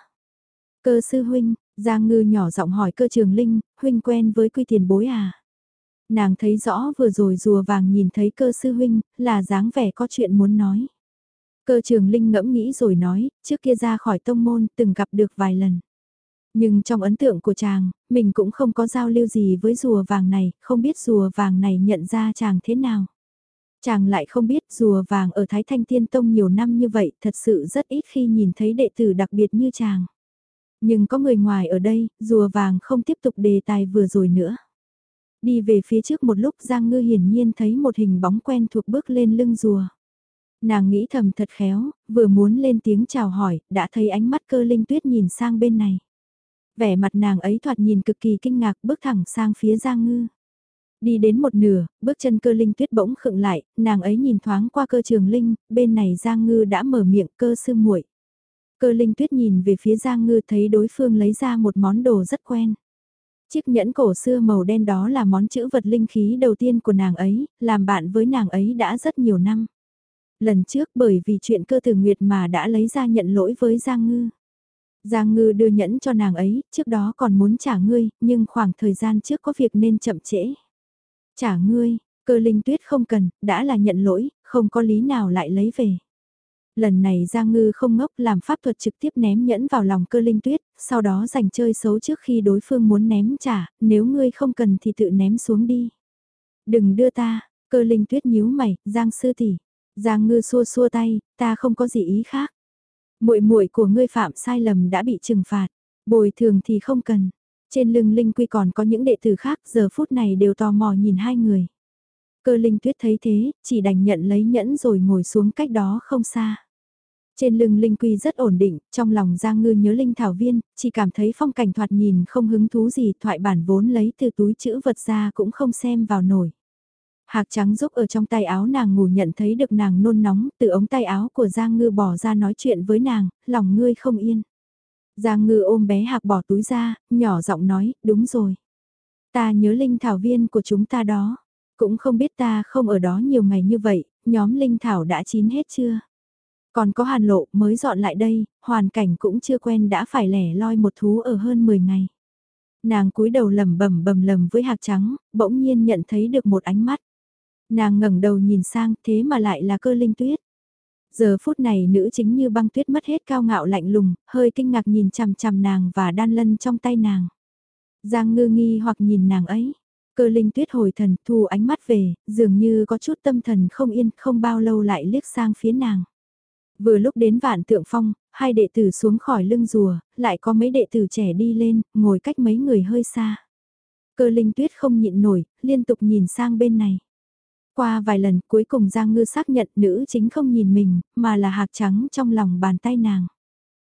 Cơ sư huynh, Giang ngư nhỏ giọng hỏi cơ trường linh, huynh quen với quy tiền bối à? Nàng thấy rõ vừa rồi rùa vàng nhìn thấy cơ sư huynh, là dáng vẻ có chuyện muốn nói. Cơ trường linh ngẫm nghĩ rồi nói, trước kia ra khỏi tông môn từng gặp được vài lần. Nhưng trong ấn tượng của chàng, mình cũng không có giao lưu gì với rùa vàng này, không biết rùa vàng này nhận ra chàng thế nào. Chàng lại không biết rùa vàng ở Thái Thanh Tiên Tông nhiều năm như vậy thật sự rất ít khi nhìn thấy đệ tử đặc biệt như chàng. Nhưng có người ngoài ở đây, rùa vàng không tiếp tục đề tài vừa rồi nữa. Đi về phía trước một lúc Giang Ngư hiển nhiên thấy một hình bóng quen thuộc bước lên lưng rùa. Nàng nghĩ thầm thật khéo, vừa muốn lên tiếng chào hỏi, đã thấy ánh mắt cơ linh tuyết nhìn sang bên này. Vẻ mặt nàng ấy thoạt nhìn cực kỳ kinh ngạc bước thẳng sang phía Giang Ngư. Đi đến một nửa, bước chân cơ linh tuyết bỗng khựng lại, nàng ấy nhìn thoáng qua cơ trường linh, bên này Giang Ngư đã mở miệng cơ sư muội Cơ linh tuyết nhìn về phía Giang Ngư thấy đối phương lấy ra một món đồ rất quen. Chiếc nhẫn cổ xưa màu đen đó là món chữ vật linh khí đầu tiên của nàng ấy, làm bạn với nàng ấy đã rất nhiều năm. Lần trước bởi vì chuyện cơ tử nguyệt mà đã lấy ra nhận lỗi với Giang Ngư. Giang Ngư đưa nhẫn cho nàng ấy, trước đó còn muốn trả ngươi, nhưng khoảng thời gian trước có việc nên chậm trễ. Trả ngươi, cơ linh tuyết không cần, đã là nhận lỗi, không có lý nào lại lấy về. Lần này Giang Ngư không ngốc làm pháp thuật trực tiếp ném nhẫn vào lòng cơ linh tuyết, sau đó giành chơi xấu trước khi đối phương muốn ném trả, nếu ngươi không cần thì tự ném xuống đi. Đừng đưa ta, cơ linh tuyết nhíu mày, Giang sư tỷ. Giang Ngư xua xua tay, ta không có gì ý khác. Muội muội của ngươi phạm sai lầm đã bị trừng phạt, bồi thường thì không cần. Trên lưng Linh Quy còn có những đệ tử khác giờ phút này đều tò mò nhìn hai người. Cơ Linh Tuyết thấy thế, chỉ đành nhận lấy nhẫn rồi ngồi xuống cách đó không xa. Trên lưng Linh Quy rất ổn định, trong lòng Giang Ngư nhớ Linh Thảo Viên, chỉ cảm thấy phong cảnh thoạt nhìn không hứng thú gì, thoại bản vốn lấy từ túi chữ vật ra cũng không xem vào nổi. Hạc trắng giúp ở trong tay áo nàng ngủ nhận thấy được nàng nôn nóng, từ ống tay áo của Giang Ngư bỏ ra nói chuyện với nàng, lòng ngươi không yên. Giang Ngư ôm bé Hạc bỏ túi ra, nhỏ giọng nói, đúng rồi. Ta nhớ Linh Thảo Viên của chúng ta đó. Cũng không biết ta không ở đó nhiều ngày như vậy, nhóm Linh Thảo đã chín hết chưa? Còn có hàn lộ mới dọn lại đây, hoàn cảnh cũng chưa quen đã phải lẻ loi một thú ở hơn 10 ngày. Nàng cúi đầu lầm bầm bầm lầm với hạc trắng, bỗng nhiên nhận thấy được một ánh mắt. Nàng ngẩng đầu nhìn sang thế mà lại là cơ linh tuyết. Giờ phút này nữ chính như băng tuyết mất hết cao ngạo lạnh lùng, hơi kinh ngạc nhìn chằm chằm nàng và đan lân trong tay nàng. Giang ngư nghi hoặc nhìn nàng ấy. Cơ linh tuyết hồi thần thu ánh mắt về, dường như có chút tâm thần không yên, không bao lâu lại liếc sang phía nàng. Vừa lúc đến vạn tượng phong, hai đệ tử xuống khỏi lưng rùa, lại có mấy đệ tử trẻ đi lên, ngồi cách mấy người hơi xa. Cơ linh tuyết không nhịn nổi, liên tục nhìn sang bên này. Qua vài lần cuối cùng Giang Ngư xác nhận nữ chính không nhìn mình, mà là hạc trắng trong lòng bàn tay nàng.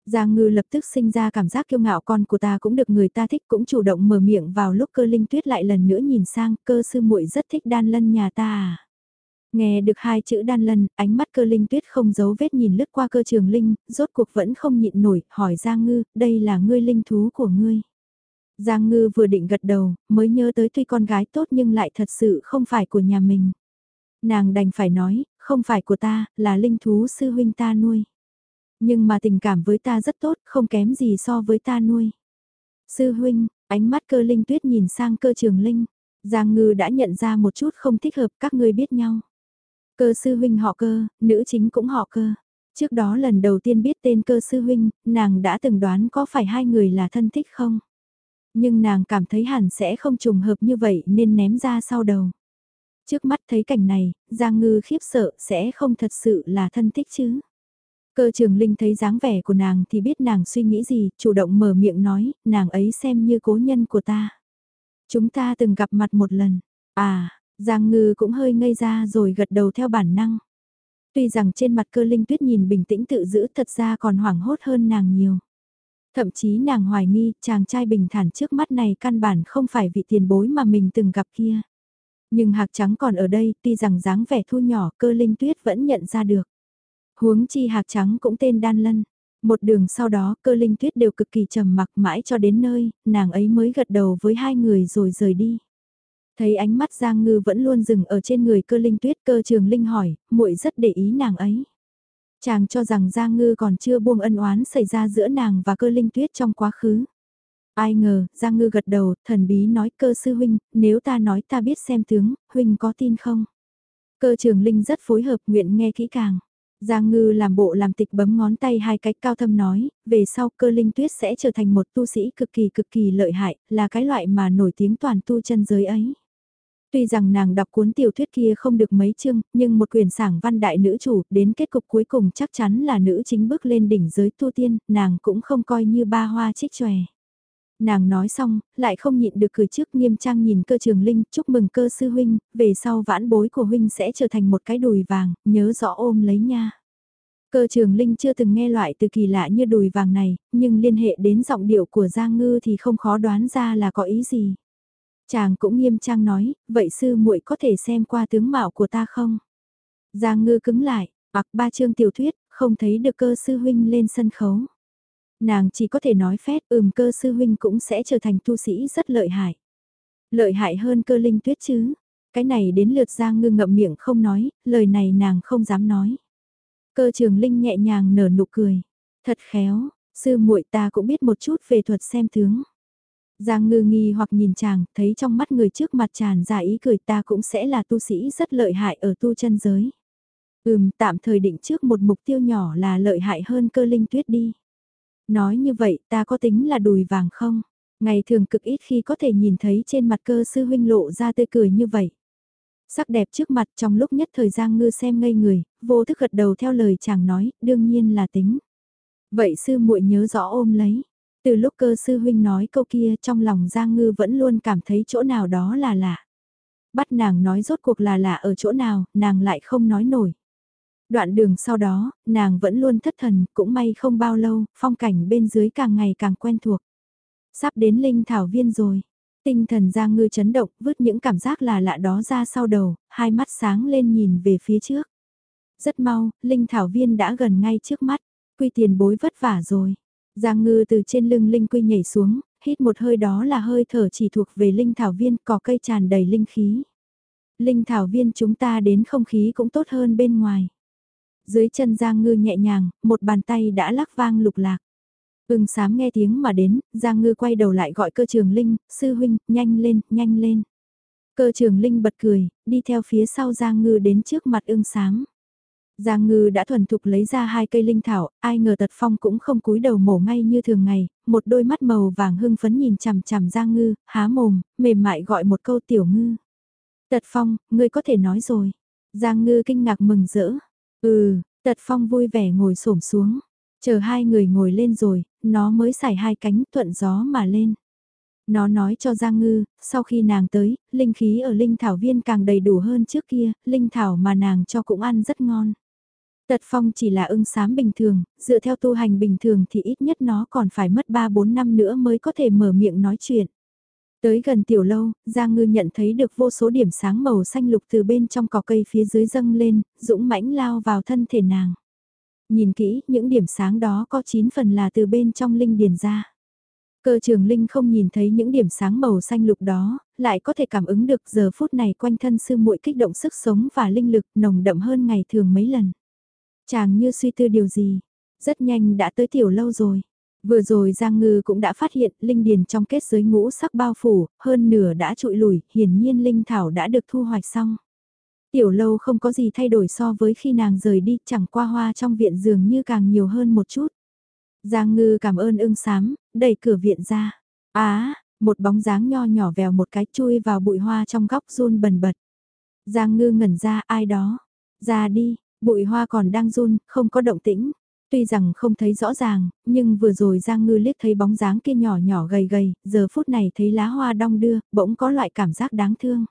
Giang Ngư lập tức sinh ra cảm giác kiêu ngạo con của ta cũng được người ta thích cũng chủ động mở miệng vào lúc cơ linh tuyết lại lần nữa nhìn sang cơ sư muội rất thích đan lân nhà ta à. Nghe được hai chữ đan lân, ánh mắt cơ linh tuyết không giấu vết nhìn lướt qua cơ trường linh, rốt cuộc vẫn không nhịn nổi, hỏi Giang Ngư, đây là ngươi linh thú của ngươi. Giang Ngư vừa định gật đầu, mới nhớ tới tuy con gái tốt nhưng lại thật sự không phải của nhà mình. Nàng đành phải nói, không phải của ta, là linh thú sư huynh ta nuôi. Nhưng mà tình cảm với ta rất tốt, không kém gì so với ta nuôi. Sư huynh, ánh mắt cơ linh tuyết nhìn sang cơ trường linh. Giang ngư đã nhận ra một chút không thích hợp các ngươi biết nhau. Cơ sư huynh họ cơ, nữ chính cũng họ cơ. Trước đó lần đầu tiên biết tên cơ sư huynh, nàng đã từng đoán có phải hai người là thân thích không? Nhưng nàng cảm thấy hẳn sẽ không trùng hợp như vậy nên ném ra sau đầu. Trước mắt thấy cảnh này, Giang Ngư khiếp sợ sẽ không thật sự là thân thích chứ. Cơ trường Linh thấy dáng vẻ của nàng thì biết nàng suy nghĩ gì, chủ động mở miệng nói, nàng ấy xem như cố nhân của ta. Chúng ta từng gặp mặt một lần. À, Giang Ngư cũng hơi ngây ra rồi gật đầu theo bản năng. Tuy rằng trên mặt cơ linh tuyết nhìn bình tĩnh tự giữ thật ra còn hoảng hốt hơn nàng nhiều. Thậm chí nàng hoài nghi chàng trai bình thản trước mắt này căn bản không phải vị tiền bối mà mình từng gặp kia. Nhưng hạc trắng còn ở đây tuy rằng dáng vẻ thu nhỏ cơ linh tuyết vẫn nhận ra được. Huống chi hạc trắng cũng tên đan lân. Một đường sau đó cơ linh tuyết đều cực kỳ trầm mặc mãi cho đến nơi, nàng ấy mới gật đầu với hai người rồi rời đi. Thấy ánh mắt Giang Ngư vẫn luôn dừng ở trên người cơ linh tuyết cơ trường linh hỏi, muội rất để ý nàng ấy. Chàng cho rằng Giang Ngư còn chưa buông ân oán xảy ra giữa nàng và cơ linh tuyết trong quá khứ. Ai ngờ, Giang Ngư gật đầu, thần bí nói cơ sư huynh, nếu ta nói ta biết xem tướng, huynh có tin không? Cơ trường linh rất phối hợp nguyện nghe kỹ càng. Giang Ngư làm bộ làm tịch bấm ngón tay hai cái cao thâm nói, về sau cơ linh tuyết sẽ trở thành một tu sĩ cực kỳ cực kỳ lợi hại, là cái loại mà nổi tiếng toàn tu chân giới ấy. Tuy rằng nàng đọc cuốn tiểu thuyết kia không được mấy chương, nhưng một quyền sảng văn đại nữ chủ, đến kết cục cuối cùng chắc chắn là nữ chính bước lên đỉnh giới tu tiên, nàng cũng không coi như ba hoa trích chòe. Nàng nói xong, lại không nhịn được cười trước nghiêm trang nhìn cơ trường linh, chúc mừng cơ sư huynh, về sau vãn bối của huynh sẽ trở thành một cái đùi vàng, nhớ rõ ôm lấy nha. Cơ trường linh chưa từng nghe loại từ kỳ lạ như đùi vàng này, nhưng liên hệ đến giọng điệu của Giang Ngư thì không khó đoán ra là có ý gì. Chàng cũng nghiêm trang nói, vậy sư muội có thể xem qua tướng mạo của ta không? Giang ngư cứng lại, bạc ba chương tiểu thuyết, không thấy được cơ sư huynh lên sân khấu. Nàng chỉ có thể nói phét ừm cơ sư huynh cũng sẽ trở thành tu sĩ rất lợi hại. Lợi hại hơn cơ linh tuyết chứ. Cái này đến lượt Giang ngư ngậm miệng không nói, lời này nàng không dám nói. Cơ trường linh nhẹ nhàng nở nụ cười. Thật khéo, sư muội ta cũng biết một chút về thuật xem tướng. Giang ngư nghi hoặc nhìn chàng, thấy trong mắt người trước mặt tràn ra ý cười ta cũng sẽ là tu sĩ rất lợi hại ở tu chân giới. Ừm, tạm thời định trước một mục tiêu nhỏ là lợi hại hơn cơ linh tuyết đi. Nói như vậy ta có tính là đùi vàng không? Ngày thường cực ít khi có thể nhìn thấy trên mặt cơ sư huynh lộ ra tươi cười như vậy. Sắc đẹp trước mặt trong lúc nhất thời Giang ngư xem ngây người, vô thức gật đầu theo lời chàng nói, đương nhiên là tính. Vậy sư muội nhớ rõ ôm lấy. Từ lúc cơ sư huynh nói câu kia trong lòng Giang Ngư vẫn luôn cảm thấy chỗ nào đó là lạ. Bắt nàng nói rốt cuộc là lạ ở chỗ nào, nàng lại không nói nổi. Đoạn đường sau đó, nàng vẫn luôn thất thần, cũng may không bao lâu, phong cảnh bên dưới càng ngày càng quen thuộc. Sắp đến linh thảo viên rồi. Tinh thần Giang Ngư chấn động, vứt những cảm giác là lạ đó ra sau đầu, hai mắt sáng lên nhìn về phía trước. Rất mau, linh thảo viên đã gần ngay trước mắt, quy tiền bối vất vả rồi. Giang ngư từ trên lưng linh quy nhảy xuống, hít một hơi đó là hơi thở chỉ thuộc về linh thảo viên cỏ cây tràn đầy linh khí. Linh thảo viên chúng ta đến không khí cũng tốt hơn bên ngoài. Dưới chân Giang ngư nhẹ nhàng, một bàn tay đã lắc vang lục lạc. Ưng sám nghe tiếng mà đến, Giang ngư quay đầu lại gọi cơ trường linh, sư huynh, nhanh lên, nhanh lên. Cơ trường linh bật cười, đi theo phía sau Giang ngư đến trước mặt ưng sám. Giang ngư đã thuần thục lấy ra hai cây linh thảo, ai ngờ tật phong cũng không cúi đầu mổ ngay như thường ngày, một đôi mắt màu vàng hưng phấn nhìn chằm chằm Giang ngư, há mồm, mềm mại gọi một câu tiểu ngư. Tật phong, ngươi có thể nói rồi. Giang ngư kinh ngạc mừng rỡ. Ừ, tật phong vui vẻ ngồi xổm xuống. Chờ hai người ngồi lên rồi, nó mới xài hai cánh thuận gió mà lên. Nó nói cho Giang Ngư, sau khi nàng tới, linh khí ở linh thảo viên càng đầy đủ hơn trước kia, linh thảo mà nàng cho cũng ăn rất ngon. Tật phong chỉ là ưng sám bình thường, dựa theo tu hành bình thường thì ít nhất nó còn phải mất 3-4 năm nữa mới có thể mở miệng nói chuyện. Tới gần tiểu lâu, Giang Ngư nhận thấy được vô số điểm sáng màu xanh lục từ bên trong cỏ cây phía dưới dâng lên, dũng mãnh lao vào thân thể nàng. Nhìn kỹ, những điểm sáng đó có 9 phần là từ bên trong linh điền ra. Cơ trường linh không nhìn thấy những điểm sáng màu xanh lục đó, lại có thể cảm ứng được giờ phút này quanh thân sư muội kích động sức sống và linh lực nồng đậm hơn ngày thường mấy lần. Chàng như suy tư điều gì, rất nhanh đã tới tiểu lâu rồi. Vừa rồi Giang Ngư cũng đã phát hiện linh điền trong kết giới ngũ sắc bao phủ, hơn nửa đã trụi lùi, hiển nhiên linh thảo đã được thu hoạch xong. Tiểu lâu không có gì thay đổi so với khi nàng rời đi, chẳng qua hoa trong viện dường như càng nhiều hơn một chút. Giang ngư cảm ơn ưng sám, đẩy cửa viện ra. Á, một bóng dáng nho nhỏ vèo một cái chui vào bụi hoa trong góc run bần bật. Giang ngư ngẩn ra ai đó. Ra đi, bụi hoa còn đang run, không có động tĩnh. Tuy rằng không thấy rõ ràng, nhưng vừa rồi Giang Ngư liếc thấy bóng dáng kia nhỏ nhỏ gầy gầy, giờ phút này thấy lá hoa đong đưa, bỗng có loại cảm giác đáng thương.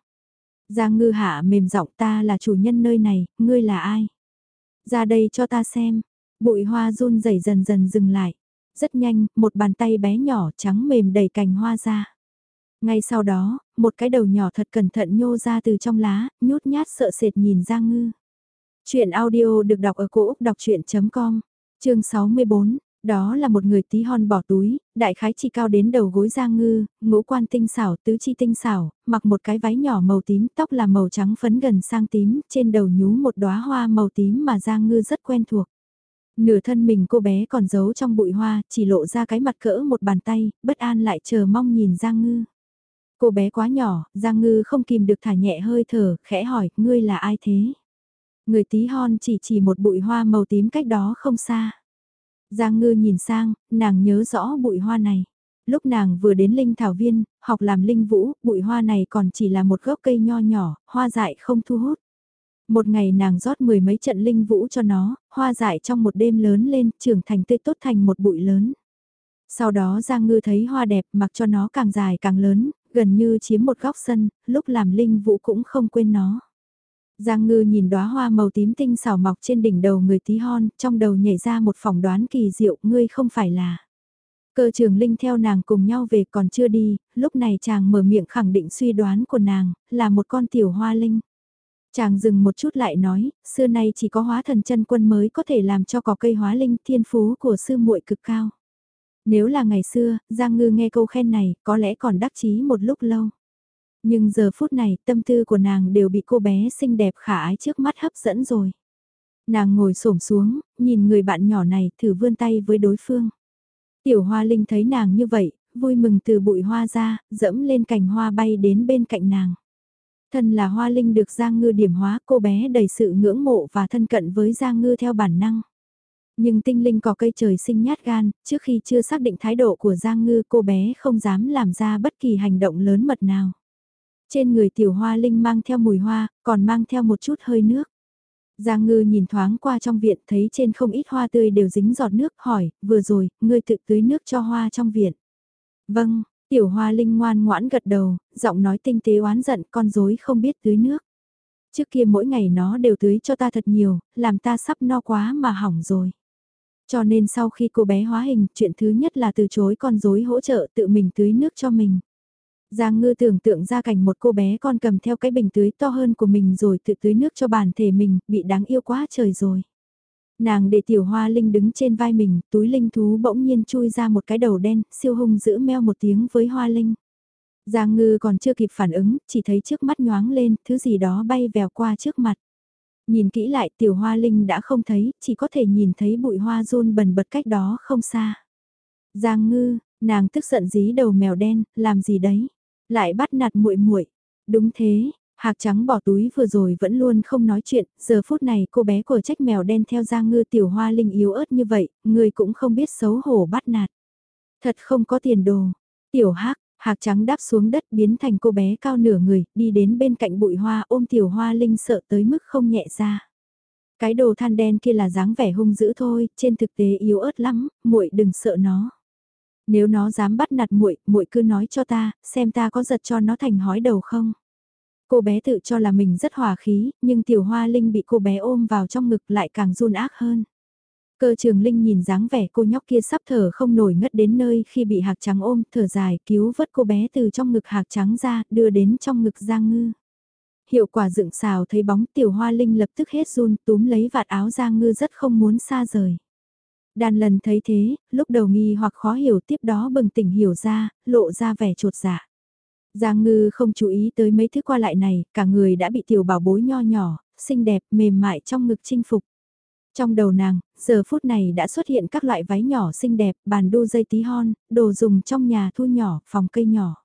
Giang Ngư hạ mềm giọng ta là chủ nhân nơi này, ngươi là ai? Ra đây cho ta xem. Bụi hoa run rẩy dần dần dừng lại. Rất nhanh, một bàn tay bé nhỏ trắng mềm đầy cành hoa ra. Ngay sau đó, một cái đầu nhỏ thật cẩn thận nhô ra từ trong lá, nhút nhát sợ sệt nhìn Giang Ngư. Chuyện audio được đọc ở cổ Úc đọc chuyện.com, chương 64, đó là một người tí hon bỏ túi, đại khái chỉ cao đến đầu gối Giang Ngư, ngũ quan tinh xảo, tứ chi tinh xảo, mặc một cái váy nhỏ màu tím, tóc là màu trắng phấn gần sang tím, trên đầu nhú một đóa hoa màu tím mà Giang Ngư rất quen thuộc. Nửa thân mình cô bé còn giấu trong bụi hoa, chỉ lộ ra cái mặt cỡ một bàn tay, bất an lại chờ mong nhìn Giang Ngư. Cô bé quá nhỏ, Giang Ngư không kìm được thả nhẹ hơi thở, khẽ hỏi, ngươi là ai thế? Người tí hon chỉ chỉ một bụi hoa màu tím cách đó không xa. Giang Ngư nhìn sang, nàng nhớ rõ bụi hoa này. Lúc nàng vừa đến Linh Thảo Viên, học làm Linh Vũ, bụi hoa này còn chỉ là một gốc cây nho nhỏ, hoa dại không thu hút. Một ngày nàng rót mười mấy trận Linh Vũ cho nó, hoa dại trong một đêm lớn lên, trưởng thành tươi tốt thành một bụi lớn. Sau đó Giang Ngư thấy hoa đẹp mặc cho nó càng dài càng lớn, gần như chiếm một góc sân, lúc làm Linh Vũ cũng không quên nó. Giang ngư nhìn đóa hoa màu tím tinh xảo mọc trên đỉnh đầu người tí hon, trong đầu nhảy ra một phỏng đoán kỳ diệu, ngươi không phải là. Cơ trường Linh theo nàng cùng nhau về còn chưa đi, lúc này chàng mở miệng khẳng định suy đoán của nàng, là một con tiểu hoa linh. Chàng dừng một chút lại nói, xưa nay chỉ có hóa thần chân quân mới có thể làm cho cỏ cây hóa linh thiên phú của sư muội cực cao. Nếu là ngày xưa, Giang Ngư nghe câu khen này, có lẽ còn đắc chí một lúc lâu. Nhưng giờ phút này tâm tư của nàng đều bị cô bé xinh đẹp khả ái trước mắt hấp dẫn rồi. Nàng ngồi xổm xuống, nhìn người bạn nhỏ này thử vươn tay với đối phương. Tiểu hoa linh thấy nàng như vậy, vui mừng từ bụi hoa ra, dẫm lên cành hoa bay đến bên cạnh nàng. Thân là hoa linh được Giang Ngư điểm hóa cô bé đầy sự ngưỡng mộ và thân cận với Giang Ngư theo bản năng. Nhưng tinh linh có cây trời sinh nhát gan, trước khi chưa xác định thái độ của Giang Ngư cô bé không dám làm ra bất kỳ hành động lớn mật nào. Trên người tiểu hoa linh mang theo mùi hoa, còn mang theo một chút hơi nước. Giang ngư nhìn thoáng qua trong viện thấy trên không ít hoa tươi đều dính giọt nước hỏi, vừa rồi, ngươi tự tưới nước cho hoa trong viện. Vâng, tiểu hoa linh ngoan ngoãn gật đầu, giọng nói tinh tế oán giận con dối không biết tưới nước. Trước kia mỗi ngày nó đều tưới cho ta thật nhiều, làm ta sắp no quá mà hỏng rồi. Cho nên sau khi cô bé hóa hình, chuyện thứ nhất là từ chối con dối hỗ trợ tự mình tưới nước cho mình. Giang ngư tưởng tượng ra cảnh một cô bé con cầm theo cái bình tưới to hơn của mình rồi tự tưới nước cho bản thể mình, bị đáng yêu quá trời rồi. Nàng để tiểu hoa linh đứng trên vai mình, túi linh thú bỗng nhiên chui ra một cái đầu đen, siêu hung giữ meo một tiếng với hoa linh. Giang ngư còn chưa kịp phản ứng, chỉ thấy trước mắt nhoáng lên, thứ gì đó bay vèo qua trước mặt. Nhìn kỹ lại tiểu hoa linh đã không thấy, chỉ có thể nhìn thấy bụi hoa run bần bật cách đó không xa. Giang ngư, nàng tức giận dí đầu mèo đen, làm gì đấy? Lại bắt nạt muội muội. Đúng thế, hạc trắng bỏ túi vừa rồi vẫn luôn không nói chuyện, giờ phút này cô bé của trách mèo đen theo Giang Ngư tiểu hoa linh yếu ớt như vậy, người cũng không biết xấu hổ bắt nạt. Thật không có tiền đồ. Tiểu hạc, hạc trắng đáp xuống đất biến thành cô bé cao nửa người, đi đến bên cạnh bụi hoa ôm tiểu hoa linh sợ tới mức không nhẹ ra. Cái đồ than đen kia là dáng vẻ hung dữ thôi, trên thực tế yếu ớt lắm, muội đừng sợ nó. Nếu nó dám bắt nạt muội, muội cứ nói cho ta, xem ta có giật cho nó thành hói đầu không. Cô bé tự cho là mình rất hòa khí, nhưng tiểu hoa linh bị cô bé ôm vào trong ngực lại càng run ác hơn. Cơ trường linh nhìn dáng vẻ cô nhóc kia sắp thở không nổi ngất đến nơi khi bị hạc trắng ôm, thở dài, cứu vớt cô bé từ trong ngực hạc trắng ra, đưa đến trong ngực Giang Ngư. Hiệu quả dựng xào thấy bóng tiểu hoa linh lập tức hết run túm lấy vạt áo Giang Ngư rất không muốn xa rời. Đàn lần thấy thế, lúc đầu nghi hoặc khó hiểu tiếp đó bừng tỉnh hiểu ra, lộ ra vẻ trột dạ. Giang ngư không chú ý tới mấy thứ qua lại này, cả người đã bị tiểu bảo bối nho nhỏ, xinh đẹp, mềm mại trong ngực chinh phục. Trong đầu nàng, giờ phút này đã xuất hiện các loại váy nhỏ xinh đẹp, bàn đu dây tí hon, đồ dùng trong nhà thu nhỏ, phòng cây nhỏ.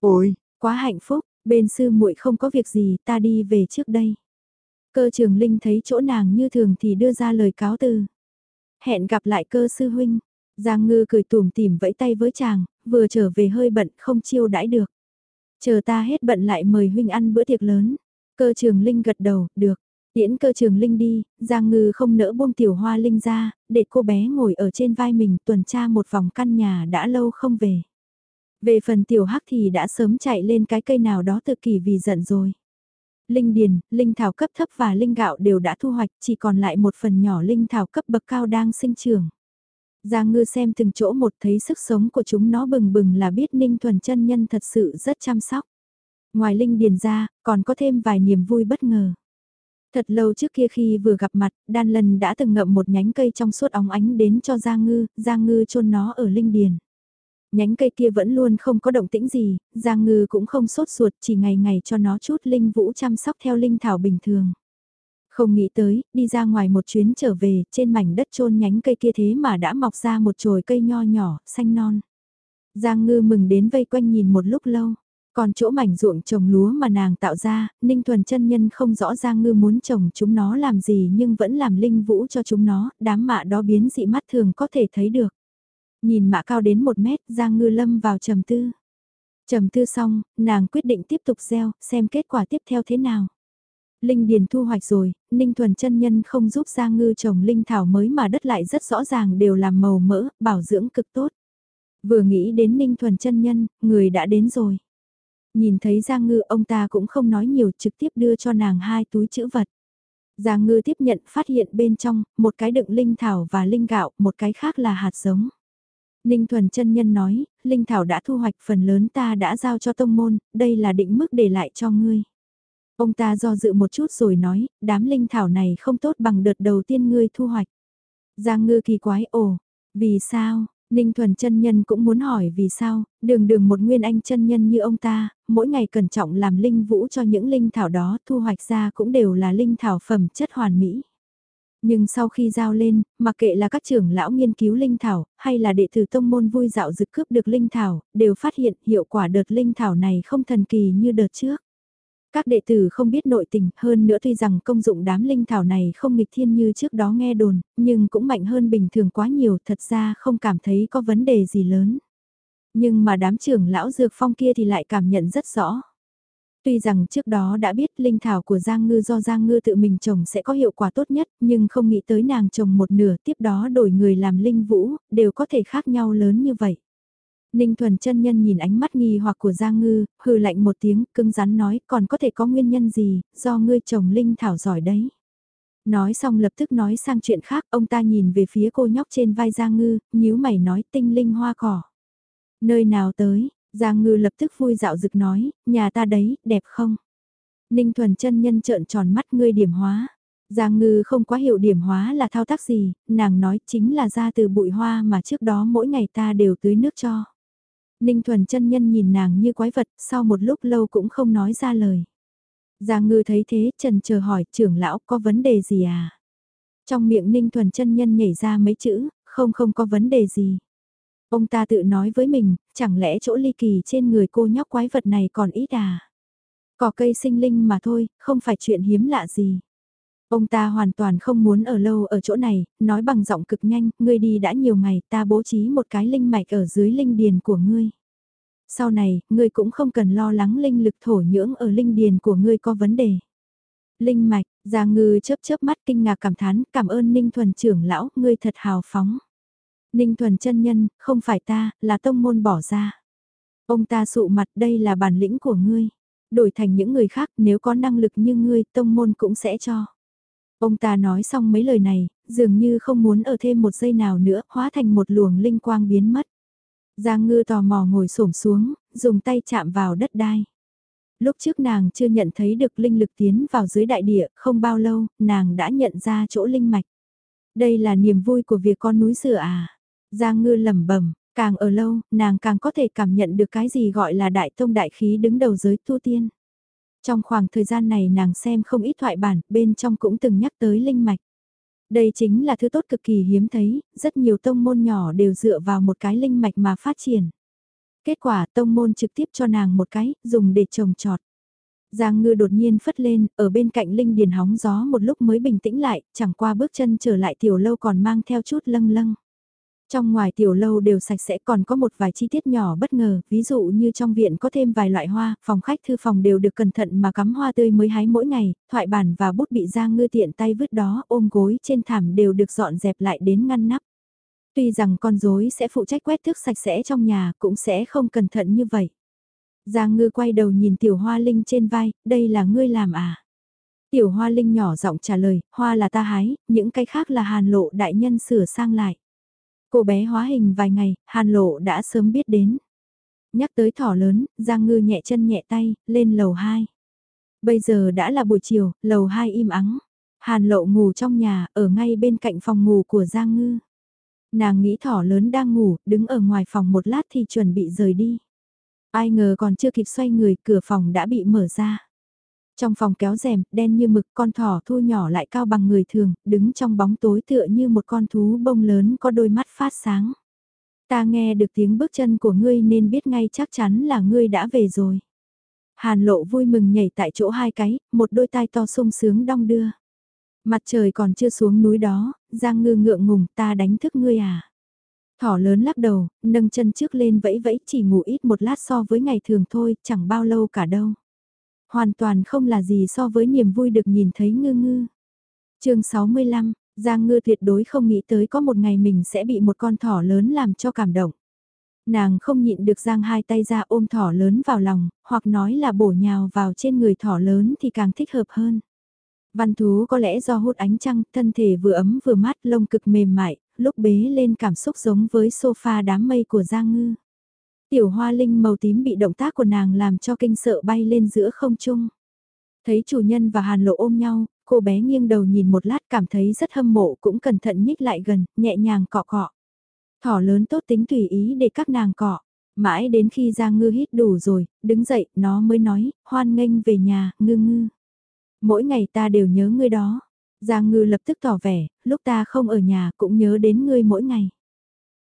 Ôi, quá hạnh phúc, bên sư muội không có việc gì, ta đi về trước đây. Cơ trường Linh thấy chỗ nàng như thường thì đưa ra lời cáo từ. Hẹn gặp lại cơ sư huynh. Giang ngư cười tùm tìm vẫy tay với chàng, vừa trở về hơi bận không chiêu đãi được. Chờ ta hết bận lại mời huynh ăn bữa tiệc lớn. Cơ trường Linh gật đầu, được. Tiễn cơ trường Linh đi, Giang Ngư không nỡ buông tiểu hoa Linh ra, để cô bé ngồi ở trên vai mình tuần tra một vòng căn nhà đã lâu không về. Về phần tiểu hắc thì đã sớm chạy lên cái cây nào đó tự kỷ vì giận rồi. Linh điền, linh thảo cấp thấp và linh gạo đều đã thu hoạch, chỉ còn lại một phần nhỏ linh thảo cấp bậc cao đang sinh trưởng. Giang ngư xem từng chỗ một thấy sức sống của chúng nó bừng bừng là biết Ninh Thuần chân nhân thật sự rất chăm sóc. Ngoài linh điền ra, còn có thêm vài niềm vui bất ngờ. Thật lâu trước kia khi vừa gặp mặt, đan lần đã từng ngậm một nhánh cây trong suốt óng ánh đến cho Giang ngư, Giang ngư chôn nó ở linh điền. Nhánh cây kia vẫn luôn không có động tĩnh gì, Giang ngư cũng không sốt ruột chỉ ngày ngày cho nó chút linh vũ chăm sóc theo linh thảo bình thường. Không nghĩ tới, đi ra ngoài một chuyến trở về, trên mảnh đất trôn nhánh cây kia thế mà đã mọc ra một chồi cây nho nhỏ, xanh non. Giang ngư mừng đến vây quanh nhìn một lúc lâu. Còn chỗ mảnh ruộng trồng lúa mà nàng tạo ra, Ninh Thuần chân nhân không rõ Giang Ngư muốn trồng chúng nó làm gì nhưng vẫn làm linh vũ cho chúng nó, đám mạ đó biến dị mắt thường có thể thấy được. Nhìn mạ cao đến một mét, Giang Ngư lâm vào trầm tư. Trầm tư xong, nàng quyết định tiếp tục gieo, xem kết quả tiếp theo thế nào. Linh điền thu hoạch rồi, Ninh Thuần chân nhân không giúp Giang Ngư trồng linh thảo mới mà đất lại rất rõ ràng đều làm màu mỡ, bảo dưỡng cực tốt. Vừa nghĩ đến Ninh Thuần chân nhân, người đã đến rồi. Nhìn thấy Giang Ngư ông ta cũng không nói nhiều trực tiếp đưa cho nàng hai túi chữ vật. Giang Ngư tiếp nhận phát hiện bên trong, một cái đựng linh thảo và linh gạo, một cái khác là hạt giống. Ninh Thuần chân nhân nói, linh thảo đã thu hoạch phần lớn ta đã giao cho tông môn, đây là định mức để lại cho ngươi. Ông ta do dự một chút rồi nói, đám linh thảo này không tốt bằng đợt đầu tiên ngươi thu hoạch. Giang ngư kỳ quái ồ, vì sao, Ninh Thuần chân nhân cũng muốn hỏi vì sao, đường đường một nguyên anh chân nhân như ông ta, mỗi ngày cẩn trọng làm linh vũ cho những linh thảo đó thu hoạch ra cũng đều là linh thảo phẩm chất hoàn mỹ. Nhưng sau khi giao lên, mặc kệ là các trưởng lão nghiên cứu linh thảo, hay là đệ tử tông môn vui dạo dực cướp được linh thảo, đều phát hiện hiệu quả đợt linh thảo này không thần kỳ như đợt trước. Các đệ tử không biết nội tình, hơn nữa tuy rằng công dụng đám linh thảo này không nghịch thiên như trước đó nghe đồn, nhưng cũng mạnh hơn bình thường quá nhiều, thật ra không cảm thấy có vấn đề gì lớn. Nhưng mà đám trưởng lão dược phong kia thì lại cảm nhận rất rõ. Tuy rằng trước đó đã biết linh thảo của Giang Ngư do Giang Ngư tự mình trồng sẽ có hiệu quả tốt nhất, nhưng không nghĩ tới nàng trồng một nửa tiếp đó đổi người làm linh vũ, đều có thể khác nhau lớn như vậy. Ninh Thuần chân nhân nhìn ánh mắt nghi hoặc của Giang Ngư, hừ lạnh một tiếng, cưng rắn nói, còn có thể có nguyên nhân gì, do ngươi trồng linh thảo giỏi đấy. Nói xong lập tức nói sang chuyện khác, ông ta nhìn về phía cô nhóc trên vai Giang Ngư, nhíu mày nói tinh linh hoa cỏ. Nơi nào tới, Giang Ngư lập tức vui dạo rực nói, nhà ta đấy, đẹp không? Ninh Thuần chân nhân trợn tròn mắt ngươi điểm hóa. Giang Ngư không quá hiểu điểm hóa là thao tác gì, nàng nói chính là ra từ bụi hoa mà trước đó mỗi ngày ta đều tưới nước cho. Ninh Thuần chân nhân nhìn nàng như quái vật, sau một lúc lâu cũng không nói ra lời. Giang ngư thấy thế, trần chờ hỏi, trưởng lão có vấn đề gì à? Trong miệng Ninh Thuần chân nhân nhảy ra mấy chữ, không không có vấn đề gì. Ông ta tự nói với mình, chẳng lẽ chỗ ly kỳ trên người cô nhóc quái vật này còn ít à? Cỏ cây sinh linh mà thôi, không phải chuyện hiếm lạ gì. Ông ta hoàn toàn không muốn ở lâu ở chỗ này, nói bằng giọng cực nhanh, ngươi đi đã nhiều ngày, ta bố trí một cái linh mạch ở dưới linh điền của ngươi. Sau này, ngươi cũng không cần lo lắng linh lực thổ nhưỡng ở linh điền của ngươi có vấn đề. Linh mạch, Giang Ngư chớp chớp mắt kinh ngạc cảm thán, cảm ơn Ninh Thuần trưởng lão, ngươi thật hào phóng. Ninh Thuần chân nhân, không phải ta, là tông môn bỏ ra. Ông ta sụ mặt đây là bản lĩnh của ngươi. Đổi thành những người khác nếu có năng lực như ngươi, tông môn cũng sẽ cho. Ông ta nói xong mấy lời này, dường như không muốn ở thêm một giây nào nữa, hóa thành một luồng linh quang biến mất. Giang ngư tò mò ngồi xổm xuống, dùng tay chạm vào đất đai. Lúc trước nàng chưa nhận thấy được linh lực tiến vào dưới đại địa, không bao lâu, nàng đã nhận ra chỗ linh mạch. Đây là niềm vui của việc con núi sửa à. Giang ngư lẩm bẩm càng ở lâu, nàng càng có thể cảm nhận được cái gì gọi là đại tông đại khí đứng đầu giới tu tiên. Trong khoảng thời gian này nàng xem không ít thoại bản, bên trong cũng từng nhắc tới linh mạch. Đây chính là thứ tốt cực kỳ hiếm thấy, rất nhiều tông môn nhỏ đều dựa vào một cái linh mạch mà phát triển. Kết quả tông môn trực tiếp cho nàng một cái, dùng để trồng trọt. Giang ngư đột nhiên phất lên, ở bên cạnh Linh Điền hóng gió một lúc mới bình tĩnh lại, chẳng qua bước chân trở lại tiểu lâu còn mang theo chút lâng lâng. Trong ngoài tiểu lâu đều sạch sẽ còn có một vài chi tiết nhỏ bất ngờ, ví dụ như trong viện có thêm vài loại hoa, phòng khách thư phòng đều được cẩn thận mà cắm hoa tươi mới hái mỗi ngày, thoại bản và bút bị Giang ngư tiện tay vứt đó, ôm gối trên thảm đều được dọn dẹp lại đến ngăn nắp. Tuy rằng con rối sẽ phụ trách quét thước sạch sẽ trong nhà cũng sẽ không cẩn thận như vậy. Giang ngư quay đầu nhìn tiểu hoa linh trên vai, đây là ngươi làm à? Tiểu hoa linh nhỏ giọng trả lời, hoa là ta hái, những cái khác là hàn lộ đại nhân sửa sang lại. Cô bé hóa hình vài ngày, hàn lộ đã sớm biết đến. Nhắc tới thỏ lớn, Giang ngư nhẹ chân nhẹ tay, lên lầu 2. Bây giờ đã là buổi chiều, lầu 2 im ắng. Hàn lộ ngủ trong nhà, ở ngay bên cạnh phòng ngủ của Giang ngư. Nàng nghĩ thỏ lớn đang ngủ, đứng ở ngoài phòng một lát thì chuẩn bị rời đi. Ai ngờ còn chưa kịp xoay người, cửa phòng đã bị mở ra. Trong phòng kéo rèm, đen như mực, con thỏ thu nhỏ lại cao bằng người thường, đứng trong bóng tối tựa như một con thú bông lớn có đôi mắt phát sáng. Ta nghe được tiếng bước chân của ngươi nên biết ngay chắc chắn là ngươi đã về rồi. Hàn lộ vui mừng nhảy tại chỗ hai cái, một đôi tai to sung sướng đong đưa. Mặt trời còn chưa xuống núi đó, Giang ngư ngượng ngùng ta đánh thức ngươi à. Thỏ lớn lắc đầu, nâng chân trước lên vẫy vẫy chỉ ngủ ít một lát so với ngày thường thôi, chẳng bao lâu cả đâu. Hoàn toàn không là gì so với niềm vui được nhìn thấy ngư ngư. chương 65, Giang ngư tuyệt đối không nghĩ tới có một ngày mình sẽ bị một con thỏ lớn làm cho cảm động. Nàng không nhịn được giang hai tay ra ôm thỏ lớn vào lòng, hoặc nói là bổ nhào vào trên người thỏ lớn thì càng thích hợp hơn. Văn thú có lẽ do hút ánh trăng, thân thể vừa ấm vừa mát, lông cực mềm mại, lúc bế lên cảm xúc giống với sofa đám mây của Giang Ngư. Tiểu hoa linh màu tím bị động tác của nàng làm cho kinh sợ bay lên giữa không trung. Thấy chủ nhân và hàn lộ ôm nhau, cô bé nghiêng đầu nhìn một lát cảm thấy rất hâm mộ cũng cẩn thận nhích lại gần, nhẹ nhàng cọ cọ. Thỏ lớn tốt tính tùy ý để các nàng cọ. Mãi đến khi Giang Ngư hít đủ rồi, đứng dậy, nó mới nói, hoan nghênh về nhà, ngư ngư. Mỗi ngày ta đều nhớ ngươi đó. Giang Ngư lập tức tỏ vẻ, lúc ta không ở nhà cũng nhớ đến ngươi mỗi ngày.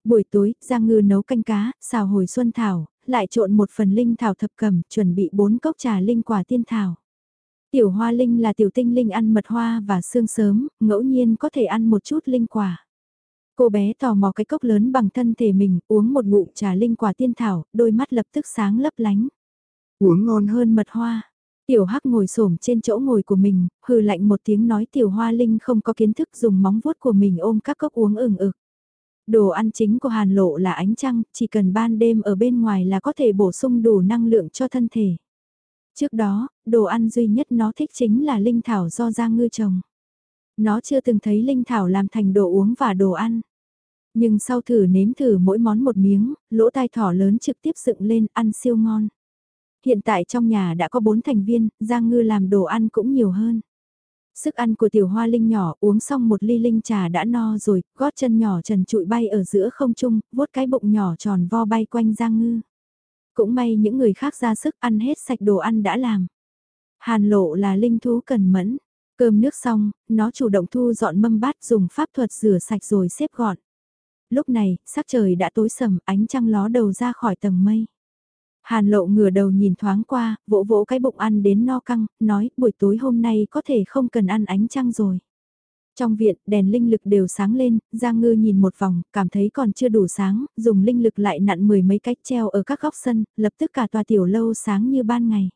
Buổi tối, Giang Ngư nấu canh cá, xào hồi xuân thảo, lại trộn một phần linh thảo thập cẩm, chuẩn bị bốn cốc trà linh quả tiên thảo. Tiểu hoa linh là tiểu tinh linh ăn mật hoa và xương sớm, ngẫu nhiên có thể ăn một chút linh quả. Cô bé tò mò cái cốc lớn bằng thân thể mình, uống một ngụm trà linh quả tiên thảo, đôi mắt lập tức sáng lấp lánh. Uống ngon hơn mật hoa. Tiểu Hắc ngồi xổm trên chỗ ngồi của mình, hừ lạnh một tiếng nói Tiểu Hoa Linh không có kiến thức dùng móng vuốt của mình ôm các cốc uống ừng ực. Đồ ăn chính của Hàn Lộ là ánh trăng, chỉ cần ban đêm ở bên ngoài là có thể bổ sung đủ năng lượng cho thân thể. Trước đó, đồ ăn duy nhất nó thích chính là linh thảo do Giang Ngư trồng. Nó chưa từng thấy linh thảo làm thành đồ uống và đồ ăn. Nhưng sau thử nếm thử mỗi món một miếng, lỗ tai thỏ lớn trực tiếp dựng lên ăn siêu ngon. Hiện tại trong nhà đã có 4 thành viên, Giang Ngư làm đồ ăn cũng nhiều hơn. Sức ăn của tiểu hoa linh nhỏ uống xong một ly linh trà đã no rồi, gót chân nhỏ trần trụi bay ở giữa không trung, vuốt cái bụng nhỏ tròn vo bay quanh Giang Ngư. Cũng may những người khác ra sức ăn hết sạch đồ ăn đã làm. Hàn lộ là linh thú cần mẫn. Cơm nước xong, nó chủ động thu dọn mâm bát dùng pháp thuật rửa sạch rồi xếp gọn. Lúc này, sắc trời đã tối sầm, ánh trăng ló đầu ra khỏi tầng mây. Hàn lộ ngửa đầu nhìn thoáng qua, vỗ vỗ cái bụng ăn đến no căng, nói buổi tối hôm nay có thể không cần ăn ánh trăng rồi. Trong viện, đèn linh lực đều sáng lên, Giang Ngư nhìn một vòng, cảm thấy còn chưa đủ sáng, dùng linh lực lại nặn mười mấy cách treo ở các góc sân, lập tức cả tòa tiểu lâu sáng như ban ngày.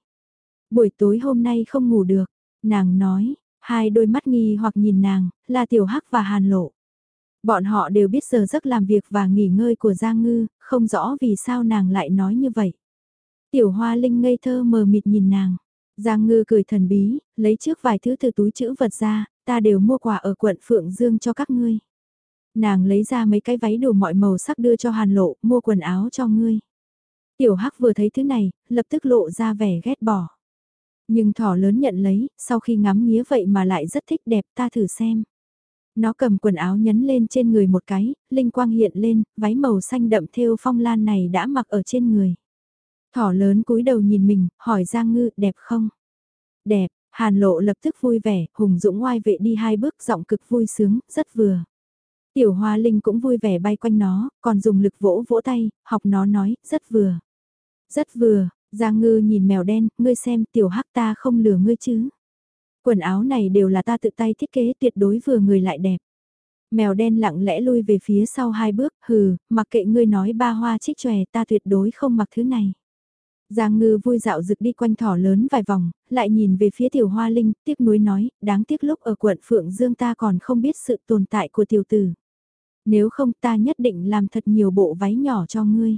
Buổi tối hôm nay không ngủ được, nàng nói, hai đôi mắt nghi hoặc nhìn nàng, là tiểu hắc và hàn lộ. Bọn họ đều biết giờ giấc làm việc và nghỉ ngơi của Giang Ngư, không rõ vì sao nàng lại nói như vậy. Tiểu hoa linh ngây thơ mờ mịt nhìn nàng. Giang ngư cười thần bí, lấy trước vài thứ từ túi chữ vật ra, ta đều mua quà ở quận Phượng Dương cho các ngươi. Nàng lấy ra mấy cái váy đủ mọi màu sắc đưa cho hàn lộ, mua quần áo cho ngươi. Tiểu hắc vừa thấy thứ này, lập tức lộ ra vẻ ghét bỏ. Nhưng thỏ lớn nhận lấy, sau khi ngắm nghía vậy mà lại rất thích đẹp ta thử xem. Nó cầm quần áo nhấn lên trên người một cái, linh quang hiện lên, váy màu xanh đậm thêu phong lan này đã mặc ở trên người. Thỏ lớn cúi đầu nhìn mình, hỏi Giang Ngư, đẹp không? Đẹp, Hàn Lộ lập tức vui vẻ, hùng dũng ngoai vệ đi hai bước giọng cực vui sướng, rất vừa. Tiểu Hoa Linh cũng vui vẻ bay quanh nó, còn dùng lực vỗ vỗ tay, học nó nói, rất vừa. Rất vừa, Giang ngư nhìn mèo đen, ngươi xem tiểu hắc ta không lừa ngươi chứ. Quần áo này đều là ta tự tay thiết kế tuyệt đối vừa người lại đẹp. Mèo đen lặng lẽ lui về phía sau hai bước, hừ, mặc kệ ngươi nói ba hoa trích chòe ta tuyệt đối không mặc thứ này. Giang ngư vui dạo rực đi quanh thỏ lớn vài vòng, lại nhìn về phía tiểu hoa linh, tiếc nuối nói, đáng tiếc lúc ở quận Phượng Dương ta còn không biết sự tồn tại của tiểu tử. Nếu không ta nhất định làm thật nhiều bộ váy nhỏ cho ngươi.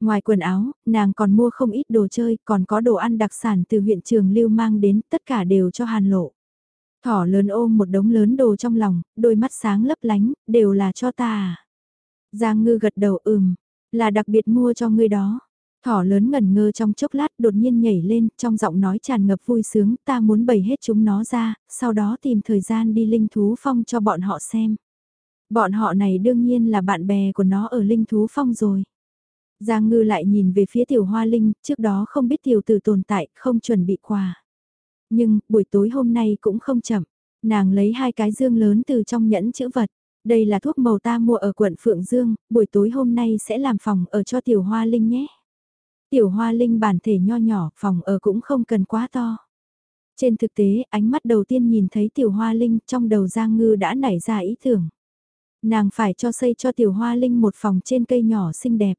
Ngoài quần áo, nàng còn mua không ít đồ chơi, còn có đồ ăn đặc sản từ huyện trường lưu mang đến, tất cả đều cho hàn lộ. Thỏ lớn ôm một đống lớn đồ trong lòng, đôi mắt sáng lấp lánh, đều là cho ta à. Giang ngư gật đầu ừm, là đặc biệt mua cho ngươi đó. Thỏ lớn ngẩn ngơ trong chốc lát đột nhiên nhảy lên, trong giọng nói tràn ngập vui sướng, ta muốn bày hết chúng nó ra, sau đó tìm thời gian đi linh thú phong cho bọn họ xem. Bọn họ này đương nhiên là bạn bè của nó ở linh thú phong rồi. Giang ngư lại nhìn về phía tiểu hoa linh, trước đó không biết tiểu tử tồn tại, không chuẩn bị quà. Nhưng, buổi tối hôm nay cũng không chậm. Nàng lấy hai cái dương lớn từ trong nhẫn chữ vật. Đây là thuốc màu ta mua ở quận Phượng Dương, buổi tối hôm nay sẽ làm phòng ở cho tiểu hoa linh nhé. Tiểu hoa linh bản thể nho nhỏ, phòng ở cũng không cần quá to. Trên thực tế, ánh mắt đầu tiên nhìn thấy tiểu hoa linh trong đầu Giang Ngư đã nảy ra ý tưởng. Nàng phải cho xây cho tiểu hoa linh một phòng trên cây nhỏ xinh đẹp.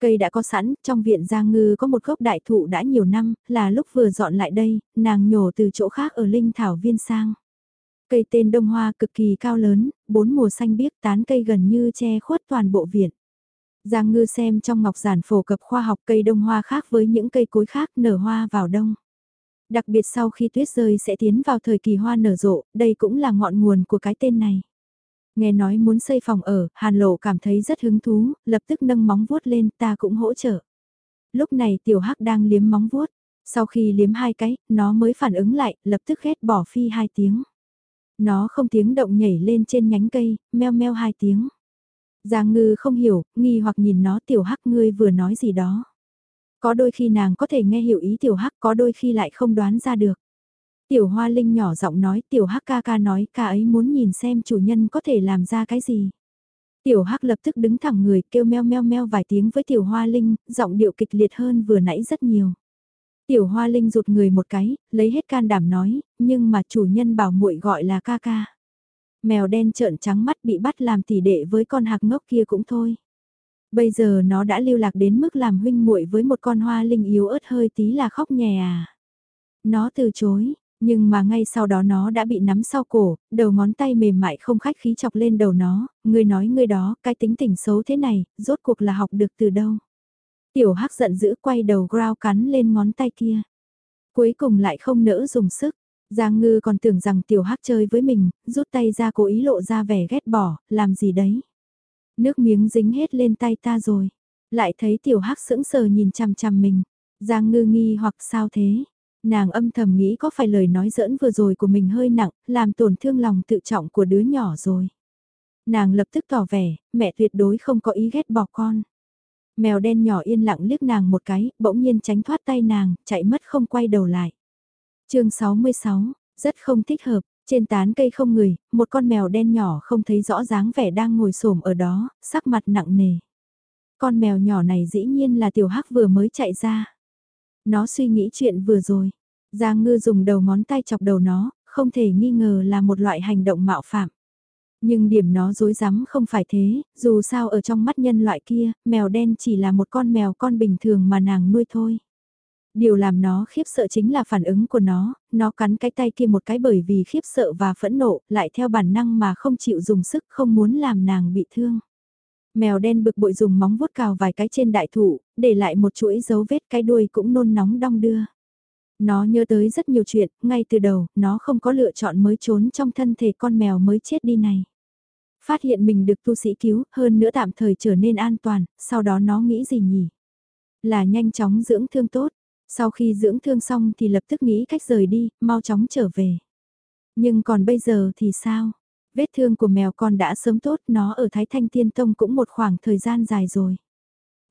Cây đã có sẵn, trong viện Giang Ngư có một gốc đại thụ đã nhiều năm, là lúc vừa dọn lại đây, nàng nhổ từ chỗ khác ở Linh Thảo Viên sang. Cây tên đông hoa cực kỳ cao lớn, bốn mùa xanh biếc tán cây gần như che khuất toàn bộ viện. Giang Ngư xem trong ngọc giản phổ cập khoa học cây đông hoa khác với những cây cối khác nở hoa vào đông. Đặc biệt sau khi tuyết rơi sẽ tiến vào thời kỳ hoa nở rộ, đây cũng là ngọn nguồn của cái tên này. Nghe nói muốn xây phòng ở, Hàn Lộ cảm thấy rất hứng thú, lập tức nâng móng vuốt lên, ta cũng hỗ trợ. Lúc này tiểu hắc đang liếm móng vuốt, sau khi liếm hai cái, nó mới phản ứng lại, lập tức ghét bỏ phi hai tiếng. Nó không tiếng động nhảy lên trên nhánh cây, meo meo hai tiếng. Giang ngư không hiểu, nghi hoặc nhìn nó tiểu hắc ngươi vừa nói gì đó. Có đôi khi nàng có thể nghe hiểu ý tiểu hắc, có đôi khi lại không đoán ra được. Tiểu Hoa Linh nhỏ giọng nói Tiểu Hắc ca ca nói ca ấy muốn nhìn xem chủ nhân có thể làm ra cái gì. Tiểu Hắc lập tức đứng thẳng người kêu meo meo meo vài tiếng với Tiểu Hoa Linh, giọng điệu kịch liệt hơn vừa nãy rất nhiều. Tiểu Hoa Linh rụt người một cái, lấy hết can đảm nói, nhưng mà chủ nhân bảo muội gọi là ca ca. Mèo đen trợn trắng mắt bị bắt làm tỷ đệ với con hạc ngốc kia cũng thôi. Bây giờ nó đã lưu lạc đến mức làm huynh muội với một con hoa linh yếu ớt hơi tí là khóc nhè à. Nó từ chối, nhưng mà ngay sau đó nó đã bị nắm sau cổ, đầu ngón tay mềm mại không khách khí chọc lên đầu nó, người nói người đó, cái tính tình xấu thế này, rốt cuộc là học được từ đâu. Tiểu hắc giận dữ quay đầu grao cắn lên ngón tay kia. Cuối cùng lại không nỡ dùng sức. Giang ngư còn tưởng rằng tiểu hắc chơi với mình, rút tay ra cố ý lộ ra vẻ ghét bỏ, làm gì đấy. Nước miếng dính hết lên tay ta rồi. Lại thấy tiểu hắc sững sờ nhìn chằm chằm mình. Giang ngư nghi hoặc sao thế? Nàng âm thầm nghĩ có phải lời nói giỡn vừa rồi của mình hơi nặng, làm tổn thương lòng tự trọng của đứa nhỏ rồi. Nàng lập tức tỏ vẻ, mẹ tuyệt đối không có ý ghét bỏ con. Mèo đen nhỏ yên lặng liếc nàng một cái, bỗng nhiên tránh thoát tay nàng, chạy mất không quay đầu lại chương 66, rất không thích hợp, trên tán cây không người, một con mèo đen nhỏ không thấy rõ dáng vẻ đang ngồi xổm ở đó, sắc mặt nặng nề. Con mèo nhỏ này dĩ nhiên là tiểu hắc vừa mới chạy ra. Nó suy nghĩ chuyện vừa rồi. Giang ngư dùng đầu ngón tay chọc đầu nó, không thể nghi ngờ là một loại hành động mạo phạm. Nhưng điểm nó dối rắm không phải thế, dù sao ở trong mắt nhân loại kia, mèo đen chỉ là một con mèo con bình thường mà nàng nuôi thôi. Điều làm nó khiếp sợ chính là phản ứng của nó, nó cắn cái tay kia một cái bởi vì khiếp sợ và phẫn nộ, lại theo bản năng mà không chịu dùng sức không muốn làm nàng bị thương. Mèo đen bực bội dùng móng vuốt cào vài cái trên đại thụ, để lại một chuỗi dấu vết cái đuôi cũng nôn nóng đong đưa. Nó nhớ tới rất nhiều chuyện, ngay từ đầu, nó không có lựa chọn mới trốn trong thân thể con mèo mới chết đi này. Phát hiện mình được tu sĩ cứu, hơn nữa tạm thời trở nên an toàn, sau đó nó nghĩ gì nhỉ? Là nhanh chóng dưỡng thương tốt, sau khi dưỡng thương xong thì lập tức nghĩ cách rời đi, mau chóng trở về. Nhưng còn bây giờ thì sao? Vết thương của mèo con đã sớm tốt, nó ở Thái Thanh Tiên Tông cũng một khoảng thời gian dài rồi.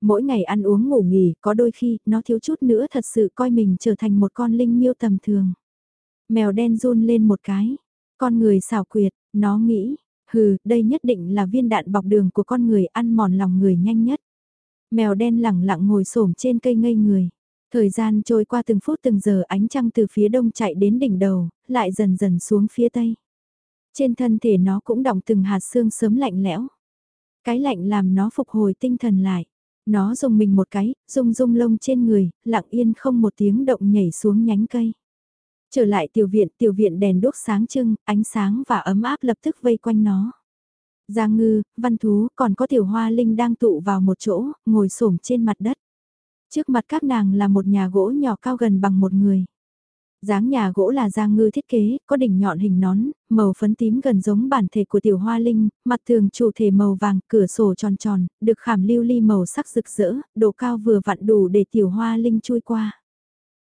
Mỗi ngày ăn uống ngủ nghỉ, có đôi khi, nó thiếu chút nữa thật sự coi mình trở thành một con linh miêu tầm thường. Mèo đen run lên một cái. Con người xảo quyệt, nó nghĩ, hừ, đây nhất định là viên đạn bọc đường của con người ăn mòn lòng người nhanh nhất. Mèo đen lẳng lặng ngồi xổm trên cây ngây người. Thời gian trôi qua từng phút từng giờ ánh trăng từ phía đông chạy đến đỉnh đầu, lại dần dần xuống phía tây. Trên thân thể nó cũng đọng từng hạt xương sớm lạnh lẽo. Cái lạnh làm nó phục hồi tinh thần lại. Nó dùng mình một cái, rung rung lông trên người, lặng yên không một tiếng động nhảy xuống nhánh cây. Trở lại tiểu viện, tiểu viện đèn đốt sáng trưng, ánh sáng và ấm áp lập tức vây quanh nó. Giang ngư, văn thú, còn có tiểu hoa linh đang tụ vào một chỗ, ngồi xổm trên mặt đất. Trước mặt các nàng là một nhà gỗ nhỏ cao gần bằng một người. dáng nhà gỗ là giang ngư thiết kế, có đỉnh nhọn hình nón, màu phấn tím gần giống bản thể của tiểu hoa linh, mặt tường chủ thể màu vàng, cửa sổ tròn tròn, được khảm lưu ly màu sắc rực rỡ, độ cao vừa vặn đủ để tiểu hoa linh chui qua.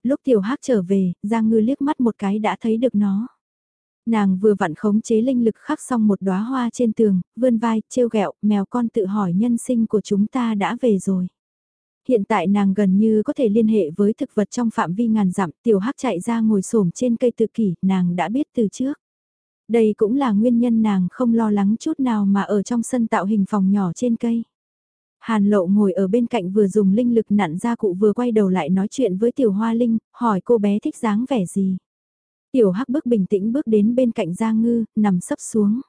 Lúc tiểu hắc trở về, giang ngư liếc mắt một cái đã thấy được nó. Nàng vừa vặn khống chế linh lực khắc xong một đóa hoa trên tường, vươn vai, trêu ghẹo, mèo con tự hỏi nhân sinh của chúng ta đã về rồi. Hiện tại nàng gần như có thể liên hệ với thực vật trong phạm vi ngàn dặm, tiểu hắc chạy ra ngồi xổm trên cây tự kỷ, nàng đã biết từ trước. Đây cũng là nguyên nhân nàng không lo lắng chút nào mà ở trong sân tạo hình phòng nhỏ trên cây. Hàn lộ ngồi ở bên cạnh vừa dùng linh lực nặn ra cụ vừa quay đầu lại nói chuyện với tiểu hoa linh, hỏi cô bé thích dáng vẻ gì. Tiểu hắc bước bình tĩnh bước đến bên cạnh Giang Ngư, nằm sấp xuống.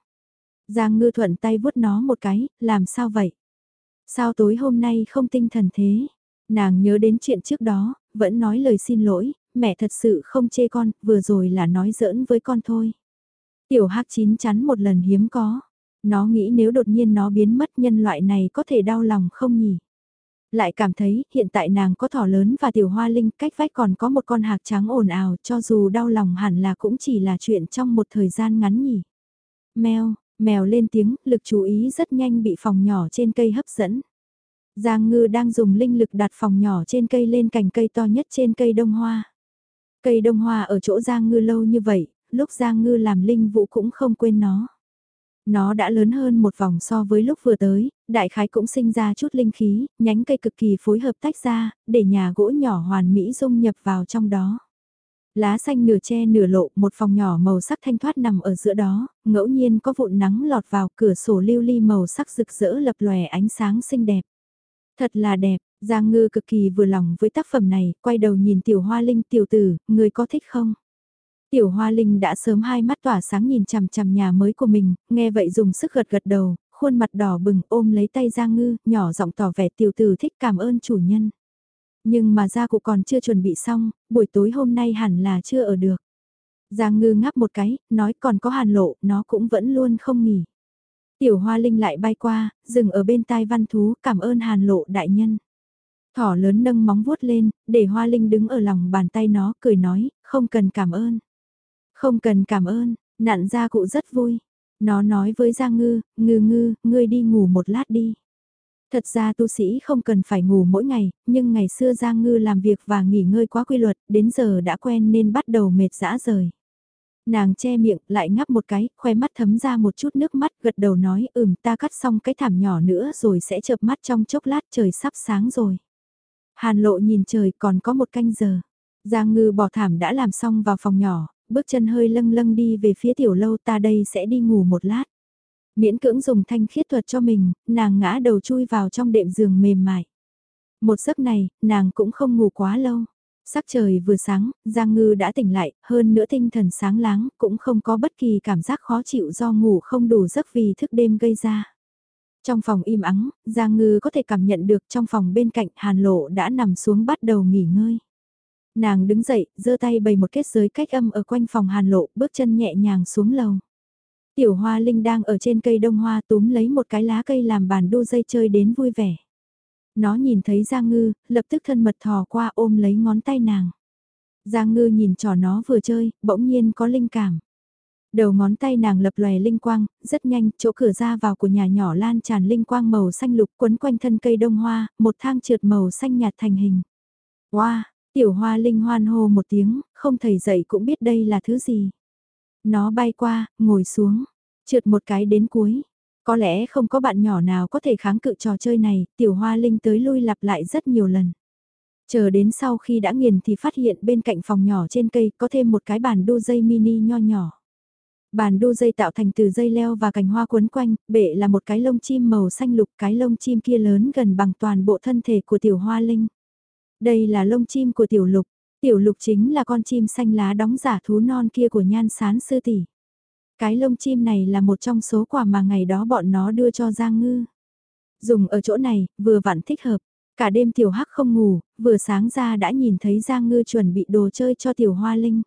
Giang Ngư thuận tay vuốt nó một cái, làm sao vậy? Sao tối hôm nay không tinh thần thế? Nàng nhớ đến chuyện trước đó, vẫn nói lời xin lỗi, mẹ thật sự không chê con, vừa rồi là nói giỡn với con thôi. Tiểu hắc chín chắn một lần hiếm có. Nó nghĩ nếu đột nhiên nó biến mất nhân loại này có thể đau lòng không nhỉ? Lại cảm thấy hiện tại nàng có thỏ lớn và tiểu hoa linh cách vách còn có một con hạc trắng ồn ào cho dù đau lòng hẳn là cũng chỉ là chuyện trong một thời gian ngắn nhỉ. Mèo, mèo lên tiếng, lực chú ý rất nhanh bị phòng nhỏ trên cây hấp dẫn. Giang ngư đang dùng linh lực đặt phòng nhỏ trên cây lên cành cây to nhất trên cây đông hoa. Cây đông hoa ở chỗ Giang ngư lâu như vậy, lúc Giang ngư làm linh vũ cũng không quên nó. Nó đã lớn hơn một vòng so với lúc vừa tới, đại khái cũng sinh ra chút linh khí, nhánh cây cực kỳ phối hợp tách ra, để nhà gỗ nhỏ hoàn mỹ dung nhập vào trong đó. Lá xanh nửa che nửa lộ, một phòng nhỏ màu sắc thanh thoát nằm ở giữa đó, ngẫu nhiên có vụn nắng lọt vào cửa sổ lưu ly màu sắc rực rỡ lập lòe ánh sáng xinh đẹp. Thật là đẹp, Giang Ngư cực kỳ vừa lòng với tác phẩm này, quay đầu nhìn tiểu hoa linh tiểu tử, người có thích không? Tiểu Hoa Linh đã sớm hai mắt tỏa sáng nhìn chằm chằm nhà mới của mình, nghe vậy dùng sức gật gật đầu, khuôn mặt đỏ bừng ôm lấy tay Giang Ngư, nhỏ giọng tỏ vẻ tiểu tử thích cảm ơn chủ nhân. Nhưng mà gia cụ còn chưa chuẩn bị xong, buổi tối hôm nay hẳn là chưa ở được. Giang Ngư ngáp một cái, nói còn có hàn lộ, nó cũng vẫn luôn không nghỉ. Tiểu Hoa Linh lại bay qua, dừng ở bên tai văn thú, cảm ơn hàn lộ đại nhân. Thỏ lớn nâng móng vuốt lên, để Hoa Linh đứng ở lòng bàn tay nó, cười nói, không cần cảm ơn. Không cần cảm ơn, nạn gia cụ rất vui. Nó nói với Giang Ngư, ngư ngư, ngươi đi ngủ một lát đi. Thật ra tu sĩ không cần phải ngủ mỗi ngày, nhưng ngày xưa Giang Ngư làm việc và nghỉ ngơi quá quy luật, đến giờ đã quen nên bắt đầu mệt dã rời. Nàng che miệng, lại ngắp một cái, khoe mắt thấm ra một chút nước mắt, gật đầu nói, ừm ta cắt xong cái thảm nhỏ nữa rồi sẽ chợp mắt trong chốc lát trời sắp sáng rồi. Hàn lộ nhìn trời còn có một canh giờ. Giang ngư bỏ thảm đã làm xong vào phòng nhỏ, bước chân hơi lâng lâng đi về phía tiểu lâu ta đây sẽ đi ngủ một lát. Miễn cưỡng dùng thanh khiết thuật cho mình, nàng ngã đầu chui vào trong đệm giường mềm mại. Một giấc này, nàng cũng không ngủ quá lâu. Sắc trời vừa sáng, Giang Ngư đã tỉnh lại, hơn nữa tinh thần sáng láng, cũng không có bất kỳ cảm giác khó chịu do ngủ không đủ giấc vì thức đêm gây ra. Trong phòng im ắng, Giang Ngư có thể cảm nhận được trong phòng bên cạnh Hàn Lộ đã nằm xuống bắt đầu nghỉ ngơi. Nàng đứng dậy, giơ tay bày một kết giới cách âm ở quanh phòng hàn lộ, bước chân nhẹ nhàng xuống lầu. Tiểu hoa linh đang ở trên cây đông hoa túm lấy một cái lá cây làm bàn đu dây chơi đến vui vẻ. Nó nhìn thấy Giang Ngư, lập tức thân mật thò qua ôm lấy ngón tay nàng. Giang Ngư nhìn trò nó vừa chơi, bỗng nhiên có linh cảm. Đầu ngón tay nàng lập lòe linh quang, rất nhanh, chỗ cửa ra vào của nhà nhỏ lan tràn linh quang màu xanh lục quấn quanh thân cây đông hoa, một thang trượt màu xanh nhạt thành hình. Wow, Tiểu hoa linh hoan hô một tiếng, không thầy dậy cũng biết đây là thứ gì. Nó bay qua, ngồi xuống, trượt một cái đến cuối. Có lẽ không có bạn nhỏ nào có thể kháng cự trò chơi này, tiểu hoa linh tới lui lặp lại rất nhiều lần. Chờ đến sau khi đã nghiền thì phát hiện bên cạnh phòng nhỏ trên cây có thêm một cái bàn đu dây mini nho nhỏ. Bàn đu dây tạo thành từ dây leo và cành hoa quấn quanh, bệ là một cái lông chim màu xanh lục, cái lông chim kia lớn gần bằng toàn bộ thân thể của tiểu hoa linh. Đây là lông chim của tiểu lục. Tiểu lục chính là con chim xanh lá đóng giả thú non kia của nhan sán sư tỷ. Cái lông chim này là một trong số quà mà ngày đó bọn nó đưa cho Giang Ngư. Dùng ở chỗ này, vừa vặn thích hợp. Cả đêm tiểu hắc không ngủ, vừa sáng ra đã nhìn thấy Giang Ngư chuẩn bị đồ chơi cho tiểu hoa linh.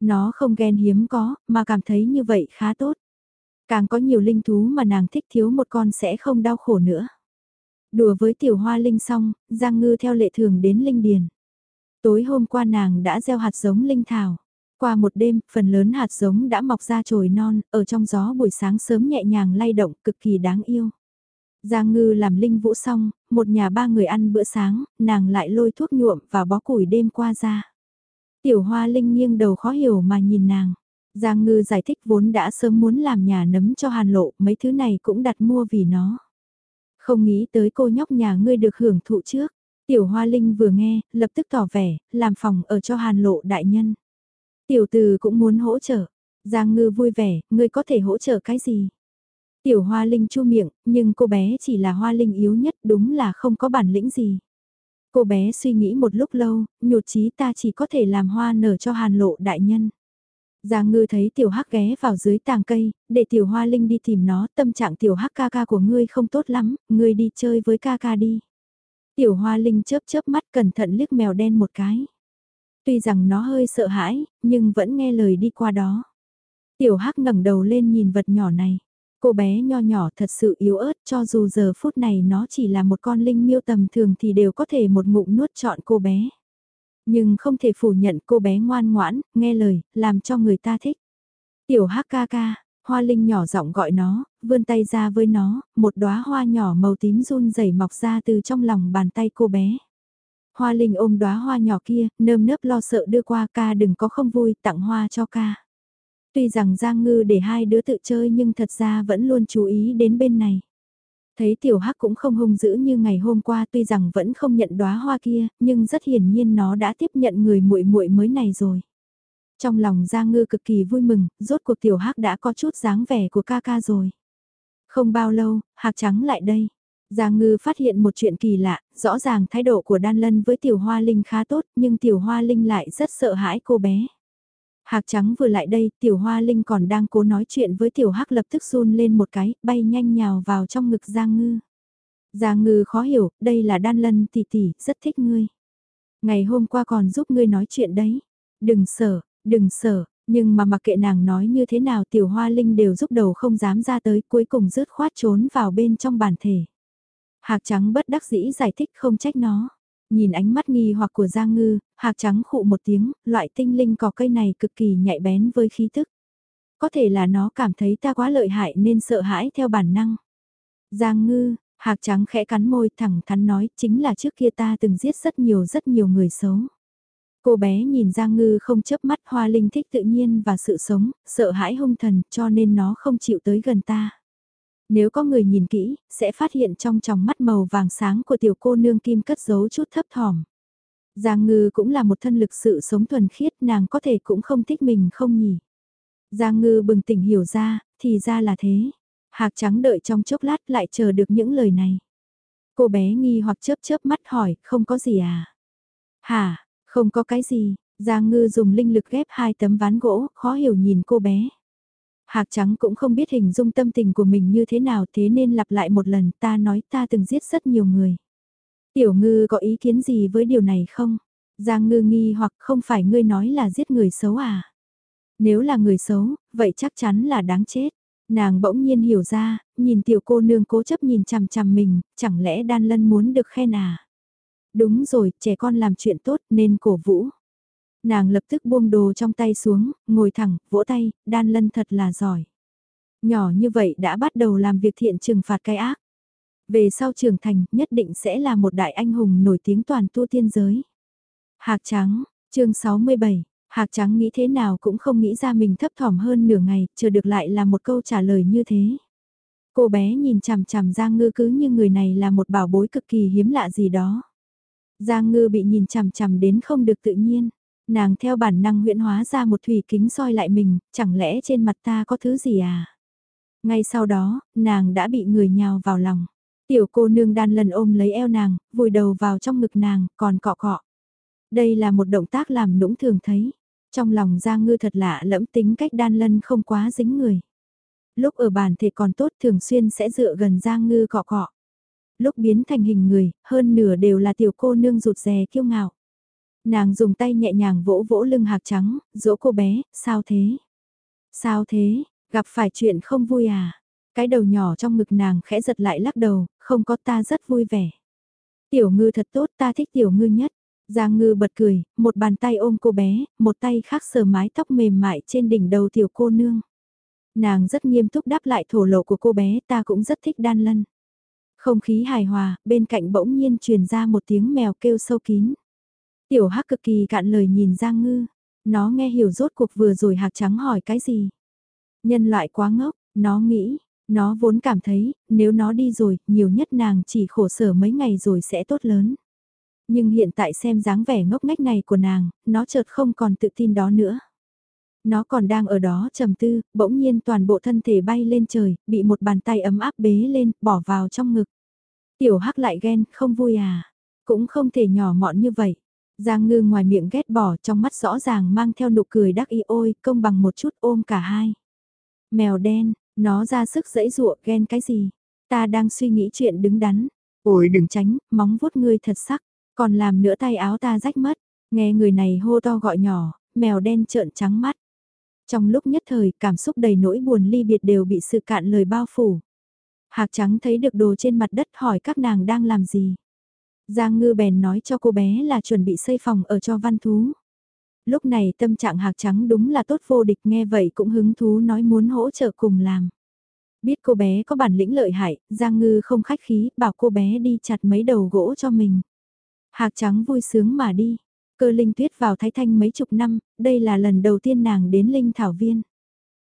Nó không ghen hiếm có, mà cảm thấy như vậy khá tốt. Càng có nhiều linh thú mà nàng thích thiếu một con sẽ không đau khổ nữa. Đùa với tiểu hoa linh xong, Giang Ngư theo lệ thường đến linh điền. Tối hôm qua nàng đã gieo hạt giống linh thảo. Qua một đêm, phần lớn hạt giống đã mọc ra chồi non, ở trong gió buổi sáng sớm nhẹ nhàng lay động, cực kỳ đáng yêu. Giang ngư làm linh vũ xong, một nhà ba người ăn bữa sáng, nàng lại lôi thuốc nhuộm và bó củi đêm qua ra. Tiểu hoa linh nghiêng đầu khó hiểu mà nhìn nàng. Giang ngư giải thích vốn đã sớm muốn làm nhà nấm cho hàn lộ, mấy thứ này cũng đặt mua vì nó. Không nghĩ tới cô nhóc nhà ngươi được hưởng thụ trước. Tiểu hoa linh vừa nghe, lập tức tỏ vẻ, làm phòng ở cho hàn lộ đại nhân. Tiểu từ cũng muốn hỗ trợ. Giang ngư vui vẻ, ngươi có thể hỗ trợ cái gì? Tiểu hoa linh chu miệng, nhưng cô bé chỉ là hoa linh yếu nhất đúng là không có bản lĩnh gì. Cô bé suy nghĩ một lúc lâu, nhột chí ta chỉ có thể làm hoa nở cho hàn lộ đại nhân. Giang ngư thấy tiểu hắc ghé vào dưới tàng cây, để tiểu hoa linh đi tìm nó, tâm trạng tiểu hắc ca ca của ngươi không tốt lắm, ngươi đi chơi với ca ca đi. Tiểu hoa linh chớp chớp mắt cẩn thận liếc mèo đen một cái. Tuy rằng nó hơi sợ hãi, nhưng vẫn nghe lời đi qua đó. Tiểu hắc ngẩng đầu lên nhìn vật nhỏ này. Cô bé nho nhỏ thật sự yếu ớt cho dù giờ phút này nó chỉ là một con linh miêu tầm thường thì đều có thể một ngụm nuốt trọn cô bé. Nhưng không thể phủ nhận cô bé ngoan ngoãn, nghe lời, làm cho người ta thích. Tiểu hắc ca ca, hoa linh nhỏ giọng gọi nó, vươn tay ra với nó, một đóa hoa nhỏ màu tím run rẩy mọc ra từ trong lòng bàn tay cô bé. Hoa linh ôm đóa hoa nhỏ kia, nơm nớp lo sợ đưa qua ca đừng có không vui, tặng hoa cho ca. Tuy rằng Giang Ngư để hai đứa tự chơi nhưng thật ra vẫn luôn chú ý đến bên này. Thấy tiểu hắc cũng không hung dữ như ngày hôm qua tuy rằng vẫn không nhận đóa hoa kia, nhưng rất hiển nhiên nó đã tiếp nhận người muội muội mới này rồi. Trong lòng Giang Ngư cực kỳ vui mừng, rốt cuộc tiểu hắc đã có chút dáng vẻ của ca ca rồi. Không bao lâu, hạc trắng lại đây. Giang Ngư phát hiện một chuyện kỳ lạ, rõ ràng thái độ của Đan Lân với Tiểu Hoa Linh khá tốt, nhưng Tiểu Hoa Linh lại rất sợ hãi cô bé. Hạc trắng vừa lại đây, Tiểu Hoa Linh còn đang cố nói chuyện với Tiểu Hắc lập tức run lên một cái, bay nhanh nhào vào trong ngực Giang Ngư. Giang Ngư khó hiểu, đây là Đan Lân tỷ tỷ, rất thích ngươi. Ngày hôm qua còn giúp ngươi nói chuyện đấy. Đừng sợ, đừng sợ, nhưng mà mặc kệ nàng nói như thế nào Tiểu Hoa Linh đều giúp đầu không dám ra tới cuối cùng rớt khoát trốn vào bên trong bản thể. Hạc trắng bất đắc dĩ giải thích không trách nó. Nhìn ánh mắt nghi hoặc của Giang Ngư, hạc trắng khụ một tiếng, loại tinh linh cỏ cây này cực kỳ nhạy bén với khí thức. Có thể là nó cảm thấy ta quá lợi hại nên sợ hãi theo bản năng. Giang Ngư, hạc trắng khẽ cắn môi thẳng thắn nói chính là trước kia ta từng giết rất nhiều rất nhiều người xấu. Cô bé nhìn Giang Ngư không chớp mắt hoa linh thích tự nhiên và sự sống, sợ hãi hung thần cho nên nó không chịu tới gần ta. Nếu có người nhìn kỹ, sẽ phát hiện trong tròng mắt màu vàng sáng của tiểu cô nương kim cất giấu chút thấp thỏm. Giang ngư cũng là một thân lực sự sống thuần khiết nàng có thể cũng không thích mình không nhỉ. Giang ngư bừng tỉnh hiểu ra, thì ra là thế. Hạc trắng đợi trong chốc lát lại chờ được những lời này. Cô bé nghi hoặc chớp chớp mắt hỏi, không có gì à? Hả, không có cái gì, Giang ngư dùng linh lực ghép hai tấm ván gỗ, khó hiểu nhìn cô bé. Hạc trắng cũng không biết hình dung tâm tình của mình như thế nào thế nên lặp lại một lần ta nói ta từng giết rất nhiều người. Tiểu ngư có ý kiến gì với điều này không? Giang ngư nghi hoặc không phải ngươi nói là giết người xấu à? Nếu là người xấu, vậy chắc chắn là đáng chết. Nàng bỗng nhiên hiểu ra, nhìn tiểu cô nương cố chấp nhìn chằm chằm mình, chẳng lẽ đan lân muốn được khen à? Đúng rồi, trẻ con làm chuyện tốt nên cổ vũ. Nàng lập tức buông đồ trong tay xuống, ngồi thẳng, vỗ tay, đan lân thật là giỏi. Nhỏ như vậy đã bắt đầu làm việc thiện trừng phạt cái ác. Về sau trưởng thành, nhất định sẽ là một đại anh hùng nổi tiếng toàn tu tiên giới. Hạc trắng, chương 67, Hạc trắng nghĩ thế nào cũng không nghĩ ra mình thấp thỏm hơn nửa ngày, chờ được lại là một câu trả lời như thế. Cô bé nhìn chằm chằm Giang Ngư cứ như người này là một bảo bối cực kỳ hiếm lạ gì đó. Giang Ngư bị nhìn chằm chằm đến không được tự nhiên. Nàng theo bản năng huyễn hóa ra một thủy kính soi lại mình, chẳng lẽ trên mặt ta có thứ gì à? Ngay sau đó, nàng đã bị người nhào vào lòng. Tiểu cô nương đan lần ôm lấy eo nàng, vùi đầu vào trong ngực nàng, còn cọ cọ. Đây là một động tác làm nũng thường thấy. Trong lòng Giang Ngư thật lạ lẫm tính cách đan lân không quá dính người. Lúc ở bàn thể còn tốt thường xuyên sẽ dựa gần Giang Ngư cọ cọ. Lúc biến thành hình người, hơn nửa đều là tiểu cô nương rụt rè kiêu ngạo. Nàng dùng tay nhẹ nhàng vỗ vỗ lưng hạc trắng, dỗ cô bé, sao thế? Sao thế, gặp phải chuyện không vui à? Cái đầu nhỏ trong ngực nàng khẽ giật lại lắc đầu, không có ta rất vui vẻ. Tiểu ngư thật tốt ta thích tiểu ngư nhất. Giang ngư bật cười, một bàn tay ôm cô bé, một tay khác sờ mái tóc mềm mại trên đỉnh đầu tiểu cô nương. Nàng rất nghiêm túc đáp lại thổ lộ của cô bé ta cũng rất thích đan lân. Không khí hài hòa, bên cạnh bỗng nhiên truyền ra một tiếng mèo kêu sâu kín. Tiểu hắc cực kỳ cạn lời nhìn Giang ngư, nó nghe hiểu rốt cuộc vừa rồi hạc trắng hỏi cái gì. Nhân loại quá ngốc, nó nghĩ, nó vốn cảm thấy, nếu nó đi rồi, nhiều nhất nàng chỉ khổ sở mấy ngày rồi sẽ tốt lớn. Nhưng hiện tại xem dáng vẻ ngốc nghếch này của nàng, nó chợt không còn tự tin đó nữa. Nó còn đang ở đó trầm tư, bỗng nhiên toàn bộ thân thể bay lên trời, bị một bàn tay ấm áp bế lên, bỏ vào trong ngực. Tiểu hắc lại ghen, không vui à? Cũng không thể nhỏ mọn như vậy. Giang ngư ngoài miệng ghét bỏ trong mắt rõ ràng mang theo nụ cười đắc ý ôi, công bằng một chút ôm cả hai. Mèo đen, nó ra sức dẫy dụa ghen cái gì? Ta đang suy nghĩ chuyện đứng đắn. Ôi đừng tránh, móng vuốt ngươi thật sắc. Còn làm nữa tay áo ta rách mất. Nghe người này hô to gọi nhỏ, mèo đen trợn trắng mắt. Trong lúc nhất thời, cảm xúc đầy nỗi buồn ly biệt đều bị sự cạn lời bao phủ. Hạc trắng thấy được đồ trên mặt đất hỏi các nàng đang làm gì. Giang ngư bèn nói cho cô bé là chuẩn bị xây phòng ở cho văn thú. Lúc này tâm trạng hạc trắng đúng là tốt vô địch nghe vậy cũng hứng thú nói muốn hỗ trợ cùng làm. Biết cô bé có bản lĩnh lợi hại, Giang ngư không khách khí, bảo cô bé đi chặt mấy đầu gỗ cho mình. Hạc trắng vui sướng mà đi. Cơ Linh Tuyết vào Thái Thanh mấy chục năm, đây là lần đầu tiên nàng đến Linh Thảo Viên.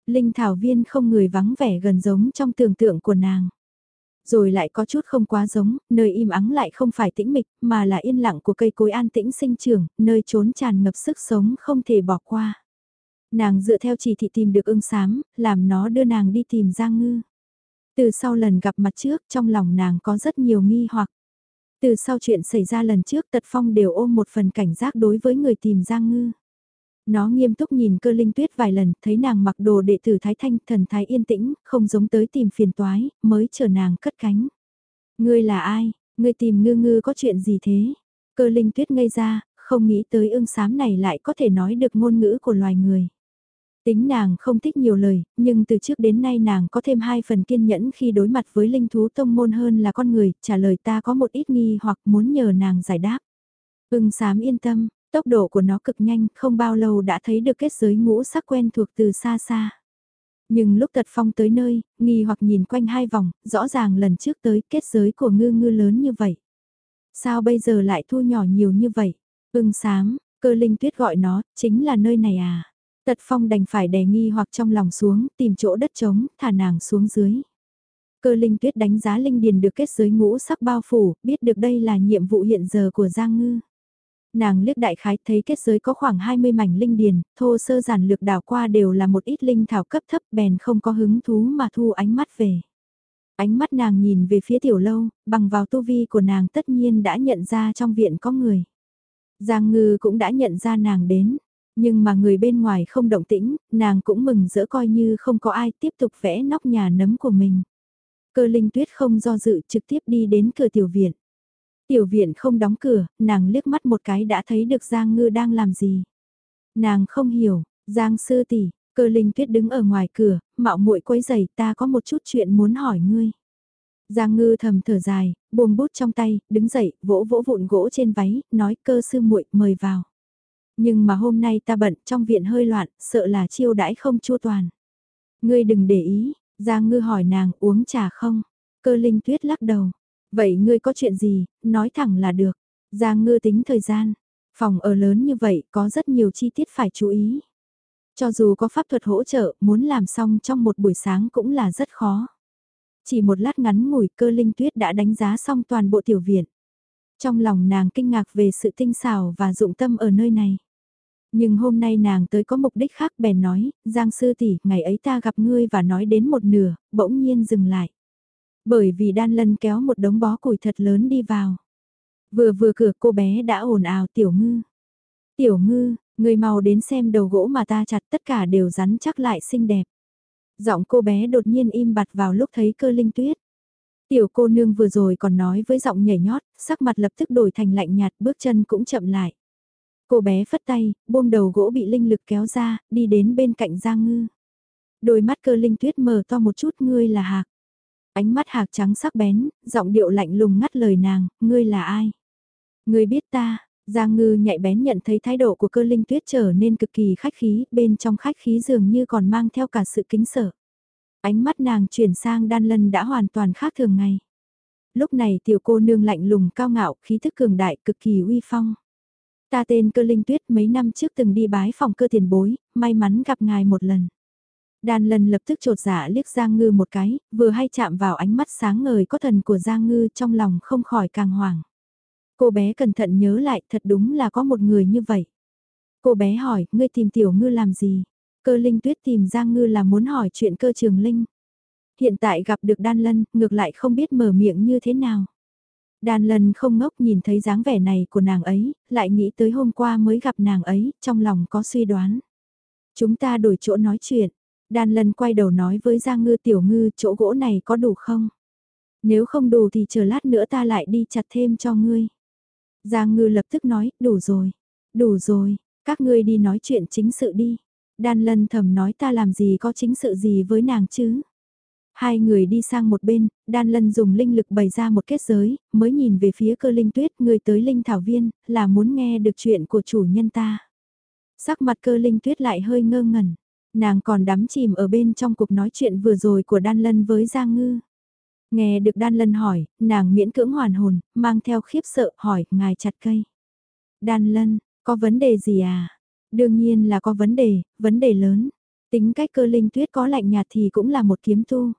Linh Thảo Viên không người vắng vẻ gần giống trong tưởng tượng của nàng. Rồi lại có chút không quá giống, nơi im ắng lại không phải tĩnh mịch, mà là yên lặng của cây cối an tĩnh sinh trưởng, nơi trốn tràn ngập sức sống không thể bỏ qua. Nàng dựa theo chỉ thị tìm được ưng sám, làm nó đưa nàng đi tìm Giang Ngư. Từ sau lần gặp mặt trước, trong lòng nàng có rất nhiều nghi hoặc. Từ sau chuyện xảy ra lần trước Tật Phong đều ôm một phần cảnh giác đối với người tìm Giang Ngư. Nó nghiêm túc nhìn cơ linh tuyết vài lần, thấy nàng mặc đồ đệ tử Thái Thanh, thần thái yên tĩnh, không giống tới tìm phiền toái, mới chờ nàng cất cánh. Ngươi là ai? Ngươi tìm ngư ngư có chuyện gì thế? Cơ linh tuyết ngây ra, không nghĩ tới ương sám này lại có thể nói được ngôn ngữ của loài người. Tính nàng không thích nhiều lời, nhưng từ trước đến nay nàng có thêm hai phần kiên nhẫn khi đối mặt với linh thú tông môn hơn là con người, trả lời ta có một ít nghi hoặc muốn nhờ nàng giải đáp. Ưng sám yên tâm, tốc độ của nó cực nhanh, không bao lâu đã thấy được kết giới ngũ sắc quen thuộc từ xa xa. Nhưng lúc tật phong tới nơi, nghi hoặc nhìn quanh hai vòng, rõ ràng lần trước tới kết giới của ngư ngư lớn như vậy. Sao bây giờ lại thu nhỏ nhiều như vậy? Ưng sám, cơ linh tuyết gọi nó, chính là nơi này à? Tật phong đành phải đè nghi hoặc trong lòng xuống, tìm chỗ đất trống, thả nàng xuống dưới. Cơ linh tuyết đánh giá linh điền được kết giới ngũ sắc bao phủ, biết được đây là nhiệm vụ hiện giờ của Giang Ngư. Nàng liếc đại khái thấy kết giới có khoảng 20 mảnh linh điền, thô sơ giản lược đảo qua đều là một ít linh thảo cấp thấp bèn không có hứng thú mà thu ánh mắt về. Ánh mắt nàng nhìn về phía tiểu lâu, bằng vào tu vi của nàng tất nhiên đã nhận ra trong viện có người. Giang ngư cũng đã nhận ra nàng đến, nhưng mà người bên ngoài không động tĩnh, nàng cũng mừng rỡ coi như không có ai tiếp tục vẽ nóc nhà nấm của mình. Cơ linh tuyết không do dự trực tiếp đi đến cửa tiểu viện. Tiểu viện không đóng cửa, nàng liếc mắt một cái đã thấy được Giang Ngư đang làm gì. Nàng không hiểu, Giang sư tỷ, cơ linh tuyết đứng ở ngoài cửa, mạo muội quấy giày ta có một chút chuyện muốn hỏi ngươi. Giang Ngư thầm thở dài, buông bút trong tay, đứng dậy, vỗ vỗ vụn gỗ trên váy, nói cơ sư muội mời vào. Nhưng mà hôm nay ta bận, trong viện hơi loạn, sợ là chiêu đãi không chua toàn. Ngươi đừng để ý, Giang Ngư hỏi nàng uống trà không? Cơ linh tuyết lắc đầu. Vậy ngươi có chuyện gì, nói thẳng là được. Giang Ngư tính thời gian. Phòng ở lớn như vậy có rất nhiều chi tiết phải chú ý. Cho dù có pháp thuật hỗ trợ, muốn làm xong trong một buổi sáng cũng là rất khó. Chỉ một lát ngắn ngủi cơ linh tuyết đã đánh giá xong toàn bộ tiểu viện. Trong lòng nàng kinh ngạc về sự tinh xảo và dụng tâm ở nơi này. Nhưng hôm nay nàng tới có mục đích khác bèn nói, Giang sư tỷ, ngày ấy ta gặp ngươi và nói đến một nửa, bỗng nhiên dừng lại. Bởi vì đan lân kéo một đống bó củi thật lớn đi vào. Vừa vừa cửa cô bé đã ồn ào tiểu ngư. Tiểu ngư, người mau đến xem đầu gỗ mà ta chặt tất cả đều rắn chắc lại xinh đẹp. Giọng cô bé đột nhiên im bặt vào lúc thấy cơ linh tuyết. Tiểu cô nương vừa rồi còn nói với giọng nhảy nhót, sắc mặt lập tức đổi thành lạnh nhạt bước chân cũng chậm lại. Cô bé phất tay, buông đầu gỗ bị linh lực kéo ra, đi đến bên cạnh Giang Ngư. Đôi mắt cơ linh tuyết mở to một chút ngươi là hạc. Ánh mắt hạc trắng sắc bén, giọng điệu lạnh lùng ngắt lời nàng, ngươi là ai? Ngươi biết ta, Giang Ngư nhạy bén nhận thấy thái độ của cơ linh tuyết trở nên cực kỳ khách khí, bên trong khách khí dường như còn mang theo cả sự kính sợ. Ánh mắt nàng chuyển sang đan lân đã hoàn toàn khác thường ngày. Lúc này tiểu cô nương lạnh lùng cao ngạo, khí thức cường đại, cực kỳ uy phong. Ta tên cơ linh tuyết mấy năm trước từng đi bái phòng cơ tiền bối, may mắn gặp ngài một lần. Đan lần lập tức trột dạ liếc Giang Ngư một cái, vừa hay chạm vào ánh mắt sáng ngời có thần của Giang Ngư trong lòng không khỏi càng hoảng. Cô bé cẩn thận nhớ lại thật đúng là có một người như vậy. Cô bé hỏi, ngươi tìm tiểu ngư làm gì? Cơ linh tuyết tìm Giang Ngư là muốn hỏi chuyện cơ trường linh. Hiện tại gặp được Đan Lân, ngược lại không biết mở miệng như thế nào. Đan Lân không ngốc nhìn thấy dáng vẻ này của nàng ấy, lại nghĩ tới hôm qua mới gặp nàng ấy, trong lòng có suy đoán. Chúng ta đổi chỗ nói chuyện. Đan Lân quay đầu nói với Giang Ngư tiểu ngư chỗ gỗ này có đủ không? Nếu không đủ thì chờ lát nữa ta lại đi chặt thêm cho ngươi. Giang Ngư lập tức nói, đủ rồi, đủ rồi, các ngươi đi nói chuyện chính sự đi. Đan lân thầm nói ta làm gì có chính sự gì với nàng chứ. Hai người đi sang một bên, đan lân dùng linh lực bày ra một kết giới, mới nhìn về phía cơ linh tuyết người tới linh thảo viên, là muốn nghe được chuyện của chủ nhân ta. Sắc mặt cơ linh tuyết lại hơi ngơ ngẩn, nàng còn đắm chìm ở bên trong cuộc nói chuyện vừa rồi của đan lân với Giang Ngư. Nghe được đan lân hỏi, nàng miễn cưỡng hoàn hồn, mang theo khiếp sợ hỏi, ngài chặt cây. Đan lân, có vấn đề gì à? Đương nhiên là có vấn đề, vấn đề lớn. Tính cách cơ linh tuyết có lạnh nhạt thì cũng là một kiếm tu.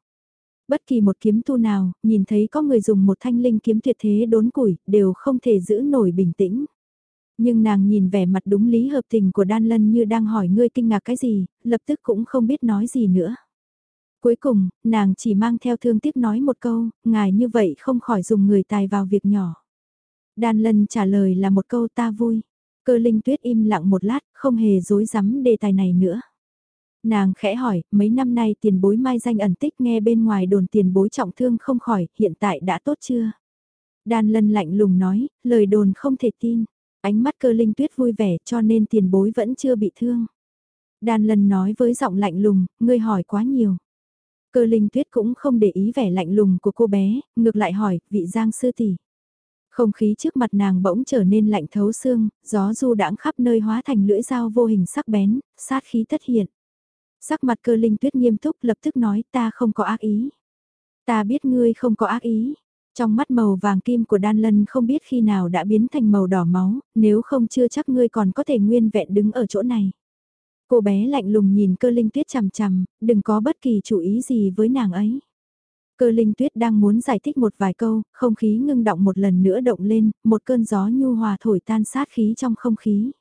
Bất kỳ một kiếm tu nào, nhìn thấy có người dùng một thanh linh kiếm tuyệt thế đốn củi, đều không thể giữ nổi bình tĩnh. Nhưng nàng nhìn vẻ mặt đúng lý hợp tình của đan lân như đang hỏi ngươi kinh ngạc cái gì, lập tức cũng không biết nói gì nữa. Cuối cùng, nàng chỉ mang theo thương tiếc nói một câu, ngài như vậy không khỏi dùng người tài vào việc nhỏ. Đan lân trả lời là một câu ta vui. Cơ linh tuyết im lặng một lát, không hề dối rắm đề tài này nữa. Nàng khẽ hỏi, mấy năm nay tiền bối mai danh ẩn tích nghe bên ngoài đồn tiền bối trọng thương không khỏi, hiện tại đã tốt chưa? Đan lân lạnh lùng nói, lời đồn không thể tin. Ánh mắt cơ linh tuyết vui vẻ cho nên tiền bối vẫn chưa bị thương. Đan lần nói với giọng lạnh lùng, ngươi hỏi quá nhiều. Cơ linh tuyết cũng không để ý vẻ lạnh lùng của cô bé, ngược lại hỏi, vị giang sư tỷ không khí trước mặt nàng bỗng trở nên lạnh thấu xương, gió du đãng khắp nơi hóa thành lưỡi dao vô hình sắc bén, sát khí tất hiện. Sắc mặt cơ linh tuyết nghiêm túc lập tức nói ta không có ác ý. Ta biết ngươi không có ác ý. Trong mắt màu vàng kim của đan lân không biết khi nào đã biến thành màu đỏ máu, nếu không chưa chắc ngươi còn có thể nguyên vẹn đứng ở chỗ này. Cô bé lạnh lùng nhìn cơ linh tuyết chằm chằm, đừng có bất kỳ chủ ý gì với nàng ấy. Cơ linh tuyết đang muốn giải thích một vài câu, không khí ngưng động một lần nữa động lên, một cơn gió nhu hòa thổi tan sát khí trong không khí.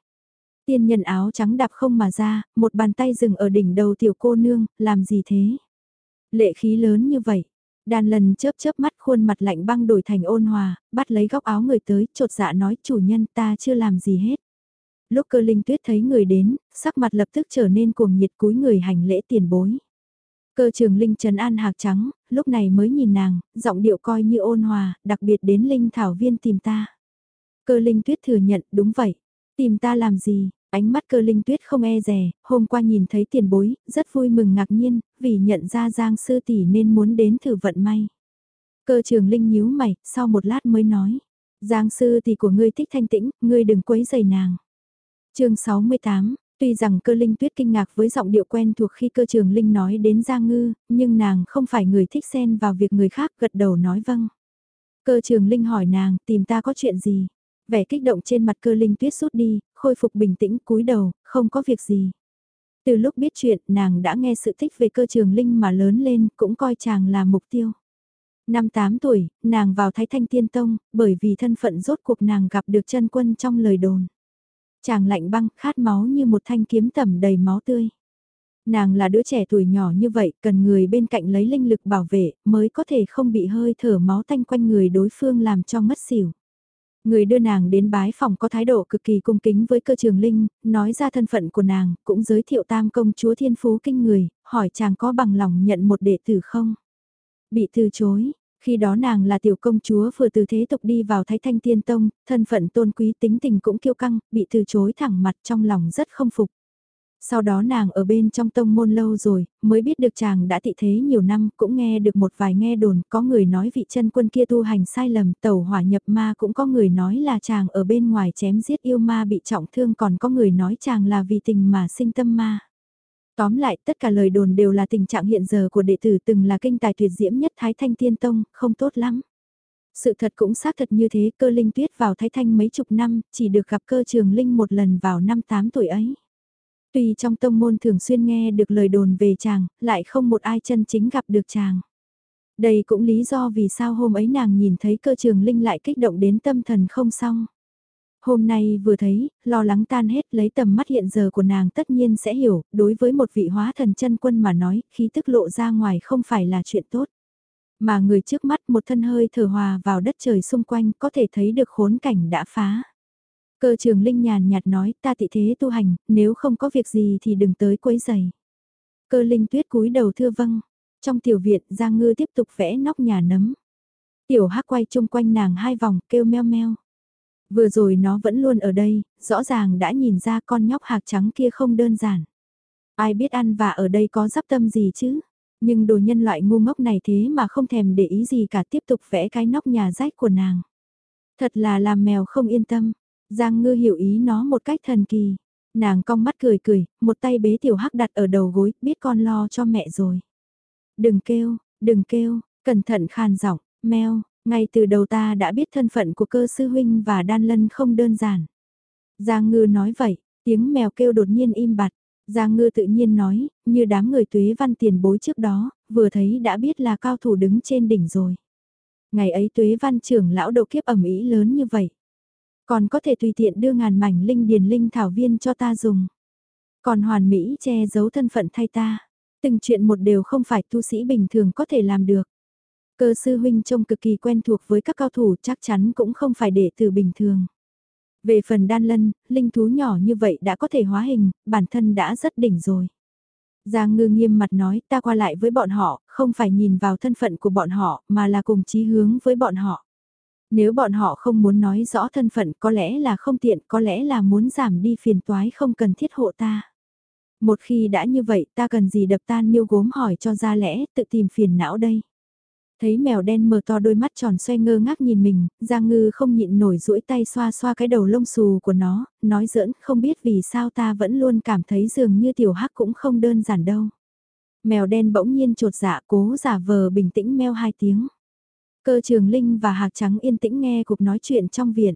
Tiên nhân áo trắng đạp không mà ra, một bàn tay dừng ở đỉnh đầu tiểu cô nương, làm gì thế? Lệ khí lớn như vậy. Đàn lần chớp chớp mắt khuôn mặt lạnh băng đổi thành ôn hòa, bắt lấy góc áo người tới, trột dạ nói chủ nhân ta chưa làm gì hết. Lúc cơ linh tuyết thấy người đến, sắc mặt lập tức trở nên cuồng nhiệt cúi người hành lễ tiền bối. Cơ trường Linh Trần An hạc trắng, lúc này mới nhìn nàng, giọng điệu coi như ôn hòa, đặc biệt đến Linh Thảo Viên tìm ta. Cơ Linh Tuyết thừa nhận, đúng vậy. Tìm ta làm gì? Ánh mắt cơ Linh Tuyết không e rè, hôm qua nhìn thấy tiền bối, rất vui mừng ngạc nhiên, vì nhận ra Giang Sư Tỷ nên muốn đến thử vận may. Cơ trường Linh nhíu mày, sau một lát mới nói. Giang Sư Tỷ của ngươi thích thanh tĩnh, ngươi đừng quấy giày nàng. chương 68 Tuy rằng cơ linh tuyết kinh ngạc với giọng điệu quen thuộc khi cơ trường linh nói đến Giang Ngư, nhưng nàng không phải người thích xen vào việc người khác gật đầu nói vâng. Cơ trường linh hỏi nàng, tìm ta có chuyện gì? Vẻ kích động trên mặt cơ linh tuyết rút đi, khôi phục bình tĩnh cúi đầu, không có việc gì. Từ lúc biết chuyện, nàng đã nghe sự thích về cơ trường linh mà lớn lên, cũng coi chàng là mục tiêu. Năm 8 tuổi, nàng vào Thái Thanh Tiên Tông, bởi vì thân phận rốt cuộc nàng gặp được chân quân trong lời đồn. Chàng lạnh băng, khát máu như một thanh kiếm tẩm đầy máu tươi. Nàng là đứa trẻ tuổi nhỏ như vậy, cần người bên cạnh lấy linh lực bảo vệ, mới có thể không bị hơi thở máu tanh quanh người đối phương làm cho mất xỉu. Người đưa nàng đến bái phòng có thái độ cực kỳ cung kính với cơ trường linh, nói ra thân phận của nàng, cũng giới thiệu tam công chúa thiên phú kinh người, hỏi chàng có bằng lòng nhận một đệ tử không? Bị từ chối, khi đó nàng là tiểu công chúa vừa từ thế tục đi vào thái thanh tiên tông, thân phận tôn quý tính tình cũng kiêu căng, bị từ chối thẳng mặt trong lòng rất không phục. Sau đó nàng ở bên trong tông môn lâu rồi, mới biết được chàng đã tị thế nhiều năm, cũng nghe được một vài nghe đồn, có người nói vị chân quân kia tu hành sai lầm, tẩu hỏa nhập ma cũng có người nói là chàng ở bên ngoài chém giết yêu ma bị trọng thương còn có người nói chàng là vì tình mà sinh tâm ma. Tóm lại, tất cả lời đồn đều là tình trạng hiện giờ của đệ tử từng là kinh tài tuyệt diễm nhất Thái Thanh Tiên Tông, không tốt lắm. Sự thật cũng xác thật như thế, cơ linh tuyết vào Thái Thanh mấy chục năm, chỉ được gặp cơ trường linh một lần vào năm 8 tuổi ấy. Tuy trong tông môn thường xuyên nghe được lời đồn về chàng, lại không một ai chân chính gặp được chàng. Đây cũng lý do vì sao hôm ấy nàng nhìn thấy cơ trường linh lại kích động đến tâm thần không xong. Hôm nay vừa thấy, lo lắng tan hết lấy tầm mắt hiện giờ của nàng tất nhiên sẽ hiểu, đối với một vị hóa thần chân quân mà nói, khí tức lộ ra ngoài không phải là chuyện tốt. Mà người trước mắt một thân hơi thở hòa vào đất trời xung quanh có thể thấy được khốn cảnh đã phá. Cơ trường Linh nhàn nhạt nói ta tị thế tu hành, nếu không có việc gì thì đừng tới quấy giày. Cơ Linh tuyết cúi đầu thưa vâng. Trong tiểu viện Giang Ngư tiếp tục vẽ nóc nhà nấm. Tiểu hắc quay chung quanh nàng hai vòng kêu meo meo. Vừa rồi nó vẫn luôn ở đây, rõ ràng đã nhìn ra con nhóc hạc trắng kia không đơn giản. Ai biết ăn và ở đây có giáp tâm gì chứ? Nhưng đồ nhân loại ngu ngốc này thế mà không thèm để ý gì cả tiếp tục vẽ cái nóc nhà rách của nàng. Thật là làm mèo không yên tâm. Giang ngư hiểu ý nó một cách thần kỳ. Nàng cong mắt cười cười, một tay bế tiểu hắc đặt ở đầu gối, biết con lo cho mẹ rồi. Đừng kêu, đừng kêu, cẩn thận khàn giọng, meo, ngay từ đầu ta đã biết thân phận của cơ sư huynh và đan lân không đơn giản. Giang ngư nói vậy, tiếng mèo kêu đột nhiên im bặt. Giang ngư tự nhiên nói, như đám người tuế văn tiền bối trước đó, vừa thấy đã biết là cao thủ đứng trên đỉnh rồi. Ngày ấy tuế văn trưởng lão độ kiếp ẩm ý lớn như vậy. Còn có thể tùy tiện đưa ngàn mảnh linh điền linh thảo viên cho ta dùng. Còn hoàn mỹ che giấu thân phận thay ta. Từng chuyện một đều không phải tu sĩ bình thường có thể làm được. Cơ sư huynh trông cực kỳ quen thuộc với các cao thủ chắc chắn cũng không phải đệ tử bình thường. Về phần đan lân, linh thú nhỏ như vậy đã có thể hóa hình, bản thân đã rất đỉnh rồi. Giang ngư nghiêm mặt nói ta qua lại với bọn họ, không phải nhìn vào thân phận của bọn họ, mà là cùng chí hướng với bọn họ. Nếu bọn họ không muốn nói rõ thân phận có lẽ là không tiện, có lẽ là muốn giảm đi phiền toái không cần thiết hộ ta. Một khi đã như vậy ta cần gì đập tan niêu gốm hỏi cho ra lẽ, tự tìm phiền não đây. Thấy mèo đen mở to đôi mắt tròn xoay ngơ ngác nhìn mình, Giang Ngư không nhịn nổi duỗi tay xoa xoa cái đầu lông xù của nó, nói giỡn không biết vì sao ta vẫn luôn cảm thấy dường như tiểu hắc cũng không đơn giản đâu. Mèo đen bỗng nhiên trột dạ cố giả vờ bình tĩnh meo hai tiếng. Cơ trường Linh và Hạc Trắng yên tĩnh nghe cuộc nói chuyện trong viện.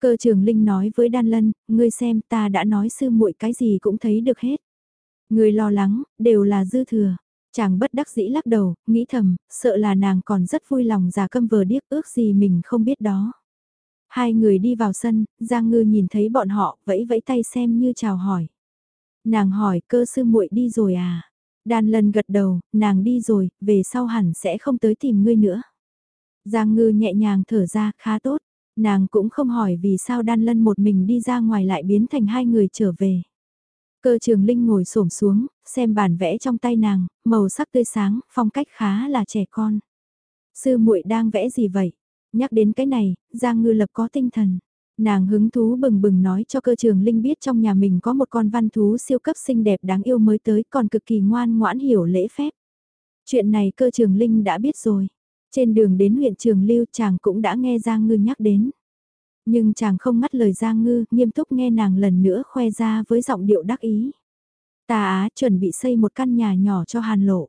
Cơ trường Linh nói với Đan Lân, ngươi xem ta đã nói sư muội cái gì cũng thấy được hết. Ngươi lo lắng, đều là dư thừa. Chàng bất đắc dĩ lắc đầu, nghĩ thầm, sợ là nàng còn rất vui lòng già câm vờ điếc ước gì mình không biết đó. Hai người đi vào sân, Giang Ngư nhìn thấy bọn họ, vẫy vẫy tay xem như chào hỏi. Nàng hỏi cơ sư muội đi rồi à? Đan lần gật đầu, nàng đi rồi, về sau hẳn sẽ không tới tìm ngươi nữa. Giang ngư nhẹ nhàng thở ra, khá tốt. Nàng cũng không hỏi vì sao đan lân một mình đi ra ngoài lại biến thành hai người trở về. Cơ trường Linh ngồi xổm xuống, xem bản vẽ trong tay nàng, màu sắc tươi sáng, phong cách khá là trẻ con. Sư muội đang vẽ gì vậy? Nhắc đến cái này, Giang Ngư lập có tinh thần. Nàng hứng thú bừng bừng nói cho cơ trường Linh biết trong nhà mình có một con văn thú siêu cấp xinh đẹp đáng yêu mới tới còn cực kỳ ngoan ngoãn hiểu lễ phép. Chuyện này cơ trường Linh đã biết rồi. Trên đường đến huyện Trường Lưu chàng cũng đã nghe Giang Ngư nhắc đến. Nhưng chàng không ngắt lời Giang Ngư, nghiêm túc nghe nàng lần nữa khoe ra với giọng điệu đắc ý. Ta á chuẩn bị xây một căn nhà nhỏ cho Hàn Lộ.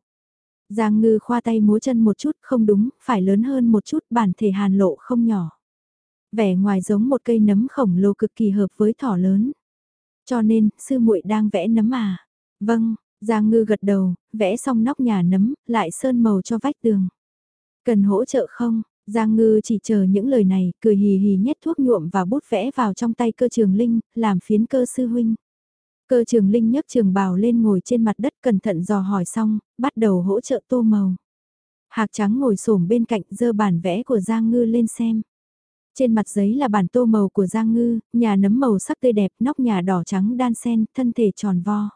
Giang Ngư khoa tay múa chân một chút, không đúng, phải lớn hơn một chút, bản thể Hàn Lộ không nhỏ. Vẻ ngoài giống một cây nấm khổng lồ cực kỳ hợp với thỏ lớn. Cho nên, sư muội đang vẽ nấm à? Vâng, Giang Ngư gật đầu, vẽ xong nóc nhà nấm, lại sơn màu cho vách tường. Cần hỗ trợ không? Giang Ngư chỉ chờ những lời này, cười hì hì nhét thuốc nhuộm và bút vẽ vào trong tay cơ trường linh, làm phiến cơ sư huynh. Cơ trường Linh nhấc trường bào lên ngồi trên mặt đất cẩn thận dò hỏi xong, bắt đầu hỗ trợ tô màu. Hạc trắng ngồi xổm bên cạnh dơ bản vẽ của Giang Ngư lên xem. Trên mặt giấy là bản tô màu của Giang Ngư, nhà nấm màu sắc tươi đẹp, nóc nhà đỏ trắng đan sen, thân thể tròn vo.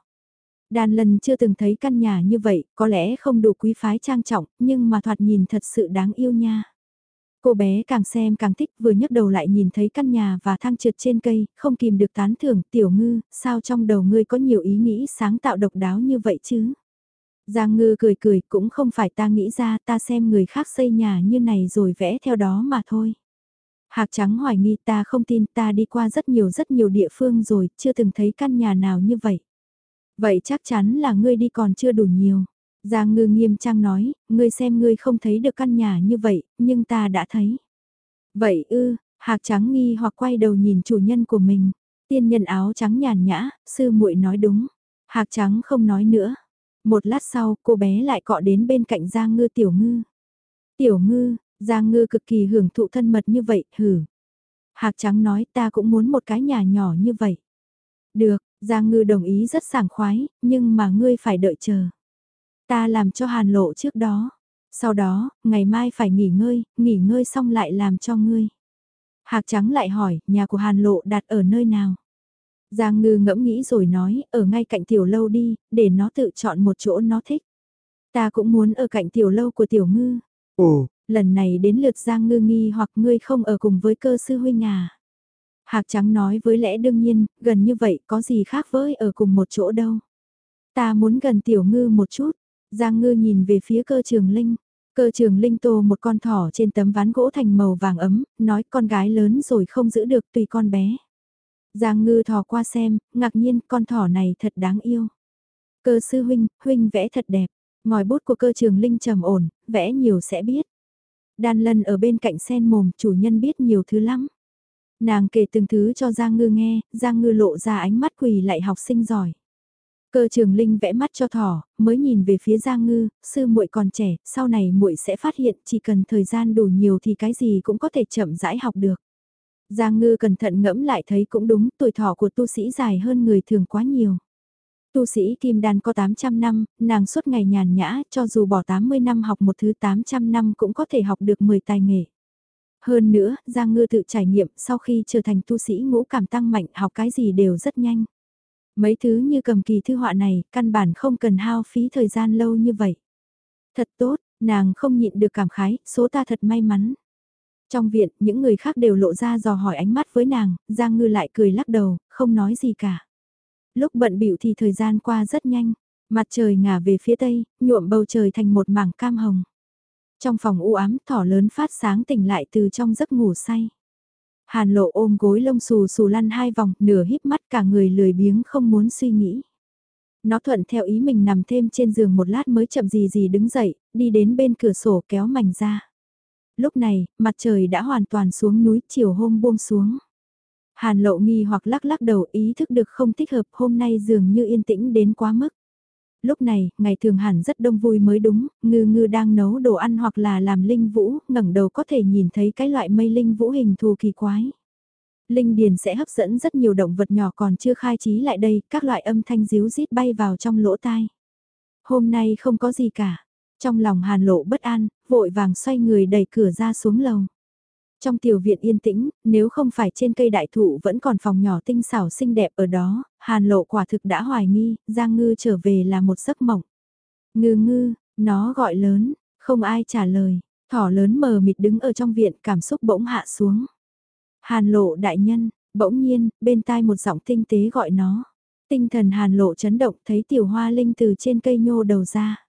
Đan lần chưa từng thấy căn nhà như vậy, có lẽ không đủ quý phái trang trọng, nhưng mà thoạt nhìn thật sự đáng yêu nha. Cô bé càng xem càng thích vừa nhấc đầu lại nhìn thấy căn nhà và thang trượt trên cây, không kìm được tán thưởng tiểu ngư, sao trong đầu ngươi có nhiều ý nghĩ sáng tạo độc đáo như vậy chứ? Giang ngư cười cười cũng không phải ta nghĩ ra ta xem người khác xây nhà như này rồi vẽ theo đó mà thôi. Hạc trắng hoài nghi ta không tin ta đi qua rất nhiều rất nhiều địa phương rồi, chưa từng thấy căn nhà nào như vậy. Vậy chắc chắn là ngươi đi còn chưa đủ nhiều. Giang ngư nghiêm trang nói, ngươi xem ngươi không thấy được căn nhà như vậy, nhưng ta đã thấy. Vậy ư, hạc trắng nghi hoặc quay đầu nhìn chủ nhân của mình. Tiên nhân áo trắng nhàn nhã, sư muội nói đúng. Hạc trắng không nói nữa. Một lát sau, cô bé lại cọ đến bên cạnh Giang ngư tiểu ngư. Tiểu ngư, Giang ngư cực kỳ hưởng thụ thân mật như vậy, hử. Hạc trắng nói ta cũng muốn một cái nhà nhỏ như vậy. Được, Giang ngư đồng ý rất sảng khoái, nhưng mà ngươi phải đợi chờ. Ta làm cho hàn lộ trước đó. Sau đó, ngày mai phải nghỉ ngơi, nghỉ ngơi xong lại làm cho ngươi. Hạc trắng lại hỏi, nhà của hàn lộ đặt ở nơi nào? Giang ngư ngẫm nghĩ rồi nói, ở ngay cạnh tiểu lâu đi, để nó tự chọn một chỗ nó thích. Ta cũng muốn ở cạnh tiểu lâu của tiểu ngư. Ồ, lần này đến lượt Giang ngư nghi hoặc ngươi không ở cùng với cơ sư huynh à. Hạc trắng nói với lẽ đương nhiên, gần như vậy có gì khác với ở cùng một chỗ đâu. Ta muốn gần tiểu ngư một chút, Giang ngư nhìn về phía cơ trường linh. Cơ trường linh tô một con thỏ trên tấm ván gỗ thành màu vàng ấm, nói con gái lớn rồi không giữ được tùy con bé. Giang ngư thò qua xem, ngạc nhiên con thỏ này thật đáng yêu. Cơ sư huynh, huynh vẽ thật đẹp. Ngòi bút của cơ trường linh trầm ổn, vẽ nhiều sẽ biết. Đan lân ở bên cạnh sen mồm, chủ nhân biết nhiều thứ lắm. Nàng kể từng thứ cho Giang Ngư nghe, Giang Ngư lộ ra ánh mắt quỳ lại học sinh giỏi. Cơ trường linh vẽ mắt cho thỏ, mới nhìn về phía Giang Ngư, sư muội còn trẻ, sau này muội sẽ phát hiện chỉ cần thời gian đủ nhiều thì cái gì cũng có thể chậm rãi học được. Giang Ngư cẩn thận ngẫm lại thấy cũng đúng, tuổi thọ của tu sĩ dài hơn người thường quá nhiều. Tu sĩ Kim Đan có 800 năm, nàng suốt ngày nhàn nhã, cho dù bỏ 80 năm học một thứ 800 năm cũng có thể học được 10 tài nghệ. Hơn nữa, Giang Ngư tự trải nghiệm sau khi trở thành tu sĩ ngũ cảm tăng mạnh học cái gì đều rất nhanh. Mấy thứ như cầm kỳ thư họa này, căn bản không cần hao phí thời gian lâu như vậy. Thật tốt, nàng không nhịn được cảm khái, số ta thật may mắn. Trong viện, những người khác đều lộ ra dò hỏi ánh mắt với nàng, Giang Ngư lại cười lắc đầu, không nói gì cả. Lúc bận bịu thì thời gian qua rất nhanh, mặt trời ngả về phía tây, nhuộm bầu trời thành một mảng cam hồng. Trong phòng u ám, thỏ lớn phát sáng tỉnh lại từ trong giấc ngủ say. Hàn lộ ôm gối lông xù xù lăn hai vòng, nửa híp mắt cả người lười biếng không muốn suy nghĩ. Nó thuận theo ý mình nằm thêm trên giường một lát mới chậm gì gì đứng dậy, đi đến bên cửa sổ kéo mảnh ra. Lúc này, mặt trời đã hoàn toàn xuống núi chiều hôm buông xuống. Hàn lộ nghi hoặc lắc lắc đầu ý thức được không thích hợp hôm nay dường như yên tĩnh đến quá mức. Lúc này, ngày thường hẳn rất đông vui mới đúng, ngư ngư đang nấu đồ ăn hoặc là làm linh vũ, ngẩng đầu có thể nhìn thấy cái loại mây linh vũ hình thù kỳ quái. Linh điền sẽ hấp dẫn rất nhiều động vật nhỏ còn chưa khai trí lại đây, các loại âm thanh díu rít bay vào trong lỗ tai. Hôm nay không có gì cả. Trong lòng hàn lộ bất an, vội vàng xoay người đẩy cửa ra xuống lầu. Trong tiểu viện yên tĩnh, nếu không phải trên cây đại thụ vẫn còn phòng nhỏ tinh xảo xinh đẹp ở đó, hàn lộ quả thực đã hoài nghi, Giang Ngư trở về là một giấc mộng. Ngư ngư, nó gọi lớn, không ai trả lời, thỏ lớn mờ mịt đứng ở trong viện cảm xúc bỗng hạ xuống. Hàn lộ đại nhân, bỗng nhiên, bên tai một giọng tinh tế gọi nó. Tinh thần hàn lộ chấn động thấy tiểu hoa linh từ trên cây nhô đầu ra.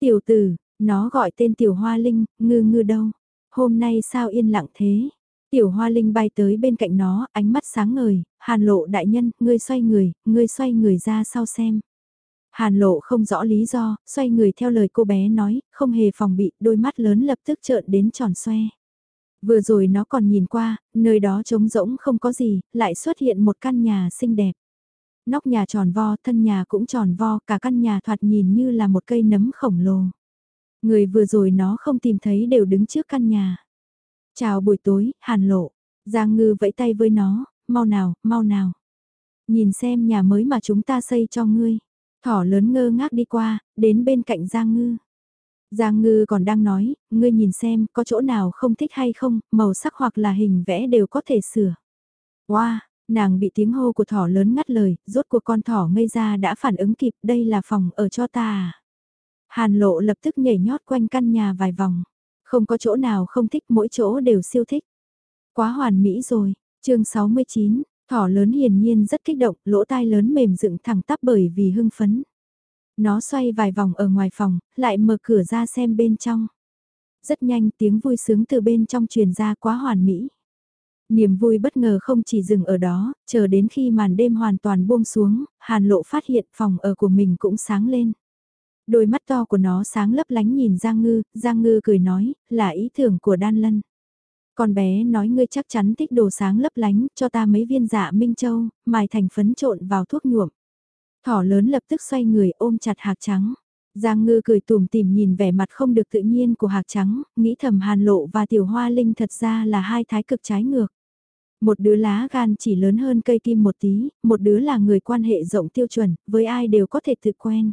Tiểu tử, nó gọi tên tiểu hoa linh, ngư ngư đâu. Hôm nay sao yên lặng thế? Tiểu hoa linh bay tới bên cạnh nó, ánh mắt sáng ngời, hàn lộ đại nhân, ngươi xoay người, ngươi xoay người ra sau xem. Hàn lộ không rõ lý do, xoay người theo lời cô bé nói, không hề phòng bị, đôi mắt lớn lập tức trợn đến tròn xoe. Vừa rồi nó còn nhìn qua, nơi đó trống rỗng không có gì, lại xuất hiện một căn nhà xinh đẹp. Nóc nhà tròn vo, thân nhà cũng tròn vo, cả căn nhà thoạt nhìn như là một cây nấm khổng lồ. Người vừa rồi nó không tìm thấy đều đứng trước căn nhà. Chào buổi tối, hàn lộ. Giang ngư vẫy tay với nó, mau nào, mau nào. Nhìn xem nhà mới mà chúng ta xây cho ngươi. Thỏ lớn ngơ ngác đi qua, đến bên cạnh Giang Ngư. Giang Ngư còn đang nói, ngươi nhìn xem có chỗ nào không thích hay không, màu sắc hoặc là hình vẽ đều có thể sửa. Wow, nàng bị tiếng hô của thỏ lớn ngắt lời, rốt cuộc con thỏ ngây ra đã phản ứng kịp, đây là phòng ở cho ta à. Hàn lộ lập tức nhảy nhót quanh căn nhà vài vòng. Không có chỗ nào không thích, mỗi chỗ đều siêu thích. Quá hoàn mỹ rồi, chương 69, thỏ lớn hiển nhiên rất kích động, lỗ tai lớn mềm dựng thẳng tắp bởi vì hưng phấn. Nó xoay vài vòng ở ngoài phòng, lại mở cửa ra xem bên trong. Rất nhanh tiếng vui sướng từ bên trong truyền ra quá hoàn mỹ. Niềm vui bất ngờ không chỉ dừng ở đó, chờ đến khi màn đêm hoàn toàn buông xuống, hàn lộ phát hiện phòng ở của mình cũng sáng lên. Đôi mắt to của nó sáng lấp lánh nhìn Giang Ngư, Giang Ngư cười nói, là ý tưởng của Đan Lân. Con bé nói ngươi chắc chắn thích đồ sáng lấp lánh, cho ta mấy viên dạ Minh Châu, mài thành phấn trộn vào thuốc nhuộm. Thỏ lớn lập tức xoay người ôm chặt hạc trắng. Giang ngư cười tùm tìm nhìn vẻ mặt không được tự nhiên của hạc trắng, nghĩ thầm hàn lộ và tiểu hoa linh thật ra là hai thái cực trái ngược. Một đứa lá gan chỉ lớn hơn cây kim một tí, một đứa là người quan hệ rộng tiêu chuẩn, với ai đều có thể tự quen.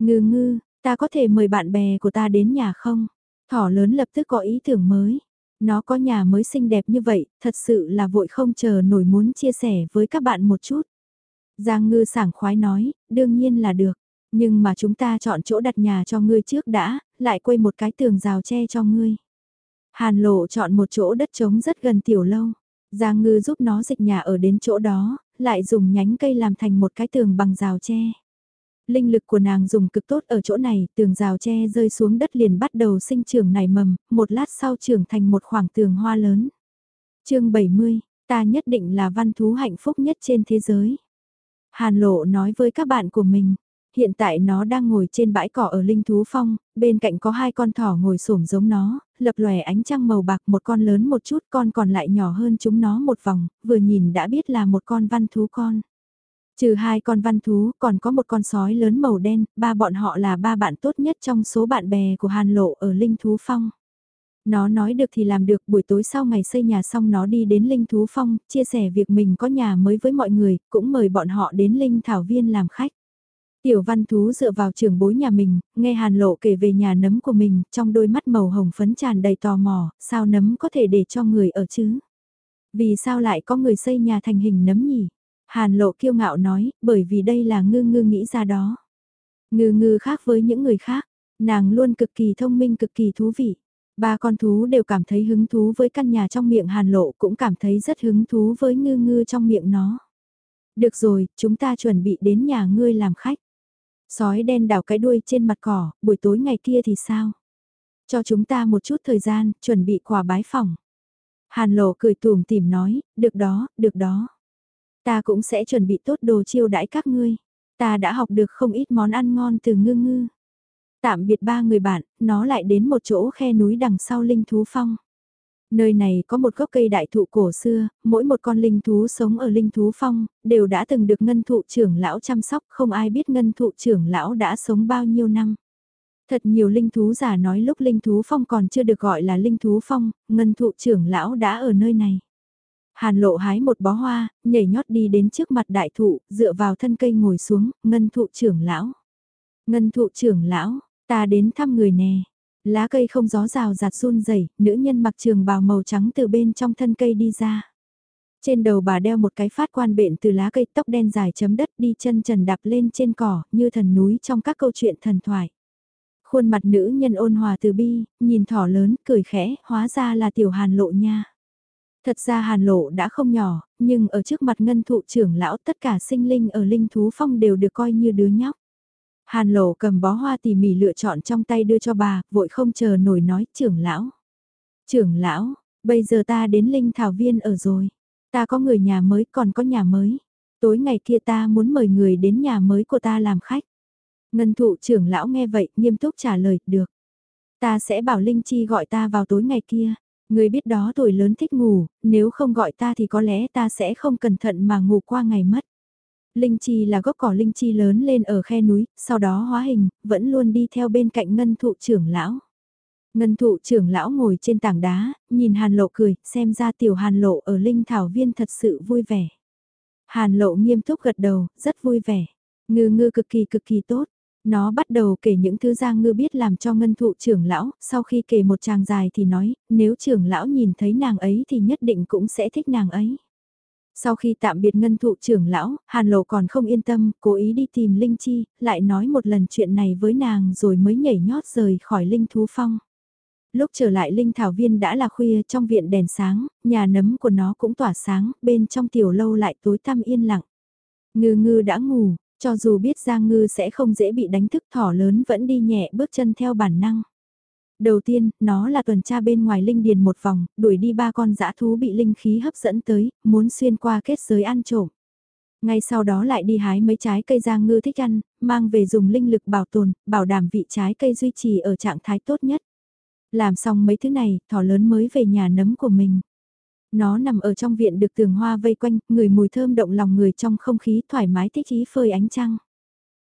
Ngư ngư, ta có thể mời bạn bè của ta đến nhà không? Thỏ lớn lập tức có ý tưởng mới. Nó có nhà mới xinh đẹp như vậy, thật sự là vội không chờ nổi muốn chia sẻ với các bạn một chút. Giang ngư sảng khoái nói, đương nhiên là được. Nhưng mà chúng ta chọn chỗ đặt nhà cho ngươi trước đã, lại quay một cái tường rào che cho ngươi. Hàn lộ chọn một chỗ đất trống rất gần tiểu lâu. Giang ngư giúp nó dịch nhà ở đến chỗ đó, lại dùng nhánh cây làm thành một cái tường bằng rào tre. Linh lực của nàng dùng cực tốt ở chỗ này, tường rào tre rơi xuống đất liền bắt đầu sinh trưởng nảy mầm, một lát sau trưởng thành một khoảng tường hoa lớn. chương 70, ta nhất định là văn thú hạnh phúc nhất trên thế giới. Hàn lộ nói với các bạn của mình, hiện tại nó đang ngồi trên bãi cỏ ở Linh Thú Phong, bên cạnh có hai con thỏ ngồi xổm giống nó, lập lòe ánh trăng màu bạc một con lớn một chút con còn lại nhỏ hơn chúng nó một vòng, vừa nhìn đã biết là một con văn thú con. Trừ hai con văn thú, còn có một con sói lớn màu đen, ba bọn họ là ba bạn tốt nhất trong số bạn bè của Hàn Lộ ở Linh Thú Phong. Nó nói được thì làm được buổi tối sau ngày xây nhà xong nó đi đến Linh Thú Phong, chia sẻ việc mình có nhà mới với mọi người, cũng mời bọn họ đến Linh Thảo Viên làm khách. Tiểu văn thú dựa vào trường bối nhà mình, nghe hàn lộ kể về nhà nấm của mình, trong đôi mắt màu hồng phấn tràn đầy tò mò, sao nấm có thể để cho người ở chứ? Vì sao lại có người xây nhà thành hình nấm nhỉ? Hàn lộ kiêu ngạo nói, bởi vì đây là ngư ngư nghĩ ra đó. Ngư ngư khác với những người khác, nàng luôn cực kỳ thông minh cực kỳ thú vị. Ba con thú đều cảm thấy hứng thú với căn nhà trong miệng hàn lộ cũng cảm thấy rất hứng thú với ngư ngư trong miệng nó. Được rồi, chúng ta chuẩn bị đến nhà ngươi làm khách. Sói đen đảo cái đuôi trên mặt cỏ, buổi tối ngày kia thì sao? Cho chúng ta một chút thời gian, chuẩn bị quà bái phòng. Hàn lộ cười tùm tìm nói, được đó, được đó. Ta cũng sẽ chuẩn bị tốt đồ chiêu đãi các ngươi. Ta đã học được không ít món ăn ngon từ ngư ngư. Tạm biệt ba người bạn, nó lại đến một chỗ khe núi đằng sau linh thú phong. Nơi này có một gốc cây đại thụ cổ xưa, mỗi một con linh thú sống ở linh thú phong, đều đã từng được ngân thụ trưởng lão chăm sóc, không ai biết ngân thụ trưởng lão đã sống bao nhiêu năm. Thật nhiều linh thú giả nói lúc linh thú phong còn chưa được gọi là linh thú phong, ngân thụ trưởng lão đã ở nơi này. Hàn lộ hái một bó hoa, nhảy nhót đi đến trước mặt đại thụ, dựa vào thân cây ngồi xuống, ngân thụ trưởng lão. Ngân thụ trưởng lão, ta đến thăm người nè. Lá cây không gió rào rạt run rẩy, nữ nhân mặc trường bào màu trắng từ bên trong thân cây đi ra. Trên đầu bà đeo một cái phát quan bện từ lá cây tóc đen dài chấm đất đi chân trần đạp lên trên cỏ như thần núi trong các câu chuyện thần thoại. Khuôn mặt nữ nhân ôn hòa từ bi, nhìn thỏ lớn, cười khẽ, hóa ra là tiểu hàn lộ nha. Thật ra hàn lộ đã không nhỏ, nhưng ở trước mặt ngân thụ trưởng lão tất cả sinh linh ở linh thú phong đều được coi như đứa nhóc. Hàn lộ cầm bó hoa tỉ mỉ lựa chọn trong tay đưa cho bà, vội không chờ nổi nói trưởng lão. Trưởng lão, bây giờ ta đến linh thảo viên ở rồi. Ta có người nhà mới còn có nhà mới. Tối ngày kia ta muốn mời người đến nhà mới của ta làm khách. Ngân thụ trưởng lão nghe vậy nghiêm túc trả lời, được. Ta sẽ bảo Linh Chi gọi ta vào tối ngày kia. Người biết đó tuổi lớn thích ngủ, nếu không gọi ta thì có lẽ ta sẽ không cẩn thận mà ngủ qua ngày mất. Linh chi là gốc cỏ linh chi lớn lên ở khe núi, sau đó hóa hình, vẫn luôn đi theo bên cạnh ngân thụ trưởng lão. Ngân thụ trưởng lão ngồi trên tảng đá, nhìn hàn lộ cười, xem ra tiểu hàn lộ ở linh thảo viên thật sự vui vẻ. Hàn lộ nghiêm túc gật đầu, rất vui vẻ. Ngư ngư cực kỳ cực kỳ tốt. Nó bắt đầu kể những thứ Giang Ngư biết làm cho ngân thụ trưởng lão, sau khi kể một chàng dài thì nói, nếu trưởng lão nhìn thấy nàng ấy thì nhất định cũng sẽ thích nàng ấy. Sau khi tạm biệt ngân thụ trưởng lão, Hàn Lộ còn không yên tâm, cố ý đi tìm Linh Chi, lại nói một lần chuyện này với nàng rồi mới nhảy nhót rời khỏi Linh Thú Phong. Lúc trở lại Linh Thảo Viên đã là khuya trong viện đèn sáng, nhà nấm của nó cũng tỏa sáng, bên trong tiểu lâu lại tối tăm yên lặng. Ngư ngư đã ngủ, cho dù biết Giang Ngư sẽ không dễ bị đánh thức thỏ lớn vẫn đi nhẹ bước chân theo bản năng. Đầu tiên, nó là tuần tra bên ngoài linh điền một vòng, đuổi đi ba con dã thú bị linh khí hấp dẫn tới, muốn xuyên qua kết giới ăn trộm. Ngay sau đó lại đi hái mấy trái cây Giang Ngư thích ăn, mang về dùng linh lực bảo tồn, bảo đảm vị trái cây duy trì ở trạng thái tốt nhất. Làm xong mấy thứ này, thỏ lớn mới về nhà nấm của mình. Nó nằm ở trong viện được tường hoa vây quanh, người mùi thơm động lòng người trong không khí thoải mái thích ý phơi ánh trăng.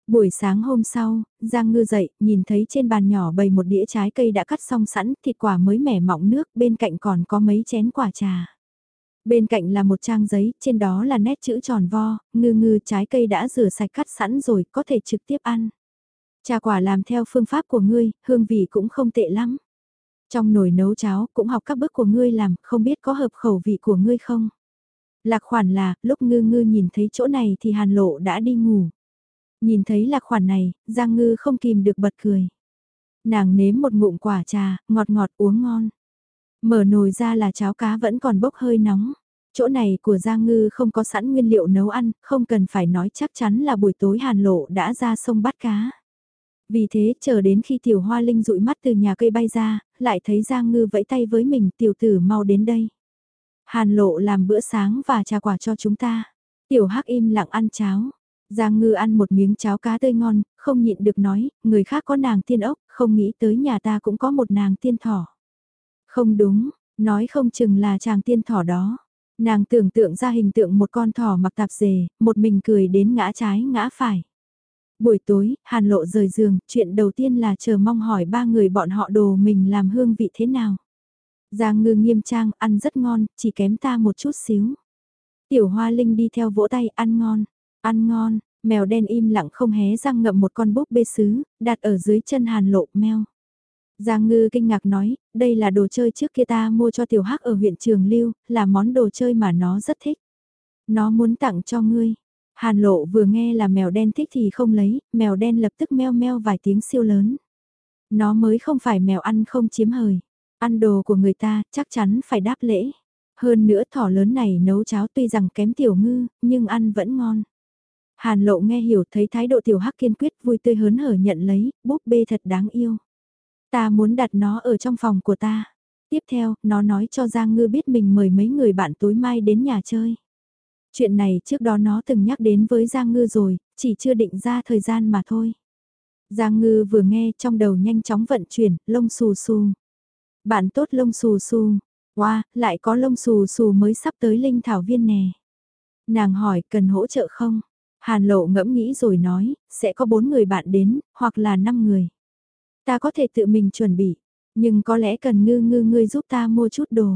Buổi sáng hôm sau, Giang Ngư dậy, nhìn thấy trên bàn nhỏ bày một đĩa trái cây đã cắt xong sẵn, thịt quả mới mẻ mọng nước, bên cạnh còn có mấy chén quả trà. Bên cạnh là một trang giấy, trên đó là nét chữ tròn vo, ngư ngư trái cây đã rửa sạch cắt sẵn rồi, có thể trực tiếp ăn. Trà quả làm theo phương pháp của ngươi, hương vị cũng không tệ lắm. Trong nồi nấu cháo cũng học các bước của ngươi làm, không biết có hợp khẩu vị của ngươi không? Lạc khoản là, lúc ngư ngư nhìn thấy chỗ này thì hàn lộ đã đi ngủ. Nhìn thấy lạc khoản này, Giang ngư không kìm được bật cười. Nàng nếm một ngụm quả trà, ngọt ngọt uống ngon. Mở nồi ra là cháo cá vẫn còn bốc hơi nóng. Chỗ này của Giang Ngư không có sẵn nguyên liệu nấu ăn, không cần phải nói chắc chắn là buổi tối hàn lộ đã ra sông bắt cá. Vì thế chờ đến khi tiểu hoa linh rụi mắt từ nhà cây bay ra, lại thấy Giang Ngư vẫy tay với mình tiểu tử mau đến đây. Hàn lộ làm bữa sáng và trà quả cho chúng ta. Tiểu hắc im lặng ăn cháo. Giang Ngư ăn một miếng cháo cá tươi ngon, không nhịn được nói, người khác có nàng tiên ốc, không nghĩ tới nhà ta cũng có một nàng tiên thỏ. Không đúng, nói không chừng là chàng tiên thỏ đó. Nàng tưởng tượng ra hình tượng một con thỏ mặc tạp dề, một mình cười đến ngã trái ngã phải. Buổi tối, Hàn Lộ rời giường, chuyện đầu tiên là chờ mong hỏi ba người bọn họ đồ mình làm hương vị thế nào. Giang ngư nghiêm trang, ăn rất ngon, chỉ kém ta một chút xíu. Tiểu Hoa Linh đi theo vỗ tay, ăn ngon, ăn ngon, mèo đen im lặng không hé răng ngậm một con búp bê sứ, đặt ở dưới chân Hàn Lộ, mèo. Giang ngư kinh ngạc nói, đây là đồ chơi trước kia ta mua cho tiểu hắc ở huyện Trường Lưu, là món đồ chơi mà nó rất thích. Nó muốn tặng cho ngươi. Hàn lộ vừa nghe là mèo đen thích thì không lấy, mèo đen lập tức meo meo vài tiếng siêu lớn. Nó mới không phải mèo ăn không chiếm hời. Ăn đồ của người ta chắc chắn phải đáp lễ. Hơn nữa thỏ lớn này nấu cháo tuy rằng kém tiểu ngư, nhưng ăn vẫn ngon. Hàn lộ nghe hiểu thấy thái độ tiểu hắc kiên quyết vui tươi hớn hở nhận lấy, búp bê thật đáng yêu. Ta muốn đặt nó ở trong phòng của ta. Tiếp theo, nó nói cho Giang Ngư biết mình mời mấy người bạn tối mai đến nhà chơi. Chuyện này trước đó nó từng nhắc đến với Giang Ngư rồi, chỉ chưa định ra thời gian mà thôi. Giang Ngư vừa nghe trong đầu nhanh chóng vận chuyển, lông xù xù. Bạn tốt lông xù xù. Wow, lại có lông xù xù mới sắp tới linh thảo viên nè. Nàng hỏi cần hỗ trợ không? Hàn lộ ngẫm nghĩ rồi nói, sẽ có bốn người bạn đến, hoặc là năm người. Ta có thể tự mình chuẩn bị, nhưng có lẽ cần ngư ngư ngươi giúp ta mua chút đồ.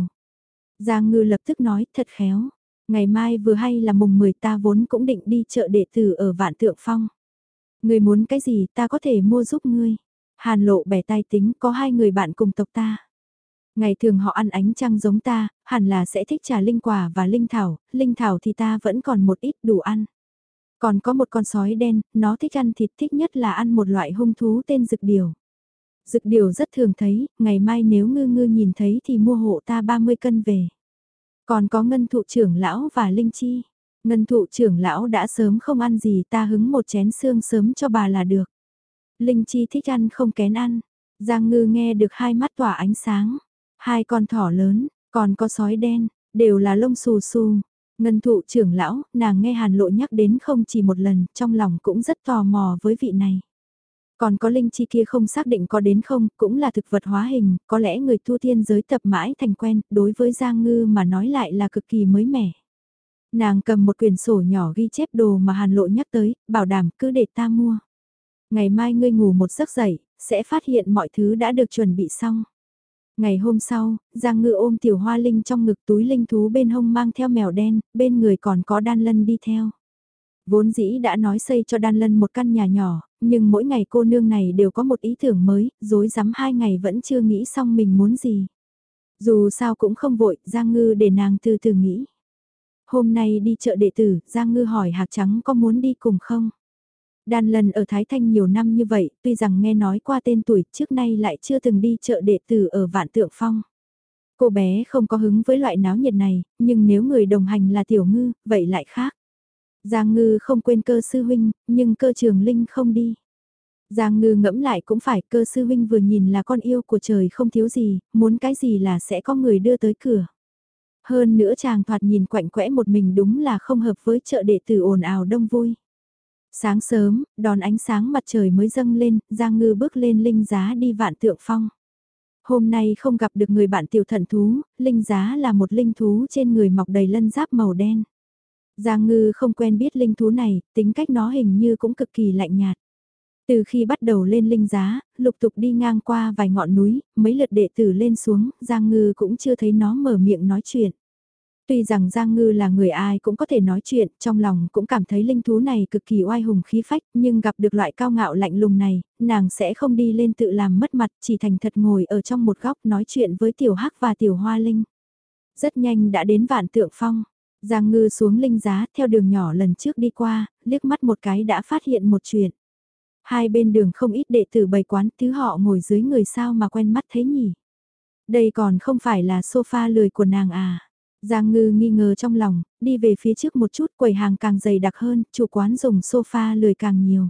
Giang ngư lập tức nói, thật khéo. Ngày mai vừa hay là mùng 10 ta vốn cũng định đi chợ đệ tử ở Vạn Tượng Phong. người muốn cái gì ta có thể mua giúp ngươi. Hàn lộ bẻ tay tính có hai người bạn cùng tộc ta. Ngày thường họ ăn ánh trăng giống ta, hẳn là sẽ thích trà linh quả và linh thảo, linh thảo thì ta vẫn còn một ít đủ ăn. Còn có một con sói đen, nó thích ăn thịt thích nhất là ăn một loại hung thú tên rực điều. Dực điều rất thường thấy, ngày mai nếu ngư ngư nhìn thấy thì mua hộ ta 30 cân về. Còn có ngân thụ trưởng lão và linh chi. Ngân thụ trưởng lão đã sớm không ăn gì ta hứng một chén xương sớm cho bà là được. Linh chi thích ăn không kén ăn. Giang ngư nghe được hai mắt tỏa ánh sáng. Hai con thỏ lớn, còn có sói đen, đều là lông xù xù. Ngân thụ trưởng lão, nàng nghe hàn lộ nhắc đến không chỉ một lần, trong lòng cũng rất tò mò với vị này. Còn có linh chi kia không xác định có đến không, cũng là thực vật hóa hình, có lẽ người tu tiên giới tập mãi thành quen, đối với Giang Ngư mà nói lại là cực kỳ mới mẻ. Nàng cầm một quyển sổ nhỏ ghi chép đồ mà Hàn Lộ nhắc tới, bảo đảm cứ để ta mua. Ngày mai ngươi ngủ một giấc dậy, sẽ phát hiện mọi thứ đã được chuẩn bị xong. Ngày hôm sau, Giang Ngư ôm tiểu hoa linh trong ngực túi linh thú bên hông mang theo mèo đen, bên người còn có đan lân đi theo. Vốn dĩ đã nói xây cho đan lân một căn nhà nhỏ, nhưng mỗi ngày cô nương này đều có một ý tưởng mới, dối rắm hai ngày vẫn chưa nghĩ xong mình muốn gì. Dù sao cũng không vội, Giang Ngư để nàng từ từ nghĩ. Hôm nay đi chợ đệ tử, Giang Ngư hỏi Hạc Trắng có muốn đi cùng không? Đan lần ở Thái Thanh nhiều năm như vậy, tuy rằng nghe nói qua tên tuổi trước nay lại chưa từng đi chợ đệ tử ở Vạn Tượng Phong. Cô bé không có hứng với loại náo nhiệt này, nhưng nếu người đồng hành là Tiểu Ngư, vậy lại khác. Giang Ngư không quên cơ sư huynh, nhưng cơ trường linh không đi. Giang Ngư ngẫm lại cũng phải cơ sư huynh vừa nhìn là con yêu của trời không thiếu gì, muốn cái gì là sẽ có người đưa tới cửa. Hơn nữa chàng thoạt nhìn quạnh quẽ một mình đúng là không hợp với chợ đệ tử ồn ào đông vui. Sáng sớm, đón ánh sáng mặt trời mới dâng lên, Giang Ngư bước lên linh giá đi vạn tượng phong. Hôm nay không gặp được người bạn tiểu thần thú, linh giá là một linh thú trên người mọc đầy lân giáp màu đen. Giang Ngư không quen biết linh thú này, tính cách nó hình như cũng cực kỳ lạnh nhạt. Từ khi bắt đầu lên linh giá, lục tục đi ngang qua vài ngọn núi, mấy lượt đệ tử lên xuống, Giang Ngư cũng chưa thấy nó mở miệng nói chuyện. Tuy rằng Giang Ngư là người ai cũng có thể nói chuyện, trong lòng cũng cảm thấy linh thú này cực kỳ oai hùng khí phách, nhưng gặp được loại cao ngạo lạnh lùng này, nàng sẽ không đi lên tự làm mất mặt, chỉ thành thật ngồi ở trong một góc nói chuyện với tiểu hắc và tiểu hoa linh. Rất nhanh đã đến vạn tượng phong, Giang Ngư xuống linh giá theo đường nhỏ lần trước đi qua, liếc mắt một cái đã phát hiện một chuyện. Hai bên đường không ít đệ tử bày quán thứ họ ngồi dưới người sao mà quen mắt thế nhỉ. Đây còn không phải là sofa lười của nàng à. Giang ngư nghi ngờ trong lòng, đi về phía trước một chút quầy hàng càng dày đặc hơn, chủ quán dùng sofa lười càng nhiều.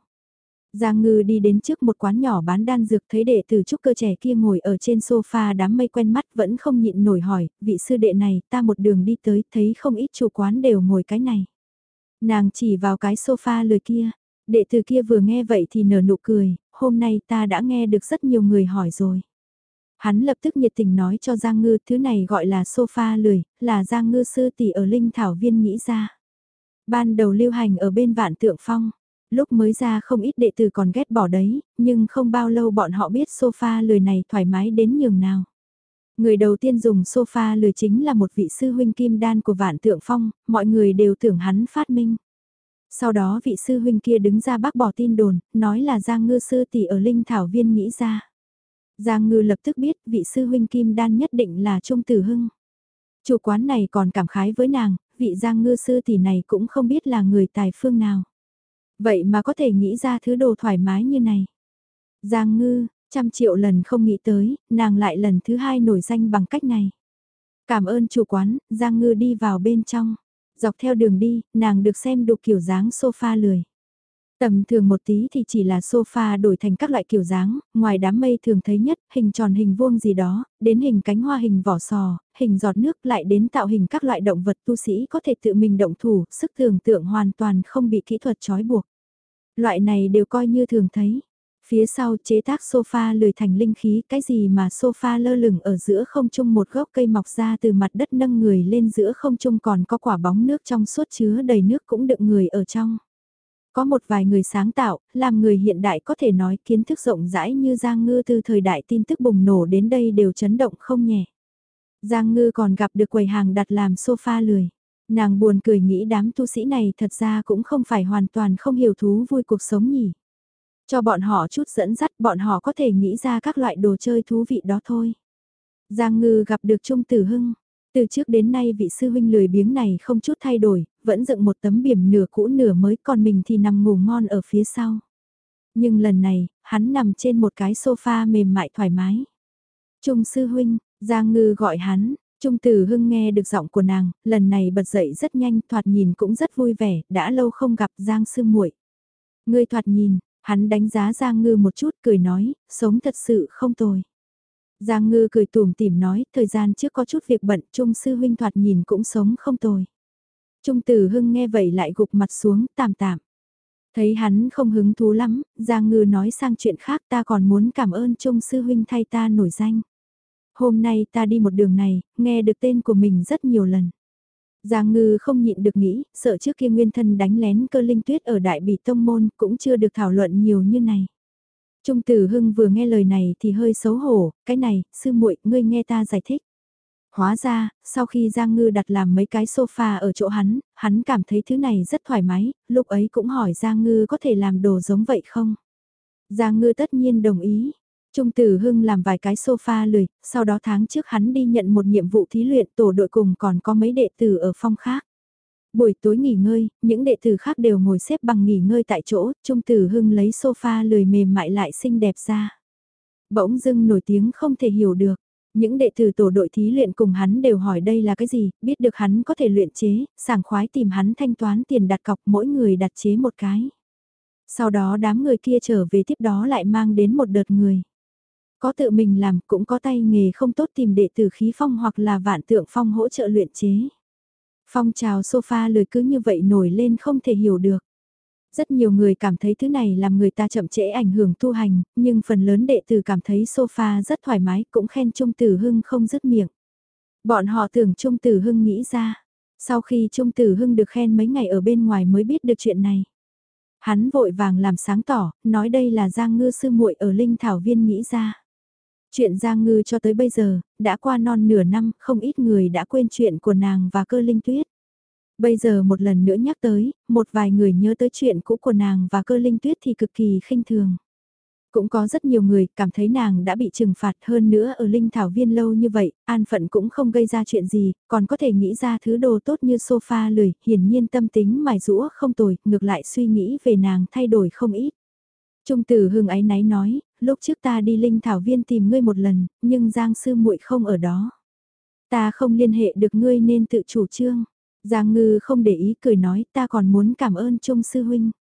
Giang ngư đi đến trước một quán nhỏ bán đan dược thấy đệ tử trúc cơ trẻ kia ngồi ở trên sofa đám mây quen mắt vẫn không nhịn nổi hỏi, vị sư đệ này ta một đường đi tới thấy không ít chủ quán đều ngồi cái này. Nàng chỉ vào cái sofa lười kia, đệ tử kia vừa nghe vậy thì nở nụ cười, hôm nay ta đã nghe được rất nhiều người hỏi rồi. Hắn lập tức nhiệt tình nói cho Giang Ngư thứ này gọi là sofa lười, là Giang Ngư sư tỷ ở Linh Thảo Viên nghĩ ra. Ban đầu lưu hành ở bên vạn tượng phong, lúc mới ra không ít đệ tử còn ghét bỏ đấy, nhưng không bao lâu bọn họ biết sofa lười này thoải mái đến nhường nào. Người đầu tiên dùng sofa lười chính là một vị sư huynh kim đan của vạn tượng phong, mọi người đều tưởng hắn phát minh. Sau đó vị sư huynh kia đứng ra bác bỏ tin đồn, nói là Giang Ngư sư tỷ ở Linh Thảo Viên nghĩ ra. Giang Ngư lập tức biết vị sư huynh Kim Đan nhất định là Trung Tử Hưng. Chủ quán này còn cảm khái với nàng, vị Giang Ngư sư tỷ này cũng không biết là người tài phương nào. Vậy mà có thể nghĩ ra thứ đồ thoải mái như này. Giang Ngư, trăm triệu lần không nghĩ tới, nàng lại lần thứ hai nổi danh bằng cách này. Cảm ơn chủ quán, Giang Ngư đi vào bên trong. Dọc theo đường đi, nàng được xem đủ kiểu dáng sofa lười. Tầm thường một tí thì chỉ là sofa đổi thành các loại kiểu dáng, ngoài đám mây thường thấy nhất, hình tròn hình vuông gì đó, đến hình cánh hoa hình vỏ sò, hình giọt nước lại đến tạo hình các loại động vật tu sĩ có thể tự mình động thủ, sức tưởng tượng hoàn toàn không bị kỹ thuật trói buộc. Loại này đều coi như thường thấy. Phía sau chế tác sofa lười thành linh khí, cái gì mà sofa lơ lửng ở giữa không trung một gốc cây mọc ra từ mặt đất nâng người lên giữa không trung còn có quả bóng nước trong suốt chứa đầy nước cũng đựng người ở trong. Có một vài người sáng tạo, làm người hiện đại có thể nói kiến thức rộng rãi như Giang Ngư từ thời đại tin tức bùng nổ đến đây đều chấn động không nhẹ. Giang Ngư còn gặp được quầy hàng đặt làm sofa lười. Nàng buồn cười nghĩ đám tu sĩ này thật ra cũng không phải hoàn toàn không hiểu thú vui cuộc sống nhỉ. Cho bọn họ chút dẫn dắt bọn họ có thể nghĩ ra các loại đồ chơi thú vị đó thôi. Giang Ngư gặp được Trung Tử Hưng. Từ trước đến nay vị sư huynh lười biếng này không chút thay đổi, vẫn dựng một tấm biển nửa cũ nửa mới còn mình thì nằm ngủ ngon ở phía sau. Nhưng lần này, hắn nằm trên một cái sofa mềm mại thoải mái. Trung sư huynh, Giang Ngư gọi hắn, Trung Tử Hưng nghe được giọng của nàng, lần này bật dậy rất nhanh, thoạt nhìn cũng rất vui vẻ, đã lâu không gặp Giang sư muội. Ngươi thoạt nhìn, hắn đánh giá Giang Ngư một chút cười nói, sống thật sự không tồi. Giang Ngư cười tùm tìm nói, thời gian trước có chút việc bận, Trung sư huynh thoạt nhìn cũng sống không tồi. Trung Tử Hưng nghe vậy lại gục mặt xuống, tạm tạm. Thấy hắn không hứng thú lắm, Giang Ngư nói sang chuyện khác ta còn muốn cảm ơn Trung sư huynh thay ta nổi danh. Hôm nay ta đi một đường này, nghe được tên của mình rất nhiều lần. Giang Ngư không nhịn được nghĩ, sợ trước kia nguyên thân đánh lén cơ linh tuyết ở Đại Bỉ Tông Môn cũng chưa được thảo luận nhiều như này. Trung Tử Hưng vừa nghe lời này thì hơi xấu hổ, cái này, sư muội, ngươi nghe ta giải thích. Hóa ra, sau khi Giang Ngư đặt làm mấy cái sofa ở chỗ hắn, hắn cảm thấy thứ này rất thoải mái, lúc ấy cũng hỏi Giang Ngư có thể làm đồ giống vậy không? Giang Ngư tất nhiên đồng ý. Trung Tử Hưng làm vài cái sofa lười, sau đó tháng trước hắn đi nhận một nhiệm vụ thí luyện tổ đội cùng còn có mấy đệ tử ở phong khác. Buổi tối nghỉ ngơi, những đệ tử khác đều ngồi xếp bằng nghỉ ngơi tại chỗ, Trung Tử Hưng lấy sofa lười mềm mại lại xinh đẹp ra. Bỗng dưng nổi tiếng không thể hiểu được. Những đệ tử tổ đội thí luyện cùng hắn đều hỏi đây là cái gì, biết được hắn có thể luyện chế, sảng khoái tìm hắn thanh toán tiền đặt cọc mỗi người đặt chế một cái. Sau đó đám người kia trở về tiếp đó lại mang đến một đợt người. Có tự mình làm cũng có tay nghề không tốt tìm đệ tử khí phong hoặc là vạn tượng phong hỗ trợ luyện chế. Phong trào sofa lười cứ như vậy nổi lên không thể hiểu được. Rất nhiều người cảm thấy thứ này làm người ta chậm trễ ảnh hưởng tu hành, nhưng phần lớn đệ tử cảm thấy sofa rất thoải mái cũng khen Trung Tử Hưng không dứt miệng. Bọn họ tưởng Trung Tử Hưng nghĩ ra. Sau khi Trung Tử Hưng được khen mấy ngày ở bên ngoài mới biết được chuyện này. Hắn vội vàng làm sáng tỏ, nói đây là Giang Ngư sư muội ở Linh Thảo Viên nghĩ ra. Chuyện Giang Ngư cho tới bây giờ, đã qua non nửa năm, không ít người đã quên chuyện của nàng và cơ linh tuyết. Bây giờ một lần nữa nhắc tới, một vài người nhớ tới chuyện cũ của nàng và cơ linh tuyết thì cực kỳ khinh thường. Cũng có rất nhiều người cảm thấy nàng đã bị trừng phạt hơn nữa ở Linh Thảo Viên lâu như vậy, an phận cũng không gây ra chuyện gì, còn có thể nghĩ ra thứ đồ tốt như sofa lười, hiển nhiên tâm tính mài rũa không tồi, ngược lại suy nghĩ về nàng thay đổi không ít. Trung tử hương ái náy nói, lúc trước ta đi Linh Thảo Viên tìm ngươi một lần, nhưng Giang Sư muội không ở đó. Ta không liên hệ được ngươi nên tự chủ trương. Giang Ngư không để ý cười nói ta còn muốn cảm ơn Trung Sư Huynh.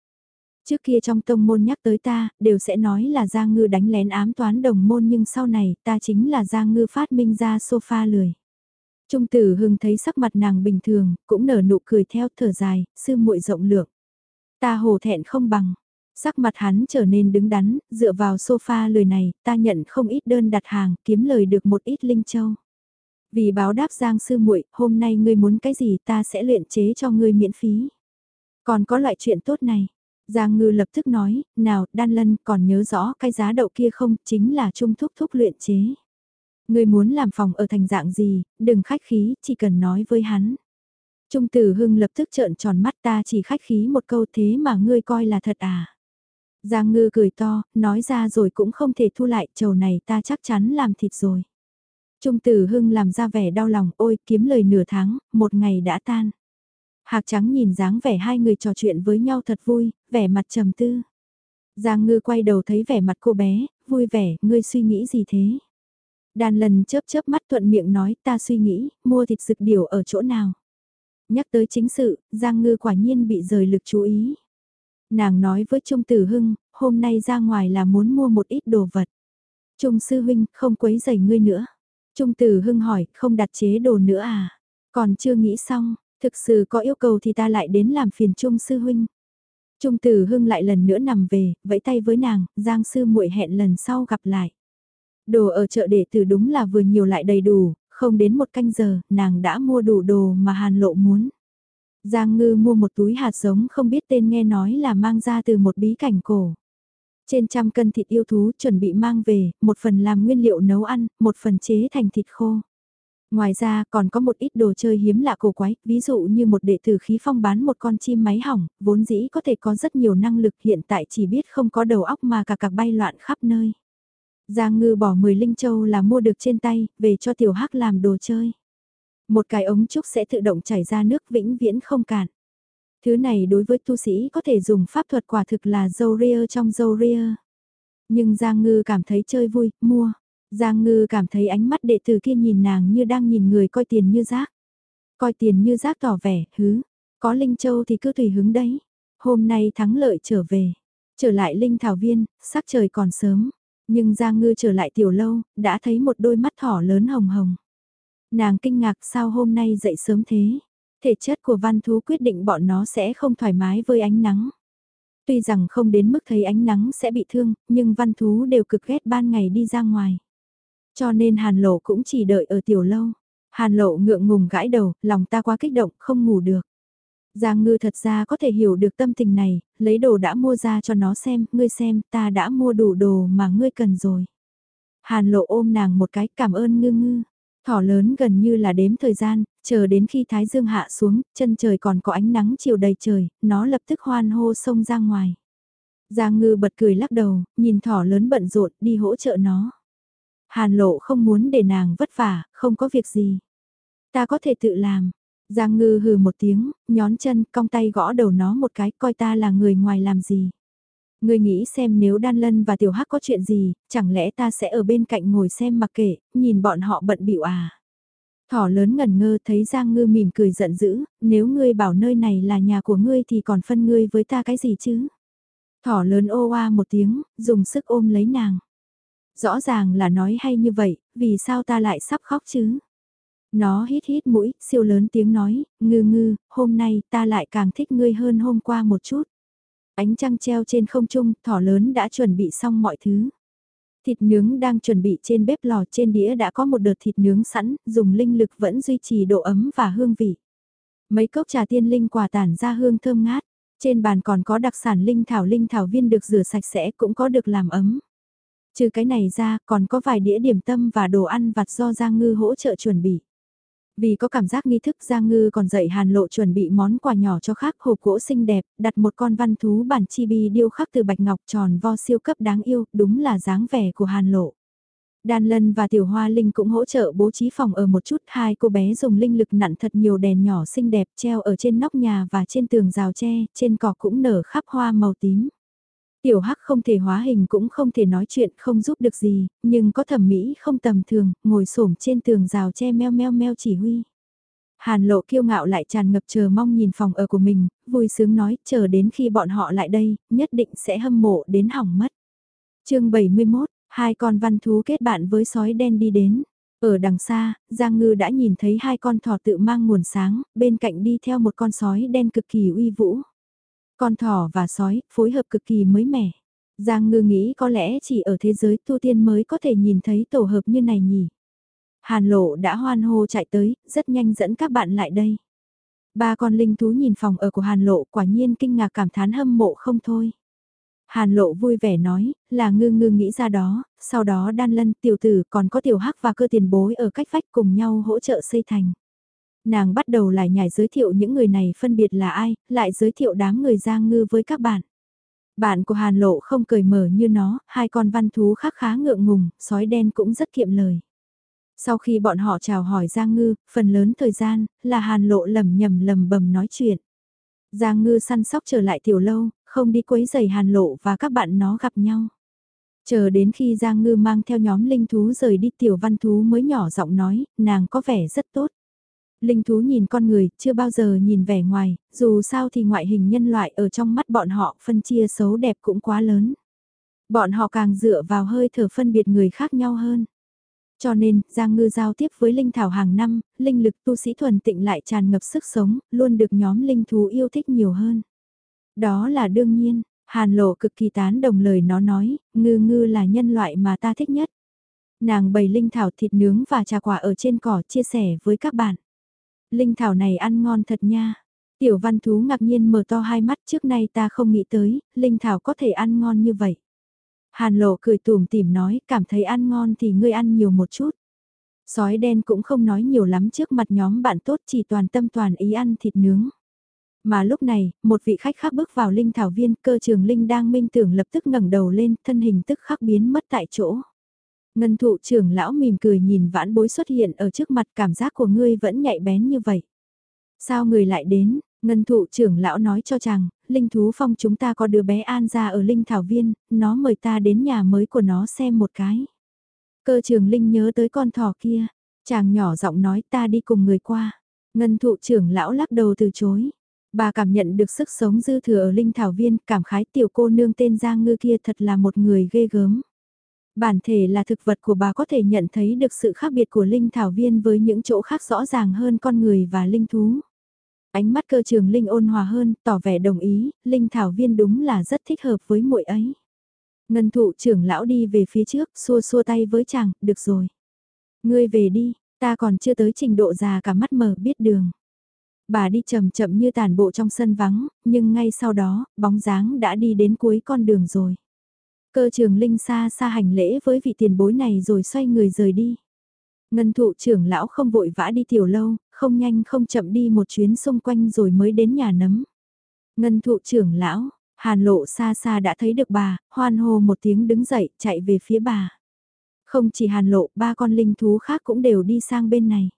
Trước kia trong tông môn nhắc tới ta, đều sẽ nói là Giang Ngư đánh lén ám toán đồng môn nhưng sau này ta chính là Giang Ngư phát minh ra sofa lười. Trung tử hưng thấy sắc mặt nàng bình thường, cũng nở nụ cười theo thở dài, sư muội rộng lượng. Ta hồ thẹn không bằng. Sắc mặt hắn trở nên đứng đắn, dựa vào sofa lười này, ta nhận không ít đơn đặt hàng, kiếm lời được một ít linh châu. Vì báo đáp Giang sư muội, hôm nay ngươi muốn cái gì ta sẽ luyện chế cho ngươi miễn phí. Còn có loại chuyện tốt này. Giang ngư lập tức nói, nào, đan lân còn nhớ rõ cái giá đậu kia không, chính là trung thúc thúc luyện chế. Ngươi muốn làm phòng ở thành dạng gì, đừng khách khí, chỉ cần nói với hắn. Trung tử hưng lập tức trợn tròn mắt ta chỉ khách khí một câu thế mà ngươi coi là thật à. Giang ngư cười to, nói ra rồi cũng không thể thu lại, chầu này ta chắc chắn làm thịt rồi. Trung tử hưng làm ra vẻ đau lòng, ôi kiếm lời nửa tháng, một ngày đã tan. Hạc trắng nhìn dáng vẻ hai người trò chuyện với nhau thật vui, vẻ mặt trầm tư. Giang ngư quay đầu thấy vẻ mặt cô bé, vui vẻ, ngươi suy nghĩ gì thế? Đàn lần chớp chớp mắt thuận miệng nói ta suy nghĩ, mua thịt sực điều ở chỗ nào? Nhắc tới chính sự, Giang ngư quả nhiên bị rời lực chú ý. Nàng nói với Trung Tử Hưng, hôm nay ra ngoài là muốn mua một ít đồ vật. Trung Sư Huynh, không quấy giày ngươi nữa. Trung Tử Hưng hỏi, không đặt chế đồ nữa à? Còn chưa nghĩ xong, thực sự có yêu cầu thì ta lại đến làm phiền Trung Sư Huynh. Trung Tử Hưng lại lần nữa nằm về, vẫy tay với nàng, Giang Sư muội hẹn lần sau gặp lại. Đồ ở chợ đệ tử đúng là vừa nhiều lại đầy đủ, không đến một canh giờ, nàng đã mua đủ đồ mà Hàn Lộ muốn. Giang Ngư mua một túi hạt giống không biết tên nghe nói là mang ra từ một bí cảnh cổ. Trên trăm cân thịt yêu thú chuẩn bị mang về, một phần làm nguyên liệu nấu ăn, một phần chế thành thịt khô. Ngoài ra còn có một ít đồ chơi hiếm lạ cổ quái, ví dụ như một đệ tử khí phong bán một con chim máy hỏng, vốn dĩ có thể có rất nhiều năng lực hiện tại chỉ biết không có đầu óc mà cả cạc bay loạn khắp nơi. Giang ngư bỏ 10 linh châu là mua được trên tay, về cho tiểu hắc làm đồ chơi. Một cái ống trúc sẽ tự động chảy ra nước vĩnh viễn không cạn. Thứ này đối với tu sĩ có thể dùng pháp thuật quả thực là dâu ria trong dâu ria. Nhưng Giang Ngư cảm thấy chơi vui, mua. Giang Ngư cảm thấy ánh mắt đệ tử kia nhìn nàng như đang nhìn người coi tiền như rác. Coi tiền như rác tỏ vẻ, hứ. Có Linh Châu thì cứ tùy hứng đấy. Hôm nay thắng lợi trở về. Trở lại Linh Thảo Viên, sắc trời còn sớm. Nhưng Giang Ngư trở lại tiểu lâu, đã thấy một đôi mắt thỏ lớn hồng hồng. Nàng kinh ngạc sao hôm nay dậy sớm thế. Thể chất của văn thú quyết định bọn nó sẽ không thoải mái với ánh nắng. Tuy rằng không đến mức thấy ánh nắng sẽ bị thương, nhưng văn thú đều cực ghét ban ngày đi ra ngoài. Cho nên hàn lộ cũng chỉ đợi ở tiểu lâu. Hàn lộ ngượng ngùng gãi đầu, lòng ta quá kích động, không ngủ được. Giang ngư thật ra có thể hiểu được tâm tình này, lấy đồ đã mua ra cho nó xem, ngươi xem, ta đã mua đủ đồ mà ngươi cần rồi. Hàn lộ ôm nàng một cái cảm ơn ngư ngư. Thỏ lớn gần như là đếm thời gian, chờ đến khi thái dương hạ xuống, chân trời còn có ánh nắng chiều đầy trời, nó lập tức hoan hô xông ra ngoài. Giang ngư bật cười lắc đầu, nhìn thỏ lớn bận rộn đi hỗ trợ nó. Hàn lộ không muốn để nàng vất vả, không có việc gì. Ta có thể tự làm. Giang ngư hừ một tiếng, nhón chân, cong tay gõ đầu nó một cái, coi ta là người ngoài làm gì. Ngươi nghĩ xem nếu Đan Lân và Tiểu Hắc có chuyện gì, chẳng lẽ ta sẽ ở bên cạnh ngồi xem mặc kệ, nhìn bọn họ bận bịu à? Thỏ lớn ngần ngơ thấy Giang Ngư mỉm cười giận dữ, nếu ngươi bảo nơi này là nhà của ngươi thì còn phân ngươi với ta cái gì chứ? Thỏ lớn ô oa một tiếng, dùng sức ôm lấy nàng. Rõ ràng là nói hay như vậy, vì sao ta lại sắp khóc chứ? Nó hít hít mũi, siêu lớn tiếng nói, ngư ngư, hôm nay ta lại càng thích ngươi hơn hôm qua một chút. Ánh trăng treo trên không trung, thỏ lớn đã chuẩn bị xong mọi thứ. Thịt nướng đang chuẩn bị trên bếp lò trên đĩa đã có một đợt thịt nướng sẵn, dùng linh lực vẫn duy trì độ ấm và hương vị. Mấy cốc trà tiên linh quả tản ra hương thơm ngát. Trên bàn còn có đặc sản linh thảo linh thảo viên được rửa sạch sẽ cũng có được làm ấm. Trừ cái này ra còn có vài đĩa điểm tâm và đồ ăn vặt do Giang Ngư hỗ trợ chuẩn bị. Vì có cảm giác nghi thức Giang Ngư còn dạy Hàn Lộ chuẩn bị món quà nhỏ cho khác hộp gỗ xinh đẹp, đặt một con văn thú bản chibi điêu khắc từ bạch ngọc tròn vo siêu cấp đáng yêu, đúng là dáng vẻ của Hàn Lộ. Đan Lân và Tiểu Hoa Linh cũng hỗ trợ bố trí phòng ở một chút, hai cô bé dùng linh lực nặn thật nhiều đèn nhỏ xinh đẹp treo ở trên nóc nhà và trên tường rào tre, trên cỏ cũng nở khắp hoa màu tím. Tiểu Hắc không thể hóa hình cũng không thể nói chuyện không giúp được gì, nhưng có thẩm mỹ không tầm thường, ngồi xổm trên tường rào che meo meo meo chỉ huy. Hàn lộ kiêu ngạo lại tràn ngập chờ mong nhìn phòng ở của mình, vui sướng nói chờ đến khi bọn họ lại đây, nhất định sẽ hâm mộ đến hỏng mất. chương 71, hai con văn thú kết bạn với sói đen đi đến. Ở đằng xa, Giang Ngư đã nhìn thấy hai con thỏ tự mang nguồn sáng, bên cạnh đi theo một con sói đen cực kỳ uy vũ. Con thỏ và sói, phối hợp cực kỳ mới mẻ. Giang ngư nghĩ có lẽ chỉ ở thế giới tu tiên mới có thể nhìn thấy tổ hợp như này nhỉ. Hàn lộ đã hoan hô chạy tới, rất nhanh dẫn các bạn lại đây. Ba con linh thú nhìn phòng ở của Hàn lộ quả nhiên kinh ngạc cảm thán hâm mộ không thôi. Hàn lộ vui vẻ nói, là ngư ngư nghĩ ra đó, sau đó đan lân tiểu tử còn có tiểu hắc và cơ tiền bối ở cách vách cùng nhau hỗ trợ xây thành. Nàng bắt đầu lại nhảy giới thiệu những người này phân biệt là ai, lại giới thiệu đám người Giang Ngư với các bạn. Bạn của Hàn Lộ không cười mở như nó, hai con văn thú khác khá ngượng ngùng, sói đen cũng rất kiệm lời. Sau khi bọn họ chào hỏi Giang Ngư, phần lớn thời gian, là Hàn Lộ lầm nhầm lầm bầm nói chuyện. Giang Ngư săn sóc trở lại tiểu lâu, không đi quấy giày Hàn Lộ và các bạn nó gặp nhau. Chờ đến khi Giang Ngư mang theo nhóm linh thú rời đi tiểu văn thú mới nhỏ giọng nói, nàng có vẻ rất tốt linh thú nhìn con người, chưa bao giờ nhìn vẻ ngoài, dù sao thì ngoại hình nhân loại ở trong mắt bọn họ phân chia xấu đẹp cũng quá lớn. Bọn họ càng dựa vào hơi thở phân biệt người khác nhau hơn. Cho nên, Giang Ngư giao tiếp với Linh Thảo hàng năm, linh lực tu sĩ thuần tịnh lại tràn ngập sức sống, luôn được nhóm linh thú yêu thích nhiều hơn. Đó là đương nhiên, Hàn Lộ cực kỳ tán đồng lời nó nói, ngư ngư là nhân loại mà ta thích nhất. Nàng bày linh thảo thịt nướng và trà quả ở trên cỏ chia sẻ với các bạn. Linh thảo này ăn ngon thật nha. Tiểu văn thú ngạc nhiên mở to hai mắt trước nay ta không nghĩ tới, linh thảo có thể ăn ngon như vậy. Hàn lộ cười tùm tìm nói, cảm thấy ăn ngon thì ngươi ăn nhiều một chút. Sói đen cũng không nói nhiều lắm trước mặt nhóm bạn tốt chỉ toàn tâm toàn ý ăn thịt nướng. Mà lúc này, một vị khách khác bước vào linh thảo viên, cơ trường linh đang minh tưởng lập tức ngẩng đầu lên, thân hình tức khắc biến mất tại chỗ. Ngân thụ trưởng lão mỉm cười nhìn vãn bối xuất hiện ở trước mặt cảm giác của ngươi vẫn nhạy bén như vậy. Sao người lại đến, ngân thụ trưởng lão nói cho chàng, linh thú phong chúng ta có đứa bé an ra ở linh thảo viên, nó mời ta đến nhà mới của nó xem một cái. Cơ trường linh nhớ tới con thỏ kia, chàng nhỏ giọng nói ta đi cùng người qua. Ngân thụ trưởng lão lắc đầu từ chối. Bà cảm nhận được sức sống dư thừa ở linh thảo viên, cảm khái tiểu cô nương tên Giang Ngư kia thật là một người ghê gớm. Bản thể là thực vật của bà có thể nhận thấy được sự khác biệt của linh thảo viên với những chỗ khác rõ ràng hơn con người và linh thú. Ánh mắt cơ trường linh ôn hòa hơn, tỏ vẻ đồng ý, linh thảo viên đúng là rất thích hợp với muội ấy. Ngân thụ trưởng lão đi về phía trước, xua xua tay với chàng, được rồi. Ngươi về đi, ta còn chưa tới trình độ già cả mắt mở biết đường. Bà đi chậm chậm như tàn bộ trong sân vắng, nhưng ngay sau đó, bóng dáng đã đi đến cuối con đường rồi. Cơ trường Linh xa xa hành lễ với vị tiền bối này rồi xoay người rời đi. Ngân thụ trưởng lão không vội vã đi tiểu lâu, không nhanh không chậm đi một chuyến xung quanh rồi mới đến nhà nấm. Ngân thụ trưởng lão, hàn lộ xa xa đã thấy được bà, hoan hô một tiếng đứng dậy, chạy về phía bà. Không chỉ hàn lộ, ba con linh thú khác cũng đều đi sang bên này.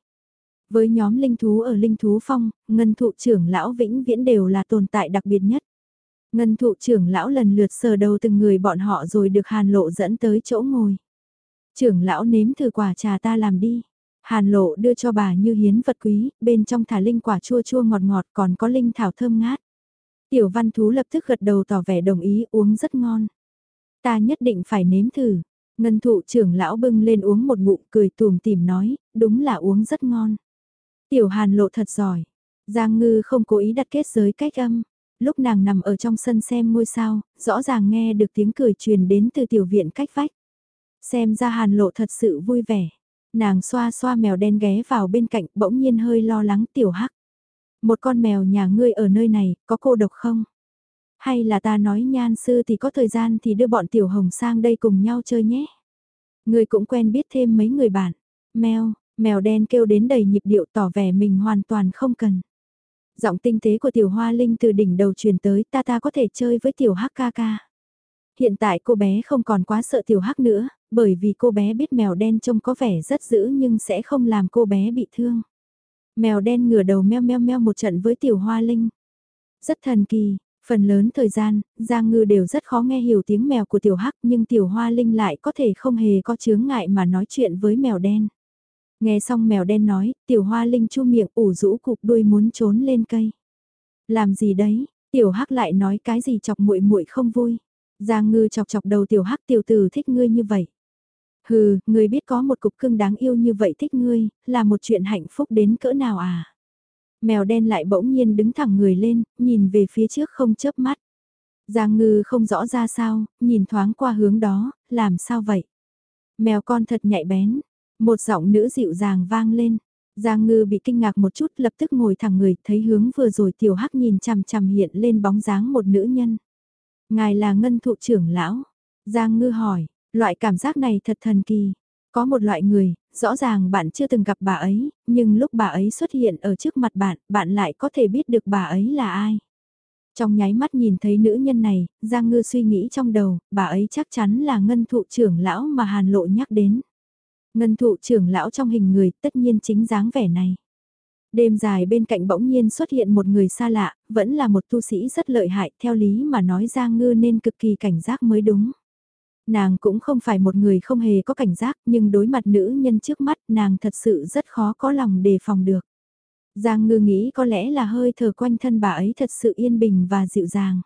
Với nhóm linh thú ở linh thú phong, ngân thụ trưởng lão vĩnh viễn đều là tồn tại đặc biệt nhất. Ngân thụ trưởng lão lần lượt sờ đầu từng người bọn họ rồi được hàn lộ dẫn tới chỗ ngồi. Trưởng lão nếm thử quả trà ta làm đi. Hàn lộ đưa cho bà như hiến vật quý, bên trong thả linh quả chua chua ngọt ngọt còn có linh thảo thơm ngát. Tiểu văn thú lập tức gật đầu tỏ vẻ đồng ý uống rất ngon. Ta nhất định phải nếm thử. Ngân thụ trưởng lão bưng lên uống một ngụm cười tùm tìm nói, đúng là uống rất ngon. Tiểu hàn lộ thật giỏi. Giang ngư không cố ý đặt kết giới cách âm. Lúc nàng nằm ở trong sân xem ngôi sao, rõ ràng nghe được tiếng cười truyền đến từ tiểu viện cách vách. Xem ra hàn lộ thật sự vui vẻ. Nàng xoa xoa mèo đen ghé vào bên cạnh bỗng nhiên hơi lo lắng tiểu hắc. Một con mèo nhà ngươi ở nơi này, có cô độc không? Hay là ta nói nhan sư thì có thời gian thì đưa bọn tiểu hồng sang đây cùng nhau chơi nhé. Ngươi cũng quen biết thêm mấy người bạn. Mèo, mèo đen kêu đến đầy nhịp điệu tỏ vẻ mình hoàn toàn không cần. Giọng tinh tế của tiểu hoa linh từ đỉnh đầu truyền tới ta ta có thể chơi với tiểu hắc ca ca. Hiện tại cô bé không còn quá sợ tiểu hắc nữa, bởi vì cô bé biết mèo đen trông có vẻ rất dữ nhưng sẽ không làm cô bé bị thương. Mèo đen ngửa đầu meo meo meo một trận với tiểu hoa linh. Rất thần kỳ, phần lớn thời gian, Giang Ngư đều rất khó nghe hiểu tiếng mèo của tiểu hắc nhưng tiểu hoa linh lại có thể không hề có chướng ngại mà nói chuyện với mèo đen. Nghe xong mèo đen nói, tiểu hoa linh chu miệng ủ rũ cục đuôi muốn trốn lên cây. Làm gì đấy, tiểu hắc lại nói cái gì chọc muội muội không vui. Giang ngư chọc chọc đầu tiểu hắc tiểu tử thích ngươi như vậy. Hừ, ngươi biết có một cục cưng đáng yêu như vậy thích ngươi, là một chuyện hạnh phúc đến cỡ nào à? Mèo đen lại bỗng nhiên đứng thẳng người lên, nhìn về phía trước không chớp mắt. Giang ngư không rõ ra sao, nhìn thoáng qua hướng đó, làm sao vậy? Mèo con thật nhạy bén, một giọng nữ dịu dàng vang lên. Giang ngư bị kinh ngạc một chút lập tức ngồi thẳng người thấy hướng vừa rồi tiểu hắc nhìn chằm chằm hiện lên bóng dáng một nữ nhân. Ngài là ngân thụ trưởng lão. Giang ngư hỏi, loại cảm giác này thật thần kỳ. Có một loại người, rõ ràng bạn chưa từng gặp bà ấy, nhưng lúc bà ấy xuất hiện ở trước mặt bạn, bạn lại có thể biết được bà ấy là ai. Trong nháy mắt nhìn thấy nữ nhân này, Giang Ngư suy nghĩ trong đầu, bà ấy chắc chắn là ngân thụ trưởng lão mà Hàn Lộ nhắc đến. Ngân thụ trưởng lão trong hình người tất nhiên chính dáng vẻ này. Đêm dài bên cạnh bỗng nhiên xuất hiện một người xa lạ, vẫn là một tu sĩ rất lợi hại, theo lý mà nói Giang Ngư nên cực kỳ cảnh giác mới đúng. Nàng cũng không phải một người không hề có cảnh giác, nhưng đối mặt nữ nhân trước mắt nàng thật sự rất khó có lòng đề phòng được. Giang Ngư nghĩ có lẽ là hơi thở quanh thân bà ấy thật sự yên bình và dịu dàng.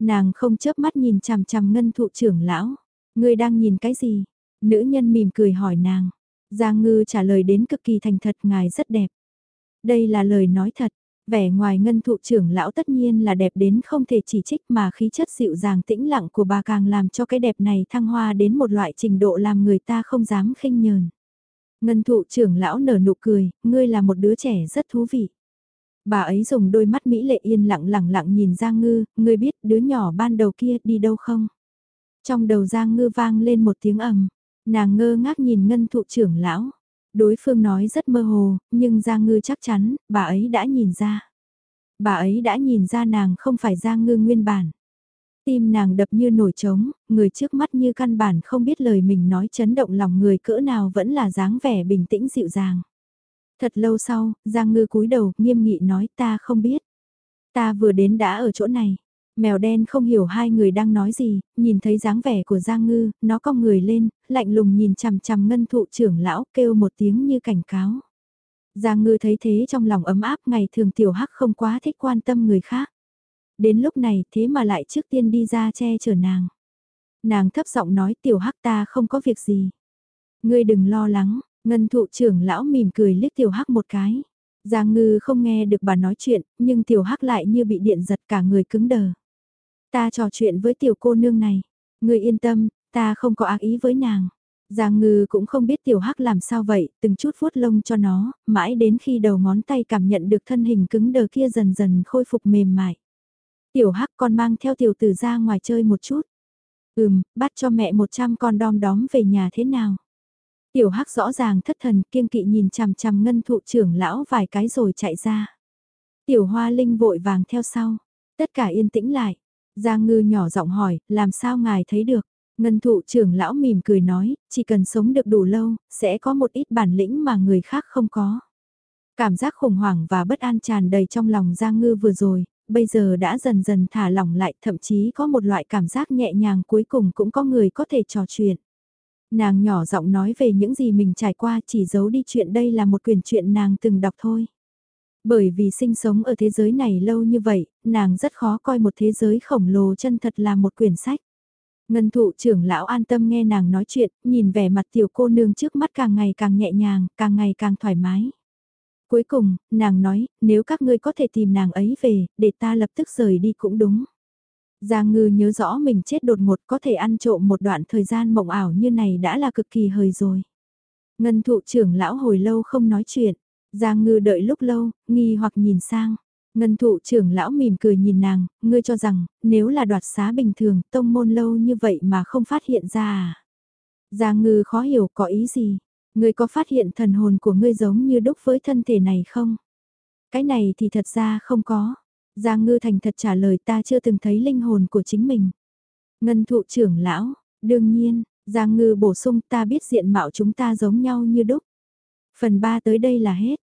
Nàng không chớp mắt nhìn chằm chằm ngân thụ trưởng lão. Người đang nhìn cái gì? Nữ nhân mỉm cười hỏi nàng. Giang ngư trả lời đến cực kỳ thành thật ngài rất đẹp. Đây là lời nói thật, vẻ ngoài ngân thụ trưởng lão tất nhiên là đẹp đến không thể chỉ trích mà khí chất dịu dàng tĩnh lặng của bà càng làm cho cái đẹp này thăng hoa đến một loại trình độ làm người ta không dám khinh nhờn. Ngân thụ trưởng lão nở nụ cười, ngươi là một đứa trẻ rất thú vị. Bà ấy dùng đôi mắt mỹ lệ yên lặng lặng lặng nhìn Giang Ngư, ngươi biết đứa nhỏ ban đầu kia đi đâu không? Trong đầu Giang Ngư vang lên một tiếng ầm, Nàng ngơ ngác nhìn ngân thụ trưởng lão. Đối phương nói rất mơ hồ, nhưng Giang Ngư chắc chắn, bà ấy đã nhìn ra. Bà ấy đã nhìn ra nàng không phải Giang Ngư nguyên bản. Tim nàng đập như nổi trống, người trước mắt như căn bản không biết lời mình nói chấn động lòng người cỡ nào vẫn là dáng vẻ bình tĩnh dịu dàng. Thật lâu sau, Giang Ngư cúi đầu, nghiêm nghị nói ta không biết. Ta vừa đến đã ở chỗ này. Mèo đen không hiểu hai người đang nói gì, nhìn thấy dáng vẻ của Giang Ngư, nó cong người lên, lạnh lùng nhìn chằm chằm ngân thụ trưởng lão kêu một tiếng như cảnh cáo. Giang Ngư thấy thế trong lòng ấm áp ngày thường tiểu hắc không quá thích quan tâm người khác. Đến lúc này thế mà lại trước tiên đi ra che chở nàng. Nàng thấp giọng nói tiểu hắc ta không có việc gì. Ngươi đừng lo lắng, ngân thụ trưởng lão mỉm cười liếc tiểu hắc một cái. Giang ngư không nghe được bà nói chuyện, nhưng tiểu hắc lại như bị điện giật cả người cứng đờ. Ta trò chuyện với tiểu cô nương này. Người yên tâm, ta không có ác ý với nàng. Giang ngư cũng không biết tiểu hắc làm sao vậy, từng chút vuốt lông cho nó, mãi đến khi đầu ngón tay cảm nhận được thân hình cứng đờ kia dần dần khôi phục mềm mại. Tiểu hắc con mang theo tiểu tử ra ngoài chơi một chút. Ừm, bắt cho mẹ 100 con đom đóm về nhà thế nào? Tiểu hắc rõ ràng thất thần kiêng kỵ nhìn chằm chằm ngân thụ trưởng lão vài cái rồi chạy ra. Tiểu hoa linh vội vàng theo sau. Tất cả yên tĩnh lại. Giang ngư nhỏ giọng hỏi, làm sao ngài thấy được? Ngân thụ trưởng lão mỉm cười nói, chỉ cần sống được đủ lâu, sẽ có một ít bản lĩnh mà người khác không có. Cảm giác khủng hoảng và bất an tràn đầy trong lòng Giang Ngư vừa rồi, bây giờ đã dần dần thả lỏng lại, thậm chí có một loại cảm giác nhẹ nhàng cuối cùng cũng có người có thể trò chuyện. Nàng nhỏ giọng nói về những gì mình trải qua chỉ giấu đi chuyện đây là một quyển chuyện nàng từng đọc thôi. Bởi vì sinh sống ở thế giới này lâu như vậy, nàng rất khó coi một thế giới khổng lồ chân thật là một quyển sách. Ngân thụ trưởng lão an tâm nghe nàng nói chuyện, nhìn vẻ mặt tiểu cô nương trước mắt càng ngày càng nhẹ nhàng, càng ngày càng thoải mái. Cuối cùng, nàng nói, nếu các ngươi có thể tìm nàng ấy về, để ta lập tức rời đi cũng đúng. Giang ngư nhớ rõ mình chết đột ngột có thể ăn trộm một đoạn thời gian mộng ảo như này đã là cực kỳ hời rồi. Ngân thụ trưởng lão hồi lâu không nói chuyện. Giang ngư đợi lúc lâu, nghi hoặc nhìn sang. Ngân thụ trưởng lão mỉm cười nhìn nàng, ngươi cho rằng, nếu là đoạt xá bình thường, tông môn lâu như vậy mà không phát hiện ra à? Giang ngư khó hiểu có ý gì? Ngươi có phát hiện thần hồn của ngươi giống như đúc với thân thể này không? Cái này thì thật ra không có. Giang ngư thành thật trả lời ta chưa từng thấy linh hồn của chính mình. Ngân thụ trưởng lão, đương nhiên, Giang ngư bổ sung ta biết diện mạo chúng ta giống nhau như đúc. Phần 3 tới đây là hết.